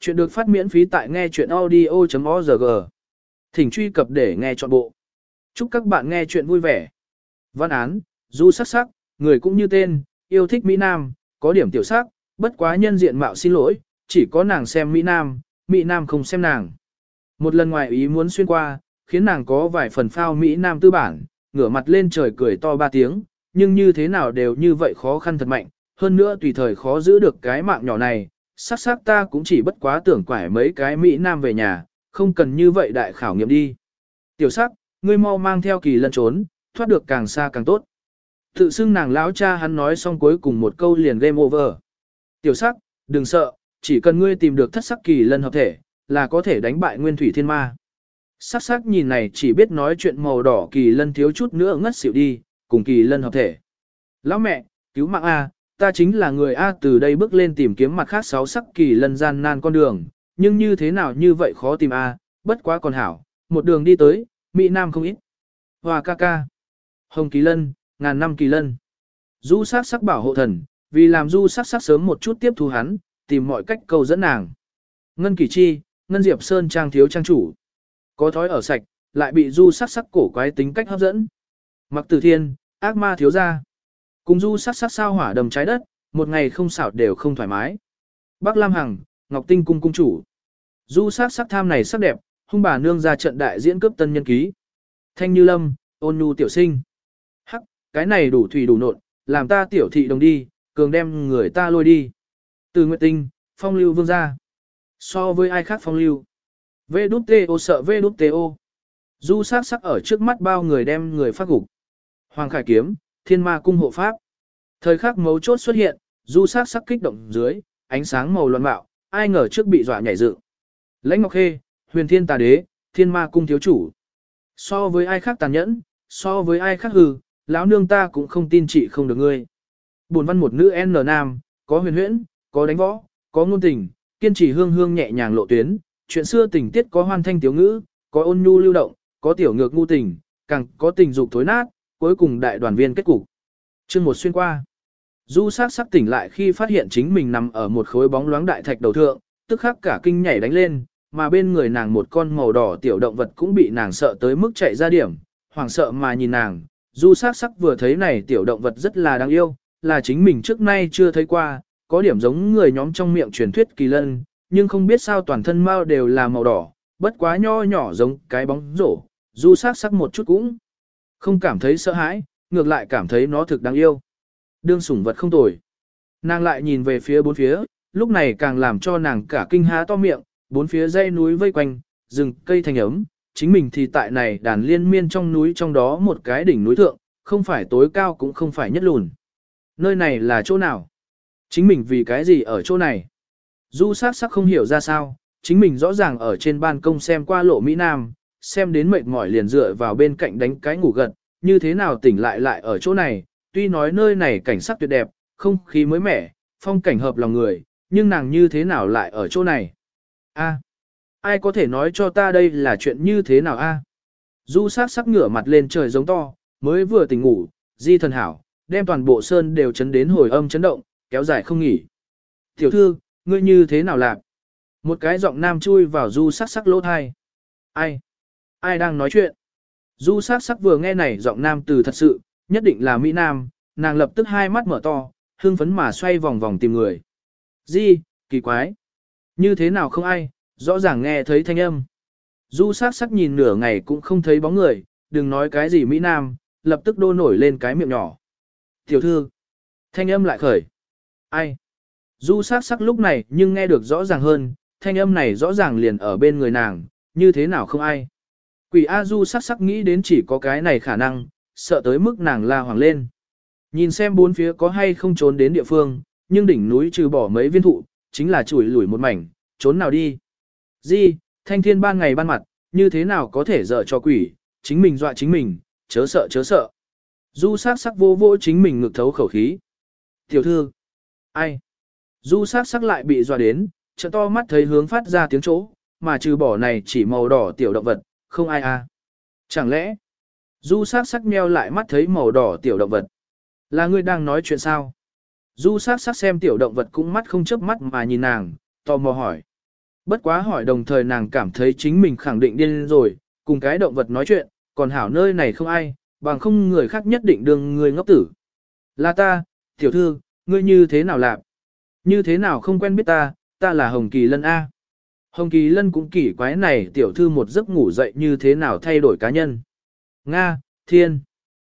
Chuyện được phát miễn phí tại nghe chuyện audio.org. Thỉnh truy cập để nghe trọn bộ. Chúc các bạn nghe chuyện vui vẻ. Văn án, du sắc sắc, người cũng như tên, yêu thích Mỹ Nam, có điểm tiểu sắc, bất quá nhân diện mạo xin lỗi, chỉ có nàng xem Mỹ Nam, Mỹ Nam không xem nàng. Một lần ngoài ý muốn xuyên qua, khiến nàng có vài phần phao Mỹ Nam tư bản, ngửa mặt lên trời cười to ba tiếng, nhưng như thế nào đều như vậy khó khăn thật mạnh, hơn nữa tùy thời khó giữ được cái mạng nhỏ này, sắc sắc ta cũng chỉ bất quá tưởng quải mấy cái Mỹ Nam về nhà, không cần như vậy đại khảo nghiệm đi. Tiểu sắc, ngươi mau mang theo kỳ lân trốn, thoát được càng xa càng tốt. Tự xưng nàng lão cha hắn nói xong cuối cùng một câu liền game over. Tiểu sắc, đừng sợ, chỉ cần ngươi tìm được thất sắc kỳ lân hợp thể, là có thể đánh bại nguyên thủy thiên ma. Sắc sắc nhìn này chỉ biết nói chuyện màu đỏ kỳ lân thiếu chút nữa ngất xỉu đi, cùng kỳ lân hợp thể. Lão mẹ, cứu mạng A, ta chính là người A từ đây bước lên tìm kiếm mặt khác sáu sắc kỳ lân gian nan con đường, nhưng như thế nào như vậy khó tìm A, bất quá còn hảo, một đường đi tới, Mỹ Nam không ít. Hòa ca ca, Hồng kỳ lân, ngàn năm kỳ lân. Du sắc sắc bảo hộ thần, vì làm du sắc sắc sớm một chút tiếp thu hắn, tìm mọi cách cầu dẫn nàng. Ngân kỳ chi, Ngân Diệp Sơn trang thiếu trang chủ. Có thói ở sạch, lại bị du sắc sắc cổ quái tính cách hấp dẫn. Mặc tử thiên, ác ma thiếu gia. Cùng du sắc sắc sao hỏa đầm trái đất, một ngày không xảo đều không thoải mái. Bắc Lam Hằng, Ngọc Tinh cung cung chủ. Du sắc sắc tham này sắc đẹp, hung bà nương ra trận đại diễn cướp tân nhân ký. Thanh Như Lâm, ôn nhu tiểu sinh. Hắc, cái này đủ thủy đủ nộn, làm ta tiểu thị đồng đi, cường đem người ta lôi đi. Từ Nguyệt Tinh, phong lưu vương gia. So với ai khác phong lưu. Vê đút tê ô sợ vê đút tê ô. Du sắc sắc ở trước mắt bao người đem người phát gục. Hoàng Khải Kiếm, Thiên Ma Cung hộ pháp. Thời khắc mấu chốt xuất hiện, du sắc sắc kích động dưới, ánh sáng màu loạn bạo, ai ngờ trước bị dọa nhảy dựng. Lãnh Ngọc Khê, Huyền Thiên Tà Đế, Thiên Ma Cung thiếu chủ. So với ai khác tàn nhẫn, so với ai khác hư, lão nương ta cũng không tin chị không được ngươi. Buồn văn một nữ N nam, có huyền huyễn, có đánh võ, có ngôn tình, kiên trì hương hương nhẹ nhàng lộ tuyến, chuyện xưa tình tiết có hoan thanh tiểu ngữ, có ôn nhu lưu động, có tiểu ngược ngu tình, càng có tình dục thối nát, cuối cùng đại đoàn viên kết cục. Chương một xuyên qua. Du sắc sắc tỉnh lại khi phát hiện chính mình nằm ở một khối bóng loáng đại thạch đầu thượng, tức khắc cả kinh nhảy đánh lên, mà bên người nàng một con màu đỏ tiểu động vật cũng bị nàng sợ tới mức chạy ra điểm, hoảng sợ mà nhìn nàng. Du sắc sắc vừa thấy này tiểu động vật rất là đáng yêu, là chính mình trước nay chưa thấy qua, có điểm giống người nhóm trong miệng truyền thuyết kỳ lân, nhưng không biết sao toàn thân mao đều là màu đỏ, bất quá nho nhỏ giống cái bóng rổ, du sắc sắc một chút cũng không cảm thấy sợ hãi, ngược lại cảm thấy nó thực đáng yêu. Đương sủng vật không tồi. Nàng lại nhìn về phía bốn phía, lúc này càng làm cho nàng cả kinh há to miệng, bốn phía dây núi vây quanh, rừng cây thành ấm, chính mình thì tại này đàn liên miên trong núi trong đó một cái đỉnh núi thượng, không phải tối cao cũng không phải nhất lùn. Nơi này là chỗ nào? Chính mình vì cái gì ở chỗ này? Du sắc sắc không hiểu ra sao, chính mình rõ ràng ở trên ban công xem qua lộ Mỹ Nam, xem đến mệt mỏi liền dựa vào bên cạnh đánh cái ngủ gật, như thế nào tỉnh lại lại ở chỗ này, tuy nói nơi này cảnh sắc tuyệt đẹp, không khí mới mẻ, phong cảnh hợp lòng người, nhưng nàng như thế nào lại ở chỗ này? A, ai có thể nói cho ta đây là chuyện như thế nào a? Du sắc sắc ngửa mặt lên trời giống to, mới vừa tỉnh ngủ, di thần hảo, đem toàn bộ sơn đều chấn đến hồi âm chấn động, kéo dài không nghỉ. Tiểu thư, ngươi như thế nào lạc? Một cái giọng nam chui vào du sắc sắc lỗ thai. Ai? Ai đang nói chuyện? Du sắc sắc vừa nghe này giọng nam từ thật sự, nhất định là Mỹ Nam, nàng lập tức hai mắt mở to, hưng phấn mà xoay vòng vòng tìm người. Di, kỳ quái. Như thế nào không ai, rõ ràng nghe thấy thanh âm. Du sắc sắc nhìn nửa ngày cũng không thấy bóng người, đừng nói cái gì Mỹ Nam, lập tức đô nổi lên cái miệng nhỏ. Tiểu thư, thanh âm lại khởi. Ai? Du sắc sắc lúc này nhưng nghe được rõ ràng hơn, thanh âm này rõ ràng liền ở bên người nàng, như thế nào không ai. Quỷ A Du sắc sắc nghĩ đến chỉ có cái này khả năng, sợ tới mức nàng la hoàng lên. Nhìn xem bốn phía có hay không trốn đến địa phương, nhưng đỉnh núi trừ bỏ mấy viên thụ, chính là chùi lủi một mảnh, trốn nào đi. Di, thanh thiên ban ngày ban mặt, như thế nào có thể dở cho quỷ, chính mình dọa chính mình, chớ sợ chớ sợ. Du sắc sắc vô vô chính mình ngực thấu khẩu khí. Tiểu thư, ai? Du sắc sắc lại bị dọa đến, trợ to mắt thấy hướng phát ra tiếng chỗ, mà trừ bỏ này chỉ màu đỏ tiểu động vật, không ai à. Chẳng lẽ, du sắc sắc meo lại mắt thấy màu đỏ tiểu động vật. Là ngươi đang nói chuyện sao? Du sắc sắc xem tiểu động vật cũng mắt không chớp mắt mà nhìn nàng, tò mò hỏi. Bất quá hỏi đồng thời nàng cảm thấy chính mình khẳng định điên rồi, cùng cái động vật nói chuyện, còn hảo nơi này không ai, bằng không người khác nhất định đường người ngốc tử. Là ta, tiểu thư, ngươi như thế nào làm? Như thế nào không quen biết ta, ta là Hồng Kỳ Lân A. Hồng Kỳ Lân cũng kỳ quái này tiểu thư một giấc ngủ dậy như thế nào thay đổi cá nhân. Nga, thiên.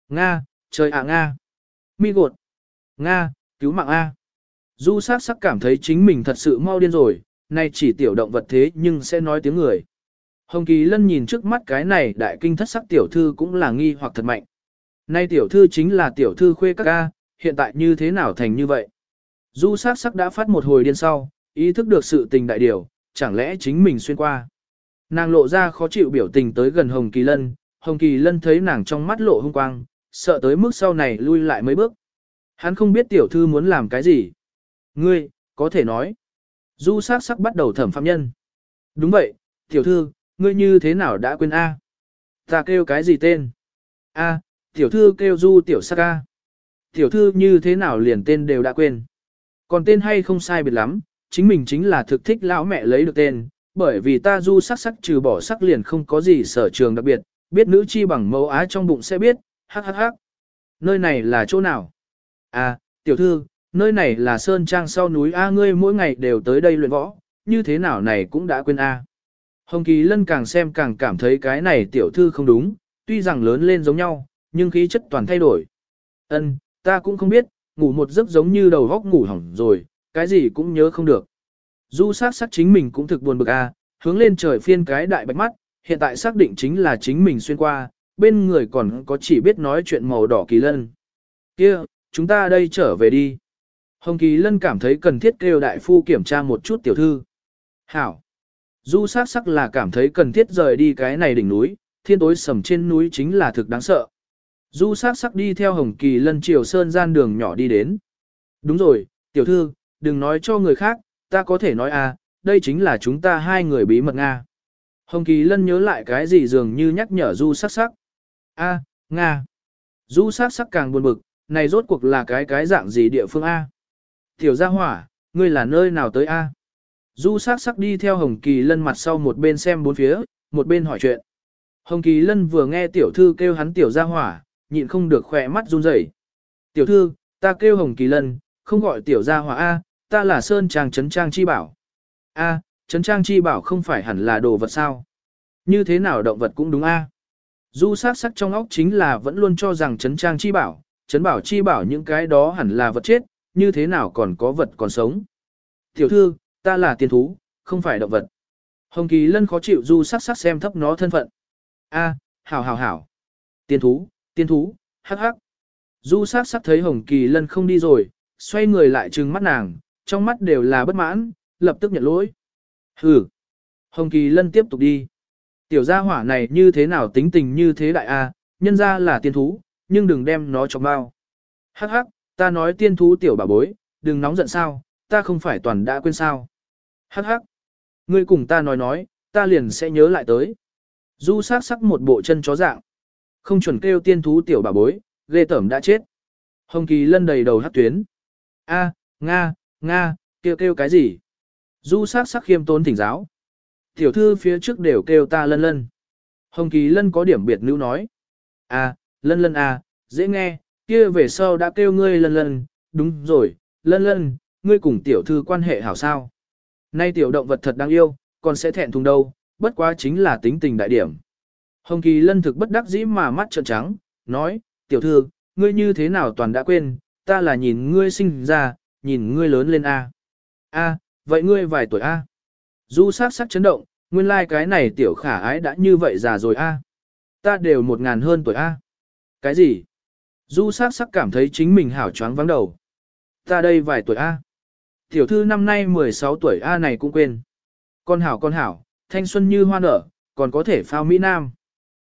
Nga, trời ạ Nga. Mi gột. Nga, cứu mạng A. Du Sát sắc cảm thấy chính mình thật sự mau điên rồi, nay chỉ tiểu động vật thế nhưng sẽ nói tiếng người. Hồng Kỳ Lân nhìn trước mắt cái này đại kinh thất sắc tiểu thư cũng là nghi hoặc thật mạnh. Nay tiểu thư chính là tiểu thư khuê các ca, hiện tại như thế nào thành như vậy? Du Sát sắc đã phát một hồi điên sau, ý thức được sự tình đại điều, chẳng lẽ chính mình xuyên qua. Nàng lộ ra khó chịu biểu tình tới gần Hồng Kỳ Lân, Hồng Kỳ Lân thấy nàng trong mắt lộ hung quang, sợ tới mức sau này lui lại mấy bước. Hắn không biết tiểu thư muốn làm cái gì. Ngươi, có thể nói. Du sắc sắc bắt đầu thẩm phạm nhân. Đúng vậy, tiểu thư, ngươi như thế nào đã quên A? Ta kêu cái gì tên? A, tiểu thư kêu du tiểu sắc A. Tiểu thư như thế nào liền tên đều đã quên. Còn tên hay không sai biệt lắm, chính mình chính là thực thích lão mẹ lấy được tên, bởi vì ta du sắc sắc trừ bỏ sắc liền không có gì sở trường đặc biệt, biết nữ chi bằng mẫu á trong bụng sẽ biết, hắc hắc hắc. Nơi này là chỗ nào? À, tiểu thư, nơi này là Sơn Trang sau núi A ngươi mỗi ngày đều tới đây luyện võ, như thế nào này cũng đã quên A. Hồng Kỳ Lân càng xem càng cảm thấy cái này tiểu thư không đúng, tuy rằng lớn lên giống nhau, nhưng khí chất toàn thay đổi. Ân, ta cũng không biết, ngủ một giấc giống như đầu góc ngủ hỏng rồi, cái gì cũng nhớ không được. Du sát sát chính mình cũng thực buồn bực a, hướng lên trời phiên cái đại bạch mắt, hiện tại xác định chính là chính mình xuyên qua, bên người còn có chỉ biết nói chuyện màu đỏ kỳ lân. kia chúng ta đây trở về đi. Hồng Kỳ Lân cảm thấy cần thiết kêu đại phu kiểm tra một chút tiểu thư. Hảo. Du sát sắc là cảm thấy cần thiết rời đi cái này đỉnh núi, thiên tối sầm trên núi chính là thực đáng sợ. Du sát sắc đi theo Hồng Kỳ Lân chiều sơn gian đường nhỏ đi đến. Đúng rồi, tiểu thư, đừng nói cho người khác, ta có thể nói à, đây chính là chúng ta hai người bí mật Nga. Hồng Kỳ Lân nhớ lại cái gì dường như nhắc nhở Du sắc sắc. A, Nga. Du sắc sắc càng buồn bực, này rốt cuộc là cái cái dạng gì địa phương A. Tiểu gia hỏa, ngươi là nơi nào tới A? Du sắc sắc đi theo Hồng Kỳ Lân mặt sau một bên xem bốn phía, một bên hỏi chuyện. Hồng Kỳ Lân vừa nghe tiểu thư kêu hắn tiểu gia hỏa, nhịn không được khỏe mắt run rẩy. Tiểu thư, ta kêu Hồng Kỳ Lân, không gọi tiểu gia hỏa A, ta là Sơn Trang Trấn Trang Chi Bảo. A, Trấn Trang Chi Bảo không phải hẳn là đồ vật sao? Như thế nào động vật cũng đúng A. Du sát sắc trong óc chính là vẫn luôn cho rằng Trấn Trang Chi Bảo, Trấn Bảo Chi Bảo những cái đó hẳn là vật chết, như thế nào còn có vật còn sống. Tiểu thư, ta là tiên thú, không phải động vật. Hồng Kỳ Lân khó chịu du sắc sắc xem thấp nó thân phận. A, hảo hảo hảo. Tiên thú, tiên thú, hắc hắc. Du sắc sắc thấy Hồng Kỳ Lân không đi rồi, xoay người lại trừng mắt nàng, trong mắt đều là bất mãn, lập tức nhận lỗi. Hừ. Hồng Kỳ Lân tiếp tục đi. Tiểu gia hỏa này như thế nào tính tình như thế đại a, nhân ra là tiên thú, nhưng đừng đem nó cho bao. Hắc hắc, ta nói tiên thú tiểu bà bối, đừng nóng giận sao, ta không phải toàn đã quên sao. Hắc hắc, ngươi cùng ta nói nói, ta liền sẽ nhớ lại tới. Du sắc sắc một bộ chân chó dạng. Không chuẩn kêu tiên thú tiểu bà bối, ghê tởm đã chết. Hồng Kỳ lân đầy đầu hát tuyến. A, Nga, Nga, kêu kêu cái gì? Du sắc sắc khiêm tốn thỉnh giáo. Tiểu thư phía trước đều kêu ta lân lân. Hồng Kỳ lân có điểm biệt nữ nói. A, lân lân a, dễ nghe, kia về sau đã kêu ngươi lân lân, đúng rồi, lân lân, ngươi cùng tiểu thư quan hệ hảo sao. Nay tiểu động vật thật đáng yêu, còn sẽ thẹn thùng đâu, bất quá chính là tính tình đại điểm. Hồng Kỳ lân thực bất đắc dĩ mà mắt trợn trắng, nói, tiểu thư, ngươi như thế nào toàn đã quên, ta là nhìn ngươi sinh ra, nhìn ngươi lớn lên A. A, vậy ngươi vài tuổi A. Du sắc sắc chấn động, nguyên lai like cái này tiểu khả ái đã như vậy già rồi A. Ta đều một ngàn hơn tuổi A. Cái gì? Du sắc sắc cảm thấy chính mình hảo choáng vắng đầu. Ta đây vài tuổi A. Tiểu thư năm nay 16 tuổi A này cũng quên. Con hảo con hảo, thanh xuân như hoa nở, còn có thể phao Mỹ Nam.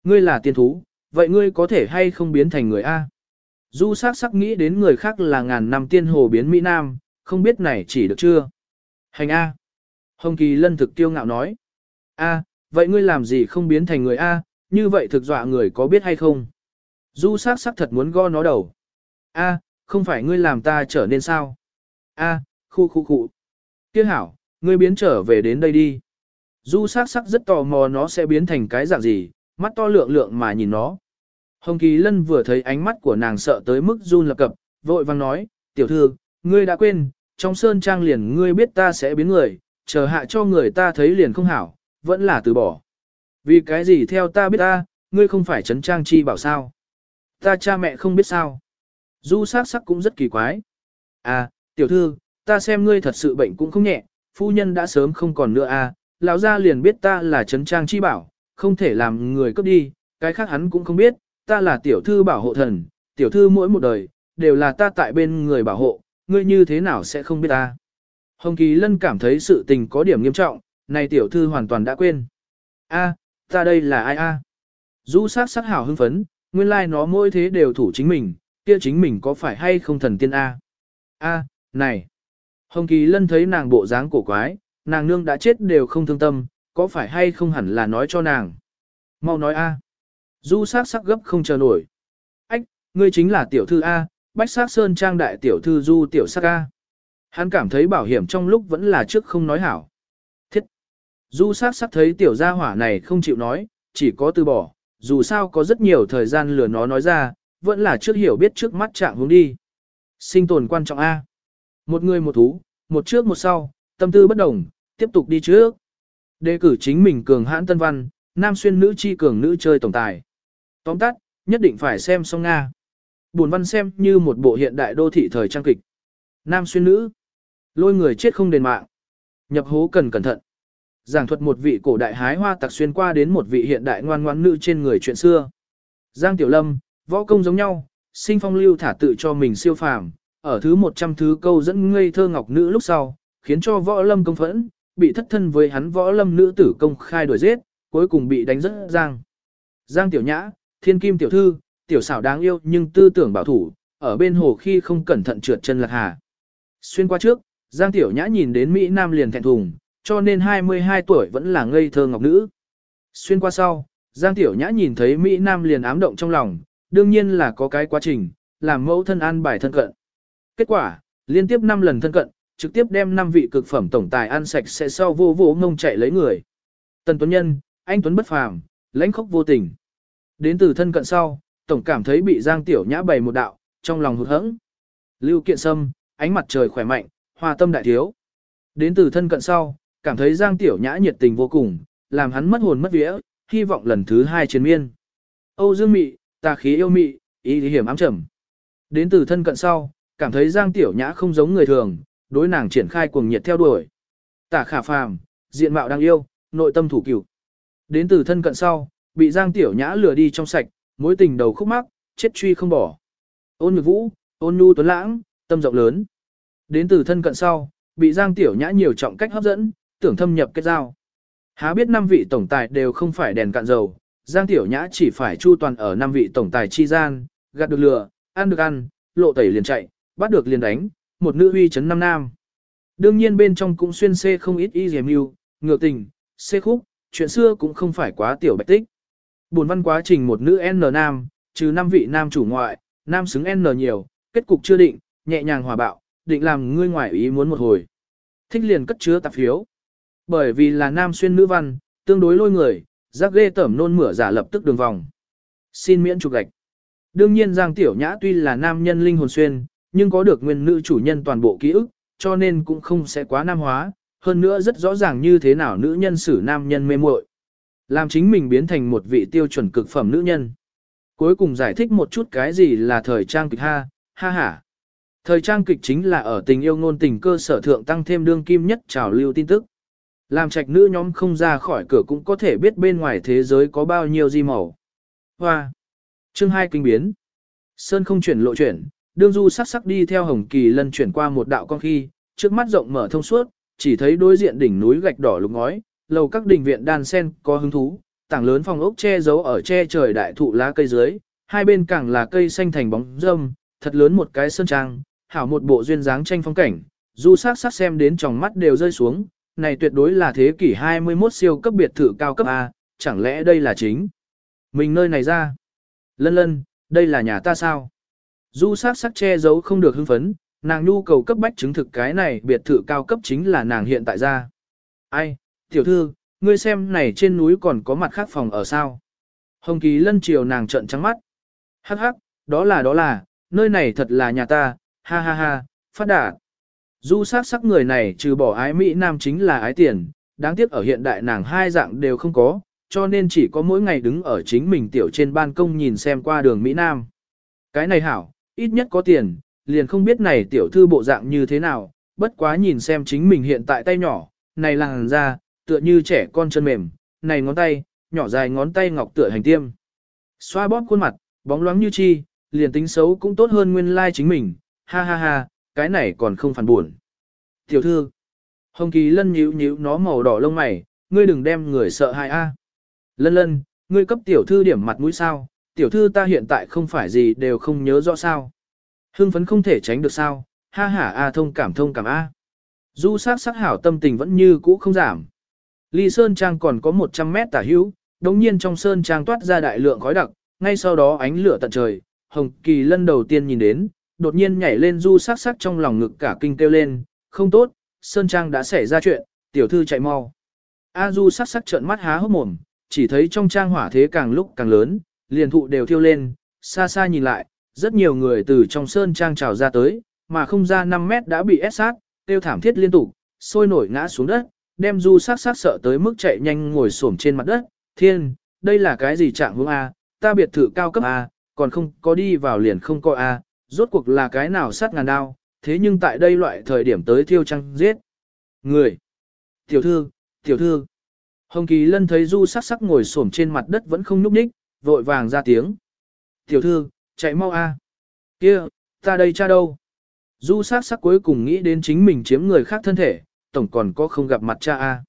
Ngươi là tiên thú, vậy ngươi có thể hay không biến thành người A. Du sắc sắc nghĩ đến người khác là ngàn năm tiên hồ biến Mỹ Nam, không biết này chỉ được chưa. Hành A. Hồng Kỳ lân thực tiêu ngạo nói. A, vậy ngươi làm gì không biến thành người A, như vậy thực dọa người có biết hay không? Du sắc sắc thật muốn go nó đầu. A, không phải ngươi làm ta trở nên sao? A, khu khu khu. Tiếc hảo, ngươi biến trở về đến đây đi. Du sắc sắc rất tò mò nó sẽ biến thành cái dạng gì, mắt to lượng lượng mà nhìn nó. Hồng Kỳ Lân vừa thấy ánh mắt của nàng sợ tới mức run lập cập, vội vang nói, tiểu thư, ngươi đã quên, trong sơn trang liền ngươi biết ta sẽ biến người, chờ hạ cho người ta thấy liền không hảo, vẫn là từ bỏ. Vì cái gì theo ta biết ta, ngươi không phải trấn trang chi bảo sao. Ta cha mẹ không biết sao. Du sắc sắc cũng rất kỳ quái. À, tiểu thư, ta xem ngươi thật sự bệnh cũng không nhẹ, phu nhân đã sớm không còn nữa à, lão gia liền biết ta là trấn trang chi bảo, không thể làm người cướp đi, cái khác hắn cũng không biết, ta là tiểu thư bảo hộ thần, tiểu thư mỗi một đời, đều là ta tại bên người bảo hộ, ngươi như thế nào sẽ không biết ta. Hồng Kỳ Lân cảm thấy sự tình có điểm nghiêm trọng, này tiểu thư hoàn toàn đã quên. A, ta đây là ai a? Du sát sát hảo hưng phấn, nguyên lai like nó mỗi thế đều thủ chính mình, kia chính mình có phải hay không thần tiên a? A, này. Hồng Kỳ Lân thấy nàng bộ dáng cổ quái, nàng nương đã chết đều không thương tâm, có phải hay không hẳn là nói cho nàng. Mau nói a. Du sát sắc gấp không chờ nổi. Ách, ngươi chính là tiểu thư A, bách sắc sơn trang đại tiểu thư du tiểu sắc A. Hắn cảm thấy bảo hiểm trong lúc vẫn là trước không nói hảo. Thiết. Du sát sắc thấy tiểu gia hỏa này không chịu nói, chỉ có từ bỏ, dù sao có rất nhiều thời gian lừa nó nói ra, vẫn là trước hiểu biết trước mắt trạng hướng đi. Sinh tồn quan trọng A. Một người một thú, một trước một sau, tâm tư bất đồng, tiếp tục đi trước. Đề cử chính mình cường hãn tân văn, nam xuyên nữ chi cường nữ chơi tổng tài. Tóm tắt, nhất định phải xem xong Nga. Buồn văn xem như một bộ hiện đại đô thị thời trang kịch. Nam xuyên nữ. Lôi người chết không đền mạng. Nhập hố cần cẩn thận. Giảng thuật một vị cổ đại hái hoa tặc xuyên qua đến một vị hiện đại ngoan ngoãn nữ trên người chuyện xưa. Giang Tiểu Lâm, võ công giống nhau, sinh phong lưu thả tự cho mình siêu phàm, ở thứ 100 thứ câu dẫn ngây thơ ngọc nữ lúc sau, khiến cho võ lâm công phẫn, bị thất thân với hắn võ lâm nữ tử công khai đuổi giết, cuối cùng bị đánh rất giang. Giang Tiểu Nhã, thiên kim tiểu thư, tiểu xảo đáng yêu nhưng tư tưởng bảo thủ, ở bên hồ khi không cẩn thận trượt chân lạc hà. Xuyên qua trước, Giang Tiểu Nhã nhìn đến Mỹ Nam liền thẹn thùng, cho nên 22 tuổi vẫn là ngây thơ ngọc nữ. Xuyên qua sau, Giang Tiểu Nhã nhìn thấy Mỹ Nam liền ám động trong lòng, đương nhiên là có cái quá trình, làm mẫu thân an bài thân cận. Kết quả, liên tiếp 5 lần thân cận, trực tiếp đem 5 vị cực phẩm tổng tài ăn sạch sẽ sau vô vô ngông chạy lấy người. Tần Tuấn Nhân, anh Tuấn bất phàm, lãnh khốc vô tình. Đến từ thân cận sau, tổng cảm thấy bị Giang Tiểu Nhã bày một đạo, trong lòng hụt hẫng. Lưu Kiện Sâm, ánh mặt trời khỏe mạnh, hòa tâm đại thiếu. Đến từ thân cận sau, cảm thấy Giang Tiểu Nhã nhiệt tình vô cùng, làm hắn mất hồn mất vía, hy vọng lần thứ hai chiến miên. Âu Dương Mị, tà khí yêu mị, ý hiểm ám trầm. Đến từ thân cận sau, cảm thấy Giang Tiểu Nhã không giống người thường, đối nàng triển khai cuồng nhiệt theo đuổi. Tả khả phàm, diện mạo đang yêu, nội tâm thủ cửu. Đến từ thân cận sau, bị Giang Tiểu Nhã lừa đi trong sạch, mối tình đầu khúc mắc, chết truy không bỏ. Ôn nhược vũ, ôn nhu tuấn lãng, tâm rộng lớn. Đến từ thân cận sau, bị Giang Tiểu Nhã nhiều trọng cách hấp dẫn, tưởng thâm nhập kết giao. Há biết năm vị tổng tài đều không phải đèn cạn dầu, Giang Tiểu Nhã chỉ phải chu toàn ở năm vị tổng tài chi gian, gạt được lừa, ăn được ăn, lộ tẩy liền chạy, bắt được liền đánh, một nữ uy chấn năm nam. Đương nhiên bên trong cũng xuyên xê không ít y dèm yêu, ngược tình, xê khúc, chuyện xưa cũng không phải quá tiểu bạch tích. Buồn văn quá trình một nữ N nam, trừ năm vị nam chủ ngoại, nam xứng N nhiều, kết cục chưa định, nhẹ nhàng hòa bạo, định làm ngươi ngoại ý muốn một hồi. Thích liền cất chứa tạp phiếu. Bởi vì là nam xuyên nữ văn, tương đối lôi người, giác ghê tẩm nôn mửa giả lập tức đường vòng. Xin miễn trục gạch. Đương nhiên Giang Tiểu Nhã tuy là nam nhân linh hồn xuyên, nhưng có được nguyên nữ chủ nhân toàn bộ ký ức, cho nên cũng không sẽ quá nam hóa, hơn nữa rất rõ ràng như thế nào nữ nhân xử nam nhân mê muội. Làm chính mình biến thành một vị tiêu chuẩn cực phẩm nữ nhân. Cuối cùng giải thích một chút cái gì là thời trang kịch ha, ha ha. Thời trang kịch chính là ở tình yêu ngôn tình cơ sở thượng tăng thêm đương kim nhất trào lưu tin tức. Làm trạch nữ nhóm không ra khỏi cửa cũng có thể biết bên ngoài thế giới có bao nhiêu di màu. Hoa. Chương 2 kinh biến. Sơn không chuyển lộ chuyển, đương du sắc sắc đi theo hồng kỳ lân chuyển qua một đạo con khi, trước mắt rộng mở thông suốt, chỉ thấy đối diện đỉnh núi gạch đỏ lục ngói, lầu các đình viện đan sen có hứng thú, tảng lớn phòng ốc che giấu ở che trời đại thụ lá cây dưới, hai bên càng là cây xanh thành bóng râm, thật lớn một cái sơn trang, hảo một bộ duyên dáng tranh phong cảnh, du sắc sắc xem đến tròng mắt đều rơi xuống, này tuyệt đối là thế kỷ 21 siêu cấp biệt thự cao cấp A, chẳng lẽ đây là chính? Mình nơi này ra. Lân lân, đây là nhà ta sao? Du sắc sắc che giấu không được hưng phấn, nàng nhu cầu cấp bách chứng thực cái này biệt thự cao cấp chính là nàng hiện tại ra. Ai, tiểu thư, ngươi xem này trên núi còn có mặt khác phòng ở sao. Hồng Kỳ Lân chiều nàng trợn trắng mắt. Hắc hắc, đó là đó là, nơi này thật là nhà ta, ha ha ha, phát đạt. Du sắc sắc người này trừ bỏ ái Mỹ Nam chính là ái tiền, đáng tiếc ở hiện đại nàng hai dạng đều không có, cho nên chỉ có mỗi ngày đứng ở chính mình tiểu trên ban công nhìn xem qua đường Mỹ Nam. Cái này hảo, ít nhất có tiền, liền không biết này tiểu thư bộ dạng như thế nào, bất quá nhìn xem chính mình hiện tại tay nhỏ, này làng ra, tựa như trẻ con chân mềm, này ngón tay, nhỏ dài ngón tay ngọc tựa hành tiêm. Xoa bóp khuôn mặt, bóng loáng như chi, liền tính xấu cũng tốt hơn nguyên lai like chính mình, ha ha ha, cái này còn không phản buồn. Tiểu thư, Hồng Kỳ Lân nhíu nhíu nó màu đỏ lông mày, ngươi đừng đem người sợ hại a. Lân lân, ngươi cấp tiểu thư điểm mặt mũi sao, tiểu thư ta hiện tại không phải gì đều không nhớ rõ sao. Hưng phấn không thể tránh được sao, ha ha a thông cảm thông cảm a. Du sát sắc hảo tâm tình vẫn như cũ không giảm. Ly Sơn Trang còn có 100 mét tả hữu, đồng nhiên trong Sơn Trang toát ra đại lượng khói đặc, ngay sau đó ánh lửa tận trời, Hồng Kỳ Lân đầu tiên nhìn đến, đột nhiên nhảy lên du sắc sắc trong lòng ngực cả kinh kêu lên, không tốt, Sơn Trang đã xảy ra chuyện, tiểu thư chạy mau. A du sắc sắc trợn mắt há hốc mồm, chỉ thấy trong trang hỏa thế càng lúc càng lớn, liền thụ đều thiêu lên, xa xa nhìn lại, rất nhiều người từ trong Sơn Trang trào ra tới, mà không ra 5 mét đã bị ép sát, tiêu thảm thiết liên tục, sôi nổi ngã xuống đất, đem du sát sắc sợ tới mức chạy nhanh ngồi xổm trên mặt đất, thiên, đây là cái gì trạng hướng A, ta biệt thự cao cấp A, còn không có đi vào liền không coi A, rốt cuộc là cái nào sát ngàn đao, thế nhưng tại đây loại thời điểm tới thiêu trăng giết. Người! Tiểu thư! Tiểu thư! Hồng Kỳ Lân thấy Du sắc sắc ngồi xổm trên mặt đất vẫn không nhúc nhích, vội vàng ra tiếng. Tiểu thư, chạy mau a! Kia, ta đây cha đâu? Du sắc sắc cuối cùng nghĩ đến chính mình chiếm người khác thân thể, tổng còn có không gặp mặt cha a.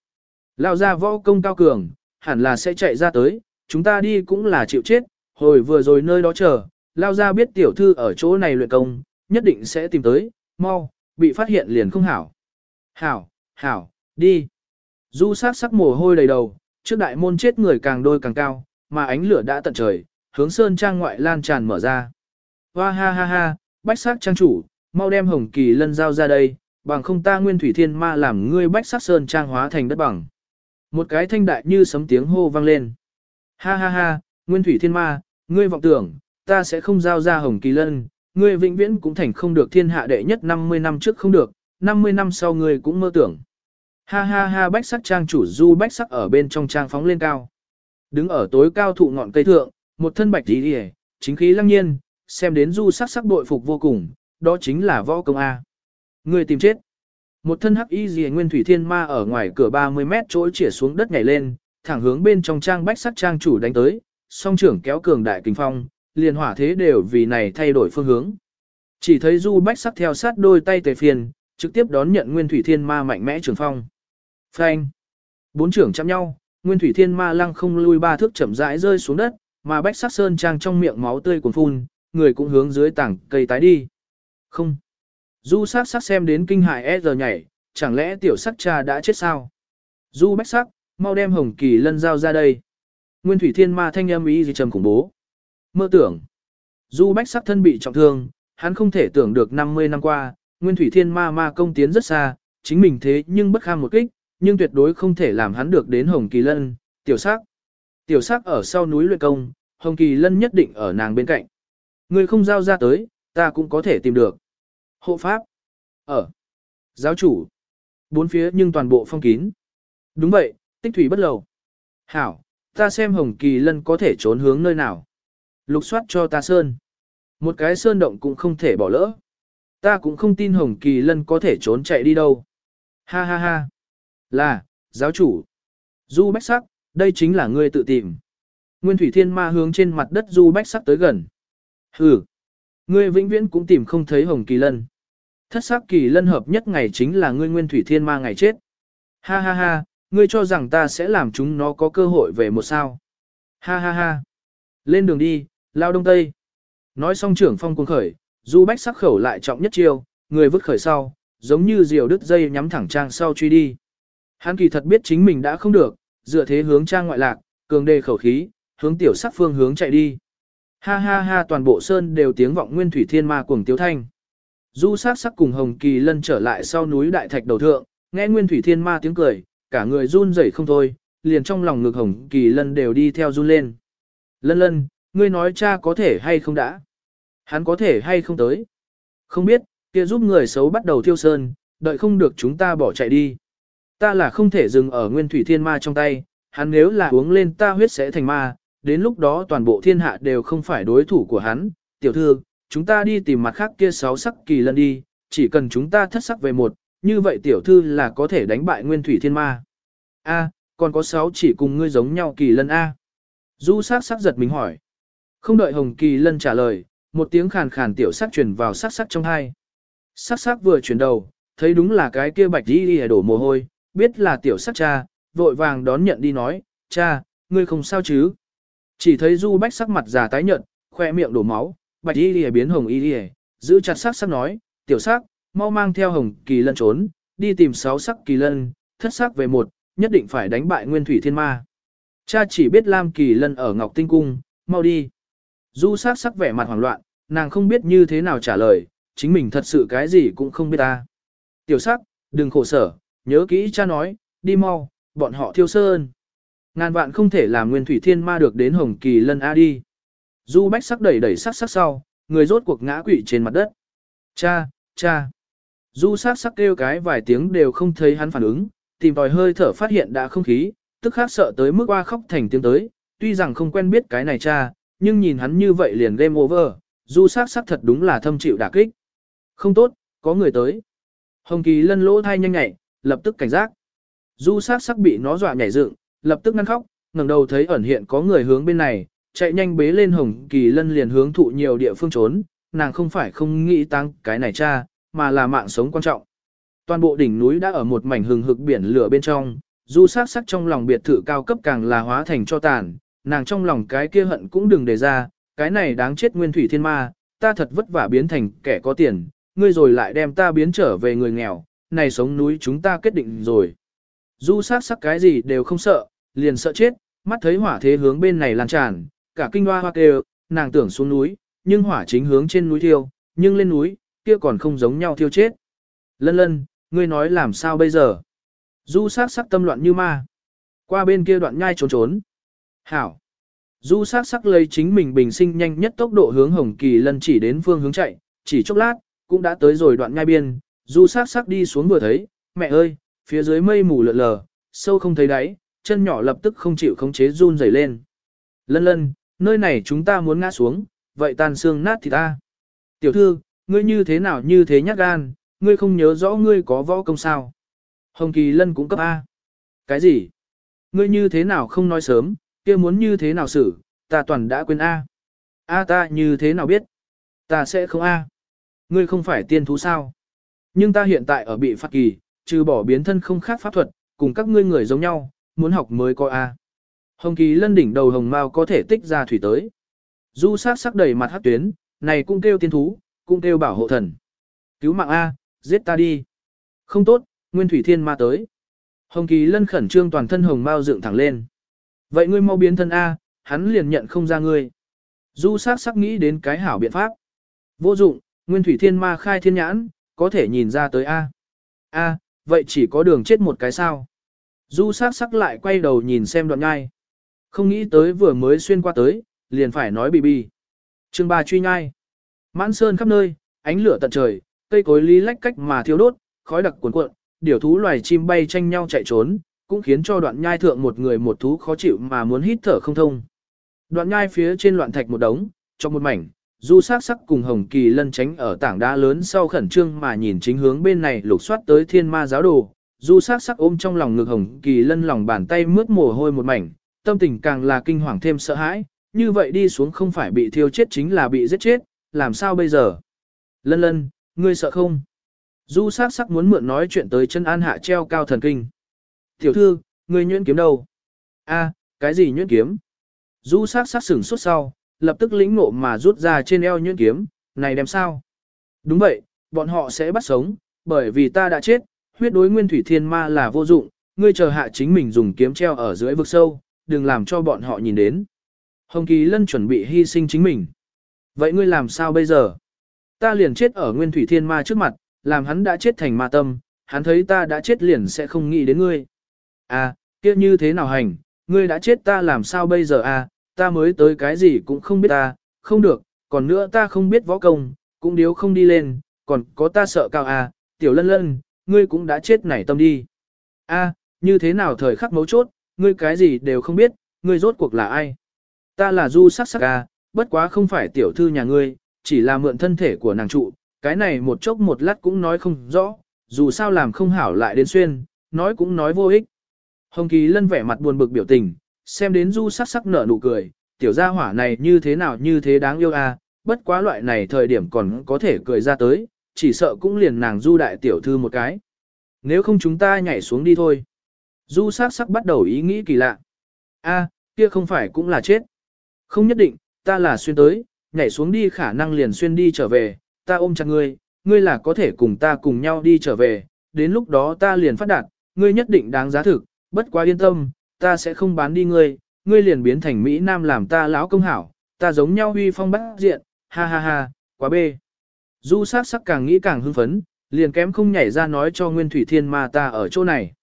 Lao ra võ công cao cường, hẳn là sẽ chạy ra tới, chúng ta đi cũng là chịu chết, hồi vừa rồi nơi đó chờ, Lao ra biết tiểu thư ở chỗ này luyện công, nhất định sẽ tìm tới, mau, bị phát hiện liền không hảo. Hảo, hảo, đi. Du sát sắc mồ hôi đầy đầu, trước đại môn chết người càng đôi càng cao, mà ánh lửa đã tận trời, hướng sơn trang ngoại lan tràn mở ra. Hoa ha ha ha, bách sát trang chủ, mau đem hồng kỳ lân giao ra đây, bằng không ta nguyên thủy thiên ma làm ngươi bách sắc sơn trang hóa thành đất bằng. Một cái thanh đại như sấm tiếng hô vang lên. Ha ha ha, nguyên thủy thiên ma, ngươi vọng tưởng, ta sẽ không giao ra hồng kỳ lân, ngươi vĩnh viễn cũng thành không được thiên hạ đệ nhất 50 năm trước không được, 50 năm sau ngươi cũng mơ tưởng. Ha ha ha bách sắc trang chủ du bách sắc ở bên trong trang phóng lên cao. Đứng ở tối cao thụ ngọn cây thượng, một thân bạch tí đi chính khí lăng nhiên, xem đến du sắc sắc bội phục vô cùng, đó chính là võ công A. Ngươi tìm chết. Một thân hắc y gì nguyên thủy thiên ma ở ngoài cửa 30 mét chỗ chỉa xuống đất nhảy lên, thẳng hướng bên trong trang bách sắc trang chủ đánh tới, song trưởng kéo cường đại kinh phong, liền hỏa thế đều vì này thay đổi phương hướng. Chỉ thấy du bách sắc theo sát đôi tay tề phiền, trực tiếp đón nhận nguyên thủy thiên ma mạnh mẽ trường phong. Phanh. Bốn trưởng chạm nhau, Nguyên Thủy Thiên Ma lăng không lui ba thước chậm rãi rơi xuống đất, mà Bách Sắc Sơn trang trong miệng máu tươi cuồn phun, người cũng hướng dưới tảng cây tái đi. Không. Du sắc sắc xem đến kinh hại e giờ nhảy, chẳng lẽ tiểu sắc cha đã chết sao? Du Bách Sắc, mau đem Hồng Kỳ Lân giao ra đây. Nguyên Thủy Thiên Ma thanh âm ý gì trầm khủng bố. Mơ tưởng. Du Bách Sắc thân bị trọng thương, hắn không thể tưởng được 50 năm qua, Nguyên Thủy Thiên Ma ma công tiến rất xa, chính mình thế nhưng bất kham một kích, nhưng tuyệt đối không thể làm hắn được đến Hồng Kỳ Lân, tiểu sắc. Tiểu sắc ở sau núi luyện công, Hồng Kỳ Lân nhất định ở nàng bên cạnh. Người không giao ra tới, ta cũng có thể tìm được. Hộ pháp. Ở. Giáo chủ. Bốn phía nhưng toàn bộ phong kín. Đúng vậy, tích thủy bất lầu. Hảo, ta xem Hồng Kỳ Lân có thể trốn hướng nơi nào. Lục soát cho ta sơn. Một cái sơn động cũng không thể bỏ lỡ. Ta cũng không tin Hồng Kỳ Lân có thể trốn chạy đi đâu. Ha ha ha. Là, giáo chủ. Du bách sắc, đây chính là ngươi tự tìm. Nguyên thủy thiên ma hướng trên mặt đất du bách sắc tới gần. Hừ, ngươi vĩnh viễn cũng tìm không thấy hồng kỳ lân. Thất sắc kỳ lân hợp nhất ngày chính là ngươi nguyên thủy thiên ma ngày chết. Ha ha ha, ngươi cho rằng ta sẽ làm chúng nó có cơ hội về một sao. Ha ha ha. Lên đường đi, lao đông tây. Nói xong trưởng phong cuồng khởi, du bách sắc khẩu lại trọng nhất chiêu, người vứt khởi sau, giống như diều đứt dây nhắm thẳng trang sau truy đi. Hắn kỳ thật biết chính mình đã không được, dựa thế hướng trang ngoại lạc, cường đề khẩu khí, hướng tiểu sắc phương hướng chạy đi. Ha ha ha toàn bộ sơn đều tiếng vọng nguyên thủy thiên ma cuồng tiếu thanh. Du sát sắc cùng hồng kỳ lân trở lại sau núi đại thạch đầu thượng, nghe nguyên thủy thiên ma tiếng cười, cả người run rẩy không thôi, liền trong lòng ngực hồng kỳ lân đều đi theo run lên. Lân lân, ngươi nói cha có thể hay không đã? Hắn có thể hay không tới? Không biết, kia giúp người xấu bắt đầu thiêu sơn, đợi không được chúng ta bỏ chạy đi. Ta là không thể dừng ở nguyên thủy thiên ma trong tay, hắn nếu là uống lên ta huyết sẽ thành ma, đến lúc đó toàn bộ thiên hạ đều không phải đối thủ của hắn. Tiểu thư, chúng ta đi tìm mặt khác kia sáu sắc kỳ lân đi, chỉ cần chúng ta thất sắc về một, như vậy tiểu thư là có thể đánh bại nguyên thủy thiên ma. A, còn có sáu chỉ cùng ngươi giống nhau kỳ lân A. Du sắc sắc giật mình hỏi. Không đợi hồng kỳ lân trả lời, một tiếng khàn khàn tiểu sắc truyền vào sắc sắc trong hai. Sắc sắc vừa chuyển đầu, thấy đúng là cái kia bạch đi đi đổ mồ hôi, biết là tiểu sắc cha, vội vàng đón nhận đi nói, cha, ngươi không sao chứ. Chỉ thấy du bách sắc mặt già tái nhợt, khoe miệng đổ máu, bạch y lìa biến hồng y lìa, giữ chặt sắc sắc nói, tiểu sắc, mau mang theo hồng kỳ lân trốn, đi tìm sáu sắc kỳ lân, thất sắc về một, nhất định phải đánh bại nguyên thủy thiên ma. Cha chỉ biết Lam kỳ lân ở Ngọc Tinh Cung, mau đi. Du sắc sắc vẻ mặt hoảng loạn, nàng không biết như thế nào trả lời, chính mình thật sự cái gì cũng không biết ta. Tiểu sắc, đừng khổ sở, nhớ kỹ cha nói, đi mau, bọn họ thiêu sơn. Ngàn vạn không thể làm nguyên thủy thiên ma được đến hồng kỳ lân A đi. Du bách sắc đẩy đẩy sắc sắc sau, người rốt cuộc ngã quỵ trên mặt đất. Cha, cha. Du sắc sắc kêu cái vài tiếng đều không thấy hắn phản ứng, tìm tòi hơi thở phát hiện đã không khí, tức khắc sợ tới mức qua khóc thành tiếng tới, tuy rằng không quen biết cái này cha, nhưng nhìn hắn như vậy liền game over, du sắc sắc thật đúng là thâm chịu đả kích. Không tốt, có người tới. Hồng Kỳ lân lỗ thai nhanh nhạy, lập tức cảnh giác. Du sắc sắc bị nó dọa nhảy dựng, lập tức ngăn khóc, ngẩng đầu thấy ẩn hiện có người hướng bên này, chạy nhanh bế lên Hồng Kỳ lân liền hướng thụ nhiều địa phương trốn, nàng không phải không nghĩ tăng cái này cha, mà là mạng sống quan trọng. Toàn bộ đỉnh núi đã ở một mảnh hừng hực biển lửa bên trong, du sát sắc trong lòng biệt thự cao cấp càng là hóa thành cho tàn, nàng trong lòng cái kia hận cũng đừng đề ra, cái này đáng chết nguyên thủy thiên ma, ta thật vất vả biến thành kẻ có tiền, ngươi rồi lại đem ta biến trở về người nghèo, này sống núi chúng ta kết định rồi. Du sát sắc cái gì đều không sợ, liền sợ chết, mắt thấy hỏa thế hướng bên này lan tràn, cả kinh hoa hoa kêu, nàng tưởng xuống núi, nhưng hỏa chính hướng trên núi thiêu, nhưng lên núi, kia còn không giống nhau thiêu chết. Lân lân, ngươi nói làm sao bây giờ? Du sát sắc tâm loạn như ma. Qua bên kia đoạn nhai trốn trốn. Hảo. Du sát sắc lấy chính mình bình sinh nhanh nhất tốc độ hướng Hồng Kỳ Lân chỉ đến phương hướng chạy, chỉ chốc lát, cũng đã tới rồi đoạn nhai biên. Du sát sắc đi xuống vừa thấy, mẹ ơi, phía dưới mây mù lợn lờ, sâu không thấy đáy, chân nhỏ lập tức không chịu khống chế run rẩy lên. Lân lân, nơi này chúng ta muốn ngã xuống, vậy tan xương nát thì ta. Tiểu thư, ngươi như thế nào như thế nhát gan, ngươi không nhớ rõ ngươi có võ công sao. Hồng Kỳ Lân cũng cấp A. Cái gì? Ngươi như thế nào không nói sớm, kia muốn như thế nào xử, ta toàn đã quên A. A ta như thế nào biết? Ta sẽ không A. Ngươi không phải tiên thú sao? Nhưng ta hiện tại ở bị phạt kỳ, trừ bỏ biến thân không khác pháp thuật, cùng các ngươi người giống nhau, muốn học mới có A. Hồng Kỳ Lân đỉnh đầu hồng mao có thể tích ra thủy tới. Du sát sắc đầy mặt hát tuyến, này cũng kêu tiên thú, cũng kêu bảo hộ thần. Cứu mạng A, giết ta đi. Không tốt, Nguyên Thủy Thiên ma tới. Hồng Kỳ Lân khẩn trương toàn thân hồng mao dựng thẳng lên. Vậy ngươi mau biến thân A, hắn liền nhận không ra ngươi. Du sát sắc nghĩ đến cái hảo biện pháp. Vô dụng, Nguyên Thủy Thiên ma khai thiên nhãn, có thể nhìn ra tới A. A, vậy chỉ có đường chết một cái sao. Du sắc sắc lại quay đầu nhìn xem đoạn nhai. Không nghĩ tới vừa mới xuyên qua tới, liền phải nói bì bì. Trường ba truy nhai. Mãn sơn khắp nơi, ánh lửa tận trời, cây cối lý lách cách mà thiếu đốt, khói đặc cuồn cuộn, điều thú loài chim bay tranh nhau chạy trốn, cũng khiến cho đoạn nhai thượng một người một thú khó chịu mà muốn hít thở không thông. Đoạn nhai phía trên loạn thạch một đống, trong một mảnh, du sắc sắc cùng hồng kỳ lân tránh ở tảng đá lớn sau khẩn trương mà nhìn chính hướng bên này lục soát tới thiên ma giáo đồ. Du sắc sắc ôm trong lòng ngực hồng kỳ lân lòng bàn tay mướt mồ hôi một mảnh, tâm tình càng là kinh hoàng thêm sợ hãi, như vậy đi xuống không phải bị thiêu chết chính là bị giết chết, làm sao bây giờ? Lân lân, ngươi sợ không? Du sắc sắc muốn mượn nói chuyện tới chân an hạ treo cao thần kinh. Tiểu thư, ngươi nhuyễn kiếm đâu? A, cái gì nhuyễn kiếm? Du sắc sắc sửng suốt sau, lập tức lĩnh ngộ mà rút ra trên eo nhuyễn kiếm, này đem sao? Đúng vậy, bọn họ sẽ bắt sống, bởi vì ta đã chết, huyết đối nguyên thủy thiên ma là vô dụng, ngươi chờ hạ chính mình dùng kiếm treo ở dưới vực sâu, đừng làm cho bọn họ nhìn đến. Hồng Kỳ Lân chuẩn bị hy sinh chính mình. Vậy ngươi làm sao bây giờ? Ta liền chết ở nguyên thủy thiên ma trước mặt, làm hắn đã chết thành ma tâm, hắn thấy ta đã chết liền sẽ không nghĩ đến ngươi. À, Kia như thế nào hành, ngươi đã chết ta làm sao bây giờ à, ta mới tới cái gì cũng không biết ta, không được, còn nữa ta không biết võ công, cũng điếu không đi lên, còn có ta sợ cao à, tiểu lân lân, ngươi cũng đã chết nảy tâm đi. A, như thế nào thời khắc mấu chốt, ngươi cái gì đều không biết, ngươi rốt cuộc là ai? Ta là du sắc sắc à, bất quá không phải tiểu thư nhà ngươi, chỉ là mượn thân thể của nàng trụ, cái này một chốc một lát cũng nói không rõ, dù sao làm không hảo lại đến xuyên, nói cũng nói vô ích. Hồng Kỳ Lân vẻ mặt buồn bực biểu tình, xem đến du sắc sắc nở nụ cười, tiểu gia hỏa này như thế nào như thế đáng yêu à, bất quá loại này thời điểm còn có thể cười ra tới, chỉ sợ cũng liền nàng du đại tiểu thư một cái. Nếu không chúng ta nhảy xuống đi thôi. Du sắc sắc bắt đầu ý nghĩ kỳ lạ. a kia không phải cũng là chết. Không nhất định, ta là xuyên tới, nhảy xuống đi khả năng liền xuyên đi trở về, ta ôm chặt ngươi, ngươi là có thể cùng ta cùng nhau đi trở về, đến lúc đó ta liền phát đạt, ngươi nhất định đáng giá thực, bất quá yên tâm, ta sẽ không bán đi ngươi, ngươi liền biến thành Mỹ Nam làm ta lão công hảo, ta giống nhau huy phong bác diện, ha ha ha, quá bê. Du sắc sắc càng nghĩ càng hưng phấn, liền kém không nhảy ra nói cho Nguyên Thủy Thiên Ma ta ở chỗ này.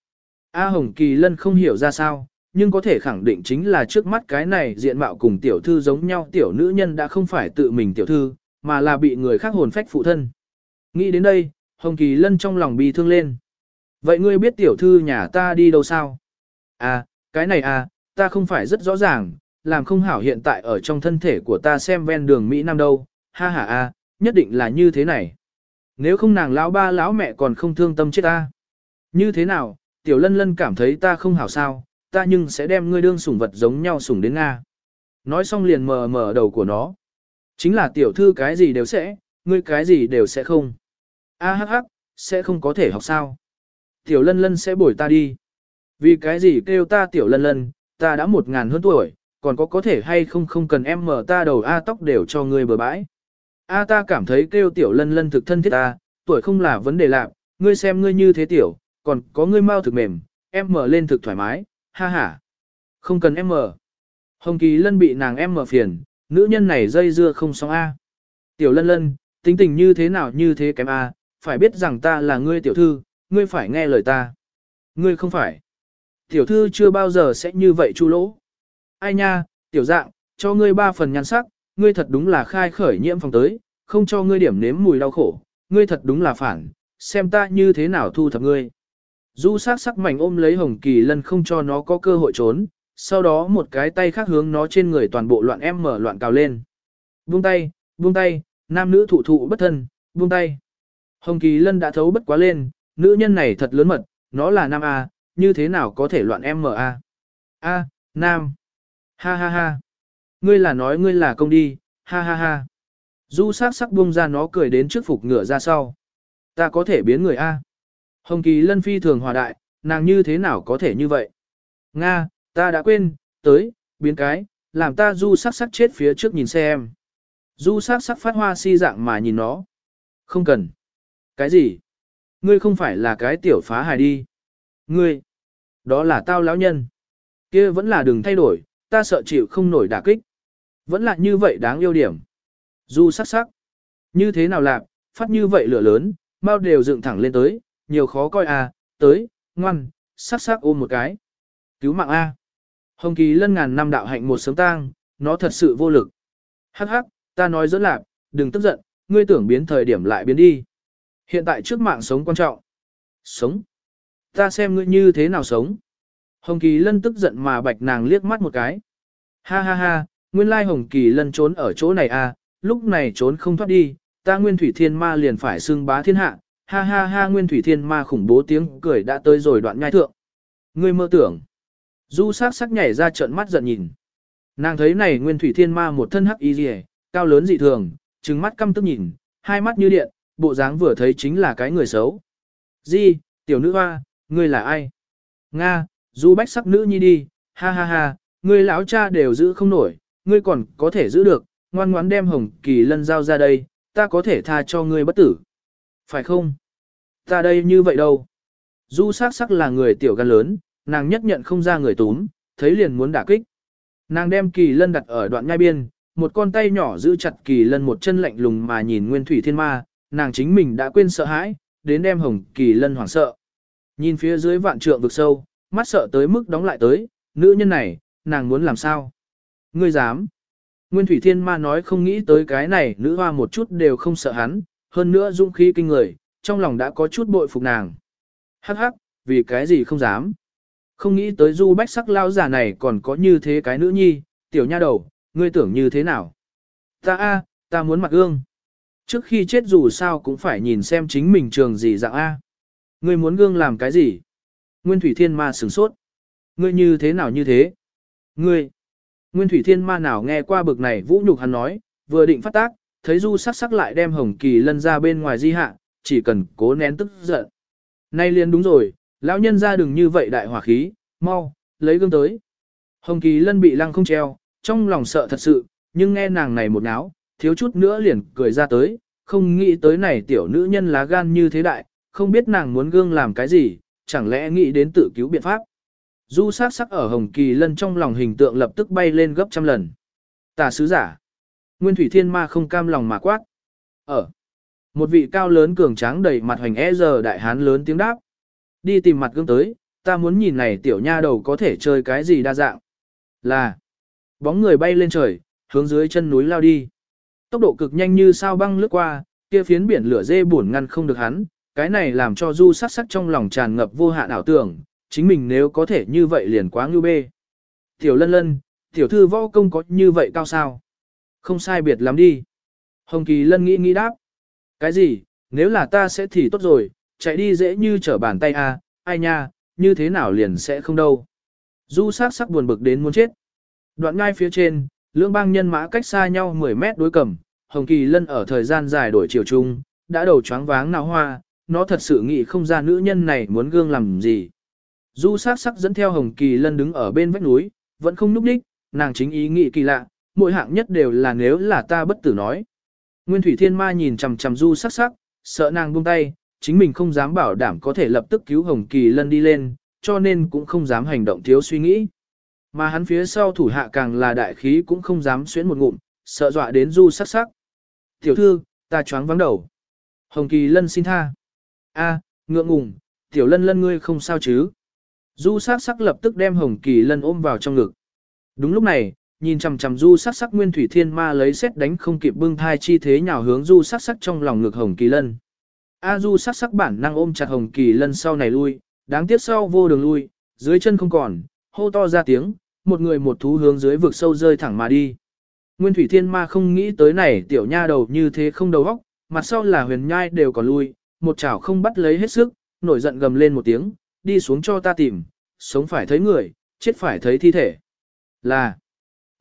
A Hồng Kỳ Lân không hiểu ra sao, nhưng có thể khẳng định chính là trước mắt cái này diện mạo cùng tiểu thư giống nhau tiểu nữ nhân đã không phải tự mình tiểu thư, mà là bị người khác hồn phách phụ thân. Nghĩ đến đây, Hồng Kỳ Lân trong lòng bi thương lên. Vậy ngươi biết tiểu thư nhà ta đi đâu sao? À, cái này à, ta không phải rất rõ ràng, làm không hảo hiện tại ở trong thân thể của ta xem ven đường Mỹ Nam đâu, ha ha a nhất định là như thế này. Nếu không nàng lão ba lão mẹ còn không thương tâm chết ta. Như thế nào, tiểu lân lân cảm thấy ta không hảo sao, ta nhưng sẽ đem ngươi đương sủng vật giống nhau sủng đến Nga. Nói xong liền mờ mờ đầu của nó. Chính là tiểu thư cái gì đều sẽ, ngươi cái gì đều sẽ không. A hắc hắc, sẽ không có thể học sao. Tiểu lân lân sẽ bồi ta đi. Vì cái gì kêu ta tiểu lân lân, ta đã một ngàn hơn tuổi, còn có có thể hay không không cần em mở ta đầu A tóc đều cho ngươi bừa bãi. A ta cảm thấy kêu tiểu lân lân thực thân thiết ta, tuổi không là vấn đề lạc, ngươi xem ngươi như thế tiểu, còn có ngươi mau thực mềm, em mở lên thực thoải mái, ha ha. Không cần em mở. Hồng Kỳ Lân bị nàng em mở phiền, nữ nhân này dây dưa không xong A. Tiểu lân lân, tính tình như thế nào như thế kém A, phải biết rằng ta là ngươi tiểu thư, ngươi phải nghe lời ta. Ngươi không phải. Tiểu thư chưa bao giờ sẽ như vậy chu lỗ. Ai nha, tiểu dạng, cho ngươi ba phần nhan sắc, ngươi thật đúng là khai khởi nhiễm phòng tới, không cho ngươi điểm nếm mùi đau khổ, ngươi thật đúng là phản, xem ta như thế nào thu thập ngươi. Du sắc sắc mảnh ôm lấy hồng kỳ lân không cho nó có cơ hội trốn, sau đó một cái tay khác hướng nó trên người toàn bộ loạn em mở loạn cào lên. Buông tay, buông tay, nam nữ thụ thụ bất thân, buông tay. Hồng kỳ lân đã thấu bất quá lên, nữ nhân này thật lớn mật, nó là nam A, như thế nào có thể loạn em mở A. A, nam. Ha ha ha. Ngươi là nói ngươi là công đi, ha ha ha. Du sắc sắc buông ra nó cười đến trước phục ngựa ra sau. Ta có thể biến người A. Hồng Kỳ Lân phi thường hòa đại, nàng như thế nào có thể như vậy? Nga, ta đã quên, tới, biến cái, làm ta du sắc sắc chết phía trước nhìn xem. Du sắc sắc phát hoa si dạng mà nhìn nó. Không cần. Cái gì? Ngươi không phải là cái tiểu phá hài đi. Ngươi, đó là tao lão nhân. kia vẫn là đừng thay đổi, ta sợ chịu không nổi đả kích. Vẫn là như vậy đáng yêu điểm. Du sắc sắc. Như thế nào lạc, phát như vậy lửa lớn, mau đều dựng thẳng lên tới, nhiều khó coi à, tới, ngoan, sắc sắc ôm một cái. Cứu mạng A. Hồng Kỳ lân ngàn năm đạo hạnh một sớm tang, nó thật sự vô lực. Hắc hắc, ta nói dẫn lạc, đừng tức giận, ngươi tưởng biến thời điểm lại biến đi. Hiện tại trước mạng sống quan trọng. Sống. Ta xem ngươi như thế nào sống. Hồng Kỳ lân tức giận mà bạch nàng liếc mắt một cái. Ha ha ha, nguyên lai Hồng Kỳ lân trốn ở chỗ này à, lúc này trốn không thoát đi, ta nguyên thủy thiên ma liền phải xưng bá thiên hạ, ha ha ha nguyên thủy thiên ma khủng bố tiếng cười đã tới rồi đoạn nhai thượng. Ngươi mơ tưởng. Du sắc sắc nhảy ra trận mắt giận nhìn. Nàng thấy này nguyên thủy thiên ma một thân hắc y rìa, cao lớn dị thường, trừng mắt căm tức nhìn, hai mắt như điện, bộ dáng vừa thấy chính là cái người xấu. Di, tiểu nữ hoa, ngươi là ai? Nga, du bách sắc nữ nhi đi, ha ha ha, ngươi lão cha đều giữ không nổi, ngươi còn có thể giữ được, ngoan ngoãn đem hồng kỳ lân giao ra đây, ta có thể tha cho ngươi bất tử. Phải không? Ta đây như vậy đâu? Du sắc sắc là người tiểu gan lớn, nàng nhất nhận không ra người túm, thấy liền muốn đả kích. Nàng đem kỳ lân đặt ở đoạn nhai biên, một con tay nhỏ giữ chặt kỳ lân một chân lạnh lùng mà nhìn nguyên thủy thiên ma, nàng chính mình đã quên sợ hãi, đến đem hồng kỳ lân hoảng sợ. Nhìn phía dưới vạn trượng vực sâu, mắt sợ tới mức đóng lại tới, nữ nhân này, nàng muốn làm sao? Ngươi dám? Nguyên Thủy Thiên Ma nói không nghĩ tới cái này nữ hoa một chút đều không sợ hắn, hơn nữa dũng khí kinh người, trong lòng đã có chút bội phục nàng. Hắc hắc, vì cái gì không dám? Không nghĩ tới du bách sắc lao giả này còn có như thế cái nữ nhi, tiểu nha đầu, ngươi tưởng như thế nào? Ta a, ta muốn mặc gương. Trước khi chết dù sao cũng phải nhìn xem chính mình trường gì dạng A. Ngươi muốn gương làm cái gì? Nguyên Thủy Thiên Ma sửng sốt. Ngươi như thế nào như thế? Ngươi! Nguyên Thủy Thiên Ma nào nghe qua bực này vũ nhục hắn nói, vừa định phát tác, thấy Du sắc sắc lại đem Hồng Kỳ Lân ra bên ngoài di hạ, chỉ cần cố nén tức giận. Nay liền đúng rồi, lão nhân ra đừng như vậy đại hỏa khí, mau, lấy gương tới. Hồng Kỳ Lân bị lăng không treo, trong lòng sợ thật sự, nhưng nghe nàng này một náo, thiếu chút nữa liền cười ra tới, không nghĩ tới này tiểu nữ nhân lá gan như thế đại, không biết nàng muốn gương làm cái gì, chẳng lẽ nghĩ đến tự cứu biện pháp. Du sát sắc ở Hồng Kỳ Lân trong lòng hình tượng lập tức bay lên gấp trăm lần. Tà sứ giả. Nguyên Thủy Thiên Ma không cam lòng mà quát. Ở. Một vị cao lớn cường tráng đầy mặt hoành e giờ đại hán lớn tiếng đáp. Đi tìm mặt gương tới, ta muốn nhìn này tiểu nha đầu có thể chơi cái gì đa dạng. Là. Bóng người bay lên trời, hướng dưới chân núi lao đi. Tốc độ cực nhanh như sao băng lướt qua, kia phiến biển lửa dê buồn ngăn không được hắn, cái này làm cho du sắc sắc trong lòng tràn ngập vô hạn ảo tưởng, chính mình nếu có thể như vậy liền quá ngưu bê. Tiểu lân lân, tiểu thư võ công có như vậy cao sao? Không sai biệt lắm đi. Hồng Kỳ lân nghĩ nghĩ đáp. Cái gì, nếu là ta sẽ thì tốt rồi, chạy đi dễ như trở bàn tay a, à, ai nha, như thế nào liền sẽ không đâu. Du sắc sắc buồn bực đến muốn chết. Đoạn ngay phía trên, lưỡng bang nhân mã cách xa nhau 10 mét đối cầm, Hồng Kỳ Lân ở thời gian dài đổi chiều chung, đã đầu choáng váng nào hoa, nó thật sự nghĩ không ra nữ nhân này muốn gương làm gì. Du sắc sắc dẫn theo Hồng Kỳ Lân đứng ở bên vách núi, vẫn không núp đích, nàng chính ý nghĩ kỳ lạ, mỗi hạng nhất đều là nếu là ta bất tử nói. Nguyên Thủy Thiên Ma nhìn chằm chằm Du sắc sắc, sợ nàng buông tay, chính mình không dám bảo đảm có thể lập tức cứu Hồng Kỳ Lân đi lên, cho nên cũng không dám hành động thiếu suy nghĩ. Mà hắn phía sau thủ hạ càng là đại khí cũng không dám xuyến một ngụm, sợ dọa đến Du sắc sắc. Tiểu thư, ta choáng vắng đầu. Hồng Kỳ Lân xin tha. A, ngượng ngùng, tiểu lân lân ngươi không sao chứ. Du sắc sắc lập tức đem Hồng Kỳ Lân ôm vào trong ngực. Đúng lúc này, nhìn chằm chằm Du sắc sắc Nguyên Thủy Thiên Ma lấy xét đánh không kịp bưng thai chi thế nhào hướng Du sắc sắc trong lòng ngực Hồng Kỳ Lân. A Du sắc sắc bản năng ôm chặt Hồng Kỳ Lân sau này lui, đáng tiếc sau vô đường lui, dưới chân không còn, hô to ra tiếng, một người một thú hướng dưới vực sâu rơi thẳng mà đi. Nguyên Thủy Thiên Ma không nghĩ tới này tiểu nha đầu như thế không đầu óc, mặt sau là huyền nhai đều còn lui, một chảo không bắt lấy hết sức, nổi giận gầm lên một tiếng, đi xuống cho ta tìm, sống phải thấy người, chết phải thấy thi thể. Là,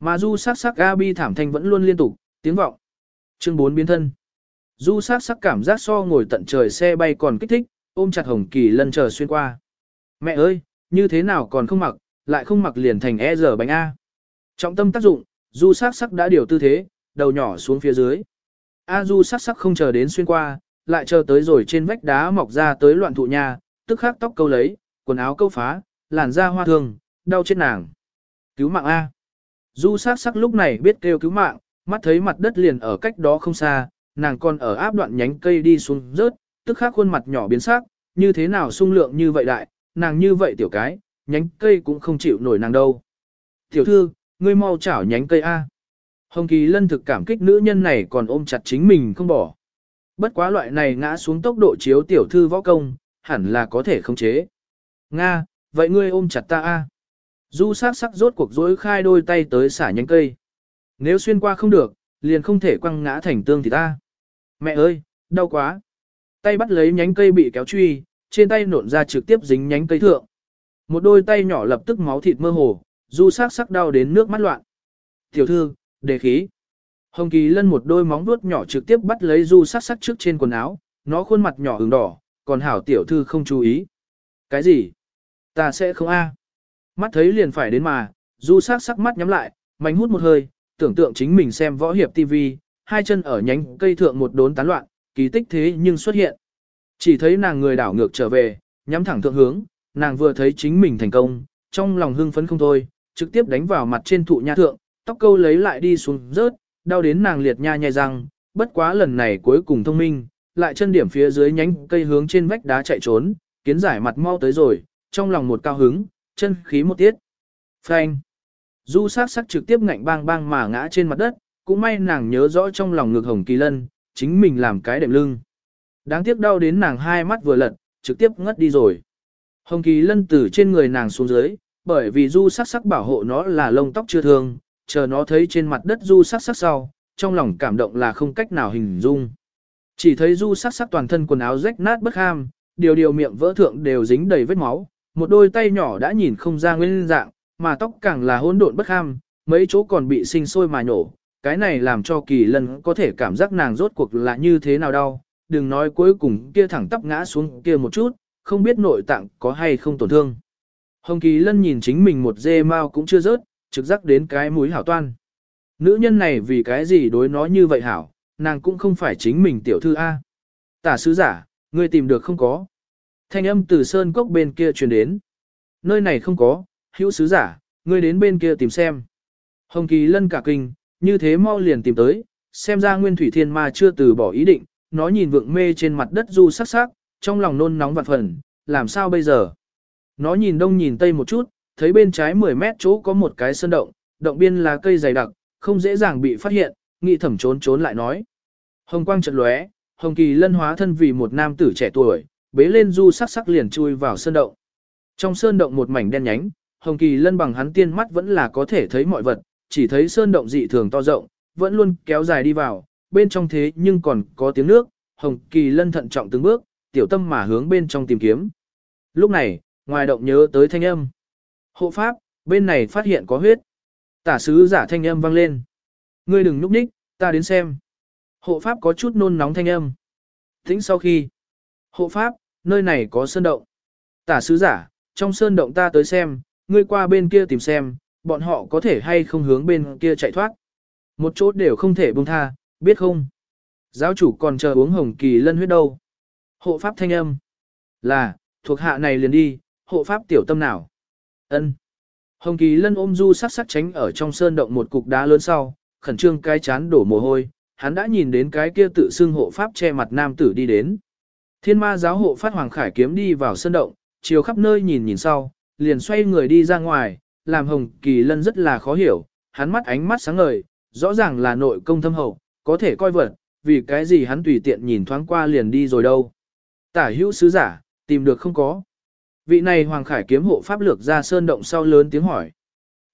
mà du sắc sắc ga bi thảm thanh vẫn luôn liên tục, tiếng vọng. Chương 4 biến thân. Du sắc sắc cảm giác so ngồi tận trời xe bay còn kích thích, ôm chặt hồng kỳ lân chờ xuyên qua. Mẹ ơi, như thế nào còn không mặc, lại không mặc liền thành e giờ bánh A. Trọng tâm tác dụng, du sắc sắc đã điều tư thế, đầu nhỏ xuống phía dưới. A du sắc sắc không chờ đến xuyên qua, lại chờ tới rồi trên vách đá mọc ra tới loạn thụ nha, tức khắc tóc câu lấy, quần áo câu phá, làn da hoa thương, đau chết nàng. Cứu mạng A. Du sắc sắc lúc này biết kêu cứu mạng, mắt thấy mặt đất liền ở cách đó không xa, nàng còn ở áp đoạn nhánh cây đi xuống rớt, tức khắc khuôn mặt nhỏ biến sắc, như thế nào sung lượng như vậy đại, nàng như vậy tiểu cái, nhánh cây cũng không chịu nổi nàng đâu. Tiểu thư, ngươi mau chảo nhánh cây A. Hồng Kỳ Lân thực cảm kích nữ nhân này còn ôm chặt chính mình không bỏ. Bất quá loại này ngã xuống tốc độ chiếu tiểu thư võ công, hẳn là có thể khống chế. Nga, vậy ngươi ôm chặt ta A. Du sắc sắc rốt cuộc rối khai đôi tay tới xả nhánh cây. Nếu xuyên qua không được, liền không thể quăng ngã thành tương thì ta. Mẹ ơi, đau quá. Tay bắt lấy nhánh cây bị kéo truy, trên tay nộn ra trực tiếp dính nhánh cây thượng. Một đôi tay nhỏ lập tức máu thịt mơ hồ, du sắc sắc đau đến nước mắt loạn. Tiểu thư, đề khí. Hồng Kỳ Lân một đôi móng vuốt nhỏ trực tiếp bắt lấy du sắc sắc trước trên quần áo, nó khuôn mặt nhỏ ửng đỏ, còn hảo tiểu thư không chú ý. Cái gì? Ta sẽ không a. Mắt thấy liền phải đến mà, du sắc sắc mắt nhắm lại, mánh hút một hơi, tưởng tượng chính mình xem võ hiệp TV, hai chân ở nhánh cây thượng một đốn tán loạn, kỳ tích thế nhưng xuất hiện. Chỉ thấy nàng người đảo ngược trở về, nhắm thẳng thượng hướng, nàng vừa thấy chính mình thành công, trong lòng hưng phấn không thôi, trực tiếp đánh vào mặt trên thụ nha thượng, tóc câu lấy lại đi xuống rớt, đau đến nàng liệt nha nhai răng, bất quá lần này cuối cùng thông minh, lại chân điểm phía dưới nhánh cây hướng trên vách đá chạy trốn, kiến giải mặt mau tới rồi, trong lòng một cao hứng, chân khí một tiết. Phanh. Du sắc sắc trực tiếp ngạnh bang bang mà ngã trên mặt đất, cũng may nàng nhớ rõ trong lòng ngực Hồng Kỳ Lân, chính mình làm cái đệm lưng. Đáng tiếc đau đến nàng hai mắt vừa lật, trực tiếp ngất đi rồi. Hồng Kỳ Lân từ trên người nàng xuống dưới, bởi vì du sắc sắc bảo hộ nó là lông tóc chưa thương, chờ nó thấy trên mặt đất du sắc sắc sau, trong lòng cảm động là không cách nào hình dung. Chỉ thấy du sắc sắc toàn thân quần áo rách nát bất ham, điều điều miệng vỡ thượng đều dính đầy vết máu, một đôi tay nhỏ đã nhìn không ra nguyên dạng, mà tóc càng là hỗn độn bất ham, mấy chỗ còn bị sinh sôi mà nổ, cái này làm cho kỳ lân có thể cảm giác nàng rốt cuộc là như thế nào đau, đừng nói cuối cùng kia thẳng tắp ngã xuống kia một chút, không biết nội tạng có hay không tổn thương. Hồng kỳ lân nhìn chính mình một dê mau cũng chưa rớt, trực giác đến cái mũi hảo toan. Nữ nhân này vì cái gì đối nó như vậy hảo, nàng cũng không phải chính mình tiểu thư A. Tả sứ giả, ngươi tìm được không có. Thanh âm từ sơn cốc bên kia truyền đến. Nơi này không có, hữu sứ giả, ngươi đến bên kia tìm xem. Hồng Kỳ lân cả kinh, như thế mau liền tìm tới, xem ra nguyên thủy thiên ma chưa từ bỏ ý định, nó nhìn vượng mê trên mặt đất du sắc sắc, trong lòng nôn nóng vạn phần, làm sao bây giờ? Nó nhìn đông nhìn tây một chút, thấy bên trái 10 mét chỗ có một cái sơn động, động biên là cây dày đặc, không dễ dàng bị phát hiện, nghị thẩm trốn trốn lại nói. Hồng quang chợt lóe, Hồng Kỳ lân hóa thân vì một nam tử trẻ tuổi, bế lên du sắc sắc liền chui vào sơn động. Trong sơn động một mảnh đen nhánh, Hồng Kỳ lân bằng hắn tiên mắt vẫn là có thể thấy mọi vật, chỉ thấy sơn động dị thường to rộng, vẫn luôn kéo dài đi vào, bên trong thế nhưng còn có tiếng nước, Hồng Kỳ lân thận trọng từng bước, tiểu tâm mà hướng bên trong tìm kiếm. Lúc này, ngoài động nhớ tới thanh âm. Hộ pháp, bên này phát hiện có huyết. Tả sứ giả thanh âm vang lên. Ngươi đừng núp ních, ta đến xem. Hộ pháp có chút nôn nóng thanh âm. Tính sau khi. Hộ pháp, nơi này có sơn động. Tả sứ giả, trong sơn động ta tới xem, ngươi qua bên kia tìm xem, bọn họ có thể hay không hướng bên kia chạy thoát. Một chỗ đều không thể buông tha, biết không? Giáo chủ còn chờ uống hồng kỳ lân huyết đâu. Hộ pháp thanh âm. Là, thuộc hạ này liền đi, hộ pháp tiểu tâm nào ân Hồng kỳ lân ôm du sắc sắc tránh ở trong sơn động một cục đá lớn sau, khẩn trương cái chán đổ mồ hôi, hắn đã nhìn đến cái kia tự xưng hộ pháp che mặt nam tử đi đến. Thiên ma giáo hộ phát hoàng khải kiếm đi vào sơn động, chiều khắp nơi nhìn nhìn sau, liền xoay người đi ra ngoài, làm hồng kỳ lân rất là khó hiểu, hắn mắt ánh mắt sáng ngời, rõ ràng là nội công thâm hậu, có thể coi vật, vì cái gì hắn tùy tiện nhìn thoáng qua liền đi rồi đâu. Tả hữu sứ giả, tìm được không có. Vị này Hoàng Khải kiếm hộ pháp lược ra sơn động sau lớn tiếng hỏi.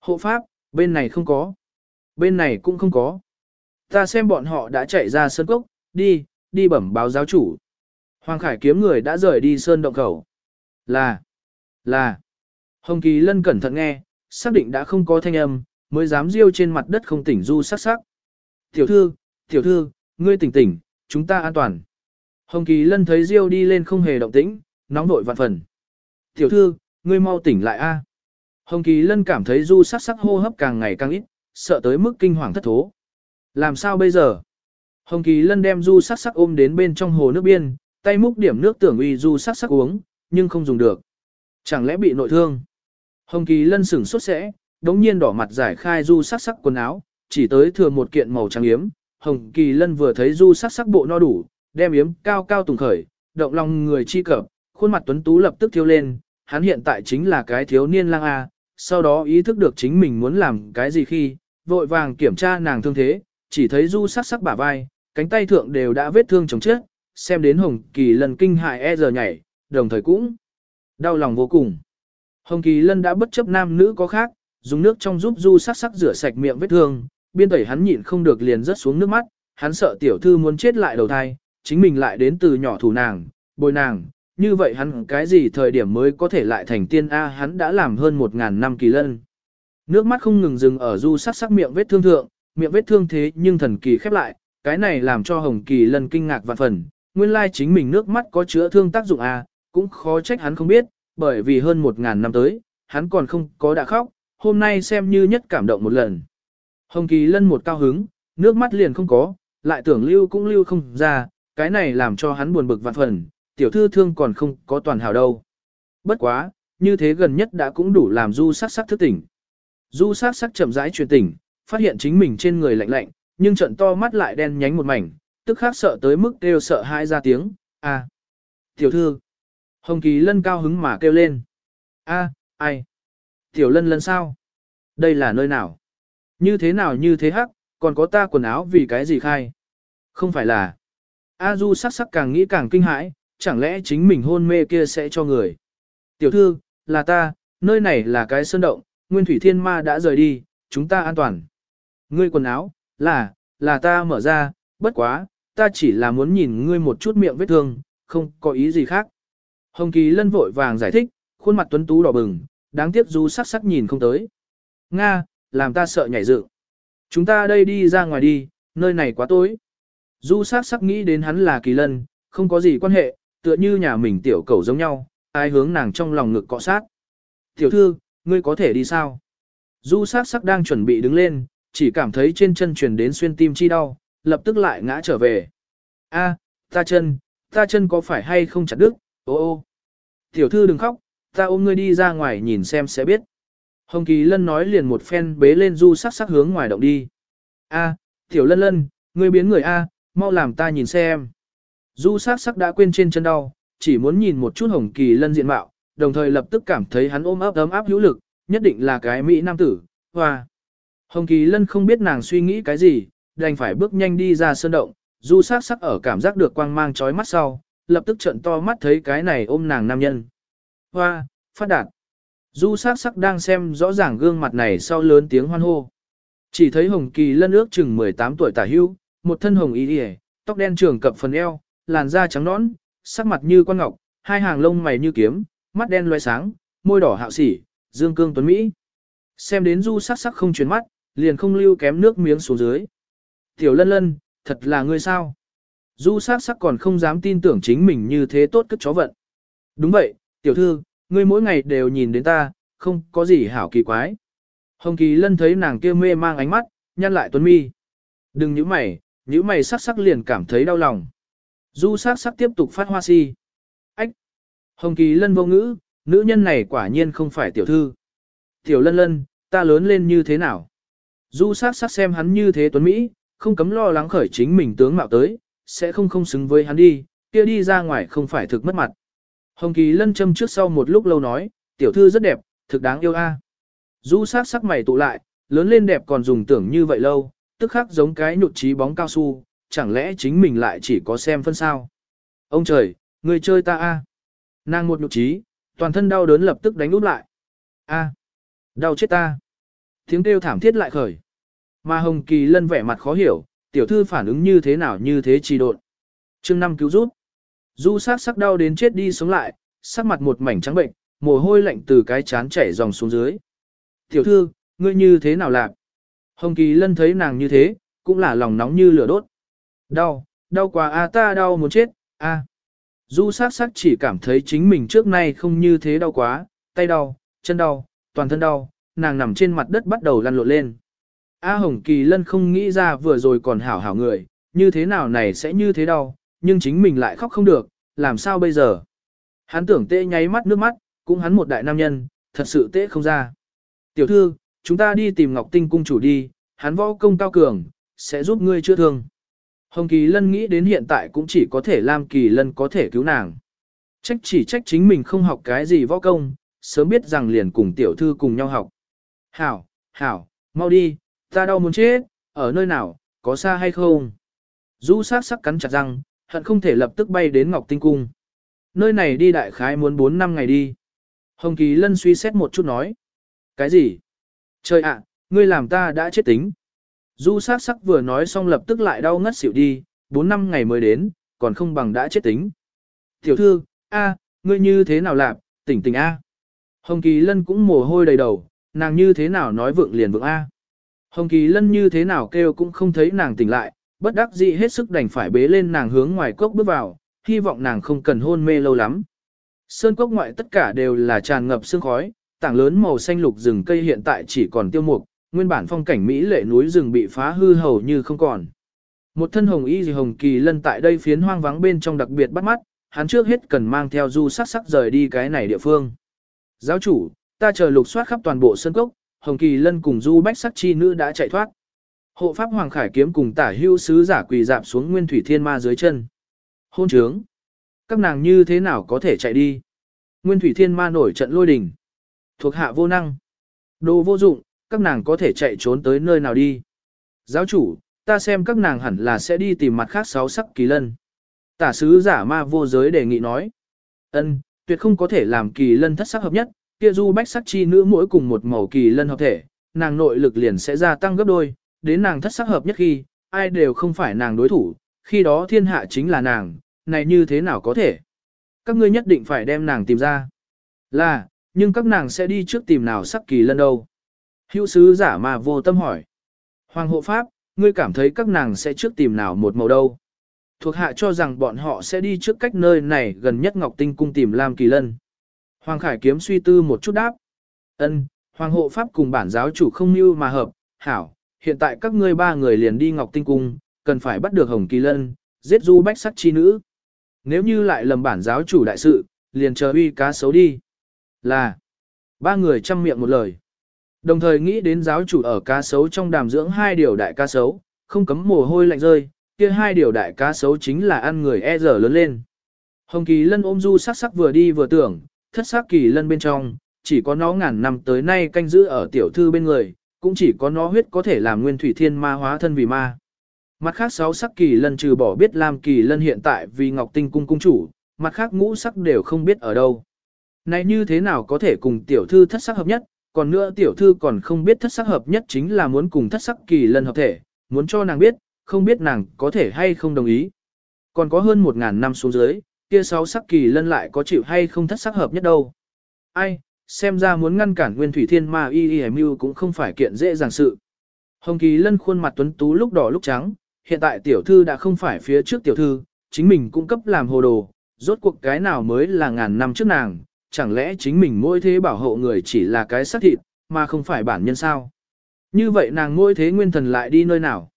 Hộ pháp, bên này không có. Bên này cũng không có. Ta xem bọn họ đã chạy ra sơn cốc, đi, đi bẩm báo giáo chủ. Hoàng Khải kiếm người đã rời đi sơn động khẩu. Là, là. Hồng Kỳ Lân cẩn thận nghe, xác định đã không có thanh âm, mới dám riêu trên mặt đất không tỉnh du sắc sắc. Tiểu thư, tiểu thư, ngươi tỉnh tỉnh, chúng ta an toàn. Hồng Kỳ Lân thấy riêu đi lên không hề động tĩnh, nóng nội vạn phần. Tiểu thư, ngươi mau tỉnh lại a. Hồng Kỳ Lân cảm thấy du sắc sắc hô hấp càng ngày càng ít, sợ tới mức kinh hoàng thất thố. Làm sao bây giờ? Hồng Kỳ Lân đem du sắc sắc ôm đến bên trong hồ nước biên, tay múc điểm nước tưởng uy du sắc sắc uống, nhưng không dùng được. Chẳng lẽ bị nội thương? Hồng Kỳ Lân sửng sốt sẽ, đống nhiên đỏ mặt giải khai du sắc sắc quần áo, chỉ tới thừa một kiện màu trắng yếm. Hồng Kỳ Lân vừa thấy du sắc sắc bộ no đủ, đem yếm cao cao tùng khởi, động lòng người chi cập, khuôn mặt tuấn tú lập tức thiêu lên, hắn hiện tại chính là cái thiếu niên lang A, sau đó ý thức được chính mình muốn làm cái gì khi, vội vàng kiểm tra nàng thương thế, chỉ thấy du sắc sắc bả vai, cánh tay thượng đều đã vết thương chồng chết, xem đến Hồng Kỳ Lân kinh hại e giờ nhảy, đồng thời cũng đau lòng vô cùng. Hồng Kỳ Lân đã bất chấp nam nữ có khác, dùng nước trong giúp du sắc sắc rửa sạch miệng vết thương, biên tẩy hắn nhịn không được liền rớt xuống nước mắt, hắn sợ tiểu thư muốn chết lại đầu thai, chính mình lại đến từ nhỏ thủ nàng, bồi nàng, như vậy hắn cái gì thời điểm mới có thể lại thành tiên A hắn đã làm hơn một ngàn năm kỳ lân. Nước mắt không ngừng dừng ở du sắc sắc miệng vết thương thượng, miệng vết thương thế nhưng thần kỳ khép lại, cái này làm cho hồng kỳ lân kinh ngạc vạn phần, nguyên lai chính mình nước mắt có chữa thương tác dụng A, cũng khó trách hắn không biết, bởi vì hơn một ngàn năm tới, hắn còn không có đã khóc, hôm nay xem như nhất cảm động một lần. Hồng kỳ lân một cao hứng, nước mắt liền không có, lại tưởng lưu cũng lưu không ra, cái này làm cho hắn buồn bực vạn phần, tiểu thư thương còn không có toàn hảo đâu. Bất quá, như thế gần nhất đã cũng đủ làm du sắc sắc thức tỉnh. Du sắc sắc chậm rãi truyền tỉnh, phát hiện chính mình trên người lạnh lạnh, nhưng trận to mắt lại đen nhánh một mảnh, tức khắc sợ tới mức kêu sợ hai ra tiếng, a à, tiểu thư. Hồng Kỳ lân cao hứng mà kêu lên. a ai? Tiểu lân lân sao? Đây là nơi nào? Như thế nào như thế hắc, còn có ta quần áo vì cái gì khai? Không phải là... A Du sắc sắc càng nghĩ càng kinh hãi, chẳng lẽ chính mình hôn mê kia sẽ cho người. Tiểu thư, là ta, nơi này là cái sơn động, Nguyên Thủy Thiên Ma đã rời đi, chúng ta an toàn. Ngươi quần áo, là, là ta mở ra, bất quá, ta chỉ là muốn nhìn ngươi một chút miệng vết thương, không có ý gì khác. Hồng Kỳ Lân vội vàng giải thích, khuôn mặt tuấn tú đỏ bừng, đáng tiếc Du sắc sắc nhìn không tới. Nga, làm ta sợ nhảy dựng. Chúng ta đây đi ra ngoài đi, nơi này quá tối. Du sắc sắc nghĩ đến hắn là Kỳ Lân, không có gì quan hệ, tựa như nhà mình tiểu cầu giống nhau, ai hướng nàng trong lòng ngực cọ sát. Tiểu thư, ngươi có thể đi sao? Du sắc sắc đang chuẩn bị đứng lên, chỉ cảm thấy trên chân truyền đến xuyên tim chi đau, lập tức lại ngã trở về. A, ta chân, ta chân có phải hay không chặt đứt, ô ô. Tiểu thư đừng khóc, ta ôm ngươi đi ra ngoài nhìn xem sẽ biết. Hồng Kỳ Lân nói liền một phen bế lên du sắc sắc hướng ngoài động đi. A, tiểu lân lân, ngươi biến người A, mau làm ta nhìn xem. Du sắc sắc đã quên trên chân đau, chỉ muốn nhìn một chút Hồng Kỳ Lân diện mạo, đồng thời lập tức cảm thấy hắn ôm ấp ấm áp hữu lực, nhất định là cái Mỹ nam tử, hoa. Hồng Kỳ Lân không biết nàng suy nghĩ cái gì, đành phải bước nhanh đi ra sơn động, du sắc sắc ở cảm giác được quang mang chói mắt sau, lập tức trận to mắt thấy cái này ôm nàng nam nhân. Hoa, phát đạt. Du sắc sắc đang xem rõ ràng gương mặt này sau lớn tiếng hoan hô. Chỉ thấy Hồng Kỳ Lân ước chừng 18 tuổi tả hưu, một thân hồng y điề, tóc đen trường cập phần eo, làn da trắng nõn, sắc mặt như quan ngọc, hai hàng lông mày như kiếm, mắt đen loé sáng, môi đỏ hạo sỉ, dương cương tuấn mỹ. Xem đến du sắc sắc không chuyển mắt, liền không lưu kém nước miếng xuống dưới. Tiểu lân lân, thật là ngươi sao? Du sắc sắc còn không dám tin tưởng chính mình như thế tốt cất chó vận. Đúng vậy, tiểu thư, ngươi mỗi ngày đều nhìn đến ta, không có gì hảo kỳ quái. Hồng Kỳ Lân thấy nàng kia mê mang ánh mắt, nhăn lại tuấn mi. Đừng nhíu mày, nhíu mày sắc sắc liền cảm thấy đau lòng. Du sắc sắc tiếp tục phát hoa si. Ách! Hồng Kỳ Lân vô ngữ, nữ nhân này quả nhiên không phải tiểu thư. Tiểu lân lân, ta lớn lên như thế nào? Du sắc sắc xem hắn như thế tuấn Mỹ, không cấm lo lắng khởi chính mình tướng mạo tới, sẽ không không xứng với hắn đi, kia đi ra ngoài không phải thực mất mặt. Hồng Kỳ lân châm trước sau một lúc lâu nói, tiểu thư rất đẹp, thực đáng yêu a. Du sắc sắc mày tụ lại, lớn lên đẹp còn dùng tưởng như vậy lâu, tức khắc giống cái nhụt trí bóng cao su, chẳng lẽ chính mình lại chỉ có xem phân sao? Ông trời, người chơi ta a. Nàng một nhụt trí, toàn thân đau đớn lập tức đánh úp lại. A, đau chết ta. Tiếng kêu thảm thiết lại khởi. Mà Hồng Kỳ lân vẻ mặt khó hiểu, tiểu thư phản ứng như thế nào như thế trì độn. Chương năm cứu rút, Du sát sắc đau đến chết đi sống lại, sắc mặt một mảnh trắng bệnh, mồ hôi lạnh từ cái chán chảy dòng xuống dưới. Tiểu thư, ngươi như thế nào lạc? Hồng Kỳ lân thấy nàng như thế, cũng là lòng nóng như lửa đốt. Đau, đau quá a ta đau muốn chết, a. Du sát sắc chỉ cảm thấy chính mình trước nay không như thế đau quá, tay đau, chân đau, toàn thân đau, nàng nằm trên mặt đất bắt đầu lăn lộn lên. A Hồng Kỳ Lân không nghĩ ra vừa rồi còn hảo hảo người, như thế nào này sẽ như thế đau, nhưng chính mình lại khóc không được, làm sao bây giờ? Hắn tưởng tê nháy mắt nước mắt, cũng hắn một đại nam nhân, thật sự tê không ra. Tiểu thư, chúng ta đi tìm Ngọc Tinh cung chủ đi, hắn võ công cao cường, sẽ giúp ngươi chữa thương. Hồng Kỳ Lân nghĩ đến hiện tại cũng chỉ có thể Lam Kỳ Lân có thể cứu nàng. Trách chỉ trách chính mình không học cái gì võ công, sớm biết rằng liền cùng tiểu thư cùng nhau học. Hảo, hảo, mau đi, ta đau muốn chết, ở nơi nào, có xa hay không? Du sát sắc cắn chặt răng, hận không thể lập tức bay đến Ngọc Tinh Cung. Nơi này đi đại khái muốn 4 năm ngày đi. Hồng Kỳ Lân suy xét một chút nói. Cái gì? Trời ạ, ngươi làm ta đã chết tính. Du sắc sắc vừa nói xong lập tức lại đau ngất xỉu đi, 4 năm ngày mới đến, còn không bằng đã chết tính. Tiểu thư, a, ngươi như thế nào làm, tỉnh tỉnh a. Hồng Kỳ Lân cũng mồ hôi đầy đầu, nàng như thế nào nói vượng liền vượng a. Hồng Kỳ Lân như thế nào kêu cũng không thấy nàng tỉnh lại, bất đắc dĩ hết sức đành phải bế lên nàng hướng ngoài cốc bước vào, hy vọng nàng không cần hôn mê lâu lắm. Sơn cốc ngoại tất cả đều là tràn ngập sương khói, tảng lớn màu xanh lục rừng cây hiện tại chỉ còn tiêu mục, nguyên bản phong cảnh mỹ lệ núi rừng bị phá hư hầu như không còn. Một thân hồng y gì hồng kỳ lân tại đây phiến hoang vắng bên trong đặc biệt bắt mắt, hắn trước hết cần mang theo du sắc sắc rời đi cái này địa phương. Giáo chủ, ta chờ lục soát khắp toàn bộ sân cốc, hồng kỳ lân cùng du bách sắc chi nữ đã chạy thoát. Hộ pháp Hoàng Khải kiếm cùng tả hưu sứ giả quỳ dạp xuống nguyên thủy thiên ma dưới chân. Hôn trướng. Các nàng như thế nào có thể chạy đi? Nguyên thủy thiên ma nổi trận lôi đình. Thuộc hạ vô năng. Đồ vô dụng, các nàng có thể chạy trốn tới nơi nào đi. Giáo chủ, ta xem các nàng hẳn là sẽ đi tìm mặt khác sáu sắc kỳ lân. Tả sứ giả ma vô giới đề nghị nói. ân tuyệt không có thể làm kỳ lân thất sắc hợp nhất, kia du bách sắc chi nữ mỗi cùng một màu kỳ lân hợp thể, nàng nội lực liền sẽ gia tăng gấp đôi, đến nàng thất sắc hợp nhất khi, ai đều không phải nàng đối thủ, khi đó thiên hạ chính là nàng, này như thế nào có thể? Các ngươi nhất định phải đem nàng tìm ra. Là, nhưng các nàng sẽ đi trước tìm nào sắc kỳ lân đâu? Hữu sứ giả mà vô tâm hỏi. Hoàng hộ pháp, ngươi cảm thấy các nàng sẽ trước tìm nào một màu đâu? Thuộc hạ cho rằng bọn họ sẽ đi trước cách nơi này gần nhất Ngọc Tinh cung tìm Lam Kỳ Lân. Hoàng Khải kiếm suy tư một chút đáp. Ân, Hoàng hộ pháp cùng bản giáo chủ không như mà hợp, hảo, hiện tại các ngươi ba người liền đi Ngọc Tinh cung, cần phải bắt được Hồng Kỳ Lân, giết du bách sắc chi nữ. Nếu như lại lầm bản giáo chủ đại sự, liền chờ uy cá xấu đi. Là, ba người chăm miệng một lời. Đồng thời nghĩ đến giáo chủ ở cá sấu trong đàm dưỡng hai điều đại cá sấu, không cấm mồ hôi lạnh rơi, kia hai điều đại cá sấu chính là ăn người e dở lớn lên. Hồng Kỳ Lân ôm du sắc sắc vừa đi vừa tưởng, thất sắc Kỳ Lân bên trong, chỉ có nó ngàn năm tới nay canh giữ ở tiểu thư bên người, cũng chỉ có nó huyết có thể làm nguyên thủy thiên ma hóa thân vì ma. Mặt khác sáu sắc Kỳ Lân trừ bỏ biết làm Kỳ Lân hiện tại vì Ngọc Tinh cung cung chủ, mặt khác ngũ sắc đều không biết ở đâu. Này như thế nào có thể cùng tiểu thư thất sắc hợp nhất, còn nữa tiểu thư còn không biết thất sắc hợp nhất chính là muốn cùng thất sắc kỳ lân hợp thể, muốn cho nàng biết, không biết nàng có thể hay không đồng ý. Còn có hơn một ngàn năm xuống dưới, kia sáu sắc kỳ lân lại có chịu hay không thất sắc hợp nhất đâu. Ai, xem ra muốn ngăn cản nguyên thủy thiên ma y y mưu cũng không phải kiện dễ dàng sự. Hồng kỳ lân khuôn mặt tuấn tú lúc đỏ lúc trắng, hiện tại tiểu thư đã không phải phía trước tiểu thư, chính mình cung cấp làm hồ đồ, rốt cuộc cái nào mới là ngàn năm trước nàng, chẳng lẽ chính mình mỗi thế bảo hộ người chỉ là cái xác thịt, mà không phải bản nhân sao? Như vậy nàng mỗi thế nguyên thần lại đi nơi nào?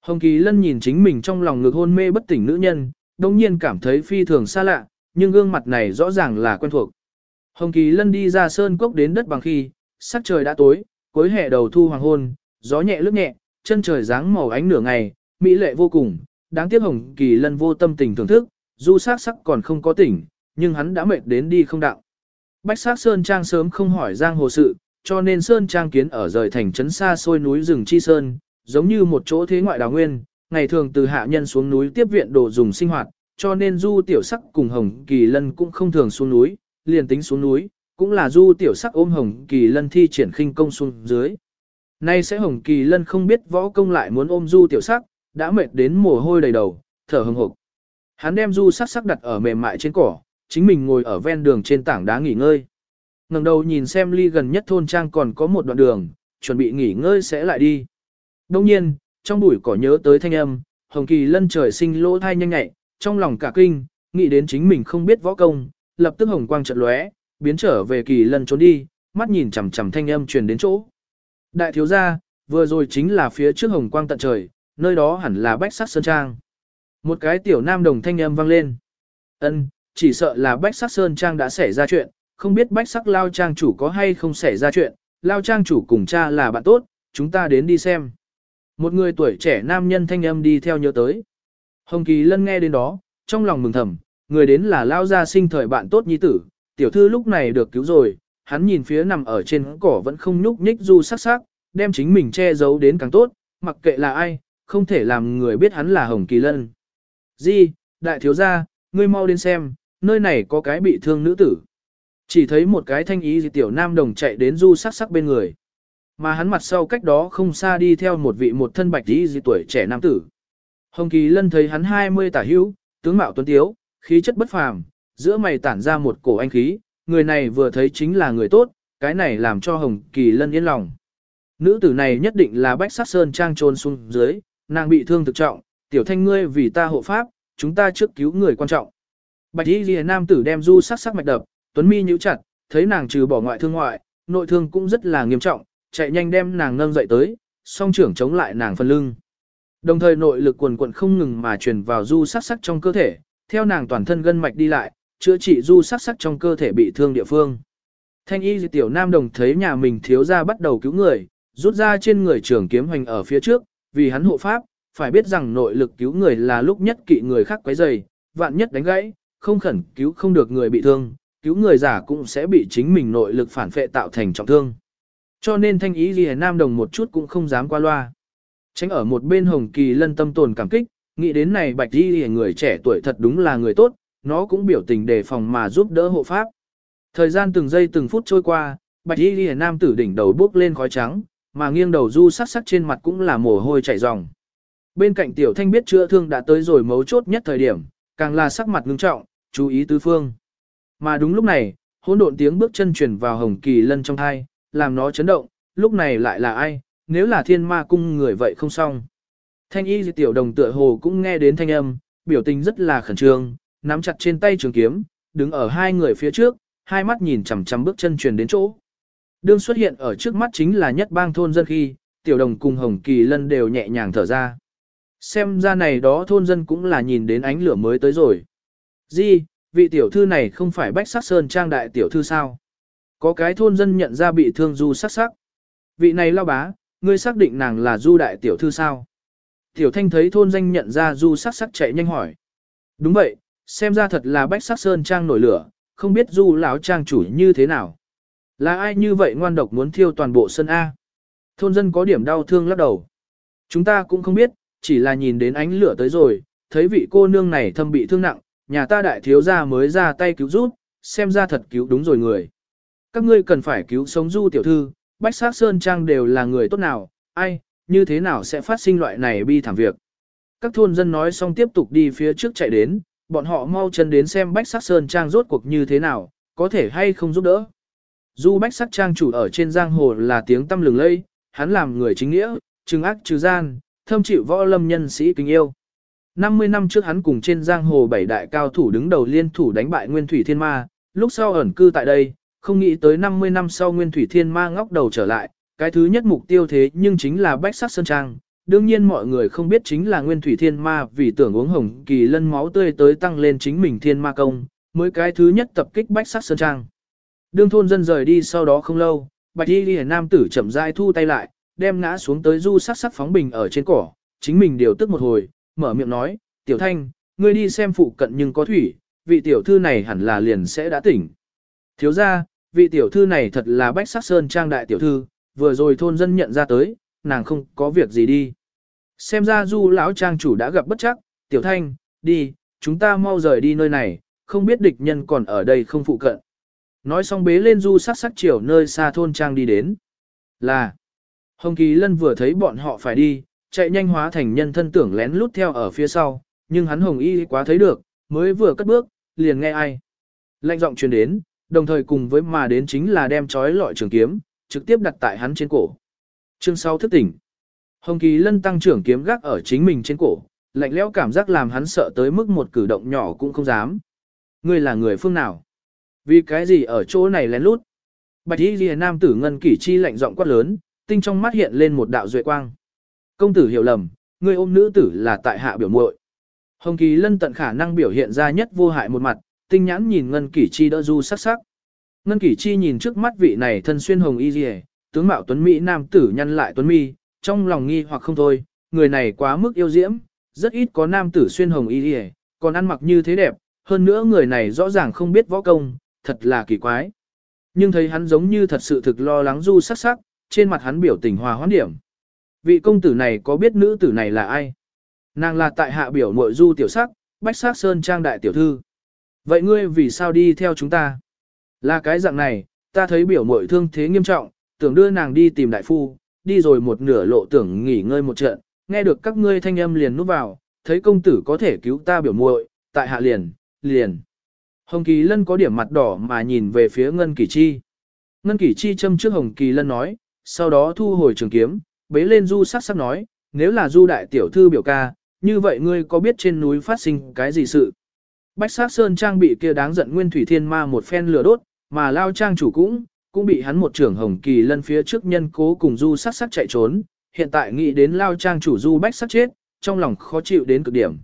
Hồng Kỳ Lân nhìn chính mình trong lòng ngực hôn mê bất tỉnh nữ nhân, đồng nhiên cảm thấy phi thường xa lạ, nhưng gương mặt này rõ ràng là quen thuộc. Hồng Kỳ Lân đi ra sơn cốc đến đất bằng khi, sắc trời đã tối, cuối hè đầu thu hoàng hôn, gió nhẹ lướt nhẹ, chân trời dáng màu ánh nửa ngày, mỹ lệ vô cùng, đáng tiếc Hồng Kỳ Lân vô tâm tình thưởng thức, dù sắc sắc còn không có tỉnh, nhưng hắn đã mệt đến đi không đạo. Bách sát Sơn Trang sớm không hỏi giang hồ sự, cho nên Sơn Trang kiến ở rời thành trấn xa xôi núi rừng Chi Sơn, giống như một chỗ thế ngoại đào nguyên, ngày thường từ hạ nhân xuống núi tiếp viện đồ dùng sinh hoạt, cho nên Du Tiểu Sắc cùng Hồng Kỳ Lân cũng không thường xuống núi, liền tính xuống núi, cũng là Du Tiểu Sắc ôm Hồng Kỳ Lân thi triển khinh công xuống dưới. Nay sẽ Hồng Kỳ Lân không biết võ công lại muốn ôm Du Tiểu Sắc, đã mệt đến mồ hôi đầy đầu, thở hừng hực. Hắn đem Du Sắc Sắc đặt ở mềm mại trên cỏ, chính mình ngồi ở ven đường trên tảng đá nghỉ ngơi. ngẩng đầu nhìn xem ly gần nhất thôn trang còn có một đoạn đường, chuẩn bị nghỉ ngơi sẽ lại đi. Đông nhiên, trong bụi cỏ nhớ tới thanh âm, Hồng Kỳ lân trời sinh lỗ thai nhanh nhạy, trong lòng cả kinh, nghĩ đến chính mình không biết võ công, lập tức hồng quang chợt lóe, biến trở về Kỳ lân trốn đi, mắt nhìn chằm chằm thanh âm truyền đến chỗ. Đại thiếu gia, vừa rồi chính là phía trước hồng quang tận trời, nơi đó hẳn là bách sát sơn trang. Một cái tiểu nam đồng thanh âm vang lên. Ân, chỉ sợ là Bách Sắc Sơn Trang đã xảy ra chuyện, không biết Bách Sắc Lao Trang chủ có hay không xảy ra chuyện, Lao Trang chủ cùng cha là bạn tốt, chúng ta đến đi xem. Một người tuổi trẻ nam nhân thanh âm đi theo nhớ tới. Hồng Kỳ Lân nghe đến đó, trong lòng mừng thầm, người đến là Lao gia sinh thời bạn tốt nhi tử, tiểu thư lúc này được cứu rồi, hắn nhìn phía nằm ở trên cỏ vẫn không nhúc nhích du sắc sắc, đem chính mình che giấu đến càng tốt, mặc kệ là ai, không thể làm người biết hắn là Hồng Kỳ Lân. Di, đại thiếu gia, ngươi mau đến xem, nơi này có cái bị thương nữ tử. Chỉ thấy một cái thanh ý gì tiểu nam đồng chạy đến du sắc sắc bên người. Mà hắn mặt sau cách đó không xa đi theo một vị một thân bạch ý gì tuổi trẻ nam tử. Hồng Kỳ Lân thấy hắn 20 tả hữu, tướng mạo tuấn tiếu, khí chất bất phàm, giữa mày tản ra một cổ anh khí, người này vừa thấy chính là người tốt, cái này làm cho Hồng Kỳ Lân yên lòng. Nữ tử này nhất định là Bách sát Sơn trang trôn xuống dưới, nàng bị thương thực trọng, tiểu thanh ngươi vì ta hộ pháp, chúng ta trước cứu người quan trọng. Bạch y ghi nam tử đem du sắc sắc mạch đập, tuấn mi nhíu chặt, thấy nàng trừ bỏ ngoại thương ngoại, nội thương cũng rất là nghiêm trọng, chạy nhanh đem nàng nâng dậy tới, song trưởng chống lại nàng phần lưng. Đồng thời nội lực quần quần không ngừng mà truyền vào du sắc sắc trong cơ thể, theo nàng toàn thân gân mạch đi lại, chữa trị du sắc sắc trong cơ thể bị thương địa phương. Thanh y tiểu nam đồng thấy nhà mình thiếu ra bắt đầu cứu người, rút ra trên người trường kiếm hoành ở phía trước, vì hắn hộ pháp, phải biết rằng nội lực cứu người là lúc nhất kỵ người khác quấy rầy, vạn nhất đánh gãy, không khẩn cứu không được người bị thương, cứu người giả cũng sẽ bị chính mình nội lực phản phệ tạo thành trọng thương. Cho nên thanh ý gì nam đồng một chút cũng không dám qua loa. Tránh ở một bên hồng kỳ lân tâm tồn cảm kích, nghĩ đến này bạch đi người trẻ tuổi thật đúng là người tốt, nó cũng biểu tình đề phòng mà giúp đỡ hộ pháp. Thời gian từng giây từng phút trôi qua, bạch y ghi nam tử đỉnh đầu bước lên khói trắng, mà nghiêng đầu du sắc sắc trên mặt cũng là mồ hôi chảy ròng. Bên cạnh tiểu thanh biết chữa thương đã tới rồi mấu chốt nhất thời điểm, càng là sắc mặt ngưng trọng, chú ý tứ phương. Mà đúng lúc này, hỗn độn tiếng bước chân truyền vào hồng kỳ lân trong thai, làm nó chấn động, lúc này lại là ai, nếu là thiên ma cung người vậy không xong. Thanh y tiểu đồng tựa hồ cũng nghe đến thanh âm, biểu tình rất là khẩn trương, nắm chặt trên tay trường kiếm, đứng ở hai người phía trước, hai mắt nhìn chằm chằm bước chân truyền đến chỗ. Đương xuất hiện ở trước mắt chính là nhất bang thôn dân khi, tiểu đồng cùng Hồng Kỳ Lân đều nhẹ nhàng thở ra. Xem ra này đó thôn dân cũng là nhìn đến ánh lửa mới tới rồi. Di, vị tiểu thư này không phải bách sắc sơn trang đại tiểu thư sao? Có cái thôn dân nhận ra bị thương du sắc sắc. Vị này lao bá, ngươi xác định nàng là du đại tiểu thư sao? Tiểu thanh thấy thôn danh nhận ra du sắc sắc chạy nhanh hỏi. Đúng vậy, xem ra thật là bách sắc sơn trang nổi lửa, không biết du lão trang chủ như thế nào. Là ai như vậy ngoan độc muốn thiêu toàn bộ sân A? Thôn dân có điểm đau thương lắc đầu. Chúng ta cũng không biết, chỉ là nhìn đến ánh lửa tới rồi, thấy vị cô nương này thâm bị thương nặng, nhà ta đại thiếu gia mới ra tay cứu giúp, xem ra thật cứu đúng rồi người. Các ngươi cần phải cứu sống du tiểu thư, bách sát sơn trang đều là người tốt nào, ai, như thế nào sẽ phát sinh loại này bi thảm việc. Các thôn dân nói xong tiếp tục đi phía trước chạy đến, bọn họ mau chân đến xem bách sắc sơn trang rốt cuộc như thế nào, có thể hay không giúp đỡ. Du bách sắc trang chủ ở trên giang hồ là tiếng tâm lừng lây, hắn làm người chính nghĩa, trừng ác trừ gian, thâm chịu võ lâm nhân sĩ kính yêu. 50 năm trước hắn cùng trên giang hồ bảy đại cao thủ đứng đầu liên thủ đánh bại Nguyên Thủy Thiên Ma, lúc sau ẩn cư tại đây, không nghĩ tới 50 năm sau Nguyên Thủy Thiên Ma ngóc đầu trở lại, cái thứ nhất mục tiêu thế nhưng chính là Bách Sắc Sơn Trang. Đương nhiên mọi người không biết chính là Nguyên Thủy Thiên Ma vì tưởng uống hồng kỳ lân máu tươi tới tăng lên chính mình Thiên Ma Công, mới cái thứ nhất tập kích Bách Sắc Sơn Trang. Đương thôn dân rời đi sau đó không lâu, Bạch Y Liễu nam tử chậm rãi thu tay lại, đem ngã xuống tới du sắc sắc phóng bình ở trên cỏ, chính mình điều tức một hồi, mở miệng nói, "Tiểu Thanh, ngươi đi xem phụ cận nhưng có thủy, vị tiểu thư này hẳn là liền sẽ đã tỉnh." Thiếu gia, vị tiểu thư này thật là Bách Sắc Sơn trang đại tiểu thư, vừa rồi thôn dân nhận ra tới, nàng không có việc gì đi. Xem ra du lão trang chủ đã gặp bất chắc, tiểu thanh, đi, chúng ta mau rời đi nơi này, không biết địch nhân còn ở đây không phụ cận. Nói xong bế lên du sắc sắc chiều nơi xa thôn trang đi đến. Là, Hồng Kỳ Lân vừa thấy bọn họ phải đi, chạy nhanh hóa thành nhân thân tưởng lén lút theo ở phía sau, nhưng hắn Hồng Y quá thấy được, mới vừa cất bước, liền nghe ai. lạnh giọng truyền đến, đồng thời cùng với mà đến chính là đem chói lọi trường kiếm, trực tiếp đặt tại hắn trên cổ. Chương 6 thức tỉnh. Hồng Kỳ Lân tăng trưởng kiếm gác ở chính mình trên cổ, lạnh lẽo cảm giác làm hắn sợ tới mức một cử động nhỏ cũng không dám. Ngươi là người phương nào? Vì cái gì ở chỗ này lén lút? Bạch Y Liễu nam tử ngân kỷ chi lạnh giọng quát lớn, tinh trong mắt hiện lên một đạo duệ quang. Công tử hiểu lầm, ngươi ôm nữ tử là tại hạ biểu muội. Hồng Kỳ Lân tận khả năng biểu hiện ra nhất vô hại một mặt, tinh nhãn nhìn ngân kỷ chi đỡ du sắc sắc. Ngân Kỷ Chi nhìn trước mắt vị này thân xuyên hồng y liễu, tướng mạo tuấn mỹ nam tử nhăn lại tuấn mi, trong lòng nghi hoặc không thôi, người này quá mức yêu diễm, rất ít có nam tử xuyên hồng y liễu, còn ăn mặc như thế đẹp, hơn nữa người này rõ ràng không biết võ công, thật là kỳ quái. Nhưng thấy hắn giống như thật sự thực lo lắng du sắc sắc, trên mặt hắn biểu tình hòa hoãn điểm. Vị công tử này có biết nữ tử này là ai? Nàng là tại hạ biểu muội du tiểu sắc, bách sắc sơn trang đại tiểu thư. Vậy ngươi vì sao đi theo chúng ta? Là cái dạng này, ta thấy biểu muội thương thế nghiêm trọng, tưởng đưa nàng đi tìm đại phu, đi rồi một nửa lộ tưởng nghỉ ngơi một trận, nghe được các ngươi thanh âm liền núp vào, thấy công tử có thể cứu ta biểu muội, tại hạ liền, liền. Hồng Kỳ Lân có điểm mặt đỏ mà nhìn về phía Ngân Kỳ Chi. Ngân Kỳ Chi châm trước Hồng Kỳ Lân nói, sau đó thu hồi trường kiếm, bế lên Du sắc sắc nói, nếu là Du đại tiểu thư biểu ca, như vậy ngươi có biết trên núi phát sinh cái gì sự? Bách sát sơn trang bị kia đáng giận nguyên thủy thiên ma một phen lửa đốt, mà lao trang chủ cũng, cũng bị hắn một trưởng hồng kỳ lân phía trước nhân cố cùng du sắc sắc chạy trốn, hiện tại nghĩ đến lao trang chủ du bách sắc chết, trong lòng khó chịu đến cực điểm.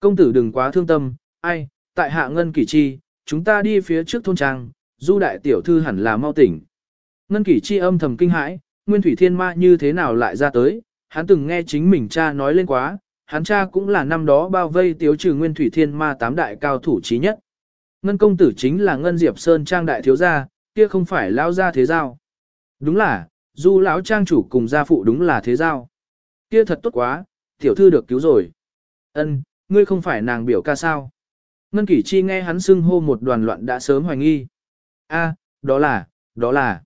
Công tử đừng quá thương tâm, ai, tại hạ ngân kỳ chi, chúng ta đi phía trước thôn trang, du đại tiểu thư hẳn là mau tỉnh. Ngân kỳ chi âm thầm kinh hãi, nguyên thủy thiên ma như thế nào lại ra tới, hắn từng nghe chính mình cha nói lên quá, hắn cha cũng là năm đó bao vây tiếu trừ nguyên thủy thiên ma tám đại cao thủ trí nhất. Ngân công tử chính là Ngân Diệp Sơn trang đại thiếu gia, kia không phải lao ra thế giao. Đúng là, Du lão trang chủ cùng gia phụ đúng là thế giao. Kia thật tốt quá, tiểu thư được cứu rồi. Ân, ngươi không phải nàng biểu ca sao? Ngân Kỷ Chi nghe hắn xưng hô một đoàn loạn đã sớm hoài nghi. A, đó là, đó là.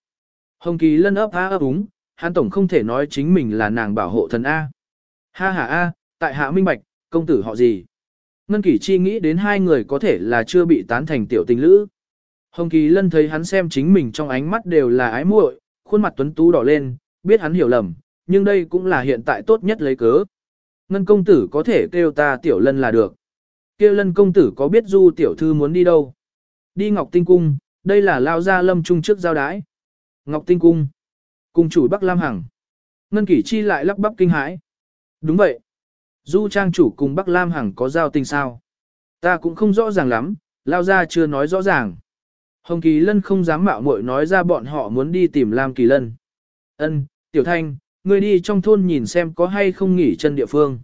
Hồng Kỳ lân ấp á ấp úng, hắn tổng không thể nói chính mình là nàng bảo hộ thần A. Ha ha A, tại hạ minh bạch, công tử họ gì? Ngân Kỷ Chi nghĩ đến hai người có thể là chưa bị tán thành tiểu tình lữ. Hồng Kỳ lân thấy hắn xem chính mình trong ánh mắt đều là ái muội, khuôn mặt tuấn tú đỏ lên, biết hắn hiểu lầm, nhưng đây cũng là hiện tại tốt nhất lấy cớ. Ngân công tử có thể kêu ta tiểu lân là được. Kêu lân công tử có biết du tiểu thư muốn đi đâu? Đi Ngọc Tinh Cung, đây là lao gia lâm trung trước giao đái. Ngọc Tinh Cung. Cung chủ Bắc Lam Hằng. Ngân Kỷ Chi lại lắp bắp kinh hãi. Đúng vậy. Du trang chủ cùng Bắc Lam Hằng có giao tình sao? Ta cũng không rõ ràng lắm, lao gia chưa nói rõ ràng. Hồng Kỳ Lân không dám mạo muội nói ra bọn họ muốn đi tìm Lam Kỳ Lân. Ân, Tiểu Thanh, ngươi đi trong thôn nhìn xem có hay không nghỉ chân địa phương.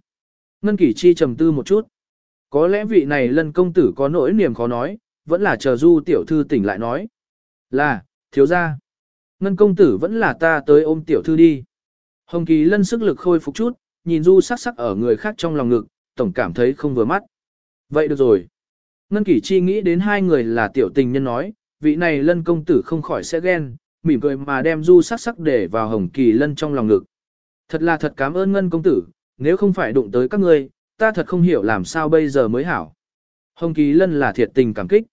Ngân Kỷ Chi trầm tư một chút. Có lẽ vị này Lân công tử có nỗi niềm khó nói, vẫn là chờ Du tiểu thư tỉnh lại nói. Là, thiếu gia. Ngân công tử vẫn là ta tới ôm tiểu thư đi. Hồng Kỳ Lân sức lực khôi phục chút, nhìn Du sắc sắc ở người khác trong lòng ngực, tổng cảm thấy không vừa mắt. Vậy được rồi. Ngân Kỷ Chi nghĩ đến hai người là tiểu tình nhân nói, vị này lân công tử không khỏi sẽ ghen, mỉm cười mà đem du sắc sắc để vào hồng kỳ lân trong lòng ngực. Thật là thật cảm ơn ngân công tử, nếu không phải đụng tới các ngươi, ta thật không hiểu làm sao bây giờ mới hảo. Hồng kỳ lân là thiệt tình cảm kích.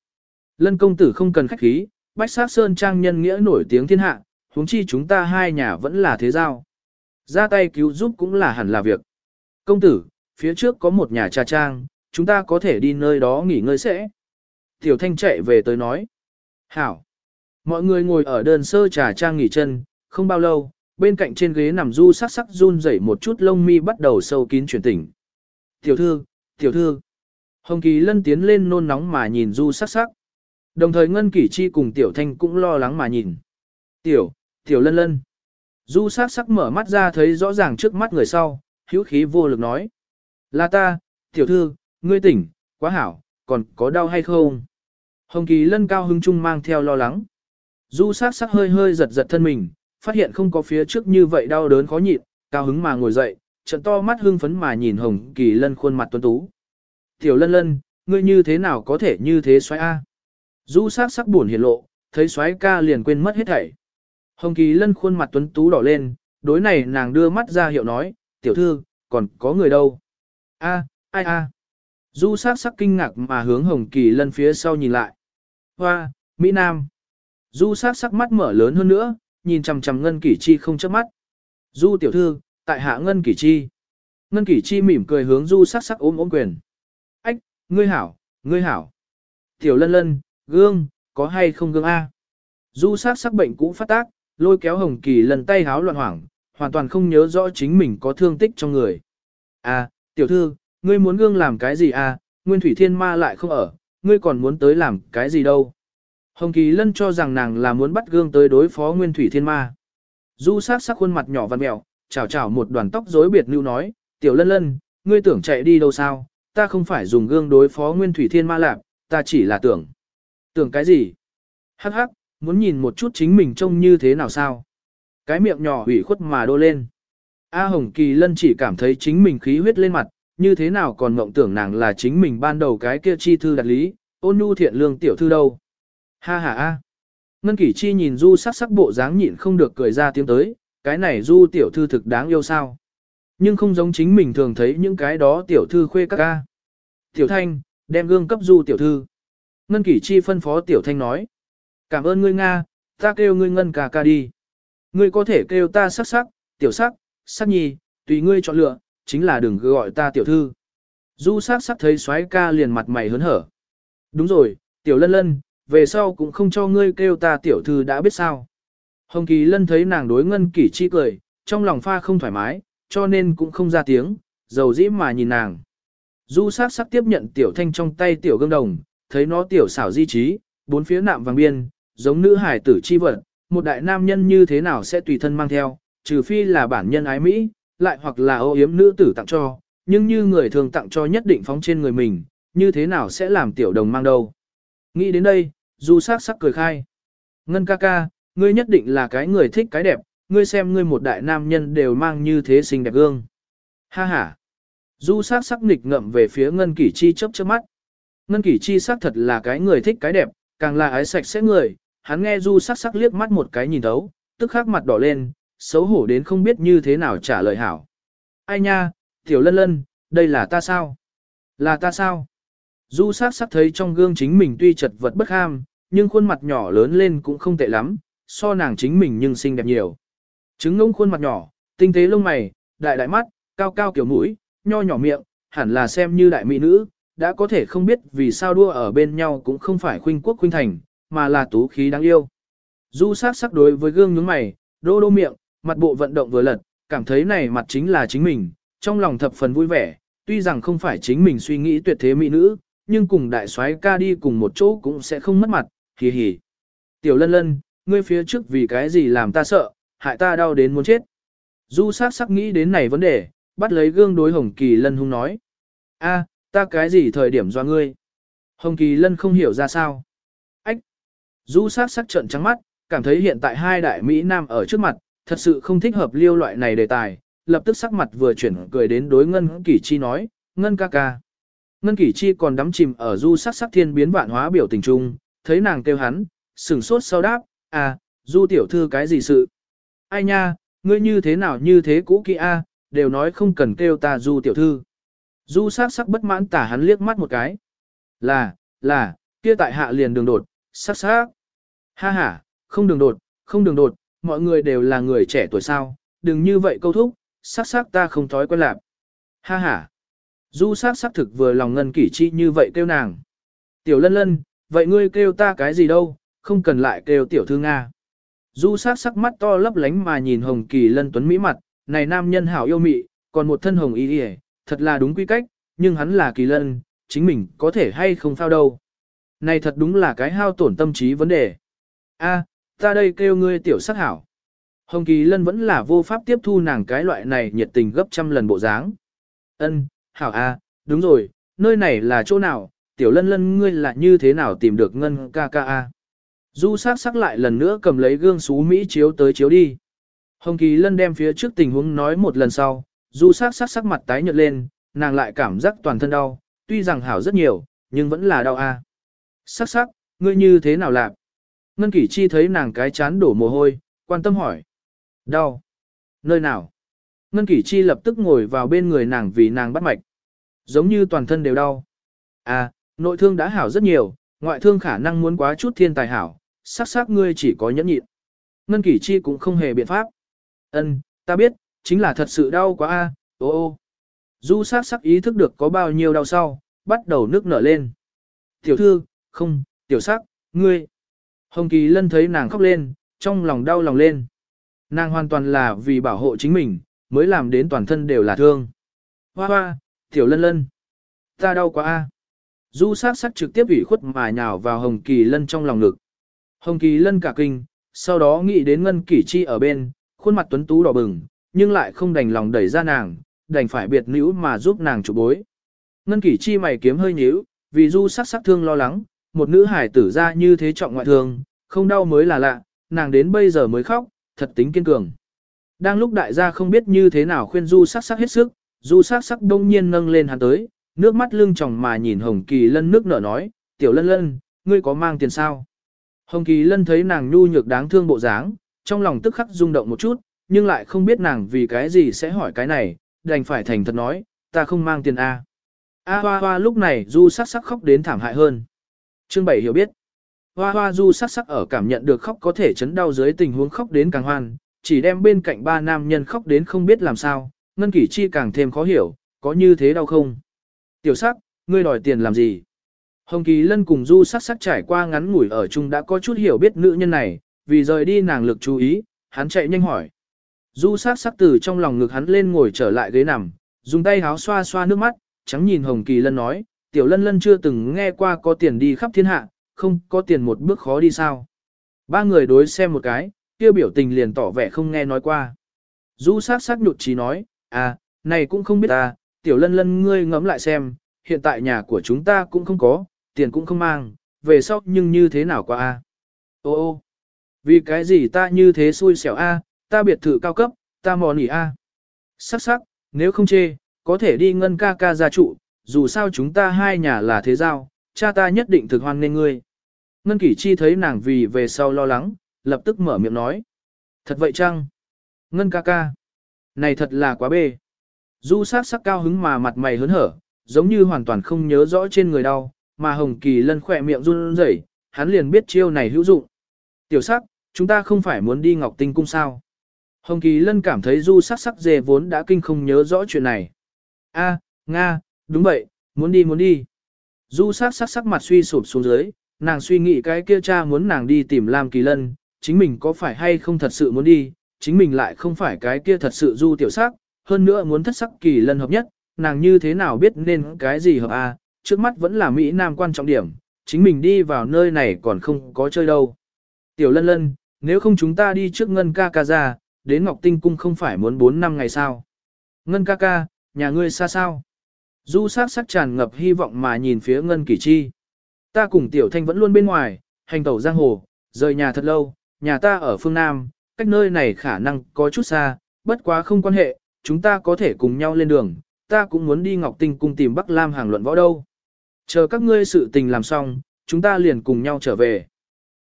Lân công tử không cần khách khí, bách sát sơn trang nhân nghĩa nổi tiếng thiên hạ, huống chi chúng ta hai nhà vẫn là thế giao. Ra tay cứu giúp cũng là hẳn là việc. Công tử, phía trước có một nhà trà trang, chúng ta có thể đi nơi đó nghỉ ngơi sẽ. Tiểu thanh chạy về tới nói. Hảo. Mọi người ngồi ở đơn sơ trà trang nghỉ chân, không bao lâu, bên cạnh trên ghế nằm du sắc sắc run rẩy một chút lông mi bắt đầu sâu kín chuyển tỉnh. Tiểu thư, tiểu thư. Hồng Kỳ lân tiến lên nôn nóng mà nhìn du sắc sắc. Đồng thời Ngân Kỷ Chi cùng Tiểu Thanh cũng lo lắng mà nhìn. Tiểu, Tiểu lân lân. Du sắc sắc mở mắt ra thấy rõ ràng trước mắt người sau, hữu khí vô lực nói. Là ta, Tiểu thư, ngươi tỉnh, quá hảo, còn có đau hay không? Hồng Kỳ Lân cao hứng trung mang theo lo lắng. Du sát sắc hơi hơi giật giật thân mình, phát hiện không có phía trước như vậy đau đớn khó nhịn, cao hứng mà ngồi dậy, trận to mắt hưng phấn mà nhìn Hồng Kỳ Lân khuôn mặt tuấn tú. Tiểu Lân Lân, ngươi như thế nào có thể như thế xoáy A? Du sắc sắc buồn hiện lộ, thấy xoáy ca liền quên mất hết thảy. Hồng Kỳ Lân khuôn mặt tuấn tú đỏ lên, đối này nàng đưa mắt ra hiệu nói, tiểu thư, còn có người đâu? A, ai a? Du sắc sắc kinh ngạc mà hướng Hồng Kỳ Lân phía sau nhìn lại. Hoa, Mỹ Nam. Du sắc sắc mắt mở lớn hơn nữa, nhìn chằm chằm Ngân Kỷ Chi không chớp mắt. Du tiểu thư, tại hạ Ngân Kỷ Chi. Ngân Kỷ Chi mỉm cười hướng Du sắc sắc ôm ôm quyền. Ách, ngươi hảo, ngươi hảo. Tiểu lân lân, gương, có hay không gương A. Du sắc sắc bệnh cũ phát tác, lôi kéo Hồng Kỳ lần tay háo loạn hoảng, hoàn toàn không nhớ rõ chính mình có thương tích trong người. À, tiểu thư, ngươi muốn gương làm cái gì à, Nguyên Thủy Thiên Ma lại không ở, ngươi còn muốn tới làm cái gì đâu. Hồng Kỳ Lân cho rằng nàng là muốn bắt gương tới đối phó Nguyên Thủy Thiên Ma. Du sắc sắc khuôn mặt nhỏ văn mẹo, chào chào một đoàn tóc rối biệt lưu nói, tiểu lân lân, ngươi tưởng chạy đi đâu sao, ta không phải dùng gương đối phó Nguyên Thủy Thiên Ma lạc, ta chỉ là tưởng. Tưởng cái gì? Hắc hắc, muốn nhìn một chút chính mình trông như thế nào sao? Cái miệng nhỏ hủy khuất mà đô lên. A Hồng Kỳ Lân chỉ cảm thấy chính mình khí huyết lên mặt, như thế nào còn mộng tưởng nàng là chính mình ban đầu cái kia chi thư đặt lý, ôn nhu thiện lương tiểu thư đâu. Ha ha a. Ngân Kỷ Chi nhìn Du sắc sắc bộ dáng nhịn không được cười ra tiếng tới, cái này Du tiểu thư thực đáng yêu sao. Nhưng không giống chính mình thường thấy những cái đó tiểu thư khuê các ca. Tiểu Thanh, đem gương cấp Du tiểu thư. Ngân Kỷ Chi phân phó Tiểu Thanh nói. Cảm ơn ngươi Nga, ta kêu ngươi Ngân ca ca đi. Ngươi có thể kêu ta sắc sắc, tiểu sắc, sắc nhi, tùy ngươi chọn lựa, chính là đừng gọi ta tiểu thư. Du sắc sắc thấy soái ca liền mặt mày hớn hở. Đúng rồi, tiểu lân lân, về sau cũng không cho ngươi kêu ta tiểu thư đã biết sao. Hồng Kỳ lân thấy nàng đối ngân kỷ chi cười, trong lòng pha không thoải mái, cho nên cũng không ra tiếng, dầu dĩ mà nhìn nàng. Du sắc sắc tiếp nhận tiểu thanh trong tay tiểu gương đồng, thấy nó tiểu xảo di trí, bốn phía nạm vàng biên, giống nữ hải tử chi vật, một đại nam nhân như thế nào sẽ tùy thân mang theo, trừ phi là bản nhân ái Mỹ, lại hoặc là ô yếm nữ tử tặng cho, nhưng như người thường tặng cho nhất định phóng trên người mình, như thế nào sẽ làm tiểu đồng mang đâu. Nghĩ đến đây, du sắc sắc cười khai. Ngân ca ca, ngươi nhất định là cái người thích cái đẹp, ngươi xem ngươi một đại nam nhân đều mang như thế xinh đẹp gương. Ha ha. Du sắc sắc nghịch ngậm về phía Ngân Kỷ Chi chớp chớp mắt. Ngân Kỷ Chi sắc thật là cái người thích cái đẹp, càng là ái sạch sẽ người, hắn nghe Du sắc sắc liếc mắt một cái nhìn thấu, tức khắc mặt đỏ lên, xấu hổ đến không biết như thế nào trả lời hảo. Ai nha, tiểu lân lân, đây là ta sao? Là ta sao? Du sắc sắc thấy trong gương chính mình tuy chật vật bất ham, nhưng khuôn mặt nhỏ lớn lên cũng không tệ lắm, so nàng chính mình nhưng xinh đẹp nhiều. Trứng ngông khuôn mặt nhỏ, tinh tế lông mày, đại đại mắt, cao cao kiểu mũi, nho nhỏ miệng, hẳn là xem như đại mỹ nữ, đã có thể không biết vì sao đua ở bên nhau cũng không phải khuynh quốc khuynh thành, mà là tú khí đáng yêu. Du sắc sắc đối với gương nhướng mày, đô đô miệng, mặt bộ vận động vừa lật, cảm thấy này mặt chính là chính mình, trong lòng thập phần vui vẻ, tuy rằng không phải chính mình suy nghĩ tuyệt thế mỹ nữ, nhưng cùng đại soái ca đi cùng một chỗ cũng sẽ không mất mặt, hì hì. Tiểu lân lân, ngươi phía trước vì cái gì làm ta sợ, hại ta đau đến muốn chết. Du sắc sắc nghĩ đến này vấn đề, bắt lấy gương đối Hồng Kỳ Lân hung nói. a ta cái gì thời điểm do ngươi? Hồng Kỳ Lân không hiểu ra sao. Ách! Du sắc sắc trận trắng mắt, cảm thấy hiện tại hai đại Mỹ Nam ở trước mặt, thật sự không thích hợp liêu loại này đề tài, lập tức sắc mặt vừa chuyển cười đến đối Ngân Kỳ Chi nói, Ngân ca ca. Ngân Kỳ Chi còn đắm chìm ở du sắc sắc thiên biến vạn hóa biểu tình trung, thấy nàng kêu hắn, sừng sốt sau đáp, à, du tiểu thư cái gì sự? Ai nha, ngươi như thế nào như thế cũ kỹ a, đều nói không cần kêu ta du tiểu thư. Du sắc sắc bất mãn tả hắn liếc mắt một cái. Là, là, kia tại hạ liền đường đột, sắc sắc. Ha ha, không đường đột, không đường đột, mọi người đều là người trẻ tuổi sao, đừng như vậy câu thúc, sắc sắc ta không thói quen lạc. Ha ha. Du sắc sắc thực vừa lòng ngân kỷ chi như vậy kêu nàng. Tiểu lân lân, vậy ngươi kêu ta cái gì đâu, không cần lại kêu tiểu thư Nga. Du sắc sắc mắt to lấp lánh mà nhìn hồng kỳ lân tuấn mỹ mặt, này nam nhân hảo yêu mị, còn một thân hồng y đi thật là đúng quy cách, nhưng hắn là kỳ lân, chính mình có thể hay không phao đâu. Này thật đúng là cái hao tổn tâm trí vấn đề. A, ta đây kêu ngươi tiểu sắc hảo. Hồng Kỳ Lân vẫn là vô pháp tiếp thu nàng cái loại này nhiệt tình gấp trăm lần bộ dáng. Ân, hảo a, đúng rồi, nơi này là chỗ nào, tiểu lân lân ngươi là như thế nào tìm được ngân ca ca a. Du sắc sắc lại lần nữa cầm lấy gương xú Mỹ chiếu tới chiếu đi. Hồng Kỳ Lân đem phía trước tình huống nói một lần sau, du sắc sắc sắc mặt tái nhợt lên, nàng lại cảm giác toàn thân đau, tuy rằng hảo rất nhiều, nhưng vẫn là đau a. Sắc sắc, ngươi như thế nào lạc? Ngân Kỷ Chi thấy nàng cái chán đổ mồ hôi, quan tâm hỏi. Đau. Nơi nào? Ngân Kỷ Chi lập tức ngồi vào bên người nàng vì nàng bắt mạch. Giống như toàn thân đều đau. À, nội thương đã hảo rất nhiều, ngoại thương khả năng muốn quá chút thiên tài hảo, sắc sắc ngươi chỉ có nhẫn nhịn. Ngân Kỷ Chi cũng không hề biện pháp. Ân, ta biết, chính là thật sự đau quá a. Ô ô. Du sắc sắc ý thức được có bao nhiêu đau sau, bắt đầu nước nở lên. Tiểu thư, không, tiểu sắc, ngươi. Hồng Kỳ Lân thấy nàng khóc lên, trong lòng đau lòng lên. Nàng hoàn toàn là vì bảo hộ chính mình, mới làm đến toàn thân đều là thương. Hoa hoa, tiểu lân lân. Ta đau quá a. Du sắc sắc trực tiếp ủy khuất mà nhào vào Hồng Kỳ Lân trong lòng ngực. Hồng Kỳ Lân cả kinh, sau đó nghĩ đến Ngân Kỷ Chi ở bên, khuôn mặt tuấn tú đỏ bừng, nhưng lại không đành lòng đẩy ra nàng, đành phải biệt nữ mà giúp nàng chụp bối. Ngân Kỷ Chi mày kiếm hơi nhíu, vì Du sắc sắc thương lo lắng, một nữ hải tử ra như thế trọng ngoại thương, không đau mới là lạ, nàng đến bây giờ mới khóc, thật tính kiên cường. Đang lúc đại gia không biết như thế nào khuyên Du sắc sắc hết sức, Du sắc sắc đông nhiên nâng lên hắn tới, nước mắt lưng tròng mà nhìn Hồng Kỳ Lân nước nở nói, tiểu lân lân, ngươi có mang tiền sao? Hồng Kỳ Lân thấy nàng nhu nhược đáng thương bộ dáng, trong lòng tức khắc rung động một chút, nhưng lại không biết nàng vì cái gì sẽ hỏi cái này, đành phải thành thật nói, ta không mang tiền A. A hoa hoa lúc này Du sắc sắc khóc đến thảm hại hơn. trương bảy hiểu biết. Hoa hoa Du sắc sắc ở cảm nhận được khóc có thể chấn đau dưới tình huống khóc đến càng hoan, chỉ đem bên cạnh ba nam nhân khóc đến không biết làm sao, Ngân Kỷ Chi càng thêm khó hiểu, có như thế đau không? Tiểu sắc, ngươi đòi tiền làm gì? Hồng Kỳ Lân cùng Du sắc sắc trải qua ngắn ngủi ở chung đã có chút hiểu biết nữ nhân này, vì rời đi nàng lực chú ý, hắn chạy nhanh hỏi. Du sắc sắc từ trong lòng ngực hắn lên ngồi trở lại ghế nằm, dùng tay háo xoa xoa nước mắt, trắng nhìn Hồng Kỳ Lân nói, Tiểu Lân Lân chưa từng nghe qua có tiền đi khắp thiên hạ, không có tiền một bước khó đi sao. Ba người đối xem một cái, kia biểu tình liền tỏ vẻ không nghe nói qua. Du sắc sắc nhụt chí nói, à, này cũng không biết ta, Tiểu Lân Lân ngươi ngẫm lại xem, hiện tại nhà của chúng ta cũng không có, tiền cũng không mang, về sau nhưng như thế nào qua a? Ô ô, vì cái gì ta như thế xui xẻo a, ta biệt thự cao cấp, ta mò nỉ a. Sắc sắc, nếu không chê, có thể đi ngân ca ca gia trụ, dù sao chúng ta hai nhà là thế giao, cha ta nhất định thực hoan nên ngươi. Ngân kỷ chi thấy nàng vì về sau lo lắng, lập tức mở miệng nói. Thật vậy chăng? Ngân ca ca. Này thật là quá bê. Du sắc sắc cao hứng mà mặt mày hớn hở, giống như hoàn toàn không nhớ rõ trên người đau, mà Hồng Kỳ lân khỏe miệng run rẩy, hắn liền biết chiêu này hữu dụng. Tiểu sắc, chúng ta không phải muốn đi Ngọc Tinh Cung sao? Hồng Kỳ lân cảm thấy du sắc sắc dề vốn đã kinh không nhớ rõ chuyện này. A, Nga, đúng vậy, muốn đi muốn đi. Du sắc sắc sắc mặt suy sụp xuống dưới, nàng suy nghĩ cái kia cha muốn nàng đi tìm Lam Kỳ lân, chính mình có phải hay không thật sự muốn đi, chính mình lại không phải cái kia thật sự du tiểu sắc, hơn nữa muốn thất sắc kỳ lân hợp nhất, nàng như thế nào biết nên cái gì hợp a? trước mắt vẫn là Mỹ Nam quan trọng điểm, chính mình đi vào nơi này còn không có chơi đâu. Tiểu lân lân, nếu không chúng ta đi trước Ngân ca ca ra, đến Ngọc Tinh Cung không phải muốn 4 năm ngày sao. Ngân ca ca, nhà ngươi xa sao? Du sắc sắc tràn ngập hy vọng mà nhìn phía Ngân Kỷ Chi. Ta cùng Tiểu Thanh vẫn luôn bên ngoài, hành tẩu giang hồ, rời nhà thật lâu, nhà ta ở phương Nam, cách nơi này khả năng có chút xa, bất quá không quan hệ, chúng ta có thể cùng nhau lên đường, ta cũng muốn đi Ngọc Tinh Cung tìm Bắc Lam hàng luận võ đâu. Chờ các ngươi sự tình làm xong, chúng ta liền cùng nhau trở về.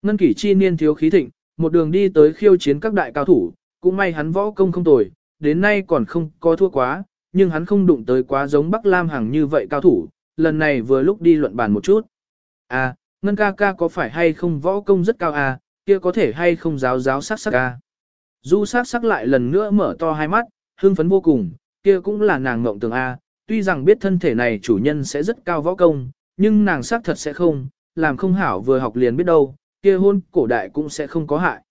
Ngân kỷ chi niên thiếu khí thịnh, một đường đi tới khiêu chiến các đại cao thủ, cũng may hắn võ công không tồi, đến nay còn không có thua quá, nhưng hắn không đụng tới quá giống Bắc Lam Hằng như vậy cao thủ, lần này vừa lúc đi luận bàn một chút. À, Ngân ca ca có phải hay không võ công rất cao à, kia có thể hay không giáo giáo sắc sắc à. Du sắc sắc lại lần nữa mở to hai mắt, hưng phấn vô cùng, kia cũng là nàng ngộng tường A, à, tuy rằng biết thân thể này chủ nhân sẽ rất cao võ công, nhưng nàng sắc thật sẽ không, làm không hảo vừa học liền biết đâu, kia hôn cổ đại cũng sẽ không có hại.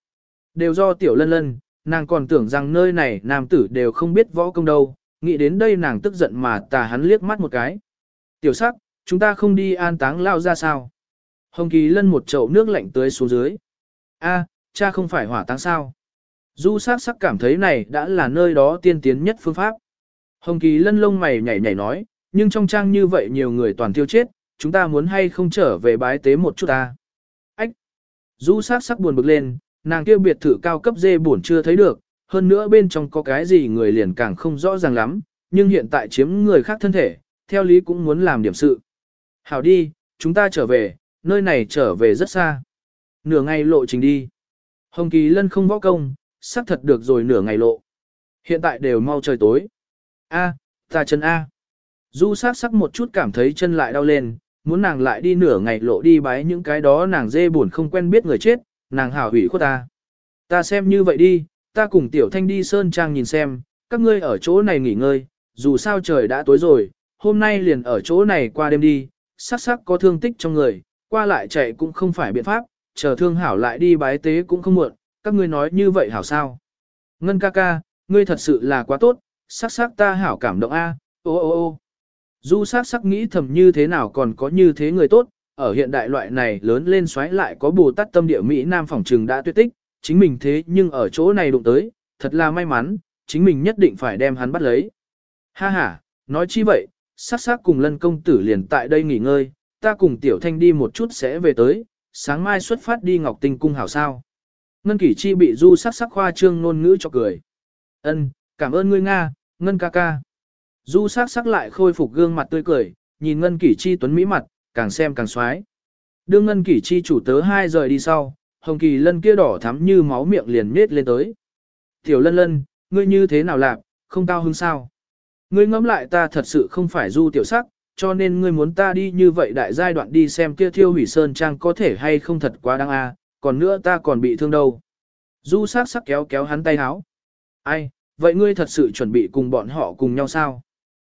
Đều do tiểu lân lân, nàng còn tưởng rằng nơi này nam tử đều không biết võ công đâu, nghĩ đến đây nàng tức giận mà tà hắn liếc mắt một cái. Tiểu sắc, chúng ta không đi an táng lao ra sao? Hồng Kỳ lân một chậu nước lạnh tưới xuống dưới. A, cha không phải hỏa táng sao? Du sắc sắc cảm thấy này đã là nơi đó tiên tiến nhất phương pháp. Hồng Kỳ lân lông mày nhảy nhảy nói, nhưng trong trang như vậy nhiều người toàn tiêu chết, chúng ta muốn hay không trở về bái tế một chút ta. Ách! Du sắc sắc buồn bực lên, nàng kia biệt thự cao cấp dê buồn chưa thấy được, hơn nữa bên trong có cái gì người liền càng không rõ ràng lắm, nhưng hiện tại chiếm người khác thân thể, theo lý cũng muốn làm điểm sự. Hảo đi, chúng ta trở về, nơi này trở về rất xa. Nửa ngày lộ trình đi. Hồng Kỳ lân không võ công, xác thật được rồi nửa ngày lộ. Hiện tại đều mau trời tối. A, ta chân A. Du sát sắc một chút cảm thấy chân lại đau lên, muốn nàng lại đi nửa ngày lộ đi bái những cái đó nàng dê buồn không quen biết người chết, nàng hảo hủy khuất ta. Ta xem như vậy đi, ta cùng tiểu thanh đi sơn trang nhìn xem, các ngươi ở chỗ này nghỉ ngơi, dù sao trời đã tối rồi, hôm nay liền ở chỗ này qua đêm đi, sắc sắc có thương tích trong người, qua lại chạy cũng không phải biện pháp, chờ thương hảo lại đi bái tế cũng không muộn, các ngươi nói như vậy hảo sao. Ngân ca ca, ngươi thật sự là quá tốt, sắc sắc ta hảo cảm động a, ô ô ô. Du sắc sắc nghĩ thầm như thế nào còn có như thế người tốt, ở hiện đại loại này lớn lên xoáy lại có bồ tát tâm địa Mỹ Nam phỏng trừng đã tuyệt tích, chính mình thế nhưng ở chỗ này đụng tới, thật là may mắn, chính mình nhất định phải đem hắn bắt lấy. Ha ha, nói chi vậy, sắc sắc cùng lân công tử liền tại đây nghỉ ngơi, ta cùng tiểu thanh đi một chút sẽ về tới, sáng mai xuất phát đi Ngọc Tinh Cung hảo sao. Ngân Kỷ Chi bị du sắc sắc khoa trương ngôn ngữ cho cười. Ân, cảm ơn ngươi Nga, Ngân ca ca. Du sắc sắc lại khôi phục gương mặt tươi cười, nhìn Ngân Kỷ Chi tuấn mỹ mặt, càng xem càng xoái. Đương Ngân Kỷ Chi chủ tớ hai rời đi sau, Hồng Kỳ Lân kia đỏ thắm như máu miệng liền nết lên tới. Tiểu Lân Lân, ngươi như thế nào lạc, không cao hứng sao? Ngươi ngẫm lại ta thật sự không phải du tiểu sắc, cho nên ngươi muốn ta đi như vậy đại giai đoạn đi xem kia thiêu hủy sơn trang có thể hay không thật quá đáng a, còn nữa ta còn bị thương đâu. Du sắc sắc kéo kéo hắn tay háo. Ai, vậy ngươi thật sự chuẩn bị cùng bọn họ cùng nhau sao?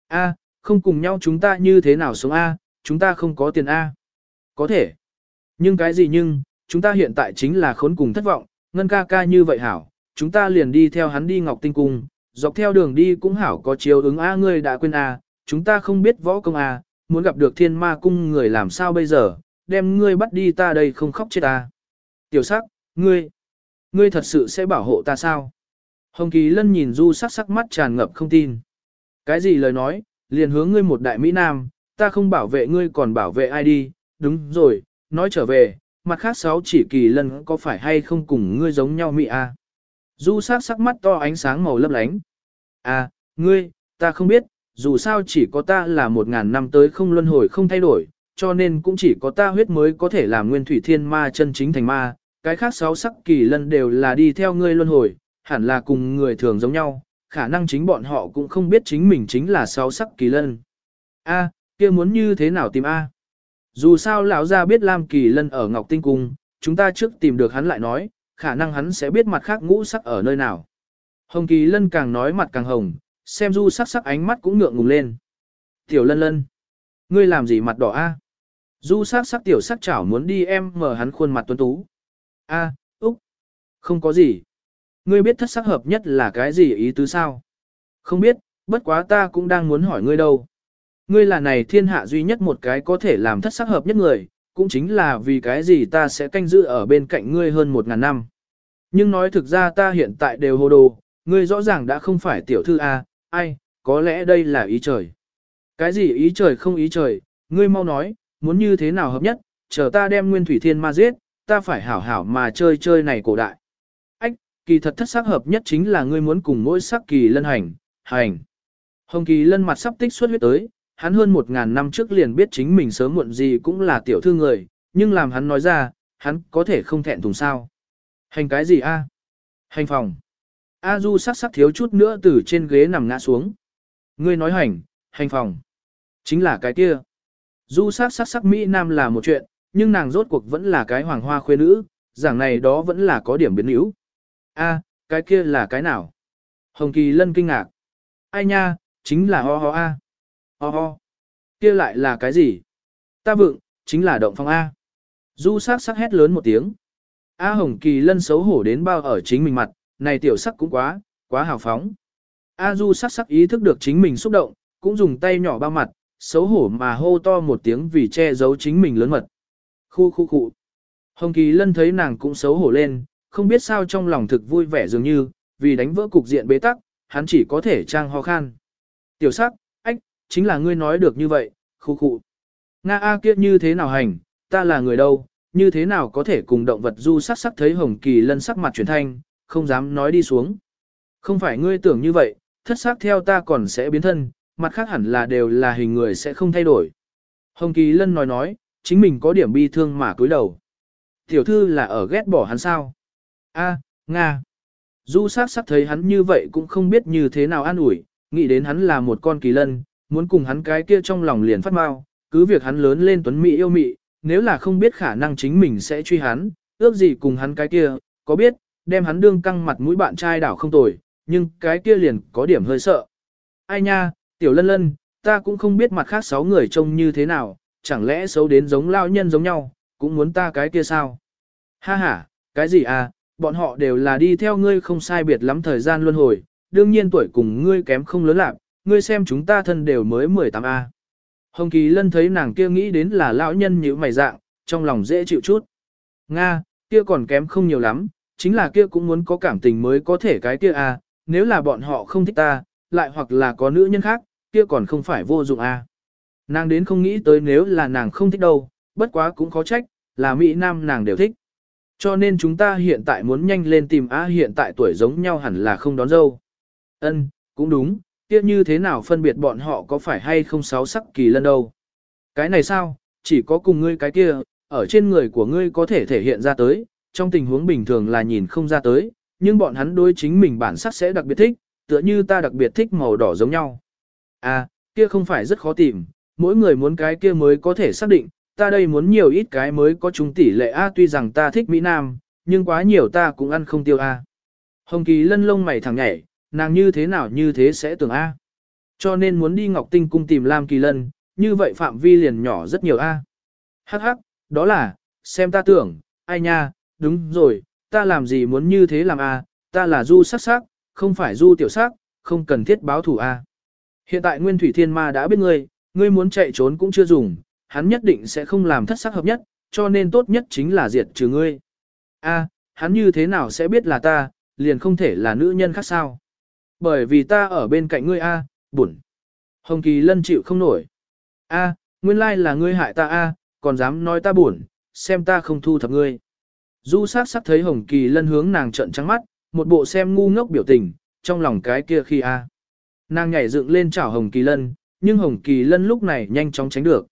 A, không cùng nhau chúng ta như thế nào sống A, chúng ta không có tiền A. Có thể. Nhưng cái gì nhưng, chúng ta hiện tại chính là khốn cùng thất vọng, ngân ca ca như vậy hảo, chúng ta liền đi theo hắn đi Ngọc Tinh Cung, dọc theo đường đi cũng hảo có chiếu ứng A ngươi đã quên A, chúng ta không biết võ công A, muốn gặp được thiên ma cung người làm sao bây giờ, đem ngươi bắt đi ta đây không khóc chết ta. Tiểu sắc, ngươi, ngươi thật sự sẽ bảo hộ ta sao? Hồng Kỳ Lân nhìn Du sắc sắc mắt tràn ngập không tin. Cái gì lời nói, liền hướng ngươi một đại Mỹ Nam, ta không bảo vệ ngươi còn bảo vệ ai đi, đúng rồi, nói trở về, mặt khác sáu chỉ Kỳ Lân có phải hay không cùng ngươi giống nhau Mỹ à? Du sắc sắc mắt to ánh sáng màu lấp lánh. À, ngươi, ta không biết, dù sao chỉ có ta là một ngàn năm tới không luân hồi không thay đổi, cho nên cũng chỉ có ta huyết mới có thể làm nguyên thủy thiên ma chân chính thành ma, cái khác sáu sắc kỳ lân đều là đi theo ngươi luân hồi, hẳn là cùng người thường giống nhau, khả năng chính bọn họ cũng không biết chính mình chính là sáu sắc kỳ lân. A, kia muốn như thế nào tìm A? Dù sao lão gia biết Lam Kỳ Lân ở Ngọc Tinh Cung, chúng ta trước tìm được hắn lại nói, khả năng hắn sẽ biết mặt khác ngũ sắc ở nơi nào. Hồng Kỳ Lân càng nói mặt càng hồng, xem du sắc sắc ánh mắt cũng ngượng ngùng lên. Tiểu Lân Lân, ngươi làm gì mặt đỏ a? Du sắc sắc tiểu sắc chảo muốn đi em mở hắn khuôn mặt tuấn tú. A, Úc, không có gì. Ngươi biết thất sắc hợp nhất là cái gì ý tứ sao? Không biết, bất quá ta cũng đang muốn hỏi ngươi đâu. Ngươi là này thiên hạ duy nhất một cái có thể làm thất sắc hợp nhất người, cũng chính là vì cái gì ta sẽ canh giữ ở bên cạnh ngươi hơn một ngàn năm. Nhưng nói thực ra ta hiện tại đều hồ đồ, ngươi rõ ràng đã không phải tiểu thư A, ai, có lẽ đây là ý trời. Cái gì ý trời không ý trời, ngươi mau nói, muốn như thế nào hợp nhất, chờ ta đem nguyên thủy thiên ma giết, ta phải hảo hảo mà chơi chơi này cổ đại. Ách, kỳ thật thất sắc hợp nhất chính là ngươi muốn cùng mỗi sắc kỳ lân hành, hành. Hồng kỳ lân mặt sắp tích xuất huyết tới, hắn hơn một ngàn năm trước liền biết chính mình sớm muộn gì cũng là tiểu thư người, nhưng làm hắn nói ra, hắn có thể không thẹn thùng sao. Hành cái gì a? Hành phòng. A Du sắc sắc thiếu chút nữa từ trên ghế nằm ngã xuống. Ngươi nói hành, hành phòng. Chính là cái kia. Du sắc sắc sắc Mỹ Nam là một chuyện, nhưng nàng rốt cuộc vẫn là cái hoàng hoa khuê nữ, giảng này đó vẫn là có điểm biến yếu. A, cái kia là cái nào? Hồng Kỳ Lân kinh ngạc. Ai nha, chính là ho ho a. Ho ho. Kia lại là cái gì? Ta vượng, chính là động phong A. Du sắc sắc hét lớn một tiếng. A Hồng Kỳ Lân xấu hổ đến bao ở chính mình mặt, này tiểu sắc cũng quá, quá hào phóng. A Du sắc sắc ý thức được chính mình xúc động, cũng dùng tay nhỏ bao mặt, xấu hổ mà hô to một tiếng vì che giấu chính mình lớn mật. Khu khu khu. Hồng Kỳ Lân thấy nàng cũng xấu hổ lên, không biết sao trong lòng thực vui vẻ dường như, vì đánh vỡ cục diện bế tắc, hắn chỉ có thể trang ho khan. Tiểu sắc, chính là ngươi nói được như vậy, khu khu. Nga A kiết như thế nào hành, ta là người đâu, như thế nào có thể cùng động vật du sắc sắc thấy Hồng Kỳ Lân sắc mặt chuyển thanh, không dám nói đi xuống. Không phải ngươi tưởng như vậy, thất sắc theo ta còn sẽ biến thân, mặt khác hẳn là đều là hình người sẽ không thay đổi. Hồng Kỳ Lân nói nói, chính mình có điểm bi thương mà cúi đầu. Tiểu thư là ở ghét bỏ hắn sao? A, Nga. Du sắc sắc thấy hắn như vậy cũng không biết như thế nào an ủi, nghĩ đến hắn là một con kỳ lân, muốn cùng hắn cái kia trong lòng liền phát mau, cứ việc hắn lớn lên tuấn mỹ yêu mị, nếu là không biết khả năng chính mình sẽ truy hắn, ước gì cùng hắn cái kia, có biết, đem hắn đương căng mặt mũi bạn trai đảo không tồi, nhưng cái kia liền có điểm hơi sợ. Ai nha, tiểu lân lân, ta cũng không biết mặt khác sáu người trông như thế nào, chẳng lẽ xấu đến giống lao nhân giống nhau, cũng muốn ta cái kia sao? Ha ha, cái gì à, bọn họ đều là đi theo ngươi không sai biệt lắm thời gian luân hồi, đương nhiên tuổi cùng ngươi kém không lớn lạc, ngươi xem chúng ta thân đều mới 18A. Hồng Kỳ Lân thấy nàng kia nghĩ đến là lão nhân như mày dạng, trong lòng dễ chịu chút. Nga, kia còn kém không nhiều lắm, chính là kia cũng muốn có cảm tình mới có thể cái kia à, nếu là bọn họ không thích ta, lại hoặc là có nữ nhân khác, kia còn không phải vô dụng à. Nàng đến không nghĩ tới nếu là nàng không thích đâu, bất quá cũng khó trách, là Mỹ Nam nàng đều thích. Cho nên chúng ta hiện tại muốn nhanh lên tìm A hiện tại tuổi giống nhau hẳn là không đón dâu. Ân, cũng đúng, kia như thế nào phân biệt bọn họ có phải hay không sáu sắc kỳ lân đâu. Cái này sao, chỉ có cùng ngươi cái kia, ở trên người của ngươi có thể thể hiện ra tới, trong tình huống bình thường là nhìn không ra tới, nhưng bọn hắn đối chính mình bản sắc sẽ đặc biệt thích, tựa như ta đặc biệt thích màu đỏ giống nhau. À, kia không phải rất khó tìm, mỗi người muốn cái kia mới có thể xác định, ta đây muốn nhiều ít cái mới có chúng tỷ lệ A tuy rằng ta thích Mỹ Nam, nhưng quá nhiều ta cũng ăn không tiêu A. Hồng Kỳ lân lông mày thẳng nhảy, nàng như thế nào như thế sẽ tưởng A. Cho nên muốn đi Ngọc Tinh cung tìm Lam Kỳ Lân, như vậy phạm vi liền nhỏ rất nhiều A. Hắc hắc, đó là, xem ta tưởng, ai nha, đúng rồi, ta làm gì muốn như thế làm A, ta là du sắc sắc, không phải du tiểu sắc, không cần thiết báo thủ A. Hiện tại Nguyên Thủy Thiên Ma đã biết ngươi, ngươi muốn chạy trốn cũng chưa dùng, hắn nhất định sẽ không làm thất sắc hợp nhất, cho nên tốt nhất chính là diệt trừ ngươi. A, hắn như thế nào sẽ biết là ta, liền không thể là nữ nhân khác sao? Bởi vì ta ở bên cạnh ngươi A, buồn. Hồng Kỳ Lân chịu không nổi. A, nguyên lai là ngươi hại ta A, còn dám nói ta buồn, xem ta không thu thập ngươi. Du sát sắc thấy Hồng Kỳ Lân hướng nàng trận trắng mắt, một bộ xem ngu ngốc biểu tình, trong lòng cái kia khi a. Nàng nhảy dựng lên chảo Hồng Kỳ Lân, nhưng Hồng Kỳ Lân lúc này nhanh chóng tránh được.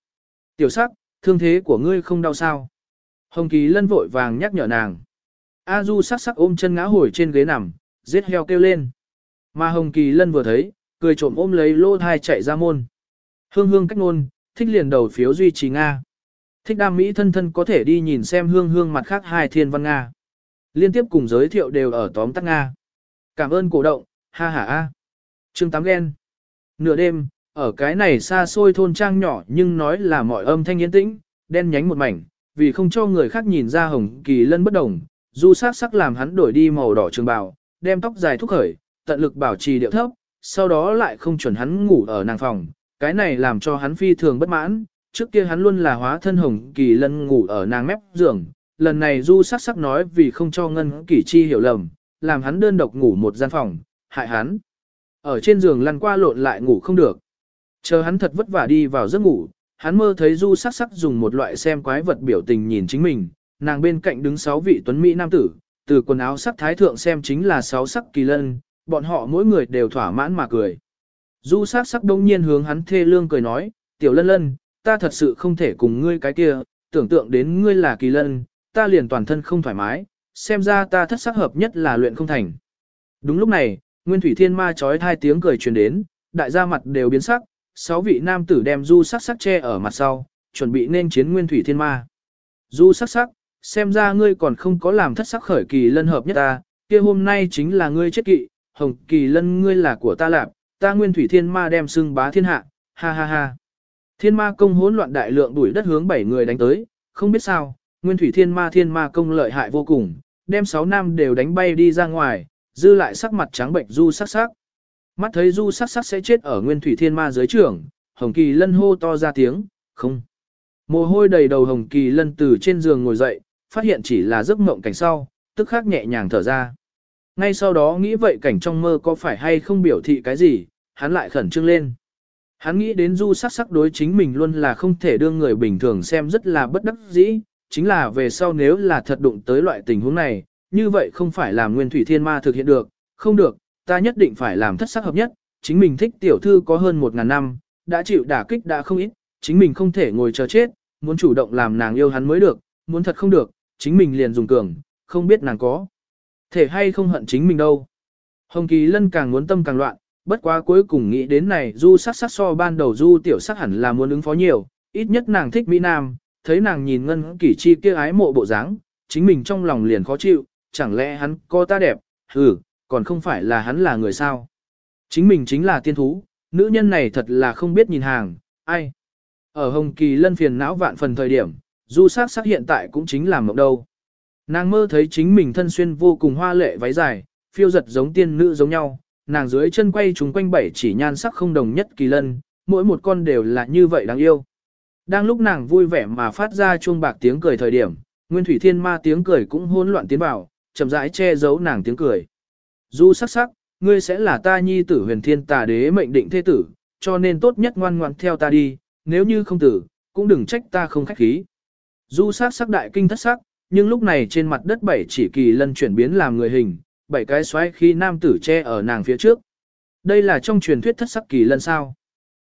Tiểu sắc, thương thế của ngươi không đau sao. Hồng Kỳ Lân vội vàng nhắc nhở nàng. A Du sắc sắc ôm chân ngã hồi trên ghế nằm, giết heo kêu lên. Mà Hồng Kỳ Lân vừa thấy, cười trộm ôm lấy lô thai chạy ra môn. Hương hương cách nôn, thích liền đầu phiếu duy trì Nga. Thích đam Mỹ thân thân có thể đi nhìn xem hương hương mặt khác hai thiên văn Nga. Liên tiếp cùng giới thiệu đều ở tóm tắt Nga. Cảm ơn cổ động, ha ha a. Chương 8 ghen. Nửa đêm, ở cái này xa xôi thôn trang nhỏ nhưng nói là mọi âm thanh yên tĩnh, đen nhánh một mảnh, vì không cho người khác nhìn ra hồng kỳ lân bất đồng, du sắc sắc làm hắn đổi đi màu đỏ trường bào, đem tóc dài thúc khởi, tận lực bảo trì điệu thấp, sau đó lại không chuẩn hắn ngủ ở nàng phòng, cái này làm cho hắn phi thường bất mãn, trước kia hắn luôn là hóa thân hồng kỳ lân ngủ ở nàng mép giường, lần này du sắc sắc nói vì không cho ngân kỳ chi hiểu lầm, làm hắn đơn độc ngủ một gian phòng, hại hắn. Ở trên giường lăn qua lộn lại ngủ không được. Chờ hắn thật vất vả đi vào giấc ngủ, hắn mơ thấy du sắc sắc dùng một loại xem quái vật biểu tình nhìn chính mình, nàng bên cạnh đứng sáu vị tuấn Mỹ nam tử, từ quần áo sắc thái thượng xem chính là sáu sắc kỳ lân, bọn họ mỗi người đều thỏa mãn mà cười. Du sắc sắc đông nhiên hướng hắn thê lương cười nói, tiểu lân lân, ta thật sự không thể cùng ngươi cái kia, tưởng tượng đến ngươi là kỳ lân, ta liền toàn thân không thoải mái, xem ra ta thất sắc hợp nhất là luyện không thành. Đúng lúc này, Nguyên Thủy Thiên Ma chói hai tiếng cười truyền đến, đại gia mặt đều biến sắc, sáu vị nam tử đem du sắc sắc che ở mặt sau, chuẩn bị nên chiến Nguyên Thủy Thiên Ma. Du sắc sắc, xem ra ngươi còn không có làm thất sắc khởi kỳ lân hợp nhất ta, kia hôm nay chính là ngươi chết kỵ, hồng kỳ lân ngươi là của ta lạp, ta Nguyên Thủy Thiên Ma đem xưng bá thiên hạ, ha ha ha. Thiên ma công hỗn loạn đại lượng đuổi đất hướng bảy người đánh tới, không biết sao, Nguyên Thủy Thiên Ma Thiên Ma công lợi hại vô cùng, đem sáu nam đều đánh bay đi ra ngoài, dư lại sắc mặt trắng bệnh du sắc sắc. Mắt thấy du sắc sắc sẽ chết ở Nguyên Thủy Thiên Ma dưới trưởng, Hồng Kỳ Lân hô to ra tiếng, không. Mồ hôi đầy đầu Hồng Kỳ Lân từ trên giường ngồi dậy, phát hiện chỉ là giấc mộng cảnh sau, tức khắc nhẹ nhàng thở ra. Ngay sau đó nghĩ vậy cảnh trong mơ có phải hay không biểu thị cái gì, hắn lại khẩn trương lên. Hắn nghĩ đến du sắc sắc đối chính mình luôn là không thể đương người bình thường xem rất là bất đắc dĩ, chính là về sau nếu là thật đụng tới loại tình huống này, như vậy không phải làm nguyên thủy thiên ma thực hiện được, không được, ta nhất định phải làm thất sắc hợp nhất, chính mình thích tiểu thư có hơn một ngàn năm, đã chịu đả kích đã không ít, chính mình không thể ngồi chờ chết, muốn chủ động làm nàng yêu hắn mới được, muốn thật không được, chính mình liền dùng cường, không biết nàng có. Thể hay không hận chính mình đâu. Hồng Kỳ Lân càng muốn tâm càng loạn, bất quá cuối cùng nghĩ đến này du sắc sắc so ban đầu du tiểu sắc hẳn là muốn ứng phó nhiều, ít nhất nàng thích Mỹ Nam, thấy nàng nhìn ngân kỷ chi kia ái mộ bộ dáng, chính mình trong lòng liền khó chịu, chẳng lẽ hắn có ta đẹp, hừ, còn không phải là hắn là người sao. Chính mình chính là tiên thú, nữ nhân này thật là không biết nhìn hàng, ai. Ở Hồng Kỳ lân phiền não vạn phần thời điểm, du sắc sắc hiện tại cũng chính là mộng đâu. Nàng mơ thấy chính mình thân xuyên vô cùng hoa lệ váy dài, phiêu giật giống tiên nữ giống nhau, nàng dưới chân quay chúng quanh bảy chỉ nhan sắc không đồng nhất kỳ lân, mỗi một con đều là như vậy đáng yêu. Đang lúc nàng vui vẻ mà phát ra chuông bạc tiếng cười thời điểm, Nguyên Thủy Thiên Ma tiếng cười cũng hỗn loạn tiến vào, chậm rãi che giấu nàng tiếng cười. Du sắc sắc, ngươi sẽ là ta nhi tử huyền thiên tà đế mệnh định thế tử, cho nên tốt nhất ngoan ngoan theo ta đi, nếu như không tử, cũng đừng trách ta không khách khí. Du sắc sắc đại kinh thất sắc, nhưng lúc này trên mặt đất bảy chỉ kỳ lân chuyển biến làm người hình, bảy cái xoáy khi nam tử che ở nàng phía trước. Đây là trong truyền thuyết thất sắc kỳ lân sao.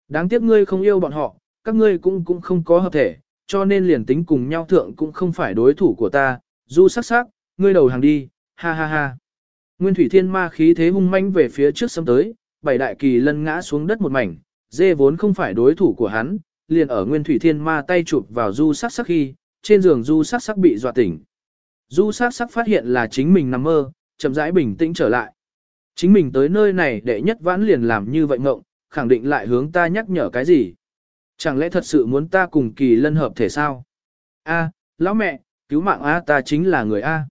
Đáng tiếc ngươi không yêu bọn họ, các ngươi cũng cũng không có hợp thể, cho nên liền tính cùng nhau thượng cũng không phải đối thủ của ta, du sắc sắc, ngươi đầu hàng đi, ha ha ha. Nguyên thủy thiên ma khí thế hung manh về phía trước xâm tới, bảy đại kỳ lân ngã xuống đất một mảnh, dê vốn không phải đối thủ của hắn, liền ở nguyên thủy thiên ma tay chụp vào du sắc sắc khi, trên giường du sắc sắc bị dọa tỉnh. Du sắc sắc phát hiện là chính mình nằm mơ, chậm rãi bình tĩnh trở lại. Chính mình tới nơi này để nhất vãn liền làm như vậy ngộng, khẳng định lại hướng ta nhắc nhở cái gì. Chẳng lẽ thật sự muốn ta cùng kỳ lân hợp thể sao? A, lão mẹ, cứu mạng A ta chính là người A.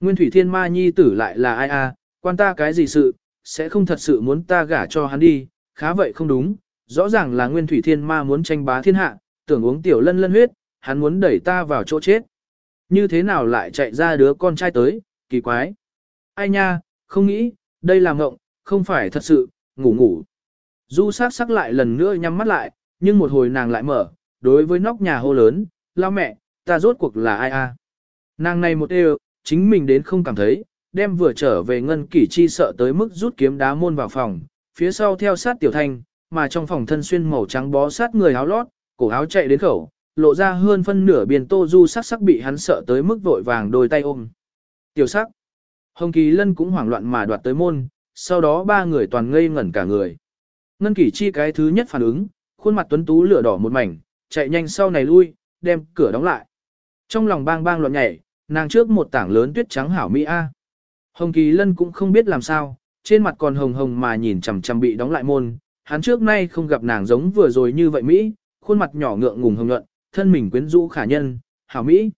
Nguyên thủy thiên ma nhi tử lại là ai A, quan ta cái gì sự, sẽ không thật sự muốn ta gả cho hắn đi, khá vậy không đúng, rõ ràng là nguyên thủy thiên ma muốn tranh bá thiên hạ, tưởng uống tiểu lân lân huyết, hắn muốn đẩy ta vào chỗ chết. Như thế nào lại chạy ra đứa con trai tới, kỳ quái. Ai nha, không nghĩ, đây là ngộng, không phải thật sự, ngủ ngủ. Du sắc sắc lại lần nữa nhắm mắt lại, nhưng một hồi nàng lại mở, đối với nóc nhà hô lớn, lao mẹ, ta rốt cuộc là ai a? Nàng này một đều, chính mình đến không cảm thấy, đem vừa trở về ngân kỷ chi sợ tới mức rút kiếm đá môn vào phòng, phía sau theo sát tiểu thanh, mà trong phòng thân xuyên màu trắng bó sát người áo lót, cổ áo chạy đến khẩu, lộ ra hơn phân nửa biển tô du sắc sắc bị hắn sợ tới mức vội vàng đôi tay ôm. Tiểu sắc. Hồng Kỳ Lân cũng hoảng loạn mà đoạt tới môn, sau đó ba người toàn ngây ngẩn cả người. Ngân Kỷ Chi cái thứ nhất phản ứng, khuôn mặt tuấn tú lửa đỏ một mảnh, chạy nhanh sau này lui, đem cửa đóng lại. Trong lòng bang bang loạn nhảy, nàng trước một tảng lớn tuyết trắng hảo mỹ a. Hồng Kỳ Lân cũng không biết làm sao, trên mặt còn hồng hồng mà nhìn chằm chằm bị đóng lại môn, hắn trước nay không gặp nàng giống vừa rồi như vậy mỹ, khuôn mặt nhỏ ngượng ngùng hồng nhuận, thân mình quyến rũ khả nhân, hảo mỹ.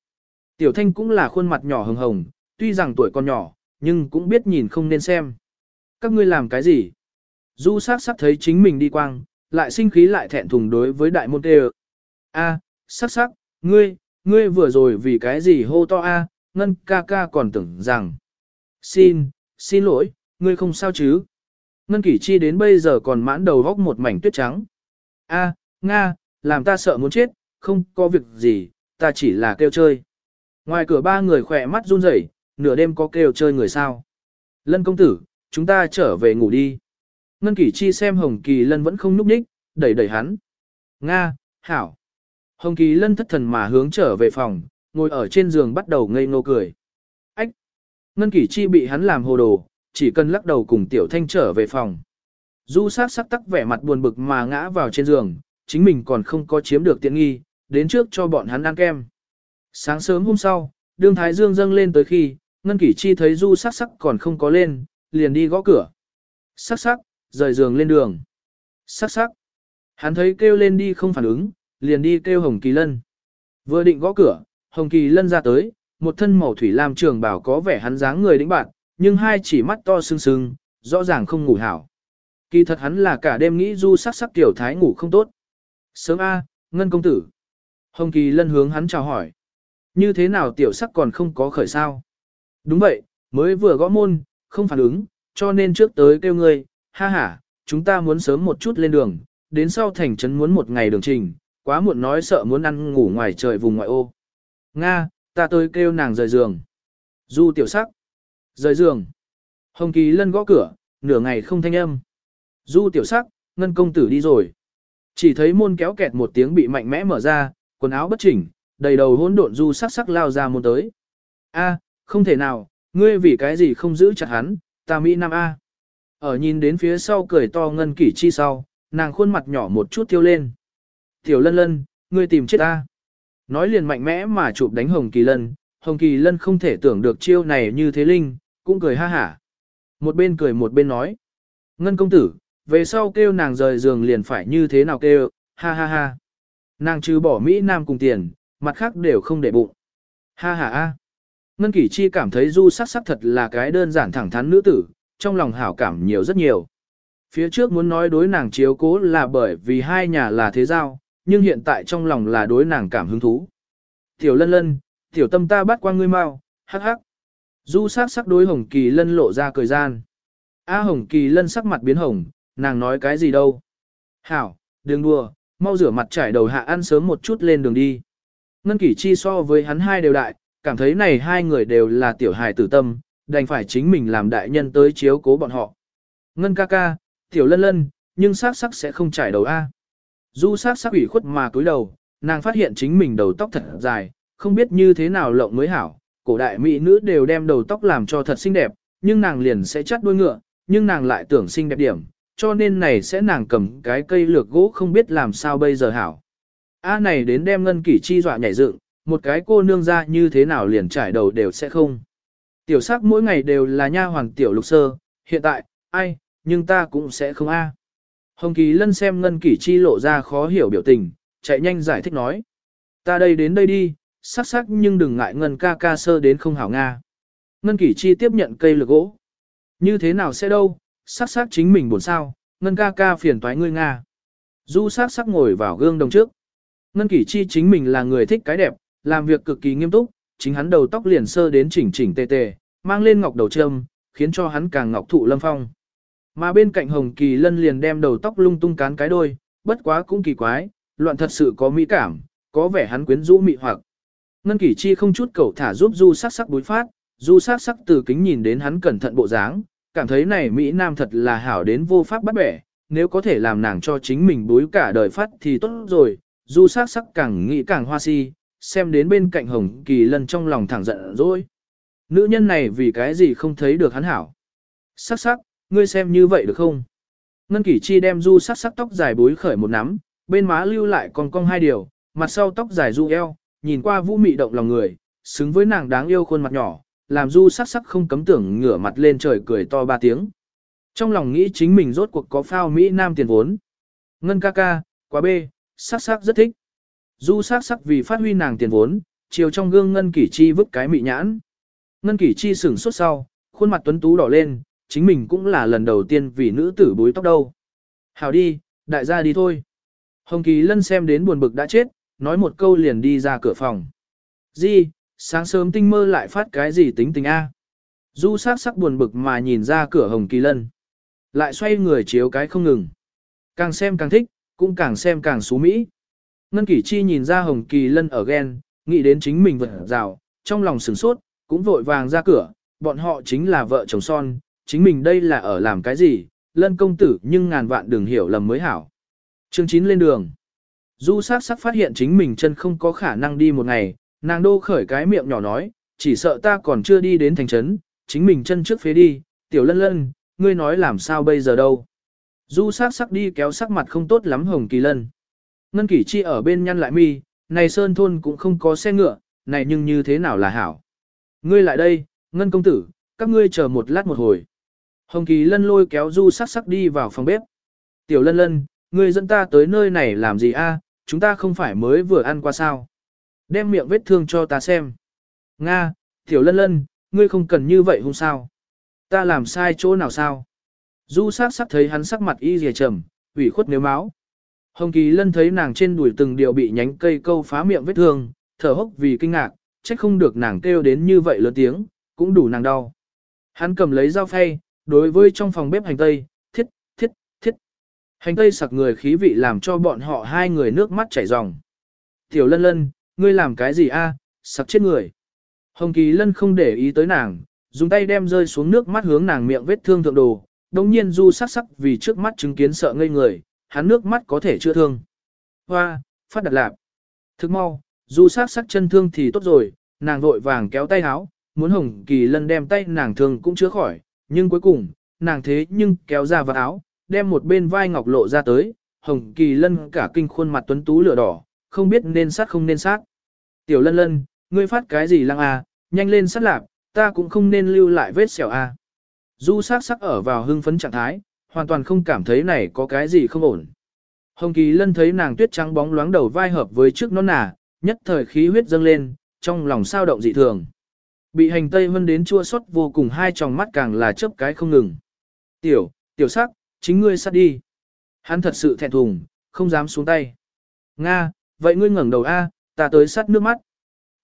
Tiểu Thanh cũng là khuôn mặt nhỏ hồng hồng, tuy rằng tuổi còn nhỏ, nhưng cũng biết nhìn không nên xem. Các ngươi làm cái gì? Du sắc sắc thấy chính mình đi quang, lại sinh khí lại thẹn thùng đối với đại môn tê A, sắc sắc, ngươi, ngươi vừa rồi vì cái gì hô to A, ngân ca ca còn tưởng rằng. Xin, xin lỗi, ngươi không sao chứ? Ngân kỷ chi đến bây giờ còn mãn đầu góc một mảnh tuyết trắng. A, Nga, làm ta sợ muốn chết, không có việc gì, ta chỉ là kêu chơi. Ngoài cửa ba người khỏe mắt run rẩy, nửa đêm có kêu chơi người sao. Lân công tử, chúng ta trở về ngủ đi. Ngân kỷ chi xem Hồng Kỳ Lân vẫn không núp ních, đẩy đẩy hắn. Nga, hảo. Hồng Kỳ Lân thất thần mà hướng trở về phòng, ngồi ở trên giường bắt đầu ngây ngô cười. Ách! Ngân kỷ chi bị hắn làm hồ đồ, chỉ cần lắc đầu cùng tiểu thanh trở về phòng. Du sát sắc tắc vẻ mặt buồn bực mà ngã vào trên giường, chính mình còn không có chiếm được tiện nghi, đến trước cho bọn hắn ăn kem. Sáng sớm hôm sau, đương Thái Dương dâng lên tới khi, Ngân Kỷ Chi thấy Du sắc sắc còn không có lên, liền đi gõ cửa. Sắc sắc, rời giường lên đường. Sắc sắc. Hắn thấy kêu lên đi không phản ứng, liền đi kêu Hồng Kỳ Lân. Vừa định gõ cửa, Hồng Kỳ Lân ra tới, một thân màu thủy lam trường bảo có vẻ hắn dáng người đĩnh bạn, nhưng hai chỉ mắt to sưng sưng, rõ ràng không ngủ hảo. Kỳ thật hắn là cả đêm nghĩ du sắc sắc tiểu thái ngủ không tốt. Sớm A, Ngân công tử. Hồng Kỳ Lân hướng hắn chào hỏi. Như thế nào tiểu sắc còn không có khởi sao? Đúng vậy, mới vừa gõ môn, không phản ứng, cho nên trước tới kêu ngươi, ha ha, chúng ta muốn sớm một chút lên đường, đến sau thành trấn muốn một ngày đường trình, quá muộn nói sợ muốn ăn ngủ ngoài trời vùng ngoại ô. Nga, ta tới kêu nàng rời giường. Du tiểu sắc. Rời giường. Hồng Kỳ Lân gõ cửa, nửa ngày không thanh âm. Du tiểu sắc, ngân công tử đi rồi. Chỉ thấy môn kéo kẹt một tiếng bị mạnh mẽ mở ra, quần áo bất chỉnh, đầy đầu hỗn độn du sắc sắc lao ra môn tới. A, không thể nào, ngươi vì cái gì không giữ chặt hắn, ta Mỹ Nam A. Ở nhìn đến phía sau cười to ngân kỷ chi sau, nàng khuôn mặt nhỏ một chút thiêu lên. Tiểu lân lân, ngươi tìm chết ta. Nói liền mạnh mẽ mà chụp đánh Hồng Kỳ Lân, Hồng Kỳ Lân không thể tưởng được chiêu này như thế linh, cũng cười ha hả. Một bên cười một bên nói. Ngân công tử, về sau kêu nàng rời giường liền phải như thế nào kêu, ha ha ha. Nàng trừ bỏ Mỹ Nam cùng tiền, mặt khác đều không để bụng. Ha ha ha. Ngân Kỷ Chi cảm thấy Du sắc sắc thật là cái đơn giản thẳng thắn nữ tử, trong lòng hảo cảm nhiều rất nhiều. Phía trước muốn nói đối nàng chiếu cố là bởi vì hai nhà là thế giao, nhưng hiện tại trong lòng là đối nàng cảm hứng thú. Tiểu lân lân, tiểu tâm ta bắt qua ngươi mau, hắc hắc. Du sắc sắc đối Hồng Kỳ Lân lộ ra cười gian. A Hồng Kỳ Lân sắc mặt biến hồng, nàng nói cái gì đâu. Hảo, đừng đùa, mau rửa mặt trải đầu hạ ăn sớm một chút lên đường đi. Ngân Kỷ Chi so với hắn hai đều đại, cảm thấy này hai người đều là tiểu hài tử tâm, đành phải chính mình làm đại nhân tới chiếu cố bọn họ. Ngân ca ca, tiểu lân lân, nhưng sắc sắc sẽ không trải đầu A. Du sắc sắc ủy khuất mà cúi đầu, nàng phát hiện chính mình đầu tóc thật dài, không biết như thế nào lộng mới hảo. Cổ đại mỹ nữ đều đem đầu tóc làm cho thật xinh đẹp, nhưng nàng liền sẽ chắt đuôi ngựa, nhưng nàng lại tưởng xinh đẹp điểm, cho nên này sẽ nàng cầm cái cây lược gỗ không biết làm sao bây giờ hảo. A này đến đem ngân kỷ chi dọa nhảy dựng, một cái cô nương ra như thế nào liền trải đầu đều sẽ không. Tiểu sắc mỗi ngày đều là nha hoàng tiểu lục sơ, hiện tại, ai, nhưng ta cũng sẽ không a. Hồng Kỳ Lân xem Ngân Kỷ Chi lộ ra khó hiểu biểu tình, chạy nhanh giải thích nói. Ta đây đến đây đi, sắc sắc nhưng đừng ngại Ngân ca ca sơ đến không hảo Nga. Ngân Kỷ Chi tiếp nhận cây lược gỗ. Như thế nào sẽ đâu, sắc sắc chính mình buồn sao, Ngân ca ca phiền toái ngươi Nga. Du sắc sắc ngồi vào gương đồng trước. Ngân Kỷ Chi chính mình là người thích cái đẹp, làm việc cực kỳ nghiêm túc, chính hắn đầu tóc liền sơ đến chỉnh chỉnh tề tề, mang lên ngọc đầu trâm, khiến cho hắn càng ngọc thụ lâm phong. Mà bên cạnh Hồng Kỳ Lân liền đem đầu tóc lung tung cán cái đôi, bất quá cũng kỳ quái, loạn thật sự có mỹ cảm, có vẻ hắn quyến rũ mị hoặc. Ngân Kỷ Chi không chút cầu thả giúp Du sắc sắc bối phát, du sắc sắc từ kính nhìn đến hắn cẩn thận bộ dáng, cảm thấy này Mỹ Nam thật là hảo đến vô pháp bắt bẻ, nếu có thể làm nàng cho chính mình bối cả đời phát thì tốt rồi, du sắc sắc càng nghĩ càng hoa si, xem đến bên cạnh hồng kỳ lân trong lòng thẳng giận rồi. Nữ nhân này vì cái gì không thấy được hắn hảo. Sắc sắc, ngươi xem như vậy được không? Ngân kỳ chi đem du sắc sắc tóc dài bối khởi một nắm, bên má lưu lại còn cong hai điều, mặt sau tóc dài du eo, nhìn qua vũ mị động lòng người, xứng với nàng đáng yêu khuôn mặt nhỏ, làm du sắc sắc không cấm tưởng ngửa mặt lên trời cười to ba tiếng. Trong lòng nghĩ chính mình rốt cuộc có phao Mỹ Nam tiền vốn. Ngân ca ca, quá bê, sắc sắc rất thích. Du sắc sắc vì phát huy nàng tiền vốn, chiều trong gương Ngân Kỷ Chi vứt cái mị nhãn. Ngân Kỷ Chi sửng sốt sau, khuôn mặt tuấn tú đỏ lên, chính mình cũng là lần đầu tiên vì nữ tử bối tóc đâu. Hào đi, đại gia đi thôi. Hồng Kỳ Lân xem đến buồn bực đã chết, nói một câu liền đi ra cửa phòng. Di, sáng sớm tinh mơ lại phát cái gì tính tình A. Du sắc sắc buồn bực mà nhìn ra cửa Hồng Kỳ Lân. Lại xoay người chiếu cái không ngừng. Càng xem càng thích, cũng càng xem càng xú mỹ. Ngân Kỷ Chi nhìn ra Hồng Kỳ Lân ở ghen, nghĩ đến chính mình vật rào, trong lòng sửng sốt, cũng vội vàng ra cửa, bọn họ chính là vợ chồng son, chính mình đây là ở làm cái gì, Lân công tử nhưng ngàn vạn đừng hiểu lầm mới hảo. Chương 9 lên đường. Du sắc sắc phát hiện chính mình chân không có khả năng đi một ngày, nàng đô khởi cái miệng nhỏ nói, chỉ sợ ta còn chưa đi đến thành trấn, chính mình chân trước phía đi, tiểu lân lân, ngươi nói làm sao bây giờ đâu. Du sắc sắc đi kéo sắc mặt không tốt lắm hồng kỳ lân. Ngân kỷ chi ở bên nhăn lại mi, này sơn thôn cũng không có xe ngựa, này nhưng như thế nào là hảo. Ngươi lại đây, ngân công tử, các ngươi chờ một lát một hồi. Hồng kỳ lân lôi kéo du sắc sắc đi vào phòng bếp. Tiểu lân lân, ngươi dẫn ta tới nơi này làm gì a? chúng ta không phải mới vừa ăn qua sao. Đem miệng vết thương cho ta xem. Nga, tiểu lân lân, ngươi không cần như vậy không sao. Ta làm sai chỗ nào sao? Du sắc sắc thấy hắn sắc mặt y dìa trầm, ủy khuất nếu máu. Hồng Kỳ Lân thấy nàng trên đùi từng điều bị nhánh cây câu phá miệng vết thương, thở hốc vì kinh ngạc, trách không được nàng kêu đến như vậy lớn tiếng, cũng đủ nàng đau. Hắn cầm lấy dao phay, đối với trong phòng bếp hành tây, thiết, thiết, thiết. Hành tây sặc người khí vị làm cho bọn họ hai người nước mắt chảy ròng. Tiểu lân lân, ngươi làm cái gì a? sặc chết người. Hồng Kỳ Lân không để ý tới nàng, dùng tay đem rơi xuống nước mắt hướng nàng miệng vết thương thượng đồ, đồng nhiên du sắc sắc vì trước mắt chứng kiến sợ ngây người, hắn nước mắt có thể chữa thương. Hoa, phát đặt lạp. Thức mau, du sắc sắc chân thương thì tốt rồi, nàng vội vàng kéo tay áo, muốn hồng kỳ lân đem tay nàng thương cũng chữa khỏi, nhưng cuối cùng, nàng thế nhưng kéo ra vào áo, đem một bên vai ngọc lộ ra tới, hồng kỳ lân cả kinh khuôn mặt tuấn tú lửa đỏ, không biết nên sát không nên sát. Tiểu lân lân, ngươi phát cái gì lăng à, nhanh lên sát lạp, ta cũng không nên lưu lại vết sẹo à. Du sát sắc ở vào hưng phấn trạng thái, hoàn toàn không cảm thấy này có cái gì không ổn. Hồng Kỳ Lân thấy nàng tuyết trắng bóng loáng đầu vai hợp với trước non nà, nhất thời khí huyết dâng lên, trong lòng sao động dị thường. Bị hành tây vân đến chua xót vô cùng hai tròng mắt càng là chớp cái không ngừng. Tiểu, tiểu sắc, chính ngươi sát đi. Hắn thật sự thẹn thùng, không dám xuống tay. Nga, vậy ngươi ngẩng đầu A, ta tới sát nước mắt.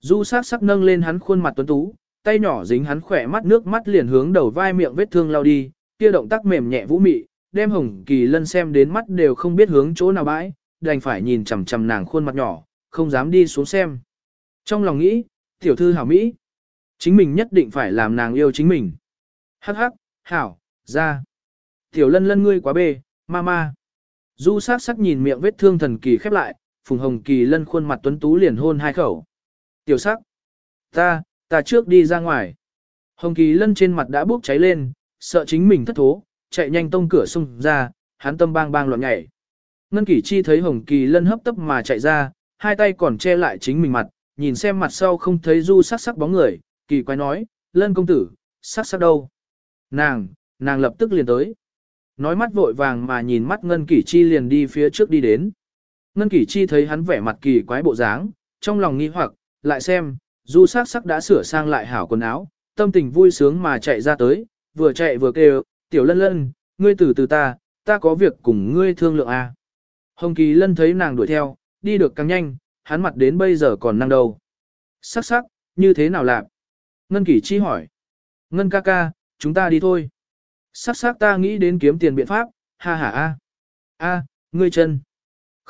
Du sắc sắc nâng lên hắn khuôn mặt tuấn tú, tay nhỏ dính hắn khỏe mắt nước mắt liền hướng đầu vai miệng vết thương lao đi, kia động tác mềm nhẹ vũ mị, đem Hồng Kỳ Lân xem đến mắt đều không biết hướng chỗ nào bãi, đành phải nhìn chằm chằm nàng khuôn mặt nhỏ, không dám đi xuống xem. Trong lòng nghĩ, tiểu thư hảo Mỹ, chính mình nhất định phải làm nàng yêu chính mình. Hắc hắc, hảo, ra. Tiểu lân lân ngươi quá bê, ma ma. Du sắc sắc nhìn miệng vết thương thần kỳ khép lại, Phùng Hồng Kỳ lân khuôn mặt tuấn tú liền hôn hai khẩu. Tiểu sắc, ta, ta trước đi ra ngoài. Hồng Kỳ lân trên mặt đã bốc cháy lên, sợ chính mình thất thố, chạy nhanh tông cửa xông ra, hắn tâm bang bang loạn nhảy. Ngân Kỷ Chi thấy Hồng Kỳ Lân hấp tấp mà chạy ra, hai tay còn che lại chính mình mặt, nhìn xem mặt sau không thấy du sắc sắc bóng người, kỳ quái nói, Lân công tử, sắc sắc đâu? Nàng, nàng lập tức liền tới. Nói mắt vội vàng mà nhìn mắt Ngân Kỷ Chi liền đi phía trước đi đến. Ngân Kỷ Chi thấy hắn vẻ mặt kỳ quái bộ dáng, trong lòng nghi hoặc, lại xem, du sắc sắc đã sửa sang lại hảo quần áo, tâm tình vui sướng mà chạy ra tới, vừa chạy vừa kêu, tiểu lân lân, ngươi từ từ ta, ta có việc cùng ngươi thương lượng à. Hồng Kỳ Lân thấy nàng đuổi theo, đi được càng nhanh, hắn mặt đến bây giờ còn năng đầu. Sắc sắc, như thế nào làm? Ngân Kỳ Chi hỏi. Ngân ca ca, chúng ta đi thôi. Sắc sắc ta nghĩ đến kiếm tiền biện pháp, ha ha a. A, ngươi chân.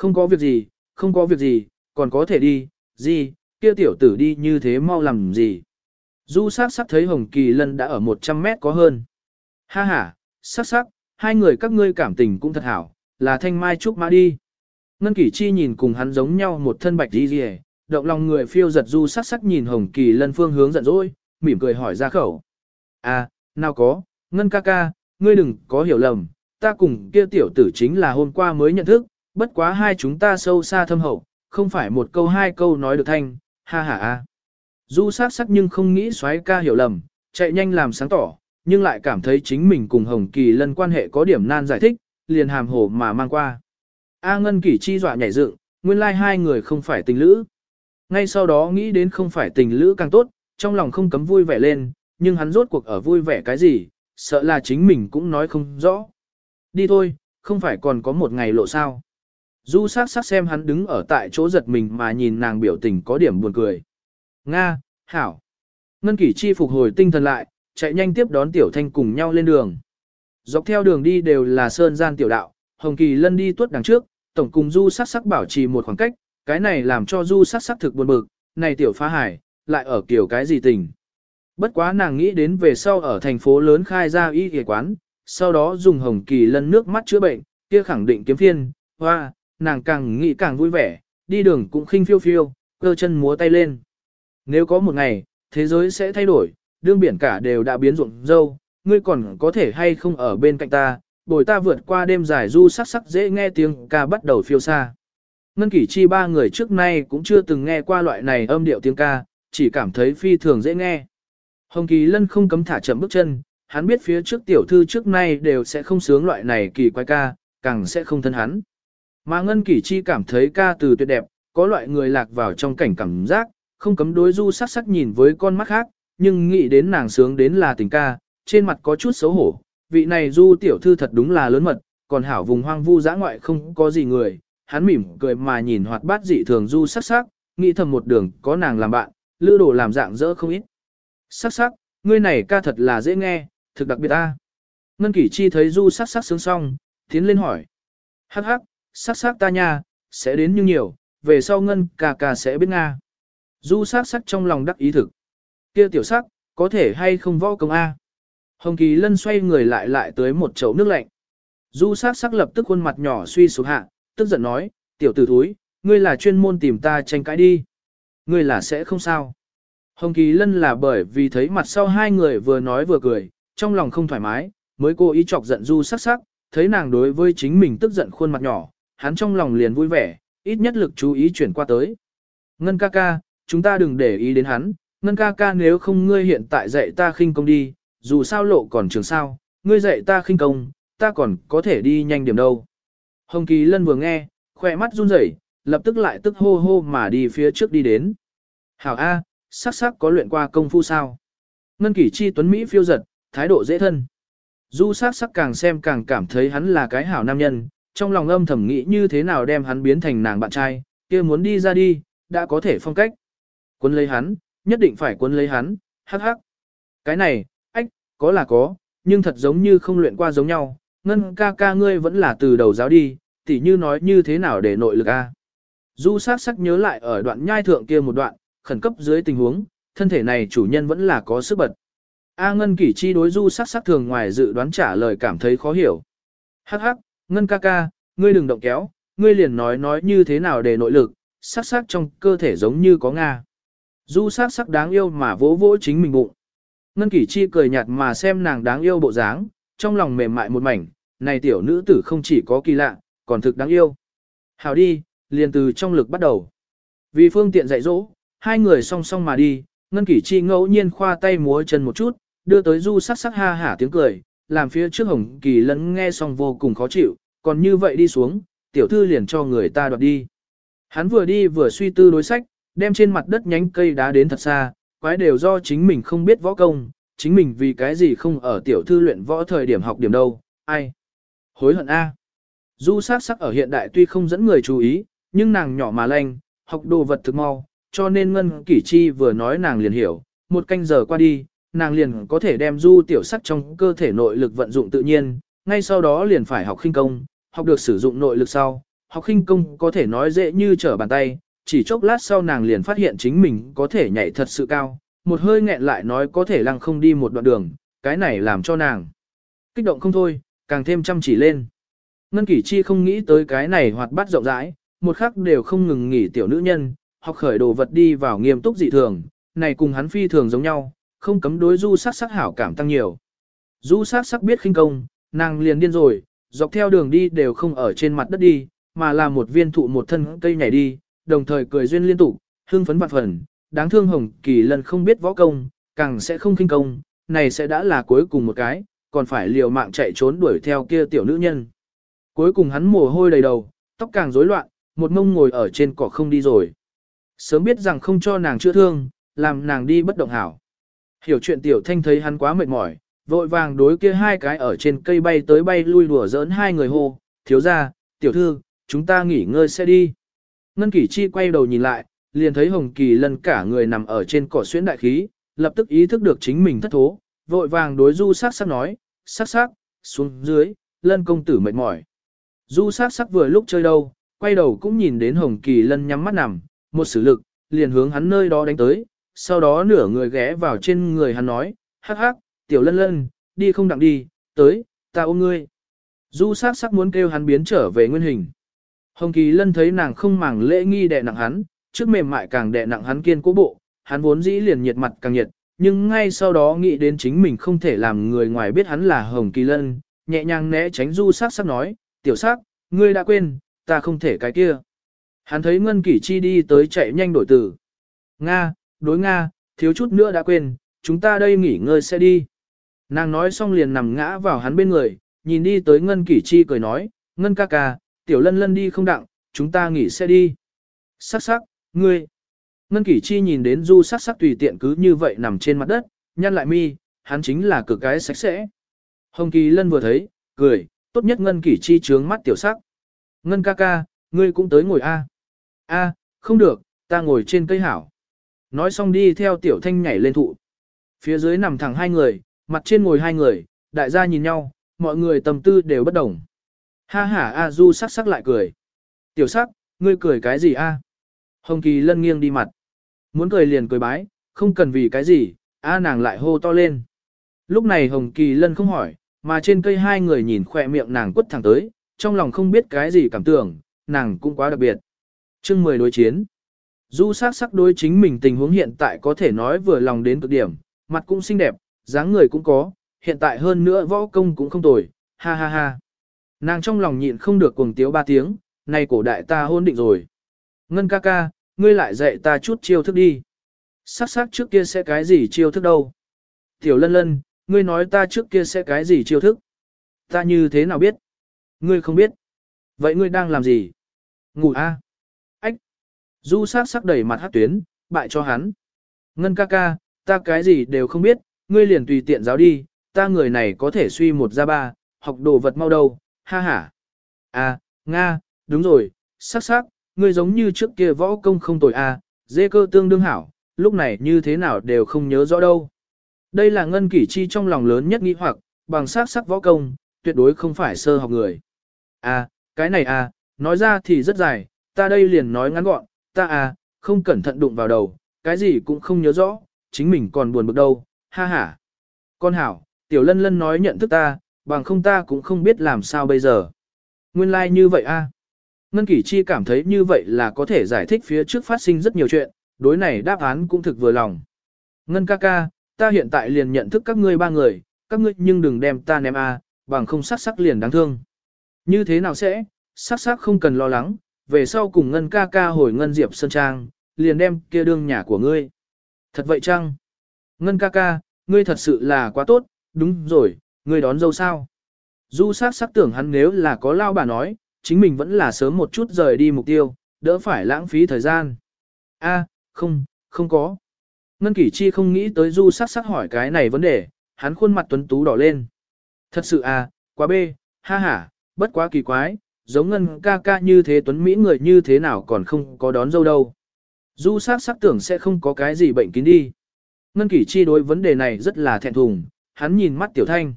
Không có việc gì, không có việc gì, còn có thể đi, gì, kia tiểu tử đi như thế mau làm gì. Du sắc sắc thấy Hồng Kỳ Lân đã ở 100 mét có hơn. Ha ha, sắc sắc, hai người các ngươi cảm tình cũng thật hảo, là thanh mai trúc mã đi. Ngân Kỷ Chi nhìn cùng hắn giống nhau một thân bạch đi rìa, động lòng người phiêu giật du sắc sắc nhìn Hồng Kỳ Lân phương hướng giận dỗi, mỉm cười hỏi ra khẩu. À, nào có, Ngân ca ca, ngươi đừng có hiểu lầm, ta cùng kia tiểu tử chính là hôm qua mới nhận thức, bất quá hai chúng ta sâu xa thâm hậu, không phải một câu hai câu nói được thanh, ha ha ha. Du sắc sắc nhưng không nghĩ xoáy ca hiểu lầm, chạy nhanh làm sáng tỏ, nhưng lại cảm thấy chính mình cùng Hồng Kỳ Lân quan hệ có điểm nan giải thích, liền hàm hồ mà mang qua. A Ngân Kỳ chi dọa nhảy dựng, nguyên lai like hai người không phải tình lữ. Ngay sau đó nghĩ đến không phải tình lữ càng tốt, trong lòng không cấm vui vẻ lên, nhưng hắn rốt cuộc ở vui vẻ cái gì, sợ là chính mình cũng nói không rõ. Đi thôi, không phải còn có một ngày lộ sao. Du sắc sắc xem hắn đứng ở tại chỗ giật mình mà nhìn nàng biểu tình có điểm buồn cười. Nga, Hảo. Ngân kỷ chi phục hồi tinh thần lại, chạy nhanh tiếp đón tiểu thanh cùng nhau lên đường. Dọc theo đường đi đều là sơn gian tiểu đạo, Hồng Kỳ lân đi tuốt đằng trước, tổng cùng du sắc sắc bảo trì một khoảng cách, cái này làm cho du sắc sắc thực buồn bực, này tiểu phá hải, lại ở kiểu cái gì tình. Bất quá nàng nghĩ đến về sau ở thành phố lớn khai ra y y quán, sau đó dùng hồng kỳ lân nước mắt chữa bệnh, kia khẳng định kiếm phiên, hoa, nàng càng nghĩ càng vui vẻ, đi đường cũng khinh phiêu phiêu, cơ chân múa tay lên. Nếu có một ngày, thế giới sẽ thay đổi, đương biển cả đều đã biến ruộng dâu, ngươi còn có thể hay không ở bên cạnh ta, bồi ta vượt qua đêm dài du sắc sắc dễ nghe tiếng ca bắt đầu phiêu xa. Ngân kỷ chi ba người trước nay cũng chưa từng nghe qua loại này âm điệu tiếng ca, chỉ cảm thấy phi thường dễ nghe. Hồng Kỳ Lân không cấm thả chậm bước chân, hắn biết phía trước tiểu thư trước nay đều sẽ không sướng loại này kỳ quái ca, càng sẽ không thân hắn. Mà Ngân Kỷ Chi cảm thấy ca từ tuyệt đẹp, có loại người lạc vào trong cảnh cảm giác, không cấm đối du sắc sắc nhìn với con mắt khác, nhưng nghĩ đến nàng sướng đến là tình ca, trên mặt có chút xấu hổ. Vị này du tiểu thư thật đúng là lớn mật, còn hảo vùng hoang vu dã ngoại không có gì người, hắn mỉm cười mà nhìn hoạt bát dị thường du sắc sắc, nghĩ thầm một đường có nàng làm bạn, lữ đồ làm dạng dỡ không ít. Sắc sắc, ngươi này ca thật là dễ nghe, thực đặc biệt ta. Ngân Kỷ Chi thấy Du sắc sắc sướng xong, tiến lên hỏi. Hắc hắc, sắc sắc ta nha, sẽ đến như nhiều, về sau Ngân ca ca sẽ biết Nga. Du sắc sắc trong lòng đắc ý thực. kia tiểu sắc, có thể hay không võ công A. Hồng Kỳ Lân xoay người lại lại tới một chậu nước lạnh. Du sắc sắc lập tức khuôn mặt nhỏ suy xuống hạ, tức giận nói, tiểu tử thúi, ngươi là chuyên môn tìm ta tranh cãi đi. Ngươi là sẽ không sao. Hồng Kỳ Lân là bởi vì thấy mặt sau hai người vừa nói vừa cười, trong lòng không thoải mái, mới cố ý chọc giận Du sắc sắc, thấy nàng đối với chính mình tức giận khuôn mặt nhỏ, hắn trong lòng liền vui vẻ, ít nhất lực chú ý chuyển qua tới. Ngân ca ca, chúng ta đừng để ý đến hắn, Ngân ca ca nếu không ngươi hiện tại dạy ta khinh công đi, dù sao lộ còn trường sao, ngươi dạy ta khinh công, ta còn có thể đi nhanh điểm đâu. Hồng Kỳ Lân vừa nghe, khỏe mắt run rẩy, lập tức lại tức hô hô mà đi phía trước đi đến. Hảo A, sắc sắc có luyện qua công phu sao. Ngân kỷ chi tuấn Mỹ phiêu giật, thái độ dễ thân. Du sắc sắc càng xem càng cảm thấy hắn là cái hảo nam nhân, trong lòng âm thầm nghĩ như thế nào đem hắn biến thành nàng bạn trai, kia muốn đi ra đi, đã có thể phong cách. Quân lấy hắn, nhất định phải quân lấy hắn, hắc hắc. Cái này, ách, có là có, nhưng thật giống như không luyện qua giống nhau, ngân ca ca ngươi vẫn là từ đầu giáo đi, tỉ như nói như thế nào để nội lực a. Du sắc sắc nhớ lại ở đoạn nhai thượng kia một đoạn, khẩn cấp dưới tình huống, thân thể này chủ nhân vẫn là có sức bật. A Ngân Kỷ Chi đối du sắc sắc thường ngoài dự đoán trả lời cảm thấy khó hiểu. Hắc hắc, Ngân ca ca, ngươi đừng động kéo, ngươi liền nói nói như thế nào để nội lực, sắc sắc trong cơ thể giống như có Nga. Du sắc sắc đáng yêu mà vỗ vỗ chính mình bụng. Ngân Kỷ Chi cười nhạt mà xem nàng đáng yêu bộ dáng, trong lòng mềm mại một mảnh, này tiểu nữ tử không chỉ có kỳ lạ, còn thực đáng yêu. Hào đi, liền từ trong lực bắt đầu. Vì phương tiện dạy dỗ, hai người song song mà đi, Ngân Kỷ Chi ngẫu nhiên khoa tay múa chân một chút, đưa tới du sắc sắc ha hả tiếng cười, làm phía trước Hồng Kỳ lẫn nghe xong vô cùng khó chịu, còn như vậy đi xuống, tiểu thư liền cho người ta đoạt đi. Hắn vừa đi vừa suy tư đối sách, đem trên mặt đất nhánh cây đá đến thật xa, quái đều do chính mình không biết võ công, chính mình vì cái gì không ở tiểu thư luyện võ thời điểm học điểm đâu, ai. Hối hận A. Du sát sắc ở hiện đại tuy không dẫn người chú ý, nhưng nàng nhỏ mà lanh, học đồ vật thực mau, cho nên Ngân Kỷ Chi vừa nói nàng liền hiểu, một canh giờ qua đi, nàng liền có thể đem du tiểu sắc trong cơ thể nội lực vận dụng tự nhiên, ngay sau đó liền phải học khinh công, học được sử dụng nội lực sau, học khinh công có thể nói dễ như trở bàn tay, chỉ chốc lát sau nàng liền phát hiện chính mình có thể nhảy thật sự cao, một hơi nghẹn lại nói có thể lăng không đi một đoạn đường, cái này làm cho nàng. Kích động không thôi, càng thêm chăm chỉ lên. Ngân Kỷ Chi không nghĩ tới cái này hoạt bát rộng rãi, một khắc đều không ngừng nghỉ tiểu nữ nhân, học khởi đồ vật đi vào nghiêm túc dị thường, này cùng hắn phi thường giống nhau, không cấm đối du sắc sắc hảo cảm tăng nhiều. Du sắc sắc biết khinh công, nàng liền điên rồi, dọc theo đường đi đều không ở trên mặt đất đi, mà là một viên thụ một thân cây nhảy đi, đồng thời cười duyên liên tục, hương phấn vạn phần, đáng thương hồng kỳ lần không biết võ công, càng sẽ không khinh công, này sẽ đã là cuối cùng một cái, còn phải liều mạng chạy trốn đuổi theo kia tiểu nữ nhân. Cuối cùng hắn mồ hôi đầy đầu, tóc càng rối loạn, một mông ngồi ở trên cỏ không đi rồi. Sớm biết rằng không cho nàng chữa thương, làm nàng đi bất động hảo. Hiểu chuyện tiểu thanh thấy hắn quá mệt mỏi, vội vàng đối kia hai cái ở trên cây bay tới bay lui đùa giỡn hai người hô, thiếu ra, tiểu thư, chúng ta nghỉ ngơi sẽ đi. Ngân kỷ chi quay đầu nhìn lại, liền thấy hồng kỳ lân cả người nằm ở trên cỏ xuyến đại khí, lập tức ý thức được chính mình thất thố, vội vàng đối du sắc sắc nói, sắc sắc, xuống dưới, lân công tử mệt mỏi. Du sắc sắc vừa lúc chơi đâu, quay đầu cũng nhìn đến hồng kỳ lân nhắm mắt nằm, một sử lực, liền hướng hắn nơi đó đánh tới, sau đó nửa người ghé vào trên người hắn nói, hắc hắc, tiểu lân lân, đi không đặng đi, tới, ta ôm ngươi. Du sắc sắc muốn kêu hắn biến trở về nguyên hình. Hồng Kỳ Lân thấy nàng không màng lễ nghi đè nặng hắn, trước mềm mại càng đè nặng hắn kiên cố bộ, hắn vốn dĩ liền nhiệt mặt càng nhiệt, nhưng ngay sau đó nghĩ đến chính mình không thể làm người ngoài biết hắn là Hồng Kỳ Lân, nhẹ nhàng né tránh du sắc sắc nói, tiểu sắc, ngươi đã quên, ta không thể cái kia. Hắn thấy Ngân Kỷ Chi đi tới chạy nhanh đổi từ. Nga, đối Nga, thiếu chút nữa đã quên, chúng ta đây nghỉ ngơi sẽ đi. Nàng nói xong liền nằm ngã vào hắn bên người, nhìn đi tới Ngân Kỷ Chi cười nói, Ngân ca ca, tiểu lân lân đi không đặng, chúng ta nghỉ sẽ đi. Sắc sắc, ngươi. Ngân Kỷ Chi nhìn đến du sắc sắc tùy tiện cứ như vậy nằm trên mặt đất, nhăn lại mi, hắn chính là cực cái sạch sẽ. Hồng Kỳ Lân vừa thấy, cười, tốt nhất Ngân Kỷ Chi trướng mắt tiểu sắc. Ngân ca ca, ngươi cũng tới ngồi a. A, không được, ta ngồi trên cây hảo. Nói xong đi theo tiểu thanh nhảy lên thụ. Phía dưới nằm thẳng hai người, mặt trên ngồi hai người, đại gia nhìn nhau, mọi người tầm tư đều bất đồng. Ha ha A Du sắc sắc lại cười. Tiểu sắc, ngươi cười cái gì a? Hồng Kỳ lân nghiêng đi mặt. Muốn cười liền cười bái, không cần vì cái gì, a nàng lại hô to lên. Lúc này Hồng Kỳ lân không hỏi, mà trên cây hai người nhìn khỏe miệng nàng quất thẳng tới, trong lòng không biết cái gì cảm tưởng, nàng cũng quá đặc biệt. chương 10 đối chiến. Du sắc sắc đối chính mình tình huống hiện tại có thể nói vừa lòng đến cực điểm, mặt cũng xinh đẹp, dáng người cũng có, hiện tại hơn nữa võ công cũng không tồi, ha ha ha. Nàng trong lòng nhịn không được cuồng tiếu ba tiếng, này cổ đại ta hôn định rồi. Ngân ca ca, ngươi lại dạy ta chút chiêu thức đi. Sắc sắc trước kia sẽ cái gì chiêu thức đâu. Tiểu lân lân, ngươi nói ta trước kia sẽ cái gì chiêu thức. Ta như thế nào biết? Ngươi không biết. Vậy ngươi đang làm gì? Ngủ a. Du sắc sắc đầy mặt hát tuyến, bại cho hắn. Ngân ca ca, ta cái gì đều không biết, ngươi liền tùy tiện giáo đi, ta người này có thể suy một ra ba, học đồ vật mau đâu, ha ha. À, Nga, đúng rồi, sắc sắc, ngươi giống như trước kia võ công không tồi à, dê cơ tương đương hảo, lúc này như thế nào đều không nhớ rõ đâu. Đây là ngân kỷ chi trong lòng lớn nhất nghĩ hoặc, bằng sắc sắc võ công, tuyệt đối không phải sơ học người. À, cái này à, nói ra thì rất dài, ta đây liền nói ngắn gọn, ta à, không cẩn thận đụng vào đầu, cái gì cũng không nhớ rõ, chính mình còn buồn bực đâu, ha ha. Con hảo, tiểu lân lân nói nhận thức ta, bằng không ta cũng không biết làm sao bây giờ. Nguyên lai like như vậy a. Ngân Kỷ Chi cảm thấy như vậy là có thể giải thích phía trước phát sinh rất nhiều chuyện, đối này đáp án cũng thực vừa lòng. Ngân ca ca, ta hiện tại liền nhận thức các ngươi ba người, các ngươi nhưng đừng đem ta ném a, bằng không sắc sắc liền đáng thương. Như thế nào sẽ, sắc sắc không cần lo lắng, về sau cùng Ngân ca ca hồi Ngân Diệp Sơn Trang, liền đem kia đương nhà của ngươi. Thật vậy chăng? Ngân ca ca, ngươi thật sự là quá tốt, đúng rồi, ngươi đón dâu sao? Du sát sắc tưởng hắn nếu là có lao bà nói, chính mình vẫn là sớm một chút rời đi mục tiêu, đỡ phải lãng phí thời gian. A, không, không có. Ngân Kỷ Chi không nghĩ tới Du sát sắc hỏi cái này vấn đề, hắn khuôn mặt tuấn tú đỏ lên. Thật sự à, quá bê, ha ha, bất quá kỳ quái, giống Ngân ca ca như thế tuấn Mỹ người như thế nào còn không có đón dâu đâu. Du sát sắc tưởng sẽ không có cái gì bệnh kín đi. Ngân Kỷ Chi đối vấn đề này rất là thẹn thùng, hắn nhìn mắt Tiểu Thanh.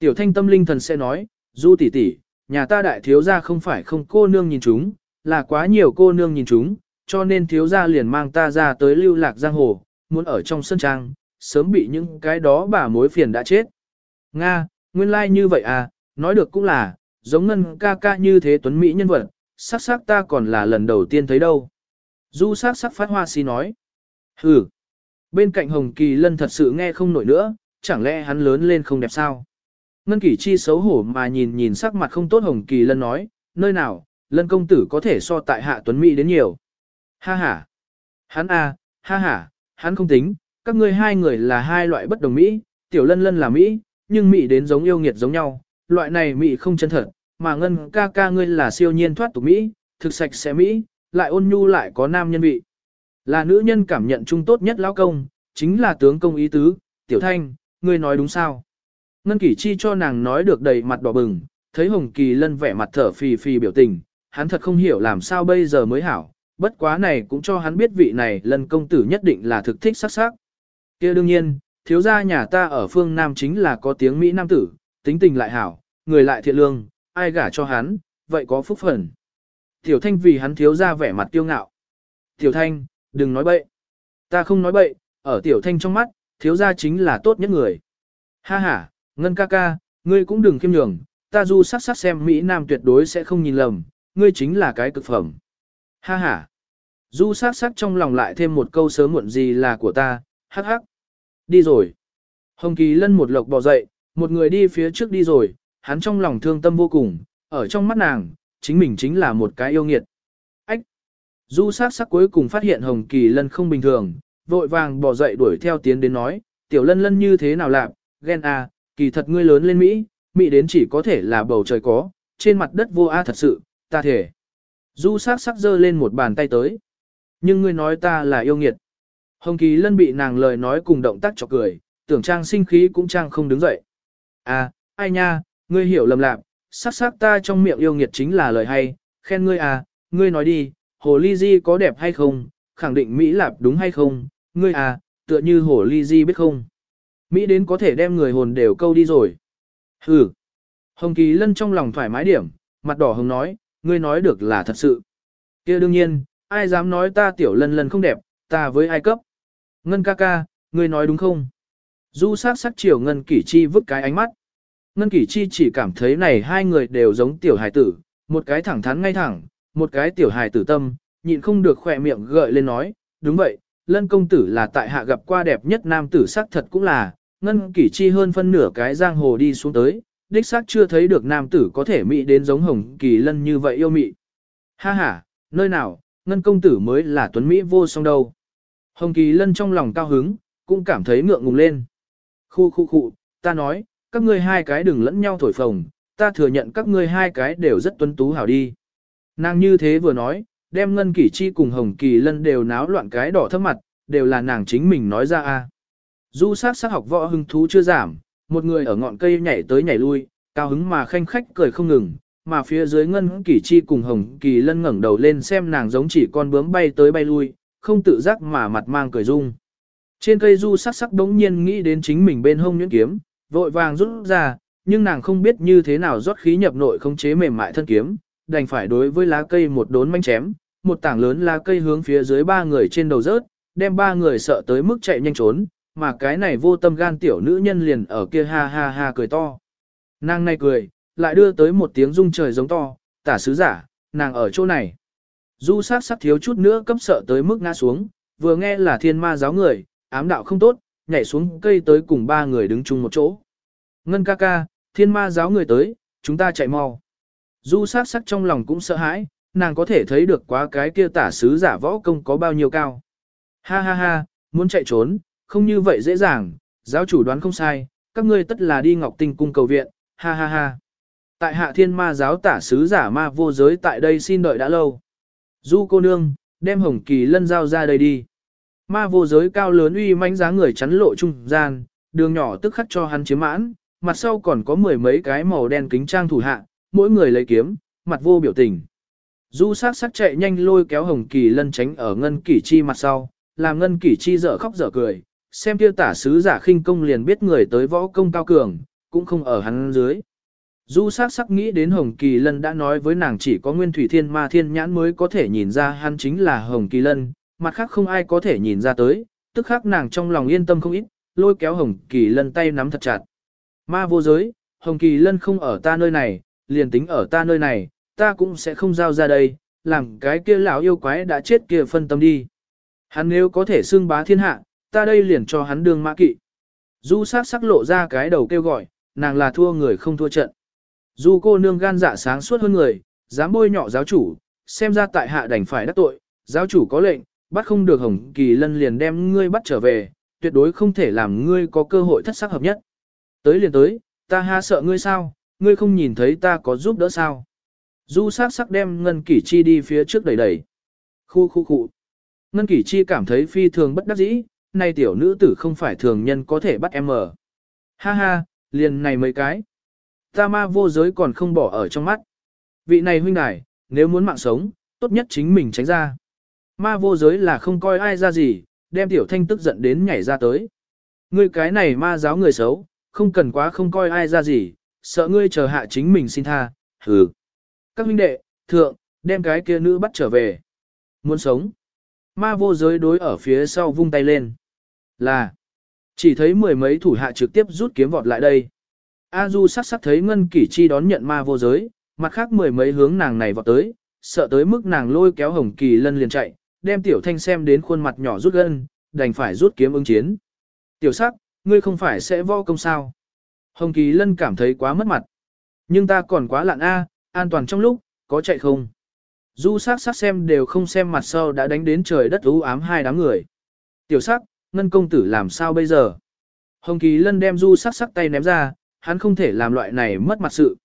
Tiểu thanh tâm linh thần sẽ nói, du tỷ tỷ, nhà ta đại thiếu gia không phải không cô nương nhìn chúng, là quá nhiều cô nương nhìn chúng, cho nên thiếu gia liền mang ta ra tới lưu lạc giang hồ, muốn ở trong sân trang, sớm bị những cái đó bà mối phiền đã chết. Nga, nguyên lai like như vậy à, nói được cũng là, giống ngân ca ca như thế tuấn Mỹ nhân vật, sắc sắc ta còn là lần đầu tiên thấy đâu. Du sắc sắc phát hoa si nói. Hừ. Bên cạnh Hồng Kỳ Lân thật sự nghe không nổi nữa, chẳng lẽ hắn lớn lên không đẹp sao? Ngân Kỷ Chi xấu hổ mà nhìn nhìn sắc mặt không tốt Hồng Kỳ Lân nói, nơi nào, Lân công tử có thể so tại Hạ Tuấn Mỹ đến nhiều. Ha ha. Hắn à, ha ha, hắn không tính, các ngươi hai người là hai loại bất đồng Mỹ, tiểu lân lân là Mỹ, nhưng Mỹ đến giống yêu nghiệt giống nhau, loại này Mỹ không chân thật, mà Ngân ca ca ngươi là siêu nhiên thoát tục Mỹ, thực sạch sẽ Mỹ, lại ôn nhu lại có nam nhân vị. Là nữ nhân cảm nhận chung tốt nhất lão công, chính là tướng công ý tứ, tiểu thanh, ngươi nói đúng sao? Ngân Kỷ Chi cho nàng nói được đầy mặt đỏ bừng, thấy Hồng Kỳ Lân vẻ mặt thở phì phì biểu tình, hắn thật không hiểu làm sao bây giờ mới hảo, bất quá này cũng cho hắn biết vị này Lân công tử nhất định là thực thích sắc sắc. kia đương nhiên, thiếu gia nhà ta ở phương Nam chính là có tiếng Mỹ Nam tử, tính tình lại hảo, người lại thiện lương, ai gả cho hắn, vậy có phúc phần. Tiểu Thanh vì hắn thiếu gia vẻ mặt tiêu ngạo. Tiểu Thanh, đừng nói bậy. Ta không nói bậy, ở Tiểu Thanh trong mắt, thiếu gia chính là tốt nhất người. Ha ha, Ngân ca ca, ngươi cũng đừng khiêm nhường, ta du sắc sắc xem Mỹ Nam tuyệt đối sẽ không nhìn lầm, ngươi chính là cái cực phẩm. Ha ha. Du sắc sắc trong lòng lại thêm một câu sớm muộn gì là của ta, hắc hắc. Đi rồi. Hồng Kỳ Lân một lộc bò dậy, một người đi phía trước đi rồi, hắn trong lòng thương tâm vô cùng, ở trong mắt nàng, chính mình chính là một cái yêu nghiệt. Ách! Du sát sắc cuối cùng phát hiện Hồng Kỳ Lân không bình thường, vội vàng bò dậy đuổi theo tiến đến nói, tiểu lân lân như thế nào làm, ghen à, kỳ thật ngươi lớn lên Mỹ, Mỹ đến chỉ có thể là bầu trời có, trên mặt đất vô a thật sự, ta thể. Du sát sắc giơ lên một bàn tay tới. Nhưng ngươi nói ta là yêu nghiệt. Hồng Kỳ Lân bị nàng lời nói cùng động tác chọc cười, tưởng trang sinh khí cũng trang không đứng dậy. À, ai nha, ngươi hiểu lầm lạc, sắc sắc ta trong miệng yêu nghiệt chính là lời hay, khen ngươi à, ngươi nói đi, hồ ly di có đẹp hay không, khẳng định Mỹ lạp đúng hay không, ngươi à, tựa như hồ ly di biết không. Mỹ đến có thể đem người hồn đều câu đi rồi. Hừ. Hồng Kỳ Lân trong lòng thoải mái điểm, mặt đỏ hồng nói, ngươi nói được là thật sự. kia đương nhiên, ai dám nói ta tiểu lân lân không đẹp, ta với ai cấp. Ngân ca ca, ngươi nói đúng không? Du sắc sắc chiều Ngân Kỷ Chi vứt cái ánh mắt. Ngân Kỷ Chi chỉ cảm thấy này hai người đều giống tiểu hài tử, một cái thẳng thắn ngay thẳng, một cái tiểu hài tử tâm, nhịn không được khỏe miệng gợi lên nói, đúng vậy, lân công tử là tại hạ gặp qua đẹp nhất nam tử sắc thật cũng là, Ngân Kỷ Chi hơn phân nửa cái giang hồ đi xuống tới, đích xác chưa thấy được nam tử có thể mị đến giống Hồng Kỳ Lân như vậy yêu mị. Ha ha, nơi nào, Ngân công tử mới là tuấn mỹ vô song đâu. Hồng Kỳ Lân trong lòng cao hứng, cũng cảm thấy ngượng ngùng lên. Khu khu khu, ta nói, các ngươi hai cái đừng lẫn nhau thổi phồng, ta thừa nhận các ngươi hai cái đều rất tuấn tú hảo đi. Nàng như thế vừa nói, đem Ngân kỳ Chi cùng Hồng Kỳ Lân đều náo loạn cái đỏ thấp mặt, đều là nàng chính mình nói ra a. Du sát sát học võ hứng thú chưa giảm, một người ở ngọn cây nhảy tới nhảy lui, cao hứng mà khanh khách cười không ngừng, mà phía dưới ngân kỳ chi cùng hồng kỳ lân ngẩng đầu lên xem nàng giống chỉ con bướm bay tới bay lui, không tự giác mà mặt mang cười rung. Trên cây du sắc sắc đống nhiên nghĩ đến chính mình bên hông nhuyễn kiếm, vội vàng rút ra, nhưng nàng không biết như thế nào rót khí nhập nội không chế mềm mại thân kiếm, đành phải đối với lá cây một đốn manh chém, một tảng lớn lá cây hướng phía dưới ba người trên đầu rớt, đem ba người sợ tới mức chạy nhanh trốn, mà cái này vô tâm gan tiểu nữ nhân liền ở kia ha ha ha cười to. Nàng này cười, lại đưa tới một tiếng rung trời giống to, tả sứ giả, nàng ở chỗ này. Du sát sắc thiếu chút nữa cấp sợ tới mức ngã xuống, vừa nghe là thiên ma giáo người, ám đạo không tốt, nhảy xuống cây tới cùng ba người đứng chung một chỗ. Ngân ca ca, thiên ma giáo người tới, chúng ta chạy mau. Du sát sắc trong lòng cũng sợ hãi, nàng có thể thấy được quá cái kia tả sứ giả võ công có bao nhiêu cao. Ha ha ha, muốn chạy trốn, không như vậy dễ dàng, giáo chủ đoán không sai, các ngươi tất là đi Ngọc Tinh cung cầu viện, ha ha ha. Tại hạ thiên ma giáo tả sứ giả ma vô giới tại đây xin đợi đã lâu. Du cô nương, đem hồng kỳ lân giao ra đây đi. Ma vô giới cao lớn uy mãnh dáng người chắn lộ trung gian, đường nhỏ tức khắc cho hắn chiếm mãn, mặt sau còn có mười mấy cái màu đen kính trang thủ hạ, mỗi người lấy kiếm, mặt vô biểu tình. Du sát sắc chạy nhanh lôi kéo hồng kỳ lân tránh ở ngân kỷ chi mặt sau, làm ngân kỷ chi dở khóc dở cười, xem tiêu tả sứ giả khinh công liền biết người tới võ công cao cường, cũng không ở hắn dưới. Du sát sắc nghĩ đến Hồng Kỳ Lân đã nói với nàng chỉ có nguyên thủy thiên ma thiên nhãn mới có thể nhìn ra hắn chính là Hồng Kỳ Lân, mặt khác không ai có thể nhìn ra tới, tức khắc nàng trong lòng yên tâm không ít, lôi kéo Hồng Kỳ Lân tay nắm thật chặt. Ma vô giới, Hồng Kỳ Lân không ở ta nơi này, liền tính ở ta nơi này, ta cũng sẽ không giao ra đây, làm cái kia lão yêu quái đã chết kia phân tâm đi. Hắn nếu có thể xưng bá thiên hạ, ta đây liền cho hắn đường mã kỵ. Du sắc sắc lộ ra cái đầu kêu gọi, nàng là thua người không thua trận. Du cô nương gan dạ sáng suốt hơn người, dám bôi nhọ giáo chủ, xem ra tại hạ đành phải đắc tội, giáo chủ có lệnh, bắt không được hồng kỳ lân liền đem ngươi bắt trở về, tuyệt đối không thể làm ngươi có cơ hội thất sắc hợp nhất. Tới liền tới, ta ha sợ ngươi sao, ngươi không nhìn thấy ta có giúp đỡ sao. Du sắc sắc đem ngân kỷ chi đi phía trước đẩy đẩy. Khu khu khu. Ngân kỷ chi cảm thấy phi thường bất đắc dĩ, nay tiểu nữ tử không phải thường nhân có thể bắt em ở. Ha ha, liền này mấy cái. Ta ma vô giới còn không bỏ ở trong mắt. Vị này huynh đài, nếu muốn mạng sống, tốt nhất chính mình tránh ra. Ma vô giới là không coi ai ra gì, đem tiểu thanh tức giận đến nhảy ra tới. Ngươi cái này ma giáo người xấu, không cần quá không coi ai ra gì, sợ ngươi chờ hạ chính mình xin tha, hừ. Các huynh đệ, thượng, đem cái kia nữ bắt trở về. Muốn sống. Ma vô giới đối ở phía sau vung tay lên. Là. Chỉ thấy mười mấy thủ hạ trực tiếp rút kiếm vọt lại đây. A Du sắc sắc thấy Ngân Kỷ Chi đón nhận ma vô giới, mặt khác mười mấy hướng nàng này vọt tới, sợ tới mức nàng lôi kéo Hồng Kỳ Lân liền chạy, đem Tiểu Thanh xem đến khuôn mặt nhỏ rút gân, đành phải rút kiếm ứng chiến. Tiểu sắc, ngươi không phải sẽ võ công sao? Hồng Kỳ Lân cảm thấy quá mất mặt. Nhưng ta còn quá lạn A, an toàn trong lúc, có chạy không? Du sắc sắc xem đều không xem mặt sau đã đánh đến trời đất u ám hai đám người. Tiểu sắc, ngân công tử làm sao bây giờ? Hồng Kỳ Lân đem du sắc sắc tay ném ra, hắn không thể làm loại này mất mặt sự.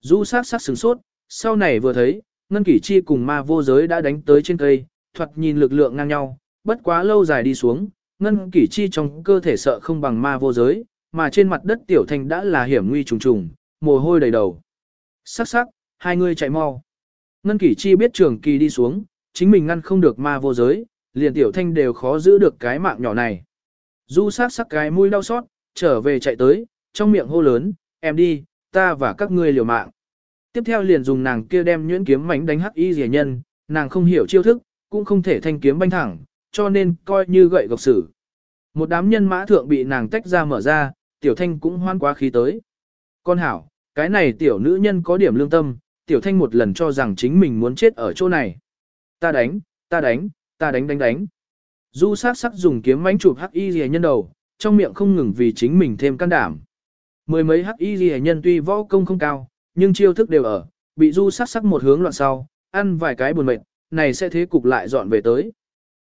Du sắc sắc sửng sốt, sau này vừa thấy, ngân kỷ chi cùng ma vô giới đã đánh tới trên cây, thoạt nhìn lực lượng ngang nhau, bất quá lâu dài đi xuống, ngân kỷ chi trong cơ thể sợ không bằng ma vô giới, mà trên mặt đất tiểu thanh đã là hiểm nguy trùng trùng, mồ hôi đầy đầu. Sắc sắc, hai người chạy mau. Ngân kỷ chi biết trường kỳ đi xuống, chính mình ngăn không được ma vô giới, liền tiểu thanh đều khó giữ được cái mạng nhỏ này. Du sắc sắc cái mũi đau xót, trở về chạy tới, trong miệng hô lớn, em đi, ta và các ngươi liều mạng. Tiếp theo liền dùng nàng kia đem nhuyễn kiếm mảnh đánh hắc y rẻ nhân, nàng không hiểu chiêu thức, cũng không thể thanh kiếm banh thẳng, cho nên coi như gậy gộc sử. Một đám nhân mã thượng bị nàng tách ra mở ra, tiểu thanh cũng hoan quá khí tới. Con hảo, cái này tiểu nữ nhân có điểm lương tâm, tiểu thanh một lần cho rằng chính mình muốn chết ở chỗ này. Ta đánh, ta đánh, ta đánh đánh đánh. Du sát sắc dùng kiếm mánh chụp hắc y rìa nhân đầu, trong miệng không ngừng vì chính mình thêm can đảm. Mười mấy hắc y rìa nhân tuy võ công không cao, nhưng chiêu thức đều ở, bị du sát sắc một hướng loạn sau, ăn vài cái buồn mệt, này sẽ thế cục lại dọn về tới.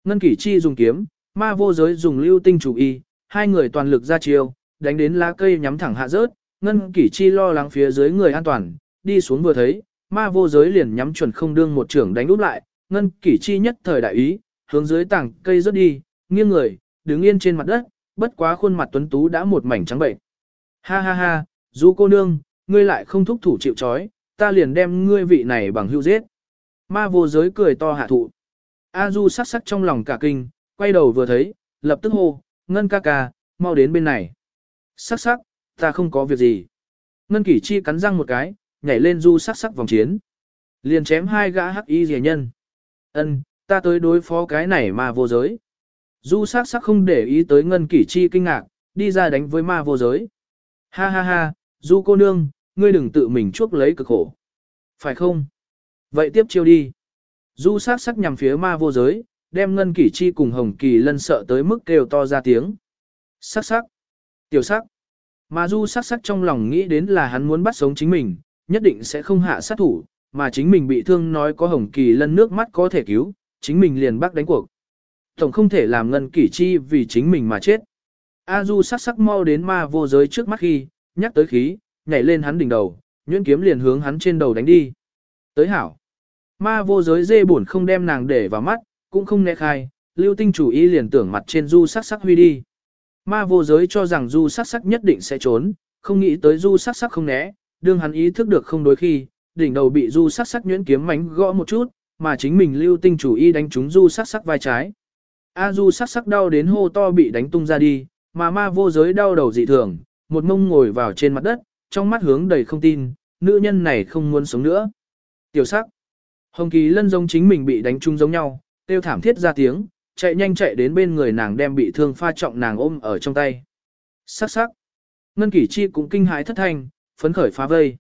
Ngân kỷ chi dùng kiếm, ma vô giới dùng lưu tinh chủ y, hai người toàn lực ra chiêu, đánh đến lá cây nhắm thẳng hạ rớt, ngân kỷ chi lo lắng phía dưới người an toàn, đi xuống vừa thấy, ma vô giới liền nhắm chuẩn không đương một trưởng đánh úp lại, ngân kỷ chi nhất thời đại ý, hướng dưới tảng cây rớt đi, nghiêng người, đứng yên trên mặt đất, bất quá khuôn mặt tuấn tú đã một mảnh trắng bệnh. Ha ha ha, du cô nương, ngươi lại không thúc thủ chịu trói, ta liền đem ngươi vị này bằng hữu giết. Ma vô giới cười to hạ thụ. A du sắc sắc trong lòng cả kinh, quay đầu vừa thấy, lập tức hô, ngân ca ca, mau đến bên này. Sắc sắc, ta không có việc gì. Ngân kỷ chi cắn răng một cái, nhảy lên du sắc sắc vòng chiến. Liền chém hai gã hắc y rẻ nhân. Ân, ta tới đối phó cái này ma vô giới. Du sắc sắc không để ý tới ngân kỷ chi kinh ngạc, đi ra đánh với ma vô giới. Ha ha ha, du cô nương, ngươi đừng tự mình chuốc lấy cực khổ. Phải không? Vậy tiếp chiêu đi. Du sát sắc nhằm phía ma vô giới, đem ngân kỷ chi cùng hồng kỳ lân sợ tới mức kêu to ra tiếng. Sắc sắc. Tiểu sắc. Mà du sắc sắc trong lòng nghĩ đến là hắn muốn bắt sống chính mình, nhất định sẽ không hạ sát thủ, mà chính mình bị thương nói có hồng kỳ lân nước mắt có thể cứu, chính mình liền bắt đánh cuộc. Tổng không thể làm ngân kỷ chi vì chính mình mà chết. A du sắc sắc mau đến ma vô giới trước mắt khi, nhắc tới khí, nhảy lên hắn đỉnh đầu, nhuyễn kiếm liền hướng hắn trên đầu đánh đi. Tới hảo. Ma vô giới dê buồn không đem nàng để vào mắt, cũng không né khai, lưu tinh chủ ý liền tưởng mặt trên du sắc sắc huy đi. Ma vô giới cho rằng du sắc sắc nhất định sẽ trốn, không nghĩ tới du sắc sắc không né, đương hắn ý thức được không đối khi, đỉnh đầu bị du sắc sắc nhuyễn kiếm mánh gõ một chút, mà chính mình lưu tinh chủ y đánh trúng du sắc sắc vai trái. A du sắc sắc đau đến hô to bị đánh tung ra đi, mà ma vô giới đau đầu dị thường, một mông ngồi vào trên mặt đất, trong mắt hướng đầy không tin, nữ nhân này không muốn sống nữa. Tiểu sắc. Hồng Kỳ lân giống chính mình bị đánh trúng giống nhau, tiêu thảm thiết ra tiếng, chạy nhanh chạy đến bên người nàng đem bị thương pha trọng nàng ôm ở trong tay. Sắc sắc. Ngân Kỷ Chi cũng kinh hãi thất thanh, phấn khởi phá vây.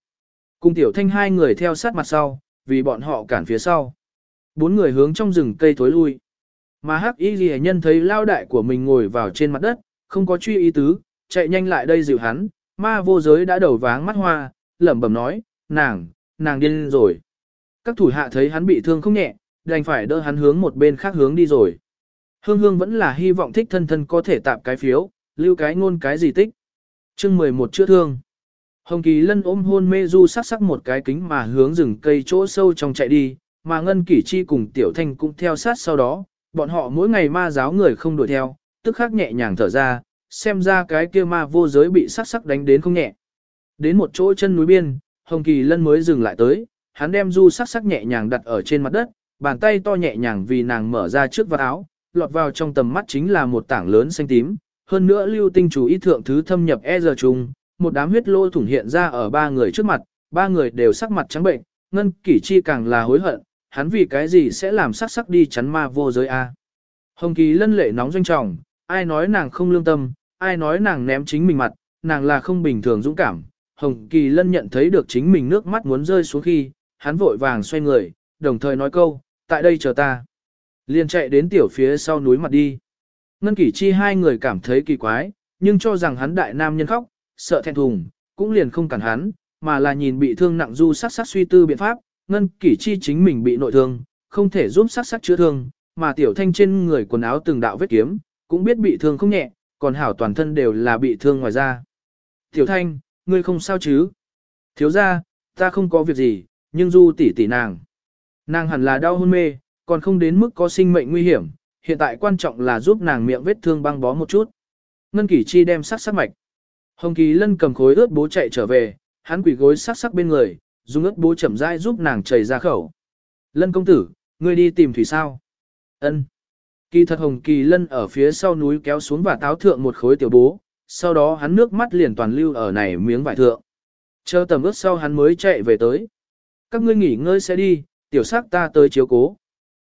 Cùng Tiểu Thanh hai người theo sát mặt sau, vì bọn họ cản phía sau. Bốn người hướng trong rừng cây tối lui. Mà Hắc Y Ghi nhân thấy lao đại của mình ngồi vào trên mặt đất, không có truy ý tứ, chạy nhanh lại đây dịu hắn, ma vô giới đã đầu váng mắt hoa, lẩm bẩm nói, nàng, nàng điên rồi. Các thủ hạ thấy hắn bị thương không nhẹ, đành phải đỡ hắn hướng một bên khác hướng đi rồi. Hương hương vẫn là hy vọng thích thân thân có thể tạm cái phiếu, lưu cái ngôn cái gì tích. chương 11 chữa thương. Hồng Kỳ Lân ôm hôn mê du sắc sắc một cái kính mà hướng rừng cây chỗ sâu trong chạy đi, mà Ngân Kỷ Chi cùng Tiểu Thanh cũng theo sát sau đó, bọn họ mỗi ngày ma giáo người không đuổi theo, tức khắc nhẹ nhàng thở ra, xem ra cái kia ma vô giới bị sắc sắc đánh đến không nhẹ. Đến một chỗ chân núi biên, Hồng Kỳ Lân mới dừng lại tới, hắn đem du sắc sắc nhẹ nhàng đặt ở trên mặt đất, bàn tay to nhẹ nhàng vì nàng mở ra trước vạt áo, lọt vào trong tầm mắt chính là một tảng lớn xanh tím, hơn nữa lưu tinh chủ ý thượng thứ thâm nhập e giờ trùng, một đám huyết lô thủng hiện ra ở ba người trước mặt, ba người đều sắc mặt trắng bệnh, ngân kỷ chi càng là hối hận, hắn vì cái gì sẽ làm sắc sắc đi chắn ma vô giới a. Hồng Kỳ lân lệ nóng doanh trọng, ai nói nàng không lương tâm, ai nói nàng ném chính mình mặt, nàng là không bình thường dũng cảm. Hồng Kỳ lân nhận thấy được chính mình nước mắt muốn rơi xuống khi, hắn vội vàng xoay người, đồng thời nói câu, tại đây chờ ta. Liền chạy đến tiểu phía sau núi mặt đi. Ngân kỷ chi hai người cảm thấy kỳ quái, nhưng cho rằng hắn đại nam nhân khóc, sợ thẹn thùng, cũng liền không cản hắn, mà là nhìn bị thương nặng du sắc sắc suy tư biện pháp, ngân kỷ chi chính mình bị nội thương, không thể giúp sắc sắc chữa thương, mà tiểu thanh trên người quần áo từng đạo vết kiếm, cũng biết bị thương không nhẹ, còn hảo toàn thân đều là bị thương ngoài ra. Tiểu thanh, ngươi không sao chứ? Thiếu ra, ta không có việc gì, nhưng du tỷ tỷ nàng. Nàng hẳn là đau hôn mê, còn không đến mức có sinh mệnh nguy hiểm, hiện tại quan trọng là giúp nàng miệng vết thương băng bó một chút. Ngân Kỷ Chi đem sắc sắc mạch. Hồng Kỳ Lân cầm khối ướt bố chạy trở về, hắn quỳ gối sắc sắc bên người, dùng ướt bố chậm rãi giúp nàng chảy ra khẩu. Lân công tử, ngươi đi tìm thủy sao? Ân. Kỳ thật Hồng Kỳ Lân ở phía sau núi kéo xuống và táo thượng một khối tiểu bố, sau đó hắn nước mắt liền toàn lưu ở này miếng vải thượng. Chờ tầm ướt sau hắn mới chạy về tới. Các ngươi nghỉ ngơi sẽ đi, tiểu sắc ta tới chiếu cố.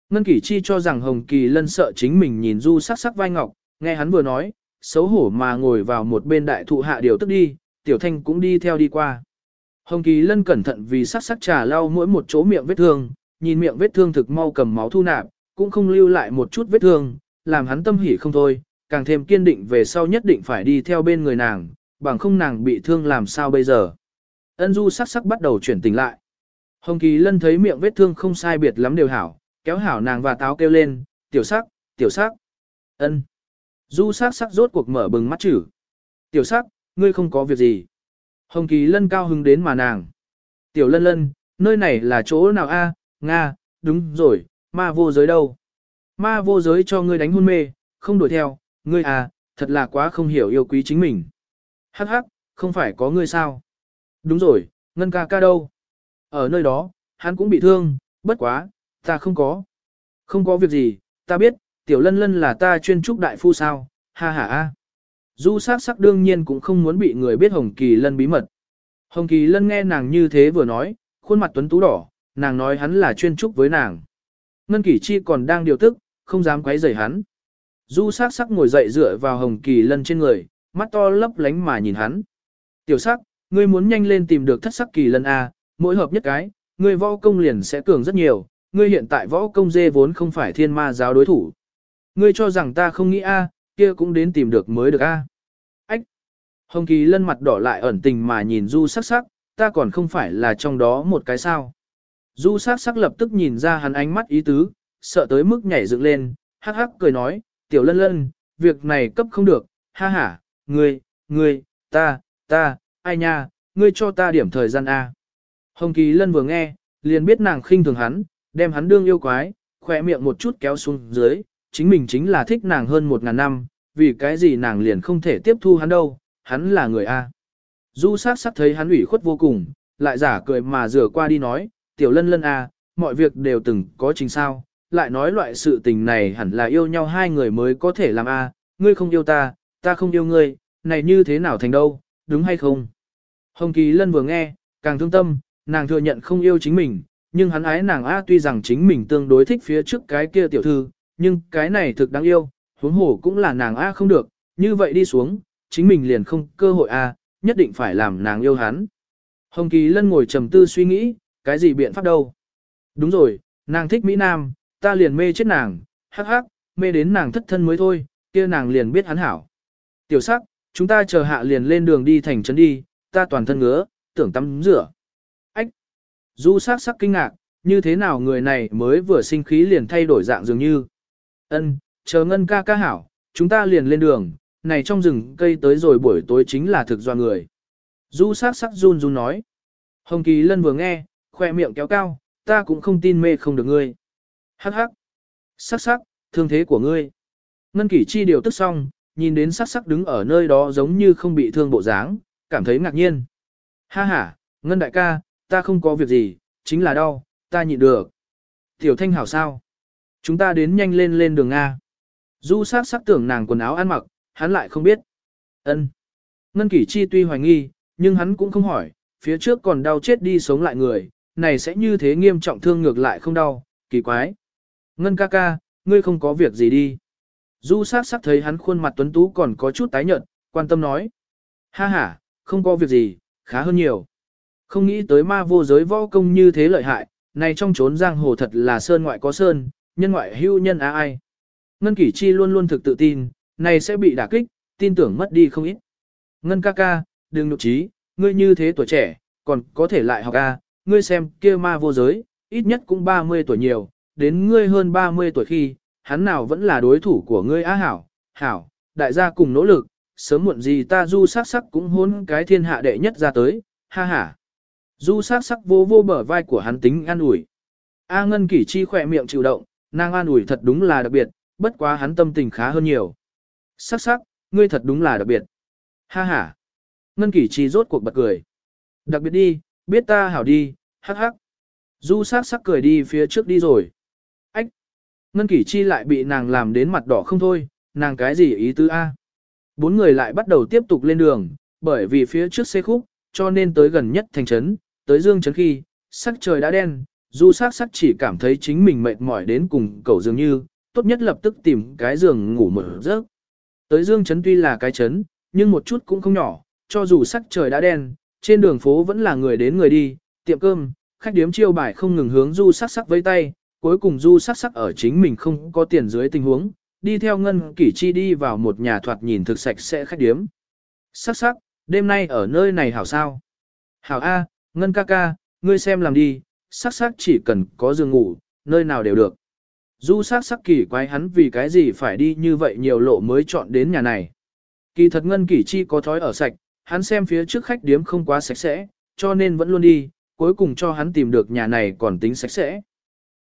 Ngân Kỷ Chi cho rằng Hồng Kỳ Lân sợ chính mình nhìn du sắc sắc vai ngọc, nghe hắn vừa nói, xấu hổ mà ngồi vào một bên đại thụ hạ điều tức đi, tiểu thanh cũng đi theo đi qua. Hồng Kỳ Lân cẩn thận vì sắc sắc trà lau mỗi một chỗ miệng vết thương, nhìn miệng vết thương thực mau cầm máu thu nạp, cũng không lưu lại một chút vết thương, làm hắn tâm hỉ không thôi, càng thêm kiên định về sau nhất định phải đi theo bên người nàng, bằng không nàng bị thương làm sao bây giờ. Ân Du sắc sắc bắt đầu chuyển tình lại. Hồng Kỳ Lân thấy miệng vết thương không sai biệt lắm đều hảo, kéo hảo nàng và táo kêu lên, tiểu sắc, tiểu sắc. ân. Du sắc sắc rốt cuộc mở bừng mắt chữ. Tiểu sắc, ngươi không có việc gì. Hồng Kỳ Lân cao hứng đến mà nàng. Tiểu lân lân, nơi này là chỗ nào a? Nga, đúng rồi, ma vô giới đâu? Ma vô giới cho ngươi đánh hôn mê, không đuổi theo, ngươi à, thật là quá không hiểu yêu quý chính mình. Hắc hắc, không phải có ngươi sao? Đúng rồi, Ngân ca ca đâu? Ở nơi đó, hắn cũng bị thương, bất quá, ta không có. Không có việc gì, ta biết, tiểu lân lân là ta chuyên trúc đại phu sao, ha ha a. Du sắc sắc đương nhiên cũng không muốn bị người biết Hồng Kỳ Lân bí mật. Hồng Kỳ Lân nghe nàng như thế vừa nói, khuôn mặt tuấn tú đỏ, nàng nói hắn là chuyên trúc với nàng. Ngân Kỳ Chi còn đang điều tức, không dám quấy rầy hắn. Du sắc sắc ngồi dậy dựa vào Hồng Kỳ Lân trên người, mắt to lấp lánh mà nhìn hắn. Tiểu sắc, ngươi muốn nhanh lên tìm được thất sắc Kỳ Lân A, mỗi hợp nhất cái, ngươi võ công liền sẽ cường rất nhiều, ngươi hiện tại võ công dê vốn không phải thiên ma giáo đối thủ. Ngươi cho rằng ta không nghĩ A, kia cũng đến tìm được mới được A. Ách! Hồng Kỳ lân mặt đỏ lại ẩn tình mà nhìn Du sắc sắc, ta còn không phải là trong đó một cái sao. Du sắc sắc lập tức nhìn ra hắn ánh mắt ý tứ, sợ tới mức nhảy dựng lên, hắc hắc cười nói, tiểu lân lân, việc này cấp không được, ha ha, ngươi, ngươi, ta, ta, ai nha, ngươi cho ta điểm thời gian A. Hồng Kỳ lân vừa nghe, liền biết nàng khinh thường hắn, đem hắn đương yêu quái, khỏe miệng một chút kéo xuống dưới, chính mình chính là thích nàng hơn một ngàn năm, vì cái gì nàng liền không thể tiếp thu hắn đâu, hắn là người A. Du sát sắc thấy hắn ủy khuất vô cùng, lại giả cười mà rửa qua đi nói, tiểu lân lân A, mọi việc đều từng có chính sao, lại nói loại sự tình này hẳn là yêu nhau hai người mới có thể làm A, ngươi không yêu ta, ta không yêu ngươi, này như thế nào thành đâu, đúng hay không? Hồng Kỳ Lân vừa nghe, càng thương tâm, nàng thừa nhận không yêu chính mình, nhưng hắn ái nàng A tuy rằng chính mình tương đối thích phía trước cái kia tiểu thư, nhưng cái này thực đáng yêu, huống hồ cũng là nàng A không được, như vậy đi xuống, chính mình liền không cơ hội A, nhất định phải làm nàng yêu hắn. Hồng Kỳ Lân ngồi trầm tư suy nghĩ, cái gì biện pháp đâu. Đúng rồi, nàng thích Mỹ Nam, ta liền mê chết nàng, hắc hắc, mê đến nàng thất thân mới thôi, kia nàng liền biết hắn hảo. Tiểu sắc, chúng ta chờ hạ liền lên đường đi thành trấn đi, ta toàn thân ngứa, tưởng tắm rửa. Du sắc sắc kinh ngạc, như thế nào người này mới vừa sinh khí liền thay đổi dạng dường như. Ân, chờ ngân ca ca hảo, chúng ta liền lên đường, này trong rừng cây tới rồi buổi tối chính là thực do người. Du sắc sắc run run nói. Hồng Kỳ Lân vừa nghe, khoe miệng kéo cao, ta cũng không tin mê không được ngươi. Hắc hắc. Sắc sắc, thương thế của ngươi. Ngân kỷ chi điều tức xong, nhìn đến sắc sắc đứng ở nơi đó giống như không bị thương bộ dáng, cảm thấy ngạc nhiên. Ha ha, Ngân đại ca, ta không có việc gì, chính là đau, ta nhịn được. Tiểu thanh hảo sao? Chúng ta đến nhanh lên lên đường Nga. Du sát sắc tưởng nàng quần áo ăn mặc, hắn lại không biết. ân Ngân kỷ chi tuy hoài nghi, nhưng hắn cũng không hỏi, phía trước còn đau chết đi sống lại người, này sẽ như thế nghiêm trọng thương ngược lại không đau, kỳ quái. Ngân ca ca, ngươi không có việc gì đi. Du sát sắc thấy hắn khuôn mặt tuấn tú còn có chút tái nhợt, quan tâm nói. Ha ha, không có việc gì, khá hơn nhiều. Không nghĩ tới ma vô giới võ công như thế lợi hại, này trong trốn giang hồ thật là sơn ngoại có sơn, nhân ngoại hữu nhân á ai. Ngân Kỷ Chi luôn luôn thực tự tin, này sẽ bị đả kích, tin tưởng mất đi không ít. Ngân ca ca, đừng nụ trí, ngươi như thế tuổi trẻ, còn có thể lại học ca. ngươi xem kia ma vô giới, ít nhất cũng 30 tuổi nhiều, đến ngươi hơn 30 tuổi khi, hắn nào vẫn là đối thủ của ngươi á hảo, hảo, đại gia cùng nỗ lực, sớm muộn gì ta du sắc sắc cũng hôn cái thiên hạ đệ nhất ra tới, ha ha. Du sắc sắc vô vô bờ vai của hắn tính an ủi. A Ngân Kỷ Chi khỏe miệng chịu động, nàng an ủi thật đúng là đặc biệt, bất quá hắn tâm tình khá hơn nhiều. Sắc sắc, ngươi thật đúng là đặc biệt. Ha ha. Ngân Kỷ Chi rốt cuộc bật cười. Đặc biệt đi, biết ta hảo đi, hắc hắc. Du sắc sắc cười đi phía trước đi rồi. Ách! Ngân Kỷ Chi lại bị nàng làm đến mặt đỏ không thôi, nàng cái gì ý tứ A. Bốn người lại bắt đầu tiếp tục lên đường, bởi vì phía trước xe khúc, cho nên tới gần nhất thành trấn, tới dương trấn khi, sắc trời đã đen, du sắc sắc chỉ cảm thấy chính mình mệt mỏi đến cùng cầu dường như, tốt nhất lập tức tìm cái giường ngủ một giấc. Tới dương trấn tuy là cái trấn, nhưng một chút cũng không nhỏ, cho dù sắc trời đã đen, trên đường phố vẫn là người đến người đi, tiệm cơm, khách điếm chiêu bài không ngừng hướng du sắc sắc với tay, cuối cùng du sắc sắc ở chính mình không có tiền dưới tình huống, đi theo ngân kỷ chi đi vào một nhà thoạt nhìn thực sạch sẽ khách điếm. Sắc sắc, đêm nay ở nơi này hảo sao? Hảo A, ngân ca ca, ngươi xem làm đi, sắc sắc chỉ cần có giường ngủ, nơi nào đều được. Du sắc sắc kỳ quái hắn vì cái gì phải đi như vậy nhiều lộ mới chọn đến nhà này. Kỳ thật ngân kỷ chi có thói ở sạch, hắn xem phía trước khách điếm không quá sạch sẽ, cho nên vẫn luôn đi, cuối cùng cho hắn tìm được nhà này còn tính sạch sẽ.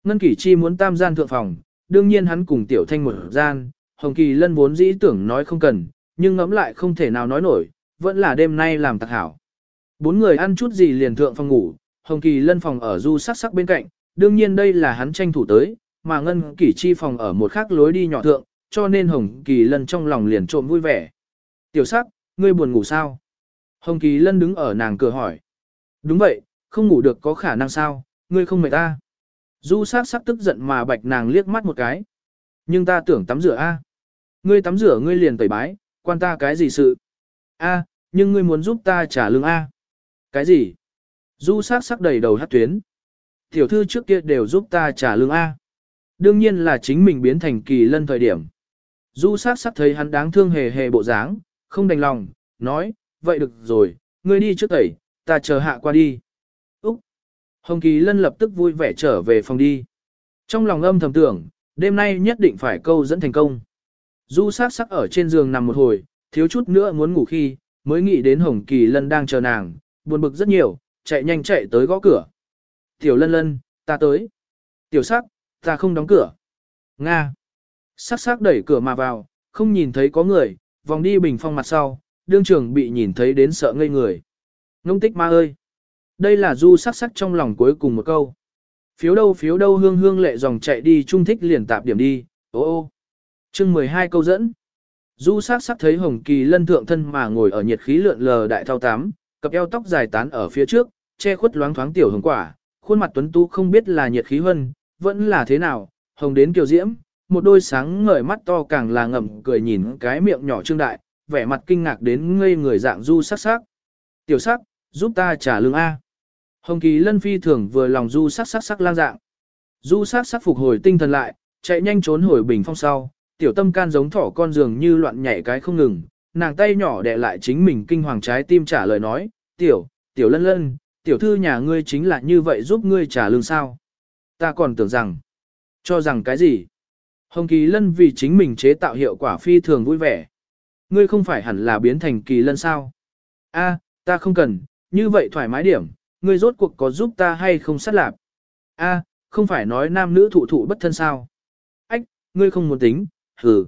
Ngân kỷ chi muốn tam gian thượng phòng, đương nhiên hắn cùng tiểu thanh một gian, Hồng Kỳ lân vốn dĩ tưởng nói không cần, nhưng ngẫm lại không thể nào nói nổi, vẫn là đêm nay làm tạc hảo. Bốn người ăn chút gì liền thượng phòng ngủ, Hồng Kỳ lân phòng ở du sắc sắc bên cạnh, đương nhiên đây là hắn tranh thủ tới, mà Ngân kỳ Chi phòng ở một khác lối đi nhỏ thượng, cho nên Hồng Kỳ lân trong lòng liền trộm vui vẻ. Tiểu sắc, ngươi buồn ngủ sao? Hồng Kỳ lân đứng ở nàng cửa hỏi. Đúng vậy, không ngủ được có khả năng sao, ngươi không mệt ta. Du sắc sắc tức giận mà bạch nàng liếc mắt một cái. Nhưng ta tưởng tắm rửa a. Ngươi tắm rửa ngươi liền tẩy bái, quan ta cái gì sự? A, nhưng ngươi muốn giúp ta trả lương a. Cái gì? Du sắc sắc đầy đầu hát tuyến. Tiểu thư trước kia đều giúp ta trả lương a. Đương nhiên là chính mình biến thành kỳ lân thời điểm. Du sắc sắc thấy hắn đáng thương hề hề bộ dáng, không đành lòng, nói, vậy được rồi, ngươi đi trước tẩy, ta chờ hạ qua đi. Hồng Kỳ Lân lập tức vui vẻ trở về phòng đi. Trong lòng âm thầm tưởng, đêm nay nhất định phải câu dẫn thành công. Du sắc sắc ở trên giường nằm một hồi, thiếu chút nữa muốn ngủ khi, mới nghĩ đến Hồng Kỳ Lân đang chờ nàng, buồn bực rất nhiều, chạy nhanh chạy tới gõ cửa. Tiểu Lân Lân, ta tới. Tiểu sắc, ta không đóng cửa. Nga. Sắc sắc đẩy cửa mà vào, không nhìn thấy có người, vòng đi bình phong mặt sau, đương trường bị nhìn thấy đến sợ ngây người. Ngông tích ma ơi. Đây là du sắc sắc trong lòng cuối cùng một câu. Phiếu đâu phiếu đâu hương hương lệ dòng chạy đi trung thích liền tạp điểm đi, ô ô. chương 12 câu dẫn. Du sắc sắc thấy hồng kỳ lân thượng thân mà ngồi ở nhiệt khí lượn lờ đại thao tám, cặp eo tóc dài tán ở phía trước, che khuất loáng thoáng tiểu hồng quả, khuôn mặt tuấn tú không biết là nhiệt khí hơn, vẫn là thế nào, hồng đến kiều diễm, một đôi sáng ngời mắt to càng là ngậm cười nhìn cái miệng nhỏ trương đại, vẻ mặt kinh ngạc đến ngây người dạng du sắc sắc. Tiểu sắc, giúp ta trả lương A. Hồng Kỳ Lân phi thường vừa lòng du sắc sắc sắc lang dạng. Du sắc sắc phục hồi tinh thần lại, chạy nhanh trốn hồi bình phong sau, tiểu tâm can giống thỏ con giường như loạn nhảy cái không ngừng, nàng tay nhỏ đè lại chính mình kinh hoàng trái tim trả lời nói, tiểu, tiểu lân lân, tiểu thư nhà ngươi chính là như vậy giúp ngươi trả lương sao. Ta còn tưởng rằng, cho rằng cái gì? Hồng Kỳ Lân vì chính mình chế tạo hiệu quả phi thường vui vẻ. Ngươi không phải hẳn là biến thành Kỳ Lân sao? A, ta không cần, như vậy thoải mái điểm, ngươi rốt cuộc có giúp ta hay không sát lạp? A, không phải nói nam nữ thụ thụ bất thân sao? Ách, ngươi không muốn tính, hừ.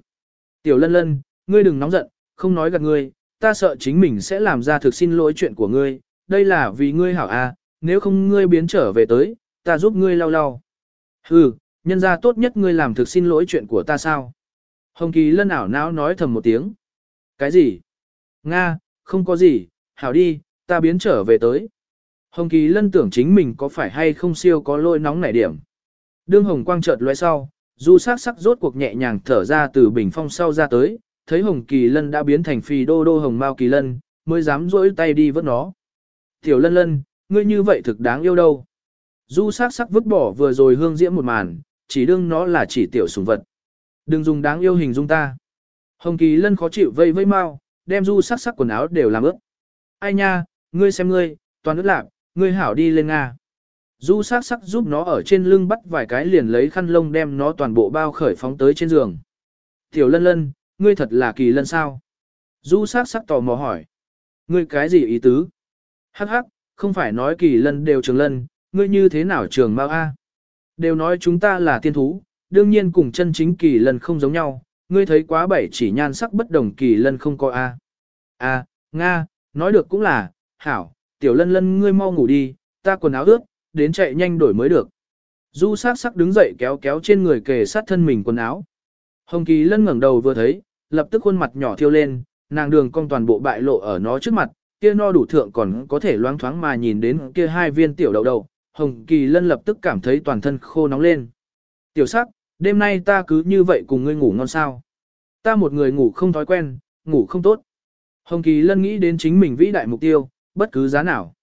Tiểu Lân Lân, ngươi đừng nóng giận, không nói gạt ngươi, ta sợ chính mình sẽ làm ra thực xin lỗi chuyện của ngươi, đây là vì ngươi hảo a, nếu không ngươi biến trở về tới, ta giúp ngươi lau lau. Hừ, nhân ra tốt nhất ngươi làm thực xin lỗi chuyện của ta sao? Hồng Kỳ lân ảo não nói thầm một tiếng. Cái gì? Nga, không có gì, hảo đi, ta biến trở về tới. Hồng Kỳ lân tưởng chính mình có phải hay không siêu có lôi nóng nảy điểm. Đương Hồng Quang chợt lóe sau, du sắc sắc rốt cuộc nhẹ nhàng thở ra từ bình phong sau ra tới, thấy Hồng Kỳ lân đã biến thành phi đô đô Hồng Mao Kỳ lân, mới dám rỗi tay đi vớt nó. Tiểu lân lân, ngươi như vậy thực đáng yêu đâu. Du sắc sắc vứt bỏ vừa rồi hương diễm một màn, chỉ đương nó là chỉ tiểu sủng vật. Đừng dùng đáng yêu hình dung ta. Hồng Kỳ Lân khó chịu vây vây mau, đem du sắc sắc quần áo đều làm ướt. Ai nha, ngươi xem ngươi, toàn ướt lạc, ngươi hảo đi lên Nga. Du sắc sắc giúp nó ở trên lưng bắt vài cái liền lấy khăn lông đem nó toàn bộ bao khởi phóng tới trên giường. Tiểu lân lân, ngươi thật là kỳ lân sao? Du sắc sắc tò mò hỏi. Ngươi cái gì ý tứ? Hắc hắc, không phải nói kỳ lân đều trường lân, ngươi như thế nào trường mau a? Đều nói chúng ta là tiên thú, đương nhiên cùng chân chính kỳ lân không giống nhau, ngươi thấy quá bảy chỉ nhan sắc bất đồng kỳ lân không có A. A, Nga, nói được cũng là, hảo, tiểu lân lân ngươi mau ngủ đi, ta quần áo ướt, đến chạy nhanh đổi mới được. Du sắc sắc đứng dậy kéo kéo trên người kề sát thân mình quần áo. Hồng kỳ lân ngẩng đầu vừa thấy, lập tức khuôn mặt nhỏ thiêu lên, nàng đường cong toàn bộ bại lộ ở nó trước mặt, kia no đủ thượng còn có thể loáng thoáng mà nhìn đến kia hai viên tiểu đầu đầu, Hồng Kỳ Lân lập tức cảm thấy toàn thân khô nóng lên. Tiểu sắc, đêm nay ta cứ như vậy cùng ngươi ngủ ngon sao. Ta một người ngủ không thói quen, ngủ không tốt. Hồng Kỳ Lân nghĩ đến chính mình vĩ đại mục tiêu, bất cứ giá nào.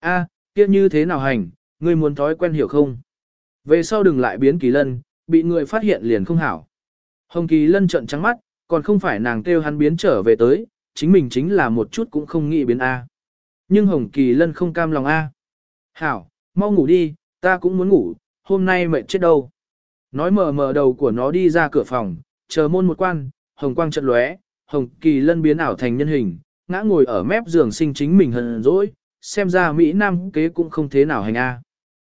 A, kia như thế nào hành, ngươi muốn thói quen hiểu không? Về sau đừng lại biến Kỳ Lân, bị người phát hiện liền không hảo. Hồng Kỳ Lân trợn trắng mắt, còn không phải nàng kêu hắn biến trở về tới, chính mình chính là một chút cũng không nghĩ biến A. Nhưng Hồng Kỳ Lân không cam lòng A. Hảo, Mau ngủ đi, ta cũng muốn ngủ, hôm nay mệt chết đâu. Nói mờ mờ đầu của nó đi ra cửa phòng, chờ môn một quan, hồng quang trận lóe, hồng kỳ lân biến ảo thành nhân hình, ngã ngồi ở mép giường sinh chính mình hờn dỗi, xem ra Mỹ Nam kế cũng không thế nào hành a.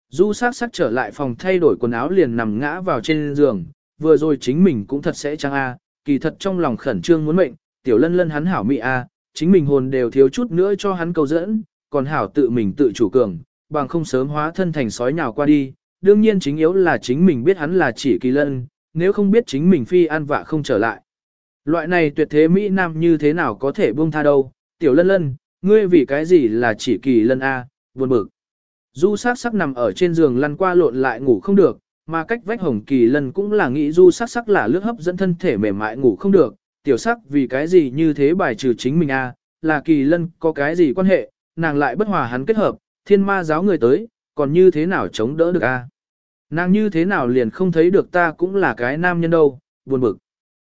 Du sát sắc trở lại phòng thay đổi quần áo liền nằm ngã vào trên giường, vừa rồi chính mình cũng thật sẽ chăng a, kỳ thật trong lòng khẩn trương muốn mệnh, tiểu lân lân hắn hảo mỹ a, chính mình hồn đều thiếu chút nữa cho hắn cầu dẫn, còn hảo tự mình tự chủ cường, bằng không sớm hóa thân thành sói nhào qua đi, đương nhiên chính yếu là chính mình biết hắn là chỉ kỳ lân, nếu không biết chính mình phi an vạ không trở lại. Loại này tuyệt thế Mỹ Nam như thế nào có thể buông tha đâu, tiểu lân lân, ngươi vì cái gì là chỉ kỳ lân A, buồn bực. Du sắc sắc nằm ở trên giường lăn qua lộn lại ngủ không được, mà cách vách hồng kỳ lân cũng là nghĩ du sắc sắc là lướt hấp dẫn thân thể mềm mại ngủ không được, tiểu sắc vì cái gì như thế bài trừ chính mình A, là kỳ lân có cái gì quan hệ, nàng lại bất hòa hắn kết hợp, thiên ma giáo người tới, còn như thế nào chống đỡ được a? Nàng như thế nào liền không thấy được ta cũng là cái nam nhân đâu, buồn bực.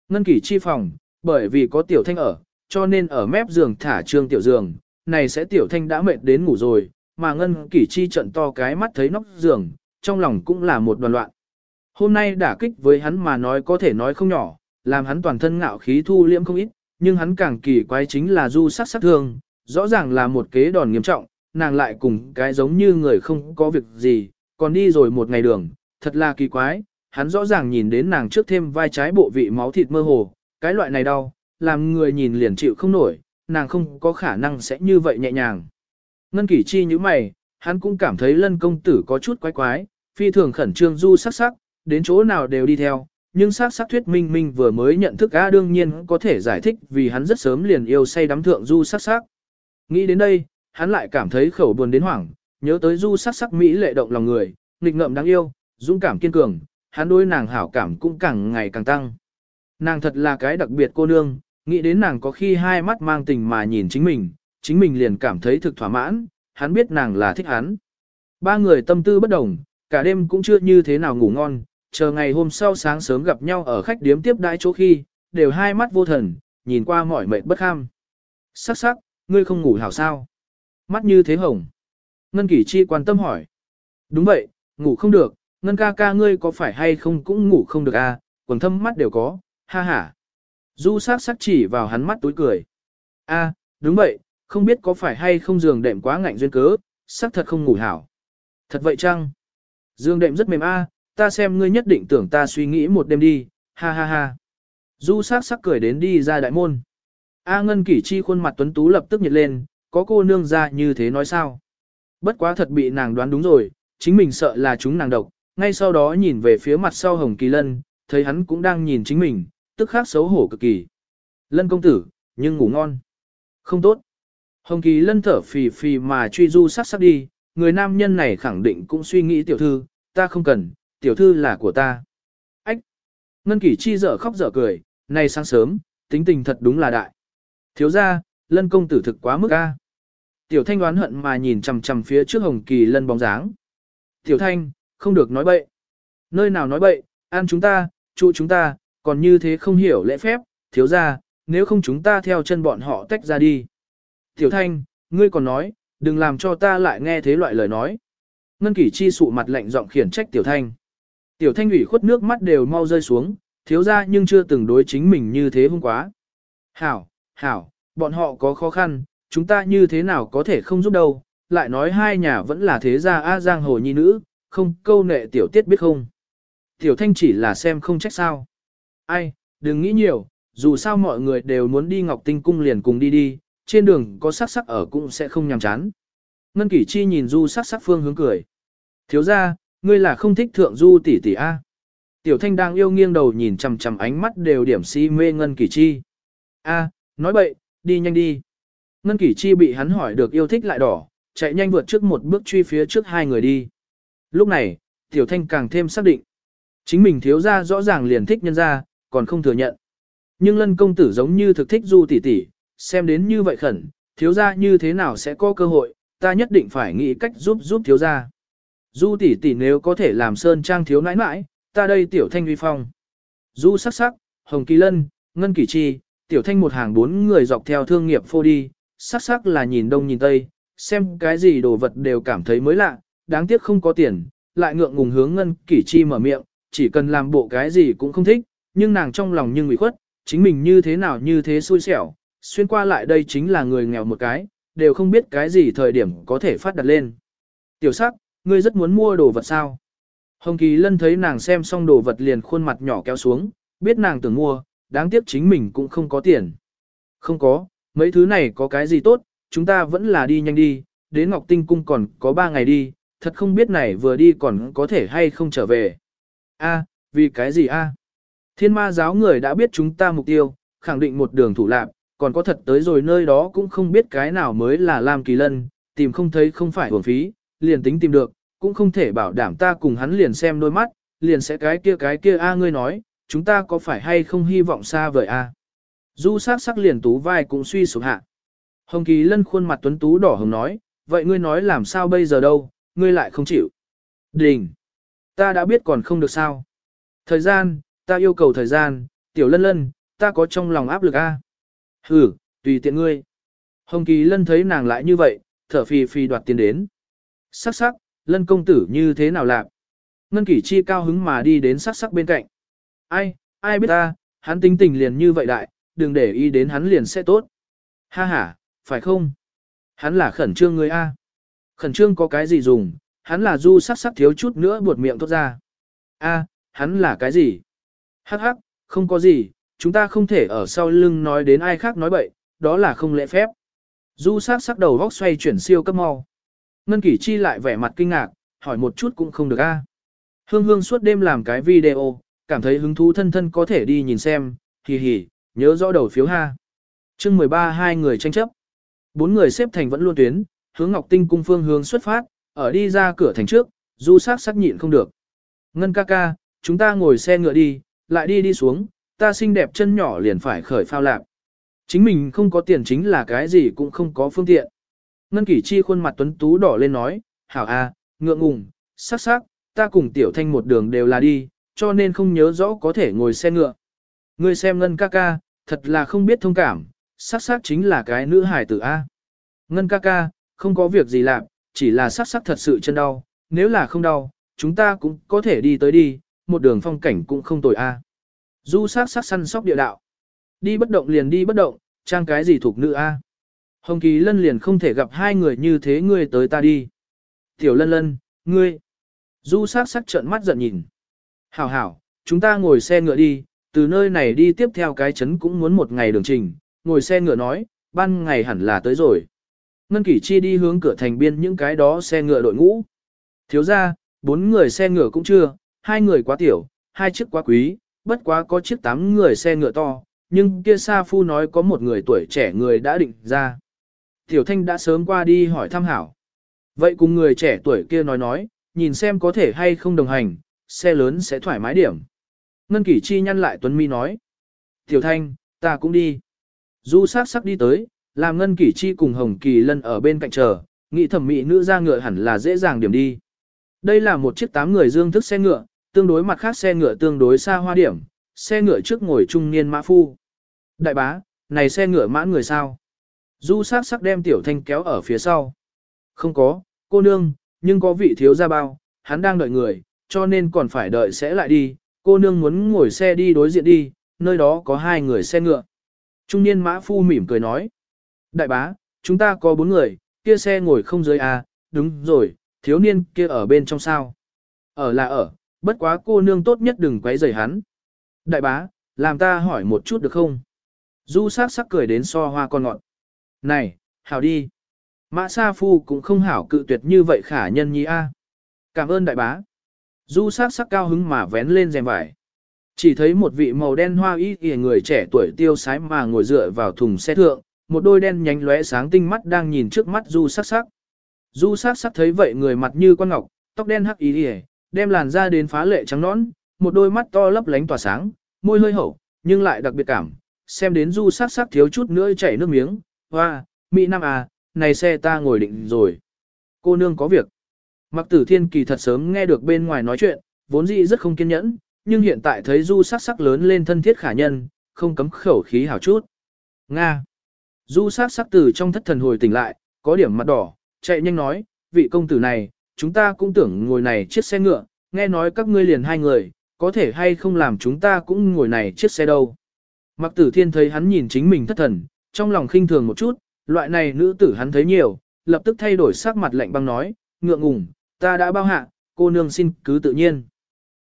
Ngân kỷ chi phòng, bởi vì có tiểu thanh ở, cho nên ở mép giường thả trương tiểu giường, này sẽ tiểu thanh đã mệt đến ngủ rồi, mà ngân kỷ chi trận to cái mắt thấy nóc giường, trong lòng cũng là một đoàn loạn. Hôm nay đả kích với hắn mà nói có thể nói không nhỏ, làm hắn toàn thân ngạo khí thu liễm không ít, nhưng hắn càng kỳ quái chính là du sắc sắc thương, rõ ràng là một kế đòn nghiêm trọng, nàng lại cùng cái giống như người không có việc gì, còn đi rồi một ngày đường, thật là kỳ quái, hắn rõ ràng nhìn đến nàng trước thêm vai trái bộ vị máu thịt mơ hồ, cái loại này đau, làm người nhìn liền chịu không nổi, nàng không có khả năng sẽ như vậy nhẹ nhàng. Ngân kỷ chi như mày, hắn cũng cảm thấy lân công tử có chút quái quái, phi thường khẩn trương du sắc sắc, đến chỗ nào đều đi theo, nhưng sắc sắc thuyết minh minh vừa mới nhận thức A đương nhiên có thể giải thích vì hắn rất sớm liền yêu say đắm thượng du sắc sắc. Nghĩ đến đây, hắn lại cảm thấy khẩu buồn đến hoảng, nhớ tới du sắc sắc mỹ lệ động lòng người, nghịch ngợm đáng yêu, dũng cảm kiên cường, hắn đối nàng hảo cảm cũng càng ngày càng tăng. Nàng thật là cái đặc biệt cô nương, nghĩ đến nàng có khi hai mắt mang tình mà nhìn chính mình, chính mình liền cảm thấy thực thỏa mãn, hắn biết nàng là thích hắn. Ba người tâm tư bất đồng, cả đêm cũng chưa như thế nào ngủ ngon, chờ ngày hôm sau sáng sớm gặp nhau ở khách điếm tiếp đãi chỗ khi, đều hai mắt vô thần, nhìn qua mỏi mệt bất kham. Sắc sắc, ngươi không ngủ hảo sao? Mắt như thế hồng. Ngân Kỷ Chi quan tâm hỏi. Đúng vậy, ngủ không được, Ngân ca ca ngươi có phải hay không cũng ngủ không được à, quần thâm mắt đều có, ha ha. Du sắc sắc chỉ vào hắn mắt túi cười. a đúng vậy, không biết có phải hay không giường đệm quá ngạnh duyên cớ, sắc thật không ngủ hảo. Thật vậy chăng? Dương đệm rất mềm a, ta xem ngươi nhất định tưởng ta suy nghĩ một đêm đi, ha ha ha. Du sắc sắc cười đến đi ra đại môn. A Ngân Kỷ Chi khuôn mặt tuấn tú lập tức nhiệt lên, có cô nương ra như thế nói sao? Bất quá thật bị nàng đoán đúng rồi, chính mình sợ là chúng nàng độc, ngay sau đó nhìn về phía mặt sau Hồng Kỳ Lân, thấy hắn cũng đang nhìn chính mình, tức khắc xấu hổ cực kỳ. Lân công tử, nhưng ngủ ngon. Không tốt. Hồng Kỳ Lân thở phì phì mà truy du sắc sắc đi, người nam nhân này khẳng định cũng suy nghĩ tiểu thư, ta không cần, tiểu thư là của ta. Ách! Ngân Kỷ Chi dở khóc dở cười, nay sáng sớm, tính tình thật đúng là đại. Thiếu ra, lân công tử thực quá mức a. Tiểu thanh đoán hận mà nhìn chằm chằm phía trước hồng kỳ lân bóng dáng. Tiểu thanh, không được nói bậy. Nơi nào nói bậy, ăn chúng ta, trụ chúng ta, còn như thế không hiểu lễ phép, thiếu ra, nếu không chúng ta theo chân bọn họ tách ra đi. Tiểu thanh, ngươi còn nói, đừng làm cho ta lại nghe thế loại lời nói. Ngân kỷ chi sụ mặt lạnh giọng khiển trách tiểu thanh. Tiểu thanh ủy khuất nước mắt đều mau rơi xuống, thiếu ra nhưng chưa từng đối chính mình như thế hôm quá. Hảo, hảo, bọn họ có khó khăn, chúng ta như thế nào có thể không giúp đâu, lại nói hai nhà vẫn là thế gia A Giang Hồ Nhi Nữ, không câu nệ tiểu tiết biết không. Tiểu thanh chỉ là xem không trách sao. Ai, đừng nghĩ nhiều, dù sao mọi người đều muốn đi Ngọc Tinh Cung liền cùng đi đi, trên đường có sắc sắc ở cũng sẽ không nhàm chán. Ngân Kỷ Chi nhìn Du sắc sắc phương hướng cười. Thiếu ra, ngươi là không thích thượng Du tỷ tỷ A. Tiểu thanh đang yêu nghiêng đầu nhìn chằm chằm ánh mắt đều điểm si mê Ngân Kỷ Chi. A, nói bậy, đi nhanh đi. Ngân Kỷ Chi bị hắn hỏi được yêu thích lại đỏ, chạy nhanh vượt trước một bước truy phía trước hai người đi. Lúc này, Tiểu Thanh càng thêm xác định. Chính mình thiếu ra rõ ràng liền thích nhân ra, còn không thừa nhận. Nhưng lân công tử giống như thực thích du tỷ tỷ, xem đến như vậy khẩn, thiếu gia như thế nào sẽ có cơ hội, ta nhất định phải nghĩ cách giúp giúp thiếu gia. Du tỷ tỷ nếu có thể làm sơn trang thiếu nãi nãi, ta đây tiểu thanh uy phong. Du sắc sắc, hồng kỳ lân, ngân kỳ chi, tiểu thanh một hàng bốn người dọc theo thương nghiệp phô đi, sắc sắc là nhìn đông nhìn tây, xem cái gì đồ vật đều cảm thấy mới lạ, đáng tiếc không có tiền, lại ngượng ngùng hướng ngân kỳ chi mở miệng, chỉ cần làm bộ cái gì cũng không thích, nhưng nàng trong lòng nhưng ủy khuất, chính mình như thế nào như thế xui xẻo, xuyên qua lại đây chính là người nghèo một cái, đều không biết cái gì thời điểm có thể phát đặt lên. Tiểu sắc, ngươi rất muốn mua đồ vật sao? Hồng Kỳ Lân thấy nàng xem xong đồ vật liền khuôn mặt nhỏ kéo xuống, biết nàng tưởng mua, đáng tiếc chính mình cũng không có tiền. Không có, mấy thứ này có cái gì tốt, chúng ta vẫn là đi nhanh đi, đến Ngọc Tinh Cung còn có 3 ngày đi, thật không biết này vừa đi còn có thể hay không trở về. A, vì cái gì a? Thiên ma giáo người đã biết chúng ta mục tiêu, khẳng định một đường thủ lạc, còn có thật tới rồi nơi đó cũng không biết cái nào mới là Lam Kỳ Lân, tìm không thấy không phải uổng phí, liền tính tìm được, cũng không thể bảo đảm ta cùng hắn liền xem đôi mắt, liền sẽ cái kia cái kia a ngươi nói, chúng ta có phải hay không hy vọng xa vời a? Du sắc sắc liền tú vai cũng suy sụp hạ. Hồng Kỳ Lân khuôn mặt tuấn tú đỏ hồng nói, vậy ngươi nói làm sao bây giờ đâu, ngươi lại không chịu. Đình! Ta đã biết còn không được sao. Thời gian, ta yêu cầu thời gian, tiểu lân lân, ta có trong lòng áp lực a hừ, tùy tiện ngươi. Hồng Kỳ Lân thấy nàng lại như vậy, thở phì phì đoạt tiền đến. Sắc sắc, lân công tử như thế nào lạc? Ngân kỷ chi cao hứng mà đi đến sắc sắc bên cạnh. Ai, ai biết ta, hắn tính tình liền như vậy đại, đừng để ý đến hắn liền sẽ tốt. Ha ha, phải không? Hắn là khẩn trương người A. Khẩn trương có cái gì dùng, hắn là du sắc sắc thiếu chút nữa buột miệng tốt ra. A, hắn là cái gì? Hắc hắc, không có gì, chúng ta không thể ở sau lưng nói đến ai khác nói bậy, đó là không lễ phép. Du sắc sắc đầu vóc xoay chuyển siêu cấp mau. Ngân Kỷ Chi lại vẻ mặt kinh ngạc, hỏi một chút cũng không được a. Hương Hương suốt đêm làm cái video, cảm thấy hứng thú thân thân có thể đi nhìn xem, hì hì, nhớ rõ đầu phiếu ha. chương 13 hai người tranh chấp. Bốn người xếp thành vẫn luôn tuyến, hướng Ngọc Tinh cung phương hướng xuất phát, ở đi ra cửa thành trước, du sắc sắc nhịn không được. Ngân ca ca, chúng ta ngồi xe ngựa đi, lại đi đi xuống, ta xinh đẹp chân nhỏ liền phải khởi phao lạc. Chính mình không có tiền chính là cái gì cũng không có phương tiện. Ngân Kỷ Chi khuôn mặt tuấn tú đỏ lên nói, hảo a, ngượng ngùng, sắc sắc, ta cùng Tiểu Thanh một đường đều là đi, cho nên không nhớ rõ có thể ngồi xe ngựa. Ngươi xem Ngân ca ca, thật là không biết thông cảm, sắc sắc chính là cái nữ hải tử A. Ngân ca ca, không có việc gì làm, chỉ là sắc sắc thật sự chân đau, nếu là không đau, chúng ta cũng có thể đi tới đi, một đường phong cảnh cũng không tồi A. Du sát sát săn sóc địa đạo. Đi bất động liền đi bất động, trang cái gì thuộc nữ A. Hồng Kỳ Lân liền không thể gặp hai người như thế ngươi tới ta đi. Tiểu Lân Lân, ngươi. Du sát sát trợn mắt giận nhìn. Hảo hảo, chúng ta ngồi xe ngựa đi, từ nơi này đi tiếp theo cái chấn cũng muốn một ngày đường trình, ngồi xe ngựa nói, ban ngày hẳn là tới rồi. Ngân Kỷ Chi đi hướng cửa thành biên những cái đó xe ngựa đội ngũ. Thiếu ra, bốn người xe ngựa cũng chưa, hai người quá tiểu, hai chiếc quá quý, bất quá có chiếc tám người xe ngựa to, nhưng kia Sa Phu nói có một người tuổi trẻ người đã định ra. Tiểu Thanh đã sớm qua đi hỏi thăm hảo. Vậy cùng người trẻ tuổi kia nói nói, nhìn xem có thể hay không đồng hành, xe lớn sẽ thoải mái điểm. Ngân Kỷ Chi nhăn lại Tuấn Mi nói. Tiểu Thanh, ta cũng đi. Du sắc sắc đi tới, làm Ngân Kỷ Chi cùng Hồng Kỳ Lân ở bên cạnh chờ, nghĩ thẩm mỹ nữ ra ngựa hẳn là dễ dàng điểm đi. Đây là một chiếc tám người dương thức xe ngựa, tương đối mặt khác xe ngựa tương đối xa hoa điểm, xe ngựa trước ngồi trung niên mã phu. Đại bá, này xe ngựa mãn người sao? Du sắc sắc đem Tiểu Thanh kéo ở phía sau. Không có, cô nương, nhưng có vị thiếu gia bao, hắn đang đợi người, cho nên còn phải đợi sẽ lại đi, cô nương muốn ngồi xe đi đối diện đi, nơi đó có hai người xe ngựa. Trung niên mã phu mỉm cười nói. Đại bá, chúng ta có bốn người, kia xe ngồi không dưới à, đúng rồi, thiếu niên kia ở bên trong sao. Ở là ở, bất quá cô nương tốt nhất đừng quấy rầy hắn. Đại bá, làm ta hỏi một chút được không? Du sắc sắc cười đến so hoa con ngọn. Này, hảo đi. Mã Sa Phu cũng không hảo cự tuyệt như vậy khả nhân nhi a. Cảm ơn đại bá. Du sắc sắc cao hứng mà vén lên rèm vải. Chỉ thấy một vị màu đen hoa y kìa người trẻ tuổi tiêu sái mà ngồi dựa vào thùng xe thượng, một đôi đen nhánh lóe sáng tinh mắt đang nhìn trước mắt du sắc sắc. Du sắc sắc thấy vậy người mặt như con ngọc, tóc đen hắc y kìa, đem làn da đến phá lệ trắng nõn, một đôi mắt to lấp lánh tỏa sáng, môi hơi hậu, nhưng lại đặc biệt cảm, xem đến du sắc sắc thiếu chút nữa chảy nước miếng, hoa, Mỹ Nam à, này xe ta ngồi định rồi. Cô nương có việc. Mặc tử thiên kỳ thật sớm nghe được bên ngoài nói chuyện, vốn dĩ rất không kiên nhẫn, nhưng hiện tại thấy du sắc sắc lớn lên thân thiết khả nhân, không cấm khẩu khí hảo chút. Nga. Du sắc sắc từ trong thất thần hồi tỉnh lại, có điểm mặt đỏ, chạy nhanh nói, vị công tử này, chúng ta cũng tưởng ngồi này chiếc xe ngựa, nghe nói các ngươi liền hai người, có thể hay không làm chúng ta cũng ngồi này chiếc xe đâu. Mặc tử thiên thấy hắn nhìn chính mình thất thần, trong lòng khinh thường một chút, loại này nữ tử hắn thấy nhiều, lập tức thay đổi sắc mặt lạnh băng nói, ngượng ngùng, ta đã bao hạ, cô nương xin cứ tự nhiên.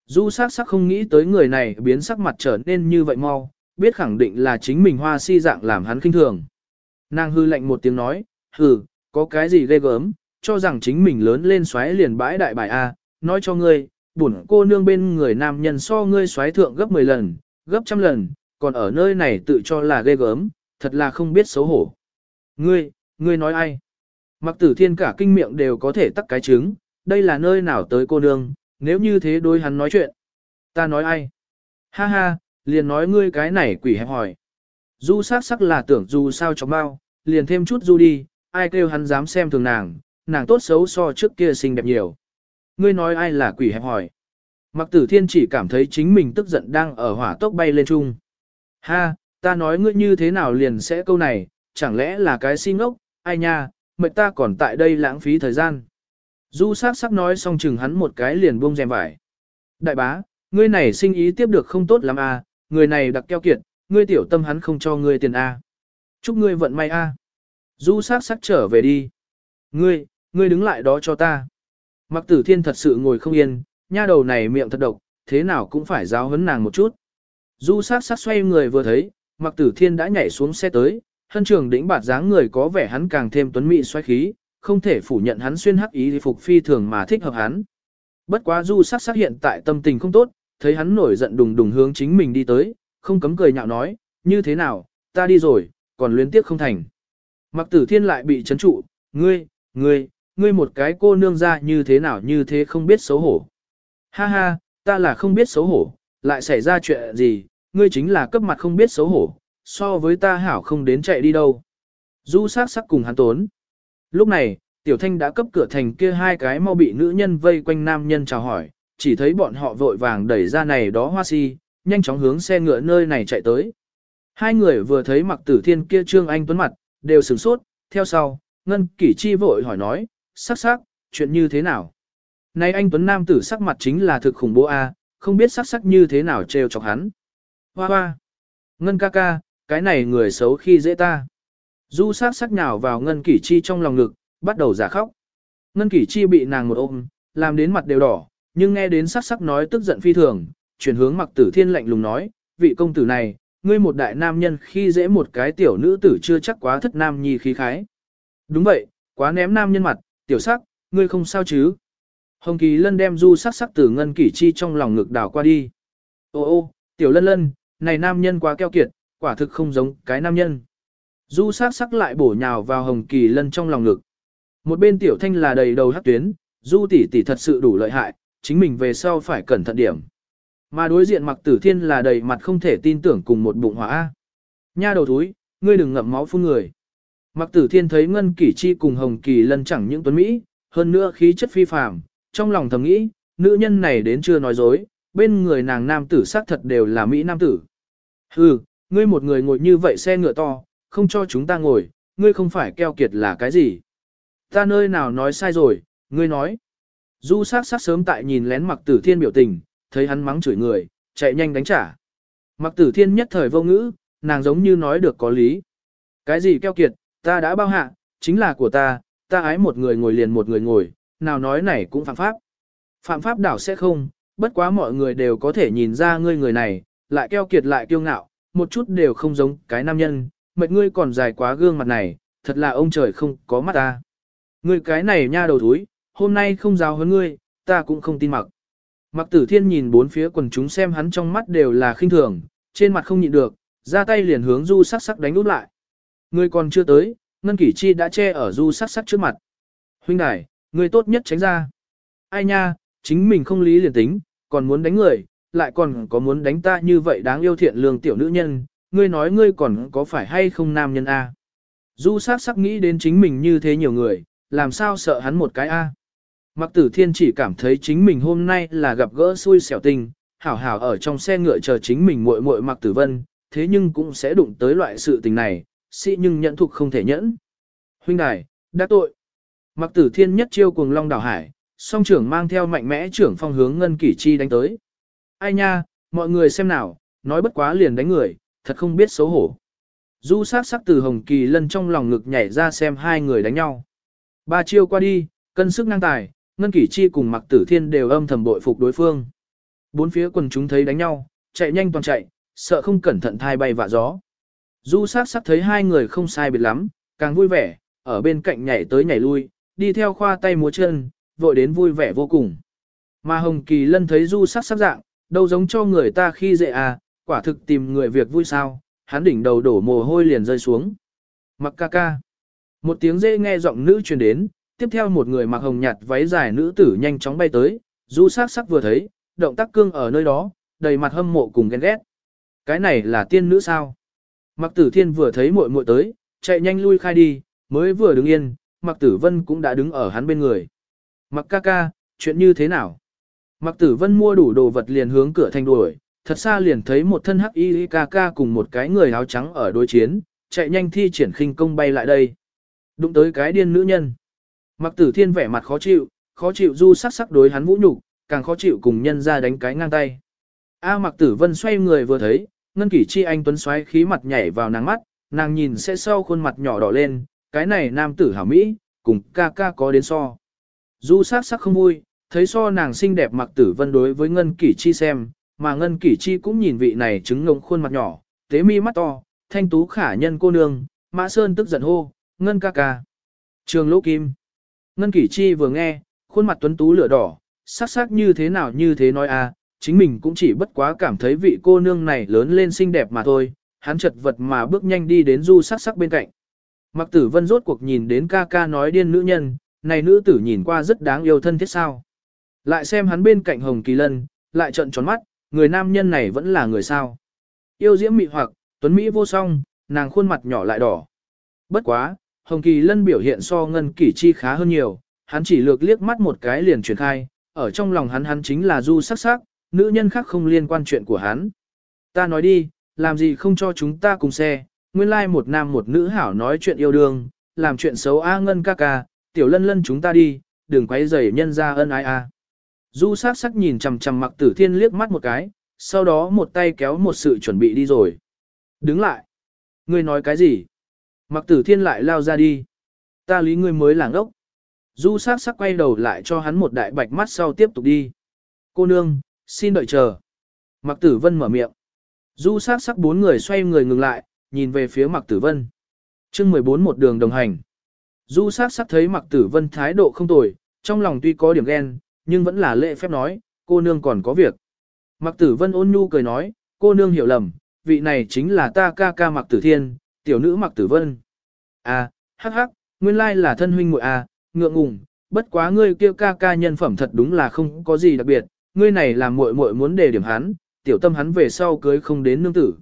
Du sắc sắc không nghĩ tới người này biến sắc mặt trở nên như vậy mau, biết khẳng định là chính mình hoa si dạng làm hắn khinh thường. Nàng hư lạnh một tiếng nói, hừ, có cái gì ghê gớm, cho rằng chính mình lớn lên xoáy liền bãi đại bài A, nói cho ngươi, bổn cô nương bên người nam nhân so ngươi xoáy thượng gấp 10 lần, gấp trăm lần, còn ở nơi này tự cho là ghê gớm, thật là không biết xấu hổ. Ngươi, ngươi nói ai? Mặc tử thiên cả kinh miệng đều có thể tắc cái trứng, đây là nơi nào tới cô nương, nếu như thế đôi hắn nói chuyện. Ta nói ai? Ha ha, liền nói ngươi cái này quỷ hẹp hỏi. Du sắc sắc là tưởng dù sao cho bao, liền thêm chút du đi, ai kêu hắn dám xem thường nàng, nàng tốt xấu so trước kia xinh đẹp nhiều. Ngươi nói ai là quỷ hẹp hỏi. Mặc tử thiên chỉ cảm thấy chính mình tức giận đang ở hỏa tốc bay lên trung. Ha, ta nói ngươi như thế nào liền sẽ câu này, chẳng lẽ là cái si ngốc, ai nha, mệt ta còn tại đây lãng phí thời gian. Du sắc sắc nói xong chừng hắn một cái liền buông rèm vải. Đại bá, ngươi này sinh ý tiếp được không tốt lắm à, người này đặc keo kiệt, ngươi tiểu tâm hắn không cho ngươi tiền à. Chúc ngươi vận may à. Du sắc sắc trở về đi. Ngươi, ngươi đứng lại đó cho ta. Mặc tử thiên thật sự ngồi không yên, nha đầu này miệng thật độc, thế nào cũng phải giáo huấn nàng một chút. Du sắc sắc xoay người vừa thấy, mặc tử thiên đã nhảy xuống xe tới, hân trường đỉnh bạt dáng người có vẻ hắn càng thêm tuấn mỹ xoay khí, không thể phủ nhận hắn xuyên hắc ý phục phi thường mà thích hợp hắn. Bất quá du sắc sắc hiện tại tâm tình không tốt, thấy hắn nổi giận đùng đùng hướng chính mình đi tới, không cấm cười nhạo nói, như thế nào, ta đi rồi, còn luyến tiếc không thành. Mặc tử thiên lại bị chấn trụ, ngươi, ngươi, ngươi một cái cô nương ra như thế nào như thế không biết xấu hổ. Ha ha, ta là không biết xấu hổ, lại xảy ra chuyện gì, ngươi chính là cấp mặt không biết xấu hổ, so với ta hảo không đến chạy đi đâu. Du sắc sắc cùng hắn tốn. Lúc này, Tiểu Thanh đã cấp cửa thành kia hai cái mau bị nữ nhân vây quanh nam nhân chào hỏi, chỉ thấy bọn họ vội vàng đẩy ra này đó hoa si, nhanh chóng hướng xe ngựa nơi này chạy tới. Hai người vừa thấy mặc tử thiên kia trương anh tuấn mặt, đều sửng sốt, theo sau, Ngân Kỷ Chi vội hỏi nói, sắc sắc, chuyện như thế nào? Này anh tuấn nam tử sắc mặt chính là thực khủng bố a, không biết sắc sắc như thế nào trêu chọc hắn. Hoa hoa, Ngân ca ca, cái này người xấu khi dễ ta. Du sắc sắc nhào vào Ngân Kỷ Chi trong lòng ngực, bắt đầu giả khóc. Ngân Kỷ Chi bị nàng một ôm, làm đến mặt đều đỏ, nhưng nghe đến sắc sắc nói tức giận phi thường, chuyển hướng mặc tử thiên lạnh lùng nói, vị công tử này, ngươi một đại nam nhân khi dễ một cái tiểu nữ tử chưa chắc quá thất nam nhi khí khái. Đúng vậy, quá ném nam nhân mặt, tiểu sắc, ngươi không sao chứ. Hồng Kỳ Lân đem du sắc sắc từ ngân kỷ chi trong lòng ngực đảo qua đi. Ô ô, tiểu lân lân, này nam nhân quá keo kiệt, quả thực không giống cái nam nhân. Du sắc sắc lại bổ nhào vào Hồng Kỳ Lân trong lòng ngực. Một bên tiểu thanh là đầy đầu hắc tuyến, du tỷ tỷ thật sự đủ lợi hại, chính mình về sau phải cẩn thận điểm. Mà đối diện mặc tử thiên là đầy mặt không thể tin tưởng cùng một bụng hỏa. Nha đầu thúi, ngươi đừng ngậm máu phun người. Mặc tử thiên thấy Ngân Kỷ Chi cùng Hồng Kỳ lân chẳng những tuấn Mỹ, hơn nữa khí chất phi phàm, trong lòng thầm nghĩ, nữ nhân này đến chưa nói dối, bên người nàng nam tử xác thật đều là Mỹ nam tử. Hừ, ngươi một người ngồi như vậy xe ngựa to, không cho chúng ta ngồi, ngươi không phải keo kiệt là cái gì. Ta nơi nào nói sai rồi, ngươi nói. Du sát sát sớm tại nhìn lén mặc tử thiên biểu tình, thấy hắn mắng chửi người, chạy nhanh đánh trả. Mặc tử thiên nhất thời vô ngữ, nàng giống như nói được có lý. Cái gì keo kiệt, ta đã bao hạ, chính là của ta, ta ái một người ngồi liền một người ngồi, nào nói này cũng phạm pháp. Phạm pháp đảo sẽ không, bất quá mọi người đều có thể nhìn ra ngươi người này, lại keo kiệt lại kiêu ngạo, một chút đều không giống cái nam nhân, mệt ngươi còn dài quá gương mặt này, thật là ông trời không có mắt ta. Ngươi cái này nha đầu thúi, hôm nay không giáo hơn ngươi, ta cũng không tin mặc. Mặc tử thiên nhìn bốn phía quần chúng xem hắn trong mắt đều là khinh thường, trên mặt không nhịn được, ra tay liền hướng du sắc sắc đánh út lại. Ngươi còn chưa tới, Ngân Kỷ Chi đã che ở du sắc sắc trước mặt. Huynh đài, ngươi tốt nhất tránh ra. Ai nha, chính mình không lý liền tính, còn muốn đánh người, lại còn có muốn đánh ta như vậy đáng yêu thiện lương tiểu nữ nhân, ngươi nói ngươi còn có phải hay không nam nhân a? Du sắc sắc nghĩ đến chính mình như thế nhiều người, làm sao sợ hắn một cái a? Mặc tử thiên chỉ cảm thấy chính mình hôm nay là gặp gỡ xui xẻo tình, hảo hảo ở trong xe ngựa chờ chính mình muội muội mặc tử vân, thế nhưng cũng sẽ đụng tới loại sự tình này, sĩ nhưng nhận thục không thể nhẫn. Huynh đài, đã tội. Mặc tử thiên nhất chiêu cuồng long đảo hải, song trưởng mang theo mạnh mẽ trưởng phong hướng ngân kỷ chi đánh tới. Ai nha, mọi người xem nào, nói bất quá liền đánh người, thật không biết xấu hổ. Du sát sắc từ hồng kỳ lân trong lòng ngực nhảy ra xem hai người đánh nhau. Ba chiêu qua đi, cân sức năng tài, Ngân Kỷ Chi cùng Mặc Tử Thiên đều âm thầm bội phục đối phương. Bốn phía quần chúng thấy đánh nhau, chạy nhanh toàn chạy, sợ không cẩn thận thai bay vạ gió. Du sát sắc thấy hai người không sai biệt lắm, càng vui vẻ, ở bên cạnh nhảy tới nhảy lui, đi theo khoa tay múa chân, vội đến vui vẻ vô cùng. Mà Hồng Kỳ Lân thấy du sắc sắc dạng, đâu giống cho người ta khi dễ à, quả thực tìm người việc vui sao, hắn đỉnh đầu đổ mồ hôi liền rơi xuống. Mặc ca ca. Một tiếng dễ nghe giọng nữ truyền đến, tiếp theo một người mặc hồng nhạt váy dài nữ tử nhanh chóng bay tới, du sắc sắc vừa thấy, động tác cương ở nơi đó, đầy mặt hâm mộ cùng ghen ghét. Cái này là tiên nữ sao? Mặc tử thiên vừa thấy muội muội tới, chạy nhanh lui khai đi, mới vừa đứng yên, mặc tử vân cũng đã đứng ở hắn bên người. Mặc ca ca, chuyện như thế nào? Mặc tử vân mua đủ đồ vật liền hướng cửa thành đuổi, thật xa liền thấy một thân hắc y ca ca cùng một cái người áo trắng ở đối chiến, chạy nhanh thi triển khinh công bay lại đây. Đụng tới cái điên nữ nhân. Mặc tử thiên vẻ mặt khó chịu, khó chịu du sắc sắc đối hắn vũ nhục, càng khó chịu cùng nhân ra đánh cái ngang tay. A mặc tử vân xoay người vừa thấy, ngân kỷ chi anh tuấn xoáy khí mặt nhảy vào nàng mắt, nàng nhìn sẽ sau khuôn mặt nhỏ đỏ lên, cái này nam tử hảo Mỹ, cùng ca ca có đến so. Du sắc sắc không vui, thấy so nàng xinh đẹp mặc tử vân đối với ngân kỷ chi xem, mà ngân kỷ chi cũng nhìn vị này trứng ngông khuôn mặt nhỏ, tế mi mắt to, thanh tú khả nhân cô nương, mã sơn tức giận hô, ngân ca ca. Trường lỗ kim. Ngân Kỷ Chi vừa nghe, khuôn mặt tuấn tú lửa đỏ, sắc sắc như thế nào như thế nói à, chính mình cũng chỉ bất quá cảm thấy vị cô nương này lớn lên xinh đẹp mà thôi, hắn chật vật mà bước nhanh đi đến du sắc sắc bên cạnh. Mặc tử vân rốt cuộc nhìn đến ca ca nói điên nữ nhân, này nữ tử nhìn qua rất đáng yêu thân thiết sao. Lại xem hắn bên cạnh Hồng Kỳ Lân, lại trợn tròn mắt, người nam nhân này vẫn là người sao. Yêu diễm mị hoặc, tuấn Mỹ vô song, nàng khuôn mặt nhỏ lại đỏ. Bất quá, Hồng Kỳ Lân biểu hiện so ngân kỷ chi khá hơn nhiều, hắn chỉ lược liếc mắt một cái liền truyền khai, ở trong lòng hắn hắn chính là du sắc sắc, nữ nhân khác không liên quan chuyện của hắn. Ta nói đi, làm gì không cho chúng ta cùng xe, nguyên lai like một nam một nữ hảo nói chuyện yêu đương, làm chuyện xấu A ngân ca ca, tiểu lân lân chúng ta đi, đừng quấy rầy nhân ra ân ai a. Du sắc sắc nhìn chằm chằm mặc tử thiên liếc mắt một cái, sau đó một tay kéo một sự chuẩn bị đi rồi. Đứng lại. Ngươi nói cái gì? Mặc tử thiên lại lao ra đi. Ta lý ngươi mới làng ốc. Du sắc sắc quay đầu lại cho hắn một đại bạch mắt sau tiếp tục đi. Cô nương, xin đợi chờ. Mặc tử vân mở miệng. Du sát sắc bốn người xoay người ngừng lại, nhìn về phía mặc tử vân. chương 14 một đường đồng hành. Du sát sắc thấy mặc tử vân thái độ không tồi, trong lòng tuy có điểm ghen, nhưng vẫn là lễ phép nói, cô nương còn có việc. Mặc tử vân ôn nhu cười nói, cô nương hiểu lầm, vị này chính là ta ca ca mặc tử thiên, tiểu nữ mặc tử vân. À, hắc hắc, nguyên lai là thân huynh muội à, ngượng ngùng, bất quá ngươi kêu ca ca nhân phẩm thật đúng là không có gì đặc biệt, ngươi này là muội muội muốn đề điểm hắn, tiểu tâm hắn về sau cưới không đến nương tử.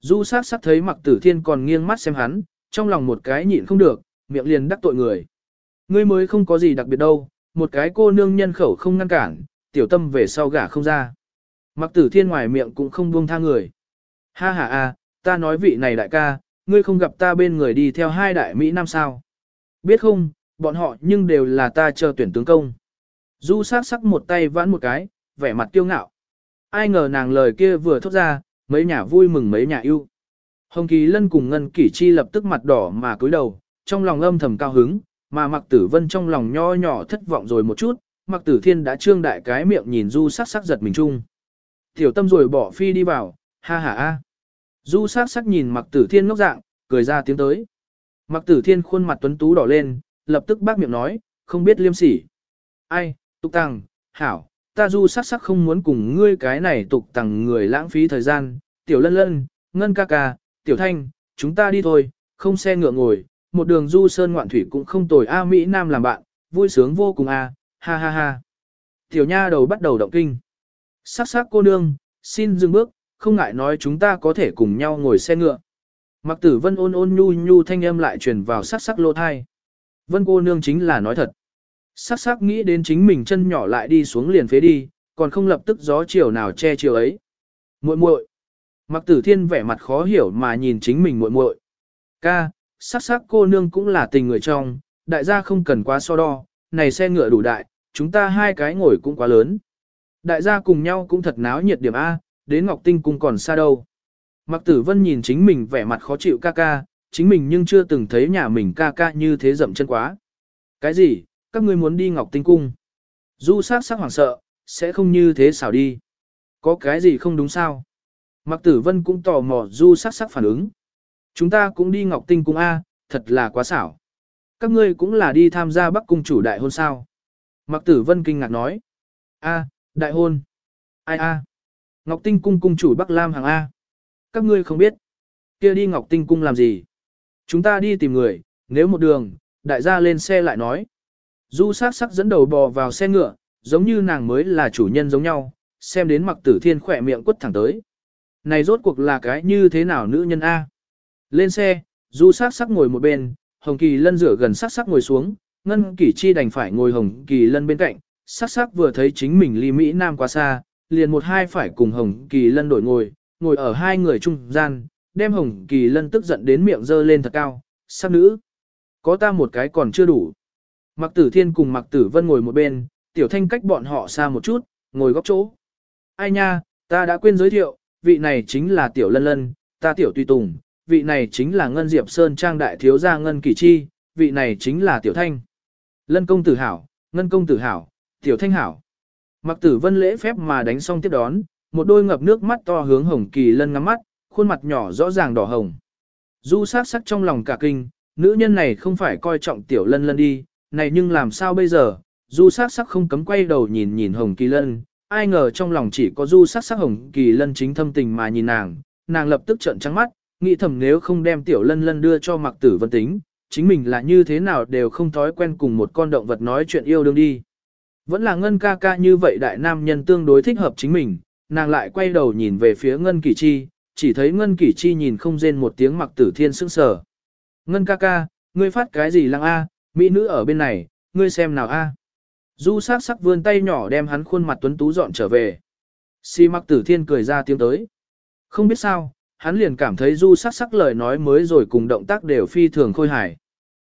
Du sát sắc thấy mặc tử thiên còn nghiêng mắt xem hắn, trong lòng một cái nhịn không được, miệng liền đắc tội người. Ngươi mới không có gì đặc biệt đâu, một cái cô nương nhân khẩu không ngăn cản, tiểu tâm về sau gả không ra. Mặc tử thiên ngoài miệng cũng không buông tha người. Ha ha a, ta nói vị này đại ca, ngươi không gặp ta bên người đi theo hai đại Mỹ Nam sao. Biết không, bọn họ nhưng đều là ta chờ tuyển tướng công. Du sát sắc một tay vãn một cái, vẻ mặt kiêu ngạo. Ai ngờ nàng lời kia vừa thốt ra, mấy nhà vui mừng mấy nhà yêu. Hồng Kỳ Lân cùng Ngân Kỷ Chi lập tức mặt đỏ mà cúi đầu, trong lòng âm thầm cao hứng, mà Mặc Tử Vân trong lòng nho nhỏ thất vọng rồi một chút, Mặc Tử Thiên đã trương đại cái miệng nhìn Du sắc sắc giật mình chung. Tiểu tâm rồi bỏ phi đi vào, ha ha a. Du sắc sắc nhìn Mặc Tử Thiên ngốc dạng, cười ra tiếng tới. Mặc Tử Thiên khuôn mặt tuấn tú đỏ lên, lập tức bác miệng nói, không biết liêm sỉ. Ai, tục tăng, hảo, ta du sắc sắc không muốn cùng ngươi cái này tục tặng người lãng phí thời gian, tiểu lân lân, ngân ca ca, tiểu thanh, chúng ta đi thôi, không xe ngựa ngồi, một đường du sơn ngoạn thủy cũng không tồi A Mỹ Nam làm bạn, vui sướng vô cùng A, ha ha ha. Tiểu nha đầu bắt đầu động kinh. Sắc sắc cô nương, xin dừng bước, không ngại nói chúng ta có thể cùng nhau ngồi xe ngựa. Mặc tử vân ôn ôn nhu nhu thanh âm lại truyền vào sắc sắc lô thai. Vân cô nương chính là nói thật. Sắc sắc nghĩ đến chính mình chân nhỏ lại đi xuống liền phế đi, còn không lập tức gió chiều nào che chiều ấy. muội muội. Mặc tử thiên vẻ mặt khó hiểu mà nhìn chính mình muội muội. Ca, sắc sắc cô nương cũng là tình người trong, đại gia không cần quá so đo, này xe ngựa đủ đại, chúng ta hai cái ngồi cũng quá lớn. Đại gia cùng nhau cũng thật náo nhiệt điểm A, đến Ngọc Tinh cung còn xa đâu. Mặc tử vân nhìn chính mình vẻ mặt khó chịu ca ca, chính mình nhưng chưa từng thấy nhà mình ca ca như thế dậm chân quá. Cái gì, các ngươi muốn đi Ngọc Tinh Cung? Du sát sắc hoảng sợ, sẽ không như thế xảo đi. Có cái gì không đúng sao? Mặc tử vân cũng tò mò du sắc sắc phản ứng. Chúng ta cũng đi Ngọc Tinh Cung A, thật là quá xảo. Các ngươi cũng là đi tham gia Bắc Cung chủ đại hôn sao? Mặc tử vân kinh ngạc nói. A, đại hôn. Ai A? Ngọc Tinh Cung cung chủ Bắc Lam hàng A. Các ngươi không biết. kia đi Ngọc Tinh Cung làm gì? Chúng ta đi tìm người, nếu một đường, đại gia lên xe lại nói. Du sắc sắc dẫn đầu bò vào xe ngựa, giống như nàng mới là chủ nhân giống nhau, xem đến mặc tử thiên khỏe miệng quất thẳng tới. Này rốt cuộc là cái như thế nào nữ nhân A? Lên xe, du sắc sắc ngồi một bên, hồng kỳ lân rửa gần sắc sắc ngồi xuống, ngân kỷ chi đành phải ngồi hồng kỳ lân bên cạnh, sắc sắc vừa thấy chính mình ly Mỹ Nam quá xa, liền một hai phải cùng hồng kỳ lân đổi ngồi, ngồi ở hai người trung gian, đem Hồng Kỳ Lân tức giận đến miệng dơ lên thật cao, sắc nữ. Có ta một cái còn chưa đủ. Mặc tử thiên cùng mặc tử vân ngồi một bên, tiểu thanh cách bọn họ xa một chút, ngồi góc chỗ. Ai nha, ta đã quên giới thiệu, vị này chính là tiểu lân lân, ta tiểu tùy tùng, vị này chính là Ngân Diệp Sơn Trang đại thiếu gia Ngân Kỳ Chi, vị này chính là tiểu thanh. Lân công tử hảo, Ngân công tử hảo, tiểu thanh hảo. Mặc tử vân lễ phép mà đánh xong tiếp đón, một đôi ngập nước mắt to hướng hồng kỳ lân ngắm mắt, khuôn mặt nhỏ rõ ràng đỏ hồng. Du sát sắc trong lòng cả kinh, nữ nhân này không phải coi trọng tiểu lân lân đi, này nhưng làm sao bây giờ, du sắc sắc không cấm quay đầu nhìn nhìn hồng kỳ lân, ai ngờ trong lòng chỉ có du sắc sắc hồng kỳ lân chính thâm tình mà nhìn nàng, nàng lập tức trợn trắng mắt, nghĩ thầm nếu không đem tiểu lân lân đưa cho mặc tử vân tính, chính mình là như thế nào đều không thói quen cùng một con động vật nói chuyện yêu đương đi. Vẫn là ngân ca ca như vậy đại nam nhân tương đối thích hợp chính mình, nàng lại quay đầu nhìn về phía ngân kỷ chi, chỉ thấy ngân kỷ chi nhìn không rên một tiếng mặc tử thiên sững sờ. Ngân ca ca, ngươi phát cái gì lăng a, mỹ nữ ở bên này, ngươi xem nào a. Du sắc sắc vươn tay nhỏ đem hắn khuôn mặt tuấn tú dọn trở về. Si mặc tử thiên cười ra tiếng tới. Không biết sao, hắn liền cảm thấy du sắc sắc lời nói mới rồi cùng động tác đều phi thường khôi hài.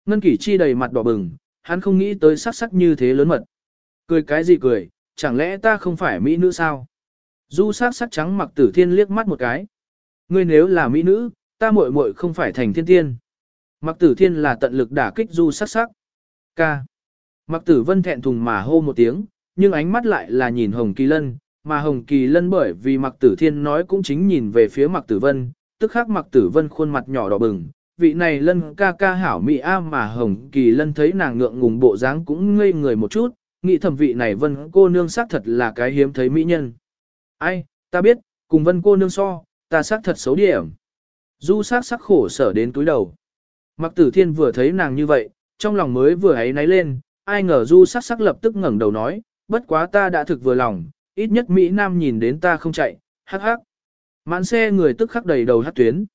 Ngân kỷ chi đầy mặt đỏ bừng, hắn không nghĩ tới sắc sắc như thế lớn mật. Cười cái gì cười, chẳng lẽ ta không phải mỹ nữ sao? Du sắc sắc trắng mặc tử thiên liếc mắt một cái. Ngươi nếu là mỹ nữ, ta muội muội không phải thành thiên tiên. Mặc tử thiên là tận lực đả kích du sắc sắc. Ca. Mặc tử vân thẹn thùng mà hô một tiếng, nhưng ánh mắt lại là nhìn Hồng Kỳ Lân, mà Hồng Kỳ Lân bởi vì Mặc tử thiên nói cũng chính nhìn về phía Mặc tử vân, tức khắc Mặc tử vân khuôn mặt nhỏ đỏ bừng. Vị này lân ca ca hảo mỹ a mà Hồng Kỳ Lân thấy nàng ngượng ngùng bộ dáng cũng ngây người một chút, nghĩ thẩm vị này vân cô nương xác thật là cái hiếm thấy mỹ nhân. Ai, ta biết, cùng vân cô nương so, ta xác thật xấu điểm. Du sắc sắc khổ sở đến túi đầu. Mặc tử thiên vừa thấy nàng như vậy, trong lòng mới vừa ấy náy lên, ai ngờ du sắc sắc lập tức ngẩng đầu nói, bất quá ta đã thực vừa lòng, ít nhất Mỹ Nam nhìn đến ta không chạy, hắc hắc. Mãn xe người tức khắc đầy đầu hát tuyến.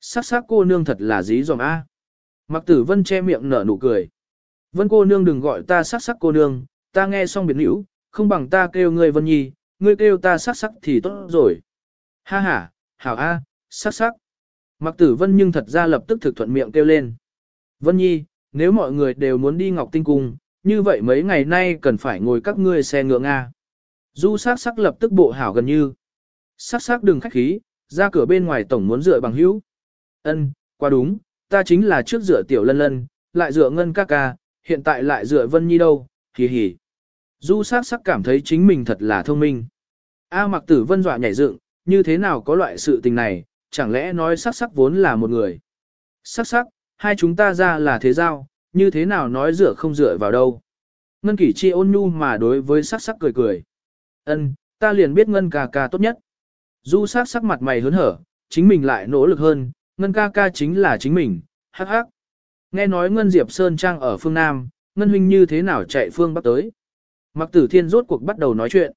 Sắc sắc cô nương thật là dí dòm A. Mặc tử vân che miệng nở nụ cười. Vân cô nương đừng gọi ta sắc sắc cô nương, ta nghe xong biệt hữu, không bằng ta kêu ngươi vân nhi, ngươi kêu ta sắc sắc thì tốt rồi. Ha ha, hảo A, sắc sắc. Mặc tử vân nhưng thật ra lập tức thực thuận miệng kêu lên. Vân nhi, nếu mọi người đều muốn đi ngọc tinh cung, như vậy mấy ngày nay cần phải ngồi các ngươi xe ngựa Nga. Du sắc sắc lập tức bộ hảo gần như. Sắc sắc đừng khách khí, ra cửa bên ngoài tổng muốn dựa bằng hữu. Ân, qua đúng, ta chính là trước dựa tiểu lân lân, lại dựa ngân ca ca, hiện tại lại dựa vân nhi đâu, hì hì. Du sắc sắc cảm thấy chính mình thật là thông minh. A mặc tử vân dọa nhảy dựng, như thế nào có loại sự tình này, chẳng lẽ nói sắc sắc vốn là một người. Sắc sắc, hai chúng ta ra là thế giao, như thế nào nói dựa không dựa vào đâu. Ngân kỷ chi ôn nhu mà đối với sắc sắc cười cười. Ân, ta liền biết ngân ca ca tốt nhất. Du sắc sắc mặt mày hớn hở, chính mình lại nỗ lực hơn, ngân ca ca chính là chính mình, hắc hắc. Nghe nói ngân diệp sơn trang ở phương Nam, ngân huynh như thế nào chạy phương Bắc tới. Mặc tử thiên rốt cuộc bắt đầu nói chuyện.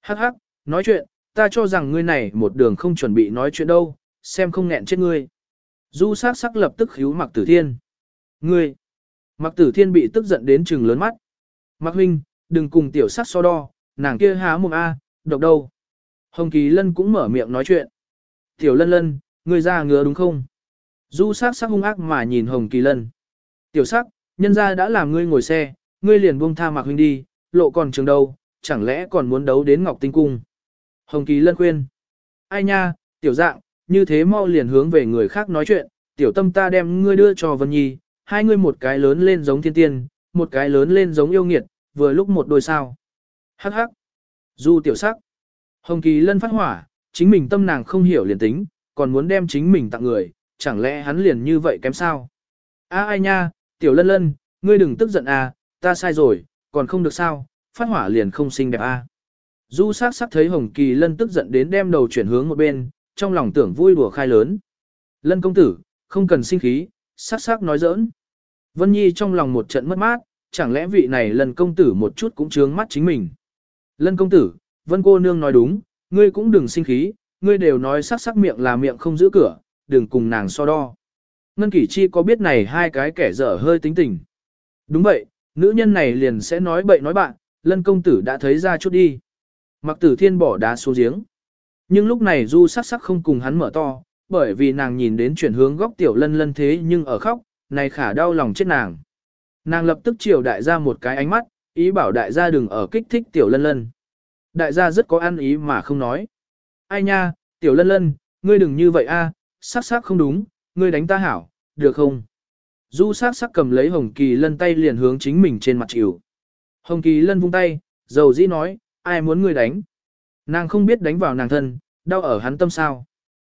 Hắc hắc, nói chuyện, ta cho rằng ngươi này một đường không chuẩn bị nói chuyện đâu, xem không nghẹn chết ngươi. Du sắc sắc lập tức khíu mặc tử thiên. Ngươi! Mặc tử thiên bị tức giận đến trừng lớn mắt. Mặc huynh, đừng cùng tiểu sắc so đo, nàng kia há mồm A, độc đâu. Hồng Kỳ Lân cũng mở miệng nói chuyện. Tiểu lân lân, ngươi ra ngứa đúng không? Du sắc sắc hung ác mà nhìn Hồng Kỳ Lân. Tiểu sắc, nhân gia đã làm ngươi ngồi xe, ngươi liền buông tha Mạc huynh đi, lộ còn trường đâu, chẳng lẽ còn muốn đấu đến Ngọc Tinh Cung. Hồng Kỳ Lân khuyên. Ai nha, tiểu dạng, như thế mau liền hướng về người khác nói chuyện, tiểu tâm ta đem ngươi đưa cho Vân Nhi, hai ngươi một cái lớn lên giống thiên tiên, một cái lớn lên giống yêu nghiệt, vừa lúc một đôi sao. Hắc hắc. Du tiểu sắc. Hồng Kỳ Lân phát hỏa, chính mình tâm nàng không hiểu liền tính, còn muốn đem chính mình tặng người, chẳng lẽ hắn liền như vậy kém sao? A ai nha, tiểu lân lân, ngươi đừng tức giận à, ta sai rồi, còn không được sao, phát hỏa liền không xinh đẹp à. Du sắc sắc thấy Hồng Kỳ Lân tức giận đến đem đầu chuyển hướng một bên, trong lòng tưởng vui đùa khai lớn. Lân công tử, không cần sinh khí, sắc sắc nói giỡn. Vân Nhi trong lòng một trận mất mát, chẳng lẽ vị này lần công tử một chút cũng chướng mắt chính mình. Lân công tử, Vân cô nương nói đúng, ngươi cũng đừng sinh khí, ngươi đều nói sắc sắc miệng là miệng không giữ cửa, đừng cùng nàng so đo. Ngân Kỷ Chi có biết này hai cái kẻ dở hơi tính tình. Đúng vậy, nữ nhân này liền sẽ nói bậy nói bạn, lân công tử đã thấy ra chút đi. Mặc tử thiên bỏ đá xuống giếng. Nhưng lúc này du sắc sắc không cùng hắn mở to, bởi vì nàng nhìn đến chuyển hướng góc tiểu lân lân thế nhưng ở khóc, này khả đau lòng chết nàng. Nàng lập tức chiều đại gia một cái ánh mắt, ý bảo đại gia đừng ở kích thích tiểu lân lân. Đại gia rất có ăn ý mà không nói. Ai nha, tiểu lân lân, ngươi đừng như vậy a, sắc sắc không đúng, ngươi đánh ta hảo, được không? Du sắc sắc cầm lấy hồng kỳ lân tay liền hướng chính mình trên mặt chịu. Hồng kỳ lân vung tay, dầu dĩ nói, ai muốn ngươi đánh? Nàng không biết đánh vào nàng thân, đau ở hắn tâm sao.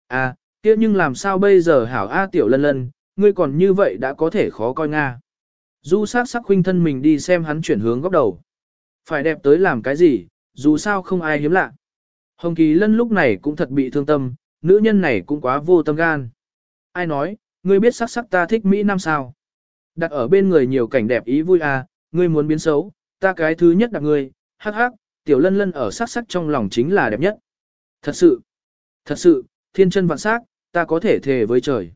À, kia nhưng làm sao bây giờ hảo A tiểu lân lân, ngươi còn như vậy đã có thể khó coi Nga. Du sắc sắc huynh thân mình đi xem hắn chuyển hướng góc đầu. Phải đẹp tới làm cái gì, dù sao không ai hiếm lạ. Hồng Kỳ Lân lúc này cũng thật bị thương tâm, nữ nhân này cũng quá vô tâm gan. Ai nói, ngươi biết sắc sắc ta thích Mỹ Nam sao? Đặt ở bên người nhiều cảnh đẹp ý vui à, ngươi muốn biến xấu, ta cái thứ nhất đặt ngươi, hắc hắc, tiểu lân lân ở sắc sắc trong lòng chính là đẹp nhất. Thật sự, thật sự, thiên chân vạn sắc, ta có thể thề với trời.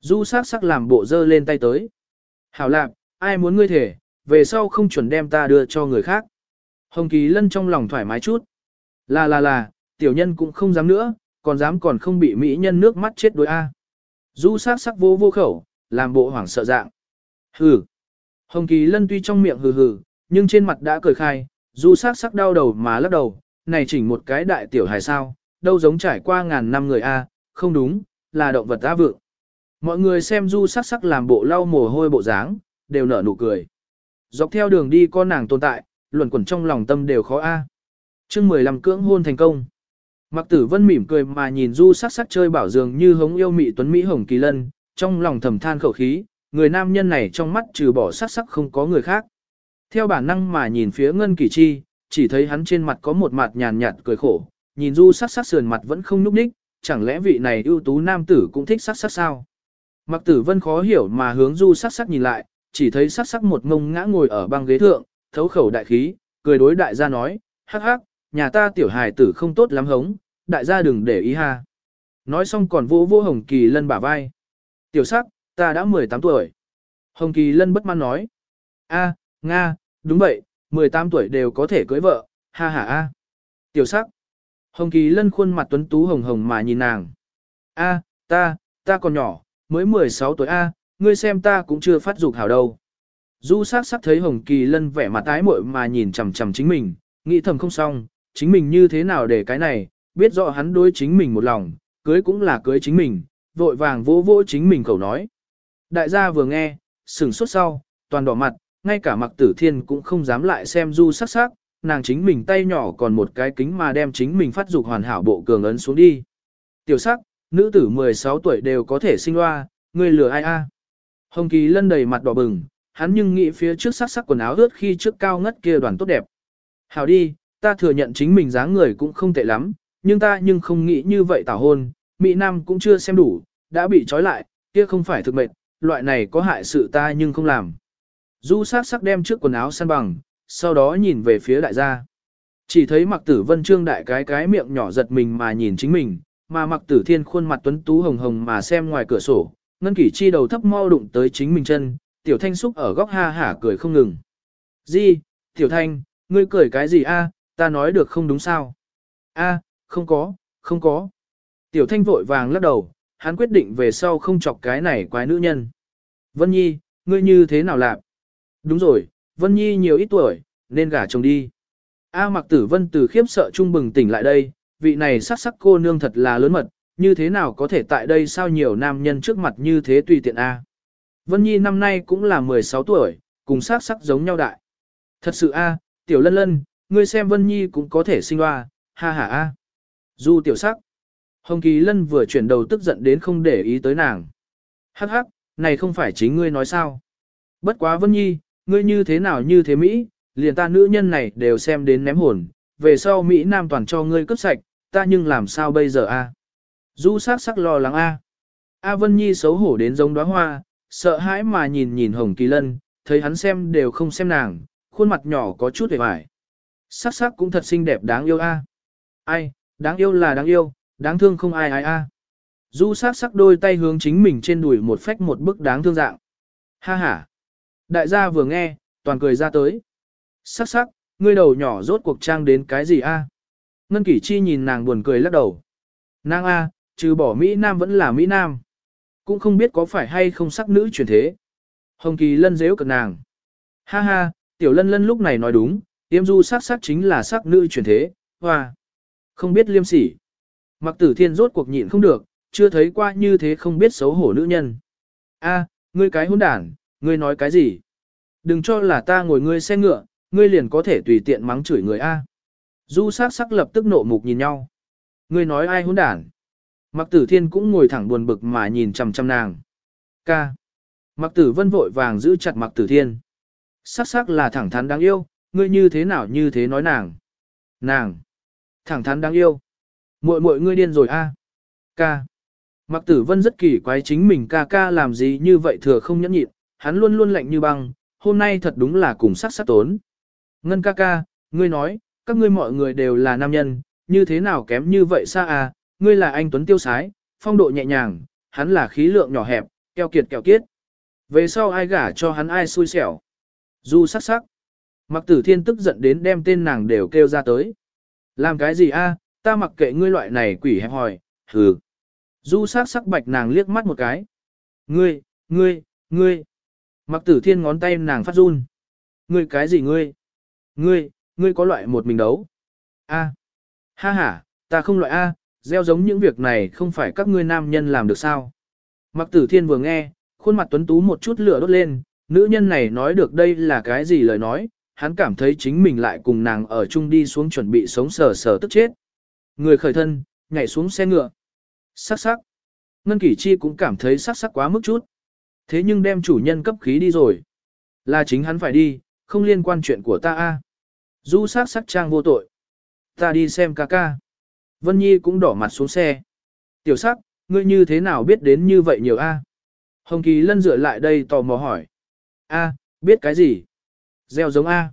Du sắc sắc làm bộ dơ lên tay tới. Hảo lạp, ai muốn ngươi thể, về sau không chuẩn đem ta đưa cho người khác. Hồng Kỳ Lân trong lòng thoải mái chút. Là là là, tiểu nhân cũng không dám nữa, còn dám còn không bị mỹ nhân nước mắt chết đối A. Du sắc sắc vô vô khẩu, làm bộ hoảng sợ dạng. Hừ. Hồng Kỳ Lân tuy trong miệng hừ hừ, nhưng trên mặt đã cười khai, du sắc sắc đau đầu mà lắc đầu, này chỉnh một cái đại tiểu hài sao, đâu giống trải qua ngàn năm người A, không đúng, là động vật A vượng. Mọi người xem du sắc sắc làm bộ lau mồ hôi bộ dáng, đều nở nụ cười. Dọc theo đường đi con nàng tồn tại, luẩn quẩn trong lòng tâm đều khó A. Chương 15 cưỡng hôn thành công. Mặc tử vân mỉm cười mà nhìn du sắc sắc chơi bảo dường như hống yêu mị tuấn Mỹ hồng kỳ lân, trong lòng thầm than khẩu khí, người nam nhân này trong mắt trừ bỏ sắc sắc không có người khác. Theo bản năng mà nhìn phía ngân kỳ chi, chỉ thấy hắn trên mặt có một mặt nhàn nhạt cười khổ, nhìn du sắc sắc sườn mặt vẫn không nhúc nhích, chẳng lẽ vị này ưu tú nam tử cũng thích sắc sắc sao? Mặc tử vân khó hiểu mà hướng du sắc sắc nhìn lại, chỉ thấy sắc sắc một ngông ngã ngồi ở băng ghế thượng, thấu khẩu đại khí, cười đối đại gia nói, hắc hắc, nhà ta tiểu hài tử không tốt lắm hống, đại gia đừng để ý ha. Nói xong còn vô vô Hồng Kỳ Lân bả vai. Tiểu sắc, ta đã 18 tuổi. Hồng Kỳ Lân bất mãn nói. A, Nga, đúng vậy, 18 tuổi đều có thể cưới vợ, ha ha a. Tiểu sắc. Hồng Kỳ Lân khuôn mặt tuấn tú hồng hồng mà nhìn nàng. A, ta, ta còn nhỏ, mới 16 tuổi A, ngươi xem ta cũng chưa phát dục hảo đâu. Du sắc sắc thấy Hồng Kỳ Lân vẻ mặt tái muội mà nhìn chằm chằm chính mình, nghĩ thầm không xong, chính mình như thế nào để cái này, biết rõ hắn đối chính mình một lòng, cưới cũng là cưới chính mình, vội vàng vỗ vỗ chính mình khẩu nói. Đại gia vừa nghe, sừng sốt sau, toàn đỏ mặt, ngay cả mặc tử thiên cũng không dám lại xem du sắc sắc, nàng chính mình tay nhỏ còn một cái kính mà đem chính mình phát dục hoàn hảo bộ cường ấn xuống đi. Tiểu sắc, nữ tử 16 tuổi đều có thể sinh loa, ngươi lừa ai a? Hồng Kỳ lân đầy mặt đỏ bừng, hắn nhưng nghĩ phía trước sắc sắc quần áo ướt khi trước cao ngất kia đoàn tốt đẹp. Hảo đi, ta thừa nhận chính mình dáng người cũng không tệ lắm, nhưng ta nhưng không nghĩ như vậy tảo hôn, Mỹ Nam cũng chưa xem đủ, đã bị trói lại, kia không phải thực mệnh, loại này có hại sự ta nhưng không làm. Du sắc sắc đem trước quần áo săn bằng, sau đó nhìn về phía đại gia. Chỉ thấy mặc tử vân trương đại cái cái miệng nhỏ giật mình mà nhìn chính mình, mà mặc tử thiên khuôn mặt tuấn tú hồng hồng mà xem ngoài cửa sổ, ngân kỷ chi đầu thấp mau đụng tới chính mình chân, tiểu thanh xúc ở góc ha hả cười không ngừng. Di, tiểu thanh, ngươi cười cái gì a? ta nói được không đúng sao? A, không có, không có. Tiểu thanh vội vàng lắc đầu, hắn quyết định về sau không chọc cái này quái nữ nhân. Vân Nhi, ngươi như thế nào lạc? Đúng rồi, Vân Nhi nhiều ít tuổi, nên gả chồng đi. A mặc tử vân từ khiếp sợ trung bừng tỉnh lại đây, vị này sắc sắc cô nương thật là lớn mật, như thế nào có thể tại đây sao nhiều nam nhân trước mặt như thế tùy tiện A. Vân Nhi năm nay cũng là 16 tuổi, cùng sắc sắc giống nhau đại. Thật sự A, tiểu lân lân, ngươi xem Vân Nhi cũng có thể sinh hoa, ha ha A. Du tiểu sắc. Hồng Kỳ Lân vừa chuyển đầu tức giận đến không để ý tới nàng. Hắc hắc, này không phải chính ngươi nói sao. Bất quá Vân Nhi, ngươi như thế nào như thế Mỹ, liền ta nữ nhân này đều xem đến ném hồn, về sau Mỹ Nam toàn cho ngươi cướp sạch, ta nhưng làm sao bây giờ a? Du sắc sắc lo lắng a. A Vân Nhi xấu hổ đến giống đóa hoa, sợ hãi mà nhìn nhìn Hồng Kỳ Lân, thấy hắn xem đều không xem nàng, khuôn mặt nhỏ có chút hề vải. Sắc sắc cũng thật xinh đẹp đáng yêu a. Ai, đáng yêu là đáng yêu, đáng thương không ai ai a. Du sắc sắc đôi tay hướng chính mình trên đùi một phách một bức đáng thương dạng. Ha ha. Đại gia vừa nghe, toàn cười ra tới. Sắc sắc, ngươi đầu nhỏ rốt cuộc trang đến cái gì a? Ngân Kỷ Chi nhìn nàng buồn cười lắc đầu. Nàng a, trừ bỏ Mỹ Nam vẫn là Mỹ Nam. Cũng không biết có phải hay không sắc nữ chuyển thế. Hồng Kỳ lân dễu cận nàng. Ha ha, tiểu lân lân lúc này nói đúng, tiêm du sắc sắc chính là sắc nữ chuyển thế, hoa. Không biết liêm sỉ. Mặc tử thiên rốt cuộc nhịn không được, chưa thấy qua như thế không biết xấu hổ nữ nhân. A, ngươi cái hỗn đản, ngươi nói cái gì? Đừng cho là ta ngồi ngươi xe ngựa, ngươi liền có thể tùy tiện mắng chửi người A. Du sắc sắc lập tức nộ mục nhìn nhau. Ngươi nói ai hỗn đản? Mặc tử thiên cũng ngồi thẳng buồn bực mà nhìn chằm chằm nàng. Ca. Mặc tử vân vội vàng giữ chặt mặc tử thiên. Sắc sắc là thẳng thắn đáng yêu, ngươi như thế nào như thế nói nàng. Nàng. Thẳng thắn đáng yêu. Muội muội ngươi điên rồi a. Ca. Mặc tử vân rất kỳ quái chính mình ca ca làm gì như vậy thừa không nhẫn nhịn, hắn luôn luôn lạnh như băng, hôm nay thật đúng là cùng sắc sắc tốn. Ngân ca ca, ngươi nói, các ngươi mọi người đều là nam nhân, như thế nào kém như vậy xa à, ngươi là anh Tuấn Tiêu Sái, phong độ nhẹ nhàng, hắn là khí lượng nhỏ hẹp, keo kiệt keo kiết. Về sau ai gả cho hắn ai xui xẻo. Du sắc sắc. Mặc tử thiên tức giận đến đem tên nàng đều kêu ra tới. Làm cái gì a? ta mặc kệ ngươi loại này quỷ hẹp hòi, hừ. Du sắc sắc bạch nàng liếc mắt một cái. Ngươi, ngươi, ngươi. Mặc tử thiên ngón tay nàng phát run. Ngươi cái gì ngươi? Ngươi, ngươi có loại một mình đấu. A. Ha ha, ta không loại A, gieo giống những việc này không phải các ngươi nam nhân làm được sao. Mặc tử thiên vừa nghe, khuôn mặt tuấn tú một chút lửa đốt lên, nữ nhân này nói được đây là cái gì lời nói, hắn cảm thấy chính mình lại cùng nàng ở chung đi xuống chuẩn bị sống sờ sờ tức chết. Người khởi thân, nhảy xuống xe ngựa. Sắc sắc. Ngân Kỷ Chi cũng cảm thấy sắc sắc quá mức chút. Thế nhưng đem chủ nhân cấp khí đi rồi. Là chính hắn phải đi, không liên quan chuyện của ta a. Du sát sắc trang vô tội. Ta đi xem ca ca. Vân Nhi cũng đỏ mặt xuống xe. Tiểu sắc, ngươi như thế nào biết đến như vậy nhiều a? Hồng Kỳ lân dựa lại đây tò mò hỏi. A, biết cái gì? Gieo giống A.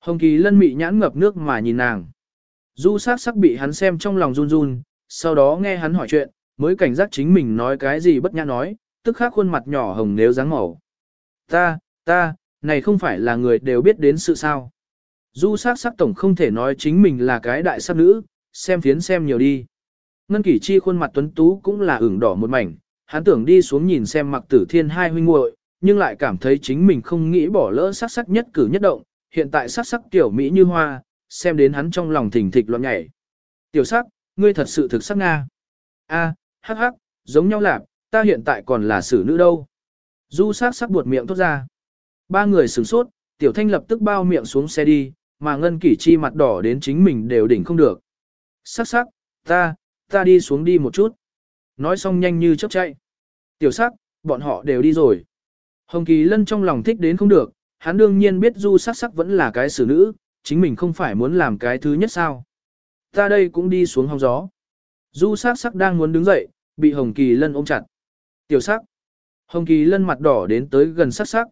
Hồng Kỳ lân mị nhãn ngập nước mà nhìn nàng. Du sát sắc bị hắn xem trong lòng run run, sau đó nghe hắn hỏi chuyện, mới cảnh giác chính mình nói cái gì bất nhã nói, tức khắc khuôn mặt nhỏ hồng nếu dáng màu. Ta, ta, này không phải là người đều biết đến sự sao. Du sắc sắc tổng không thể nói chính mình là cái đại sắc nữ, xem phiến xem nhiều đi. Ngân kỷ chi khuôn mặt tuấn tú cũng là ửng đỏ một mảnh, hắn tưởng đi xuống nhìn xem mặc tử thiên hai huynh muội nhưng lại cảm thấy chính mình không nghĩ bỏ lỡ sắc sắc nhất cử nhất động, hiện tại sắc sắc tiểu mỹ như hoa, xem đến hắn trong lòng thỉnh thịch loạn nhảy. Tiểu sắc, ngươi thật sự thực sắc Nga. a hắc hắc, giống nhau lạc, ta hiện tại còn là xử nữ đâu. Du sắc sắc buột miệng thốt ra. Ba người sửng sốt, tiểu thanh lập tức bao miệng xuống xe đi, mà ngân kỷ chi mặt đỏ đến chính mình đều đỉnh không được. Sắc sắc, ta, ta đi xuống đi một chút. Nói xong nhanh như chớp chạy. Tiểu sắc, bọn họ đều đi rồi. Hồng Kỳ Lân trong lòng thích đến không được, hắn đương nhiên biết du sắc sắc vẫn là cái xử nữ, chính mình không phải muốn làm cái thứ nhất sao. Ta đây cũng đi xuống hong gió. Du sắc sắc đang muốn đứng dậy, bị Hồng Kỳ Lân ôm chặt. Tiểu sắc. Hồng Kỳ Lân mặt đỏ đến tới gần sắc sắc.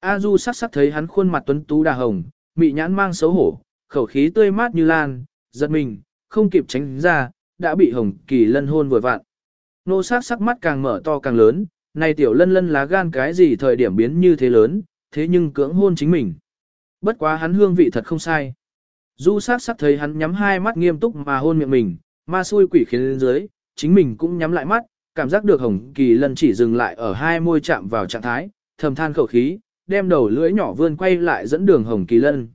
A du sắc sắc thấy hắn khuôn mặt tuấn tú đà hồng, mị nhãn mang xấu hổ, khẩu khí tươi mát như lan, giật mình, không kịp tránh ra, đã bị Hồng Kỳ Lân hôn vừa vặn. Nô sắc sắc mắt càng mở to càng lớn, này tiểu lân lân lá gan cái gì thời điểm biến như thế lớn, thế nhưng cưỡng hôn chính mình. Bất quá hắn hương vị thật không sai. Du sắc sắc thấy hắn nhắm hai mắt nghiêm túc mà hôn miệng mình, ma xui quỷ khiến lên dưới, chính mình cũng nhắm lại mắt, cảm giác được hồng kỳ lân chỉ dừng lại ở hai môi chạm vào trạng thái, thầm than khẩu khí, đem đầu lưỡi nhỏ vươn quay lại dẫn đường hồng kỳ lân.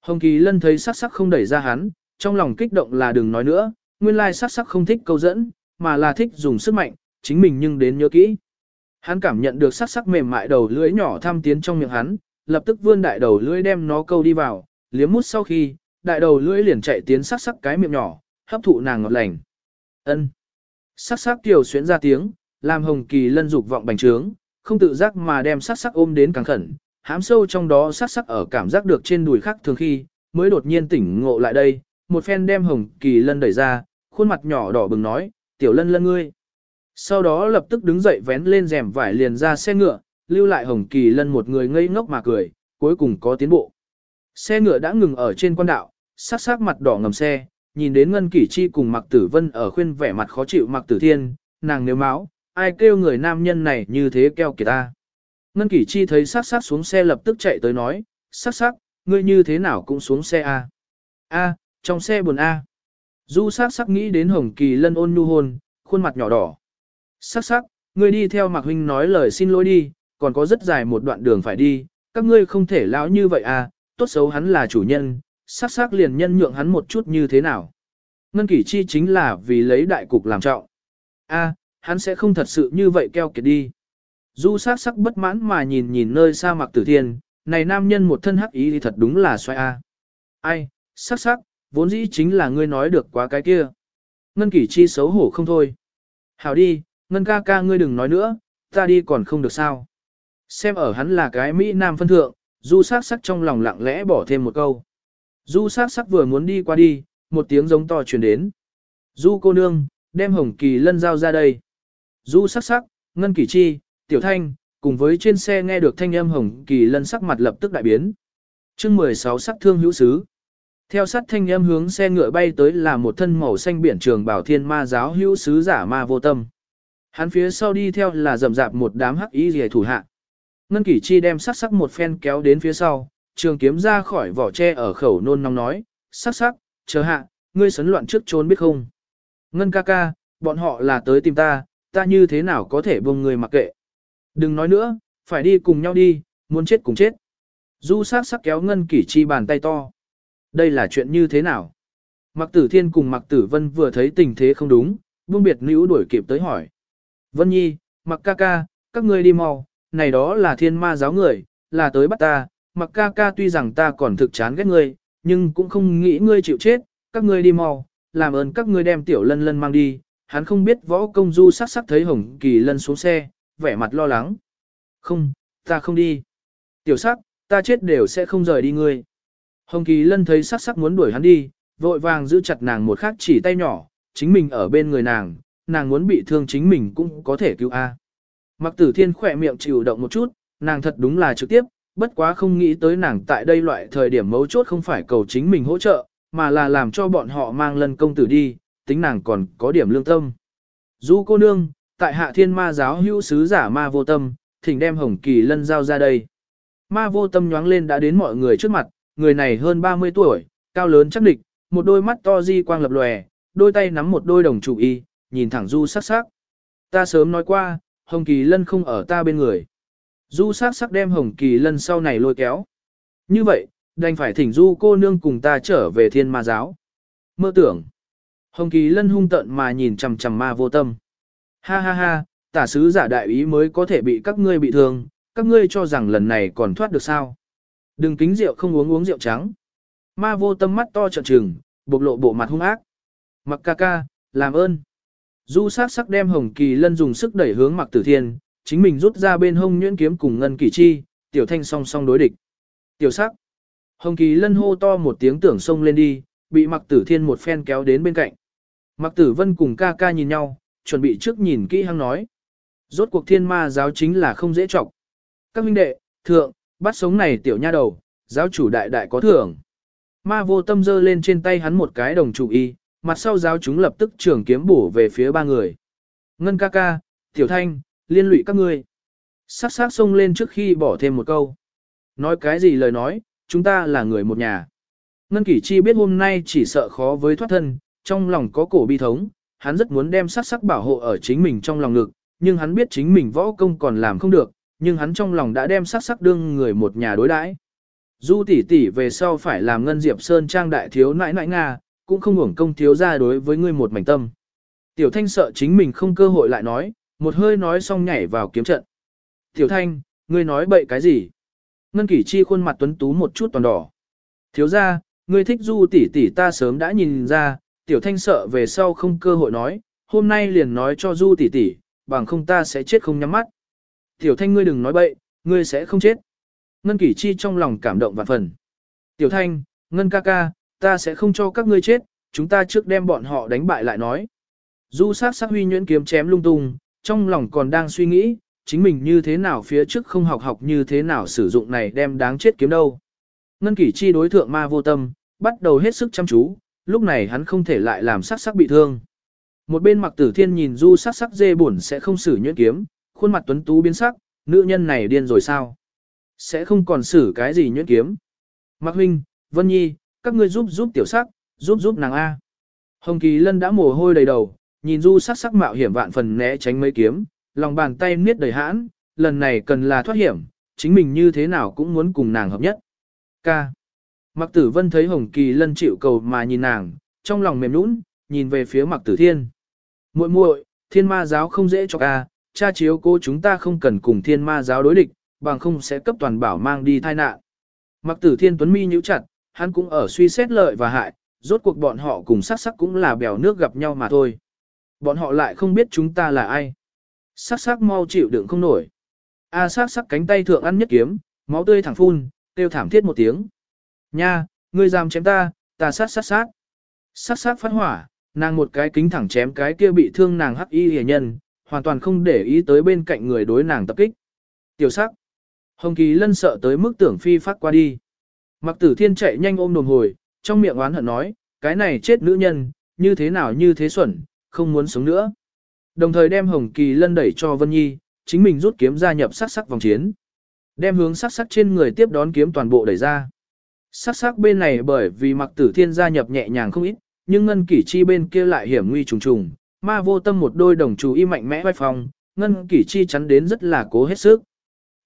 Hồng kỳ lân thấy sắc sắc không đẩy ra hắn, trong lòng kích động là đừng nói nữa, nguyên lai sắc sắc không thích câu dẫn, mà là thích dùng sức mạnh, chính mình nhưng đến nhớ kỹ. Hắn cảm nhận được sắc sắc mềm mại đầu lưỡi nhỏ thăm tiến trong miệng hắn, lập tức vươn đại đầu lưỡi đem nó câu đi vào, liếm mút sau khi, đại đầu lưỡi liền chạy tiến sắc sắc cái miệng nhỏ, hấp thụ nàng ngọt lành. Ân. Sắc sắc tiểu xuyến ra tiếng, làm hồng kỳ lân dục vọng bành trướng, không tự giác mà đem sắc sắc ôm đến càng khẩn, hám sâu trong đó sắc sắc ở cảm giác được trên đùi khác thường khi, mới đột nhiên tỉnh ngộ lại đây, một phen đem hồng kỳ lân đẩy ra, khuôn mặt nhỏ đỏ bừng nói, tiểu lân lân ngươi. Sau đó lập tức đứng dậy vén lên rèm vải liền ra xe ngựa, lưu lại Hồng Kỳ Lân một người ngây ngốc mà cười, cuối cùng có tiến bộ. Xe ngựa đã ngừng ở trên quan đạo, sắc sắc mặt đỏ ngầm xe, nhìn đến Ngân Kỷ Chi cùng Mặc Tử Vân ở khuyên vẻ mặt khó chịu Mặc Tử Thiên, nàng nếu máu, ai kêu người nam nhân này như thế keo kìa ta. Ngân Kỷ Chi thấy sắc sắc xuống xe lập tức chạy tới nói, sắc sắc, ngươi như thế nào cũng xuống xe A. A, trong xe buồn A. Du sắc sắc nghĩ đến Hồng Kỳ Lân ôn nhu hôn, khuôn mặt nhỏ đỏ. Sắc sắc, ngươi đi theo Mạc Huynh nói lời xin lỗi đi, còn có rất dài một đoạn đường phải đi, các ngươi không thể lão như vậy à, tốt xấu hắn là chủ nhân, sắc sắc liền nhân nhượng hắn một chút như thế nào. Ngân kỷ chi chính là vì lấy đại cục làm trọng. A, hắn sẽ không thật sự như vậy keo kiệt đi. Du sắc sắc bất mãn mà nhìn nhìn nơi xa mặc tử thiên, này nam nhân một thân hắc ý thì thật đúng là xoay A. Ai, sắc sắc, vốn dĩ chính là ngươi nói được quá cái kia. Ngân kỷ chi xấu hổ không thôi. Hảo đi, Ngân ca ca ngươi đừng nói nữa, ta đi còn không được sao. Xem ở hắn là cái Mỹ Nam phân thượng, du sắc sắc trong lòng lặng lẽ bỏ thêm một câu. Du sắc sắc vừa muốn đi qua đi, một tiếng giống to truyền đến. Du cô nương, đem hồng kỳ lân giao ra đây. Du sắc sắc, ngân kỳ chi, tiểu thanh, cùng với trên xe nghe được thanh âm hồng kỳ lân sắc mặt lập tức đại biến. chương 16 sắc thương hữu sứ. Theo sát thanh âm hướng xe ngựa bay tới là một thân màu xanh biển trường bảo thiên ma giáo hữu sứ giả ma vô tâm. Hắn phía sau đi theo là rầm rạp một đám hắc y rìa thủ hạ. Ngân kỷ chi đem sắc sắc một phen kéo đến phía sau, trường kiếm ra khỏi vỏ tre ở khẩu nôn nóng nói, sắc sắc, chờ hạ, ngươi sấn loạn trước trốn biết không. Ngân ca ca, bọn họ là tới tìm ta, ta như thế nào có thể buông người mặc kệ. Đừng nói nữa, phải đi cùng nhau đi, muốn chết cùng chết. Du sắc sắc kéo ngân kỷ chi bàn tay to. Đây là chuyện như thế nào? Mặc tử thiên cùng mặc tử vân vừa thấy tình thế không đúng, buông biệt nữ đuổi kịp tới hỏi. Vân nhi, mặc ca ca, các ngươi đi mau, này đó là thiên ma giáo người, là tới bắt ta, mặc ca ca tuy rằng ta còn thực chán ghét ngươi, nhưng cũng không nghĩ ngươi chịu chết, các ngươi đi mau, làm ơn các ngươi đem tiểu lân lân mang đi, hắn không biết võ công du sắc sắc thấy hồng kỳ lân xuống xe, vẻ mặt lo lắng. Không, ta không đi. Tiểu sắc, ta chết đều sẽ không rời đi ngươi. Hồng kỳ lân thấy sắc sắc muốn đuổi hắn đi, vội vàng giữ chặt nàng một khắc chỉ tay nhỏ, chính mình ở bên người nàng, nàng muốn bị thương chính mình cũng có thể cứu A. Mặc tử thiên khỏe miệng chịu động một chút, nàng thật đúng là trực tiếp, bất quá không nghĩ tới nàng tại đây loại thời điểm mấu chốt không phải cầu chính mình hỗ trợ, mà là làm cho bọn họ mang lân công tử đi, tính nàng còn có điểm lương tâm. Du cô nương, tại hạ thiên ma giáo hữu sứ giả ma vô tâm, thỉnh đem hồng kỳ lân giao ra đây. Ma vô tâm nhoáng lên đã đến mọi người trước mặt, người này hơn 30 tuổi, cao lớn chắc địch, một đôi mắt to di quang lập lòe, đôi tay nắm một đôi đồng chủ y, nhìn thẳng du sắc sắc. Ta sớm nói qua, hồng kỳ lân không ở ta bên người. Du sắc sắc đem hồng kỳ lân sau này lôi kéo. Như vậy, đành phải thỉnh du cô nương cùng ta trở về thiên ma giáo. Mơ tưởng. Hồng kỳ lân hung tận mà nhìn chằm chằm ma vô tâm. Ha ha ha, tả sứ giả đại ý mới có thể bị các ngươi bị thương, các ngươi cho rằng lần này còn thoát được sao. Đừng kính rượu không uống uống rượu trắng. Ma vô tâm mắt to trợn trừng, bộc lộ bộ mặt hung ác. Mặc ca ca, làm ơn. Du sắc sắc đem hồng kỳ lân dùng sức đẩy hướng mặc tử thiên, chính mình rút ra bên hông nhuyễn kiếm cùng ngân kỳ chi, tiểu thanh song song đối địch. Tiểu sắc. Hồng kỳ lân hô to một tiếng tưởng xông lên đi, bị mặc tử thiên một phen kéo đến bên cạnh. Mặc tử vân cùng ca ca nhìn nhau, chuẩn bị trước nhìn kỹ hăng nói. Rốt cuộc thiên ma giáo chính là không dễ trọng. Các huynh đệ, thượng, bắt sống này tiểu nha đầu, giáo chủ đại đại có thưởng. Ma vô tâm giơ lên trên tay hắn một cái đồng chủ y, mặt sau giáo chúng lập tức trường kiếm bổ về phía ba người. Ngân ca ca, tiểu thanh, liên lụy các ngươi. Sắc sắc xông lên trước khi bỏ thêm một câu. Nói cái gì lời nói, chúng ta là người một nhà. Ngân Kỷ Chi biết hôm nay chỉ sợ khó với thoát thân, trong lòng có cổ bi thống, hắn rất muốn đem sắc sắc bảo hộ ở chính mình trong lòng ngực, nhưng hắn biết chính mình võ công còn làm không được, nhưng hắn trong lòng đã đem sắc sắc đương người một nhà đối đãi. Du tỷ tỷ về sau phải làm Ngân Diệp Sơn trang đại thiếu nãi nãi Nga, cũng không hưởng công thiếu ra đối với ngươi một mảnh tâm. Tiểu Thanh sợ chính mình không cơ hội lại nói, một hơi nói xong nhảy vào kiếm trận. Tiểu Thanh, ngươi nói bậy cái gì? Ngân Kỷ Chi khuôn mặt tuấn tú một chút toàn đỏ. Thiếu ra, ngươi thích du tỷ tỷ ta sớm đã nhìn ra, Tiểu Thanh sợ về sau không cơ hội nói, hôm nay liền nói cho du tỷ tỷ, bằng không ta sẽ chết không nhắm mắt. Tiểu Thanh ngươi đừng nói bậy, ngươi sẽ không chết. Ngân Kỷ Chi trong lòng cảm động vạn phần. Tiểu Thanh, Ngân ca ca, ta sẽ không cho các ngươi chết, chúng ta trước đem bọn họ đánh bại lại nói. Du sát sát huy nhuyễn kiếm chém lung tung, trong lòng còn đang suy nghĩ, chính mình như thế nào phía trước không học học như thế nào sử dụng này đem đáng chết kiếm đâu. Ngân kỷ chi đối thượng ma vô tâm, bắt đầu hết sức chăm chú, lúc này hắn không thể lại làm sắc sắc bị thương. Một bên mặc tử thiên nhìn du sắc sắc dê buồn sẽ không xử nhuyễn kiếm, khuôn mặt tuấn tú biến sắc, nữ nhân này điên rồi sao? Sẽ không còn xử cái gì nhuyễn kiếm. Mạc huynh, Vân Nhi, các ngươi giúp giúp tiểu sắc, giúp giúp nàng A. Hồng Kỳ Lân đã mồ hôi đầy đầu, nhìn du sắc sắc mạo hiểm vạn phần né tránh mấy kiếm, lòng bàn tay niết đầy hãn, lần này cần là thoát hiểm, chính mình như thế nào cũng muốn cùng nàng hợp nhất. Ca. Mặc tử vân thấy Hồng Kỳ Lân chịu cầu mà nhìn nàng, trong lòng mềm nũng, nhìn về phía mặc tử thiên. muội muội thiên ma giáo không dễ cho ca, cha chiếu cô chúng ta không cần cùng thiên ma giáo đối địch, bằng không sẽ cấp toàn bảo mang đi thai nạn. Mặc tử thiên tuấn mi nhíu chặt, hắn cũng ở suy xét lợi và hại, rốt cuộc bọn họ cùng sắc sắc cũng là bèo nước gặp nhau mà thôi. Bọn họ lại không biết chúng ta là ai. Sắc sắc mau chịu đựng không nổi. A à, sắc sắc cánh tay thượng ăn nhất kiếm, máu tươi thẳng phun, kêu thảm thiết một tiếng. Nha, ngươi dám chém ta, ta sát sát sát. Sắc sắc phát hỏa, nàng một cái kính thẳng chém cái kia bị thương nàng hắc y hề nhân, hoàn toàn không để ý tới bên cạnh người đối nàng tập kích. Tiểu sắc. Hồng Kỳ lân sợ tới mức tưởng phi phát qua đi. Mặc tử thiên chạy nhanh ôm đồm hồi, trong miệng oán hận nói, cái này chết nữ nhân, như thế nào như thế xuẩn, không muốn sống nữa. Đồng thời đem Hồng Kỳ lân đẩy cho Vân Nhi, chính mình rút kiếm gia nhập sắc sắc vòng chiến. Đem hướng sắc sắc trên người tiếp đón kiếm toàn bộ đẩy ra. Sắc sắc bên này bởi vì mặc tử thiên gia nhập nhẹ nhàng không ít, nhưng ngân kỷ chi bên kia lại hiểm nguy trùng trùng, ma vô tâm một đôi đồng chú y mạnh mẽ vai phòng, ngân kỷ chi chắn đến rất là cố hết sức.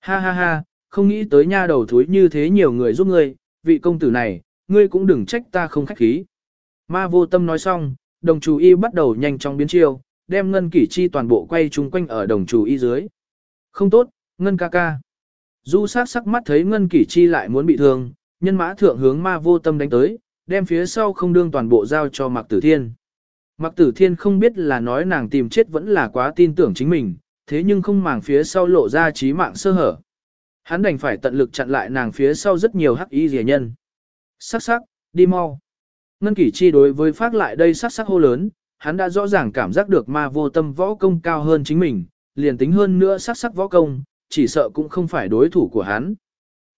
Ha ha ha, không nghĩ tới nha đầu thúi như thế nhiều người giúp ngươi, vị công tử này, ngươi cũng đừng trách ta không khách khí. Ma vô tâm nói xong, đồng chủ y bắt đầu nhanh chóng biến chiêu, đem ngân kỷ chi toàn bộ quay chung quanh ở đồng chủ y dưới. Không tốt, ngân ca ca. Du sát sắc mắt thấy ngân kỷ chi lại muốn bị thương, nhân mã thượng hướng ma vô tâm đánh tới, đem phía sau không đương toàn bộ giao cho Mạc Tử Thiên. Mạc Tử Thiên không biết là nói nàng tìm chết vẫn là quá tin tưởng chính mình, thế nhưng không màng phía sau lộ ra trí mạng sơ hở. Hắn đành phải tận lực chặn lại nàng phía sau rất nhiều hắc y rẻ nhân. Sắc sắc, đi mau. Ngân kỷ chi đối với phát lại đây sắc sắc hô lớn, hắn đã rõ ràng cảm giác được ma vô tâm võ công cao hơn chính mình, liền tính hơn nữa sắc sắc võ công, chỉ sợ cũng không phải đối thủ của hắn.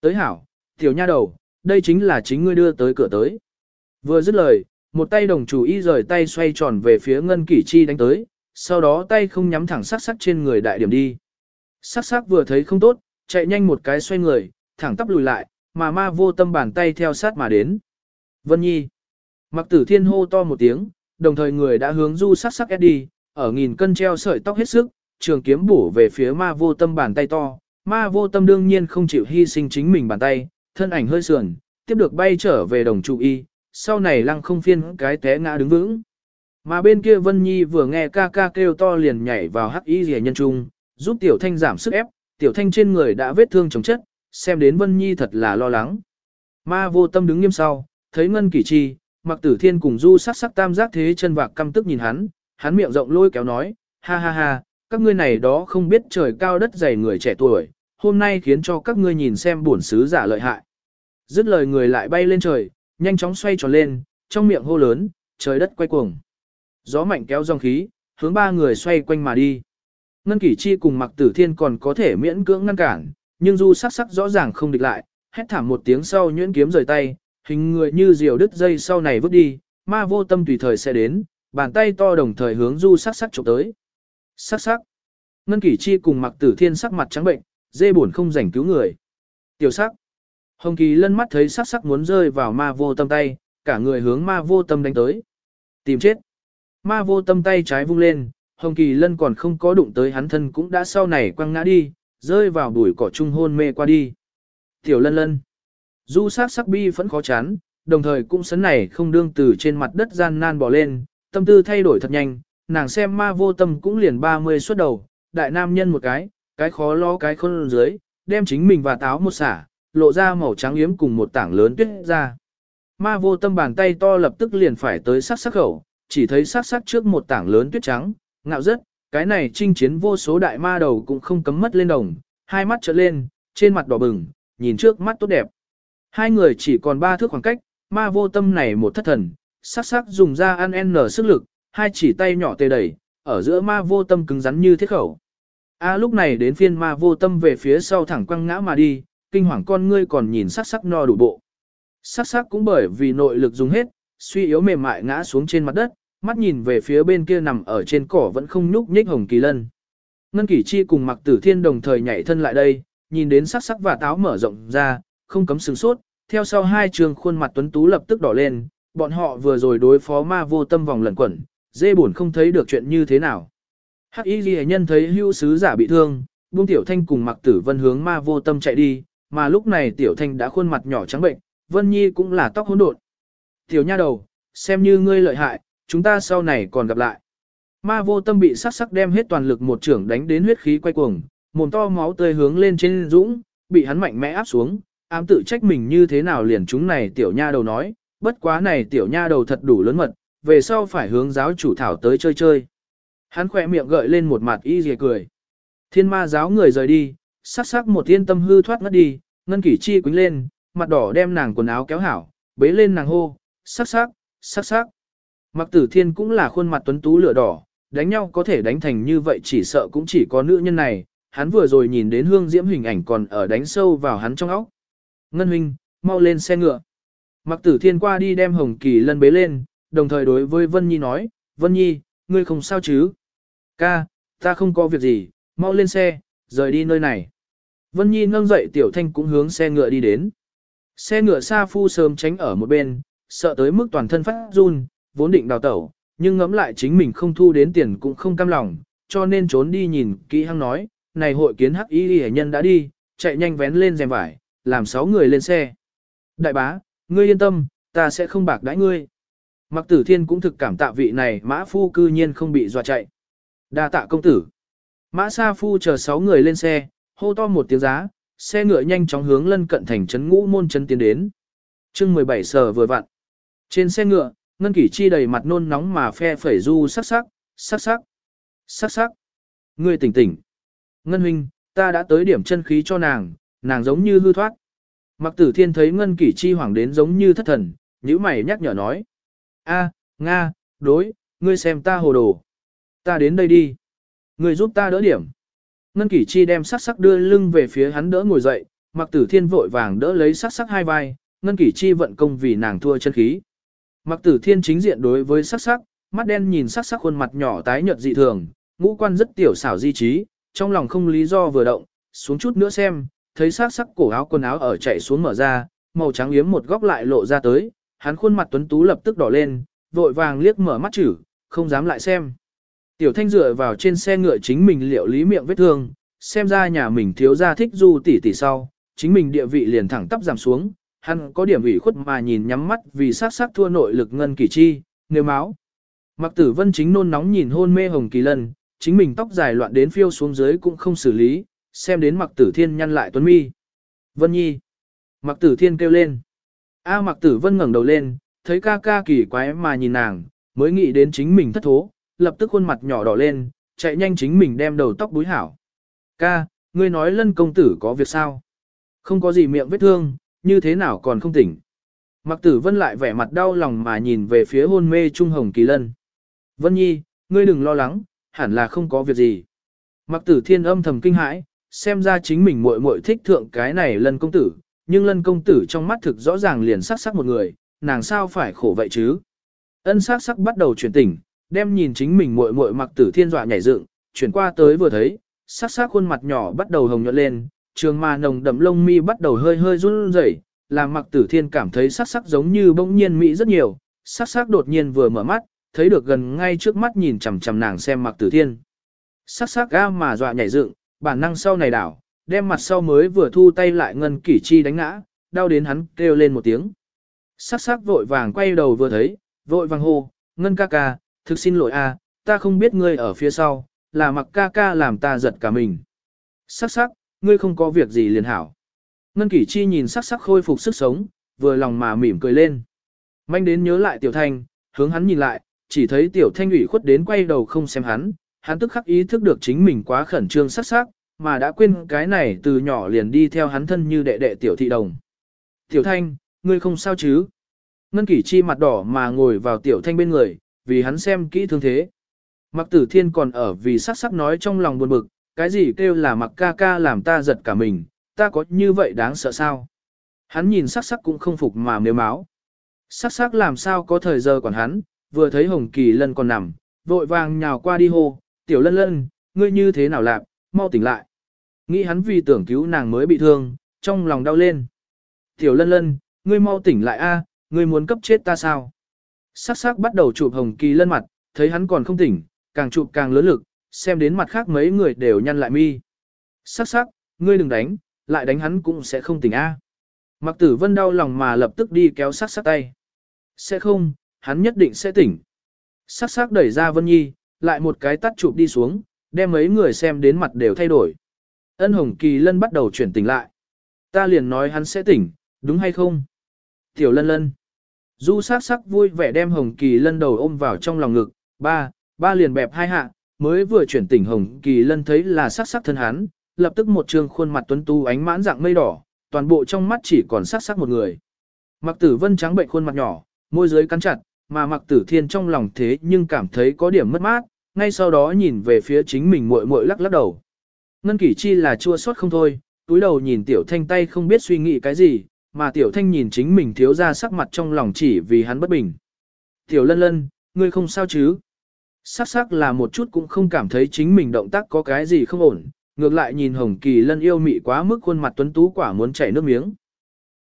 Tới hảo, tiểu nha đầu, đây chính là chính ngươi đưa tới cửa tới. Vừa dứt lời, một tay đồng chủ y rời tay xoay tròn về phía ngân kỷ chi đánh tới, sau đó tay không nhắm thẳng sắc sắc trên người đại điểm đi. Sắc sắc vừa thấy không tốt, chạy nhanh một cái xoay người, thẳng tắp lùi lại, mà ma vô tâm bàn tay theo sát mà đến. Vân Nhi. Mặc tử thiên hô to một tiếng, đồng thời người đã hướng du sắc sắc đi, ở nghìn cân treo sợi tóc hết sức, trường kiếm bổ về phía ma vô tâm bàn tay to. Ma vô tâm đương nhiên không chịu hy sinh chính mình bàn tay, thân ảnh hơi sườn, tiếp được bay trở về đồng trụ y, sau này lăng không phiên cái té ngã đứng vững. Mà bên kia Vân Nhi vừa nghe ca ca kêu to liền nhảy vào hắc y rìa nhân trung, giúp Tiểu Thanh giảm sức ép, Tiểu Thanh trên người đã vết thương chống chất, xem đến Vân Nhi thật là lo lắng. Ma vô tâm đứng nghiêm sau, thấy Ngân Kỷ Chi, Mặc Tử Thiên cùng Du sắc sắc tam giác thế chân vạc căm tức nhìn hắn, hắn miệng rộng lôi kéo nói, ha ha ha, các ngươi này đó không biết trời cao đất dày người trẻ tuổi, hôm nay khiến cho các ngươi nhìn xem bổn sứ giả lợi hại. Dứt lời người lại bay lên trời, nhanh chóng xoay tròn lên, trong miệng hô lớn, trời đất quay cuồng. Gió mạnh kéo dòng khí, hướng ba người xoay quanh mà đi. Ngân Kỷ Chi cùng Mặc Tử Thiên còn có thể miễn cưỡng ngăn cản, nhưng Du sắc sắc rõ ràng không địch lại, hét thảm một tiếng sau nhuyễn kiếm rời tay, hình người như diều đứt dây sau này vứt đi, ma vô tâm tùy thời sẽ đến, bàn tay to đồng thời hướng Du sắc sắc chụp tới. Sắc sắc. Ngân Kỷ Chi cùng Mặc Tử Thiên sắc mặt trắng bệnh, dê buồn không rảnh cứu người. Tiểu sắc. Hồng Kỳ lân mắt thấy sắc sắc muốn rơi vào ma vô tâm tay, cả người hướng ma vô tâm đánh tới. Tìm chết. Ma vô tâm tay trái vung lên, Hồng Kỳ lân còn không có đụng tới hắn thân cũng đã sau này quăng ngã đi, rơi vào bụi cỏ trung hôn mê qua đi. Tiểu lân lân. Du sắc sắc bi vẫn khó chán, đồng thời cũng sấn này không đương từ trên mặt đất gian nan bỏ lên, tâm tư thay đổi thật nhanh, nàng xem ma vô tâm cũng liền 30 xuất đầu, đại nam nhân một cái, cái khó lo cái khôn dưới, đem chính mình và táo một xả, lộ ra màu trắng yếm cùng một tảng lớn tuyết ra. Ma vô tâm bàn tay to lập tức liền phải tới sắc sắc khẩu, chỉ thấy sắc sắc trước một tảng lớn tuyết trắng, ngạo rất, cái này chinh chiến vô số đại ma đầu cũng không cấm mất lên đồng, hai mắt trợn lên, trên mặt đỏ bừng, nhìn trước mắt tốt đẹp. Hai người chỉ còn ba thước khoảng cách, ma vô tâm này một thất thần, sắc sắc dùng ra ăn n sức lực, hai chỉ tay nhỏ tê đẩy, ở giữa ma vô tâm cứng rắn như thiết khẩu. A lúc này đến phiên ma vô tâm về phía sau thẳng quăng ngã mà đi, kinh hoàng con ngươi còn nhìn sắc sắc no đủ bộ. Sắc sắc cũng bởi vì nội lực dùng hết, suy yếu mềm mại ngã xuống trên mặt đất, mắt nhìn về phía bên kia nằm ở trên cỏ vẫn không nhúc nhích hồng kỳ lân. Ngân kỷ chi cùng mặc tử thiên đồng thời nhảy thân lại đây, nhìn đến sắc sắc và táo mở rộng ra, không cấm sừng sốt, theo sau hai trường khuôn mặt tuấn tú lập tức đỏ lên, bọn họ vừa rồi đối phó ma vô tâm vòng lẩn quẩn, dê buồn không thấy được chuyện như thế nào. Hắc y ghi nhân thấy hưu sứ giả bị thương, buông tiểu thanh cùng mặc tử vân hướng ma vô tâm chạy đi, mà lúc này tiểu thanh đã khuôn mặt nhỏ trắng bệnh, vân nhi cũng là tóc hỗn độn. Tiểu nha đầu, xem như ngươi lợi hại, chúng ta sau này còn gặp lại. Ma vô tâm bị sắc sắc đem hết toàn lực một trưởng đánh đến huyết khí quay cuồng, mồm to máu tươi hướng lên trên dũng, bị hắn mạnh mẽ áp xuống, ám tự trách mình như thế nào liền chúng này tiểu nha đầu nói, bất quá này tiểu nha đầu thật đủ lớn mật, về sau phải hướng giáo chủ thảo tới chơi chơi. Hắn khỏe miệng gợi lên một mặt y dề cười. Thiên ma giáo người rời đi, sắc sắc một thiên tâm hư thoát ngất đi, ngân kỷ chi quính lên, mặt đỏ đem nàng quần áo kéo hảo, bế lên nàng hô, sắc sắc, sắc sắc. Mặc tử thiên cũng là khuôn mặt tuấn tú lửa đỏ, đánh nhau có thể đánh thành như vậy chỉ sợ cũng chỉ có nữ nhân này, hắn vừa rồi nhìn đến hương diễm hình ảnh còn ở đánh sâu vào hắn trong óc. Ngân huynh, mau lên xe ngựa. Mặc tử thiên qua đi đem Hồng Kỳ lân bế lên, đồng thời đối với Vân Nhi nói, Vân Nhi, ngươi không sao chứ? Ca, ta không có việc gì, mau lên xe, rời đi nơi này. Vân Nhi nâng dậy Tiểu Thanh cũng hướng xe ngựa đi đến. Xe ngựa xa Phu sớm tránh ở một bên, sợ tới mức toàn thân phát run, vốn định đào tẩu, nhưng ngẫm lại chính mình không thu đến tiền cũng không cam lòng, cho nên trốn đi nhìn kỹ hăng nói, này hội kiến hắc y hệ nhân đã đi, chạy nhanh vén lên rèm vải, làm sáu người lên xe. Đại bá, ngươi yên tâm, ta sẽ không bạc đãi ngươi. Mặc tử thiên cũng thực cảm tạ vị này mã phu cư nhiên không bị dọa chạy. đa tạ công tử. Mã sa phu chờ sáu người lên xe, hô to một tiếng giá, xe ngựa nhanh chóng hướng lân cận thành trấn ngũ môn chân tiến đến. chương 17 sở vừa vặn. Trên xe ngựa, Ngân Kỷ Chi đầy mặt nôn nóng mà phe phẩy du sắc sắc, sắc sắc, sắc sắc. Ngươi tỉnh tỉnh. Ngân huynh, ta đã tới điểm chân khí cho nàng, nàng giống như hư thoát. Mặc tử thiên thấy Ngân Kỷ Chi hoảng đến giống như thất thần, nhữ mày nhắc nhở nói. a Nga, đối, ngươi xem ta hồ đồ. Ta đến đây đi. Ngươi giúp ta đỡ điểm. Ngân Kỷ Chi đem sắc sắc đưa lưng về phía hắn đỡ ngồi dậy, Mặc Tử Thiên vội vàng đỡ lấy sắc sắc hai vai, Ngân Kỷ Chi vận công vì nàng thua chân khí. Mặc Tử Thiên chính diện đối với sắc sắc, mắt đen nhìn sắc sắc khuôn mặt nhỏ tái nhợt dị thường, ngũ quan rất tiểu xảo di trí, trong lòng không lý do vừa động, xuống chút nữa xem, thấy sắc sắc cổ áo quần áo ở chạy xuống mở ra, màu trắng yếm một góc lại lộ ra tới, hắn khuôn mặt tuấn tú lập tức đỏ lên, vội vàng liếc mở mắt chữ, không dám lại xem. Tiểu thanh dựa vào trên xe ngựa chính mình liệu lý miệng vết thương, xem ra nhà mình thiếu gia thích du tỷ tỷ sau, chính mình địa vị liền thẳng tắp giảm xuống, hắn có điểm ủy khuất mà nhìn nhắm mắt vì sát sát thua nội lực ngân kỳ chi, nếu máu. Mặc tử vân chính nôn nóng nhìn hôn mê hồng kỳ lân, chính mình tóc dài loạn đến phiêu xuống dưới cũng không xử lý, xem đến mặc tử thiên nhăn lại tuấn mi. Vân nhi. Mặc tử thiên kêu lên. A mặc tử vân ngẩng đầu lên, thấy ca ca kỳ quái mà nhìn nàng, mới nghĩ đến chính mình thất thố, lập tức khuôn mặt nhỏ đỏ lên, chạy nhanh chính mình đem đầu tóc búi hảo. Ca, ngươi nói lân công tử có việc sao? Không có gì miệng vết thương, như thế nào còn không tỉnh? Mặc tử vân lại vẻ mặt đau lòng mà nhìn về phía hôn mê Trung Hồng Kỳ Lân. Vân Nhi, ngươi đừng lo lắng, hẳn là không có việc gì. Mặc tử thiên âm thầm kinh hãi, xem ra chính mình muội muội thích thượng cái này lân công tử, nhưng lân công tử trong mắt thực rõ ràng liền sắc sắc một người, nàng sao phải khổ vậy chứ? Ân sắc sắc bắt đầu chuyển tỉnh, đem nhìn chính mình muội muội mặc tử thiên dọa nhảy dựng, chuyển qua tới vừa thấy, sắc sắc khuôn mặt nhỏ bắt đầu hồng nhuận lên, trường mà nồng đậm lông mi bắt đầu hơi hơi run rẩy, làm mặc tử thiên cảm thấy sắc sắc giống như bỗng nhiên mỹ rất nhiều, sắc sắc đột nhiên vừa mở mắt, thấy được gần ngay trước mắt nhìn chằm chằm nàng xem mặc tử thiên. Sắc sắc ga mà dọa nhảy dựng, bản năng sau này đảo, đem mặt sau mới vừa thu tay lại ngân kỷ chi đánh ngã, đau đến hắn kêu lên một tiếng. Sắc sắc vội vàng quay đầu vừa thấy, vội vàng hô, ngân ca ca, thực xin lỗi a, ta không biết ngươi ở phía sau, là mặc ca ca làm ta giật cả mình. Sắc sắc, ngươi không có việc gì liền hảo. Ngân kỷ chi nhìn sắc sắc khôi phục sức sống, vừa lòng mà mỉm cười lên. Manh đến nhớ lại tiểu thanh, hướng hắn nhìn lại, chỉ thấy tiểu thanh ủy khuất đến quay đầu không xem hắn, hắn tức khắc ý thức được chính mình quá khẩn trương sắc sắc, mà đã quên cái này từ nhỏ liền đi theo hắn thân như đệ đệ tiểu thị đồng. Tiểu thanh, ngươi không sao chứ? Ngân kỷ chi mặt đỏ mà ngồi vào tiểu thanh bên người, vì hắn xem kỹ thương thế. Mặc tử thiên còn ở vì sắc sắc nói trong lòng buồn bực, cái gì kêu là mặc ca ca làm ta giật cả mình, ta có như vậy đáng sợ sao? Hắn nhìn sắc sắc cũng không phục mà nếu máu. Sắc sắc làm sao có thời giờ còn hắn, vừa thấy hồng kỳ lân còn nằm, vội vàng nhào qua đi hô, tiểu lân lân, ngươi như thế nào lạc, mau tỉnh lại. Nghĩ hắn vì tưởng cứu nàng mới bị thương, trong lòng đau lên. Tiểu lân lân, ngươi mau tỉnh lại a, ngươi muốn cấp chết ta sao? Sắc sắc bắt đầu chụp hồng kỳ lân mặt, thấy hắn còn không tỉnh, càng chụp càng lớn lực, xem đến mặt khác mấy người đều nhăn lại mi. Sắc sắc, ngươi đừng đánh, lại đánh hắn cũng sẽ không tỉnh A. Mặc tử vân đau lòng mà lập tức đi kéo sắc sắc tay. Sẽ không, hắn nhất định sẽ tỉnh. Sắc sắc đẩy ra Vân Nhi, lại một cái tắt chụp đi xuống, đem mấy người xem đến mặt đều thay đổi. Ân Hồng Kỳ Lân bắt đầu chuyển tỉnh lại. Ta liền nói hắn sẽ tỉnh, đúng hay không? Tiểu Lân Lân. Du sắc sắc vui vẻ đem Hồng Kỳ Lân đầu ôm vào trong lòng ngực, ba, ba liền bẹp hai hạ, mới vừa chuyển tỉnh Hồng Kỳ Lân thấy là sắc sắc thân hắn, lập tức một trường khuôn mặt tuấn tu ánh mãn dạng mây đỏ, toàn bộ trong mắt chỉ còn sắc sắc một người. Mặc tử vân trắng bệnh khuôn mặt nhỏ, môi dưới cắn chặt, mà mặc tử thiên trong lòng thế nhưng cảm thấy có điểm mất mát, ngay sau đó nhìn về phía chính mình muội muội lắc lắc đầu. Ngân kỷ chi là chua xót không thôi, túi đầu nhìn tiểu thanh tay không biết suy nghĩ cái gì, mà tiểu thanh nhìn chính mình thiếu ra sắc mặt trong lòng chỉ vì hắn bất bình. Tiểu lân lân, ngươi không sao chứ? Sắc sắc là một chút cũng không cảm thấy chính mình động tác có cái gì không ổn, ngược lại nhìn hồng kỳ lân yêu mị quá mức khuôn mặt tuấn tú quả muốn chảy nước miếng.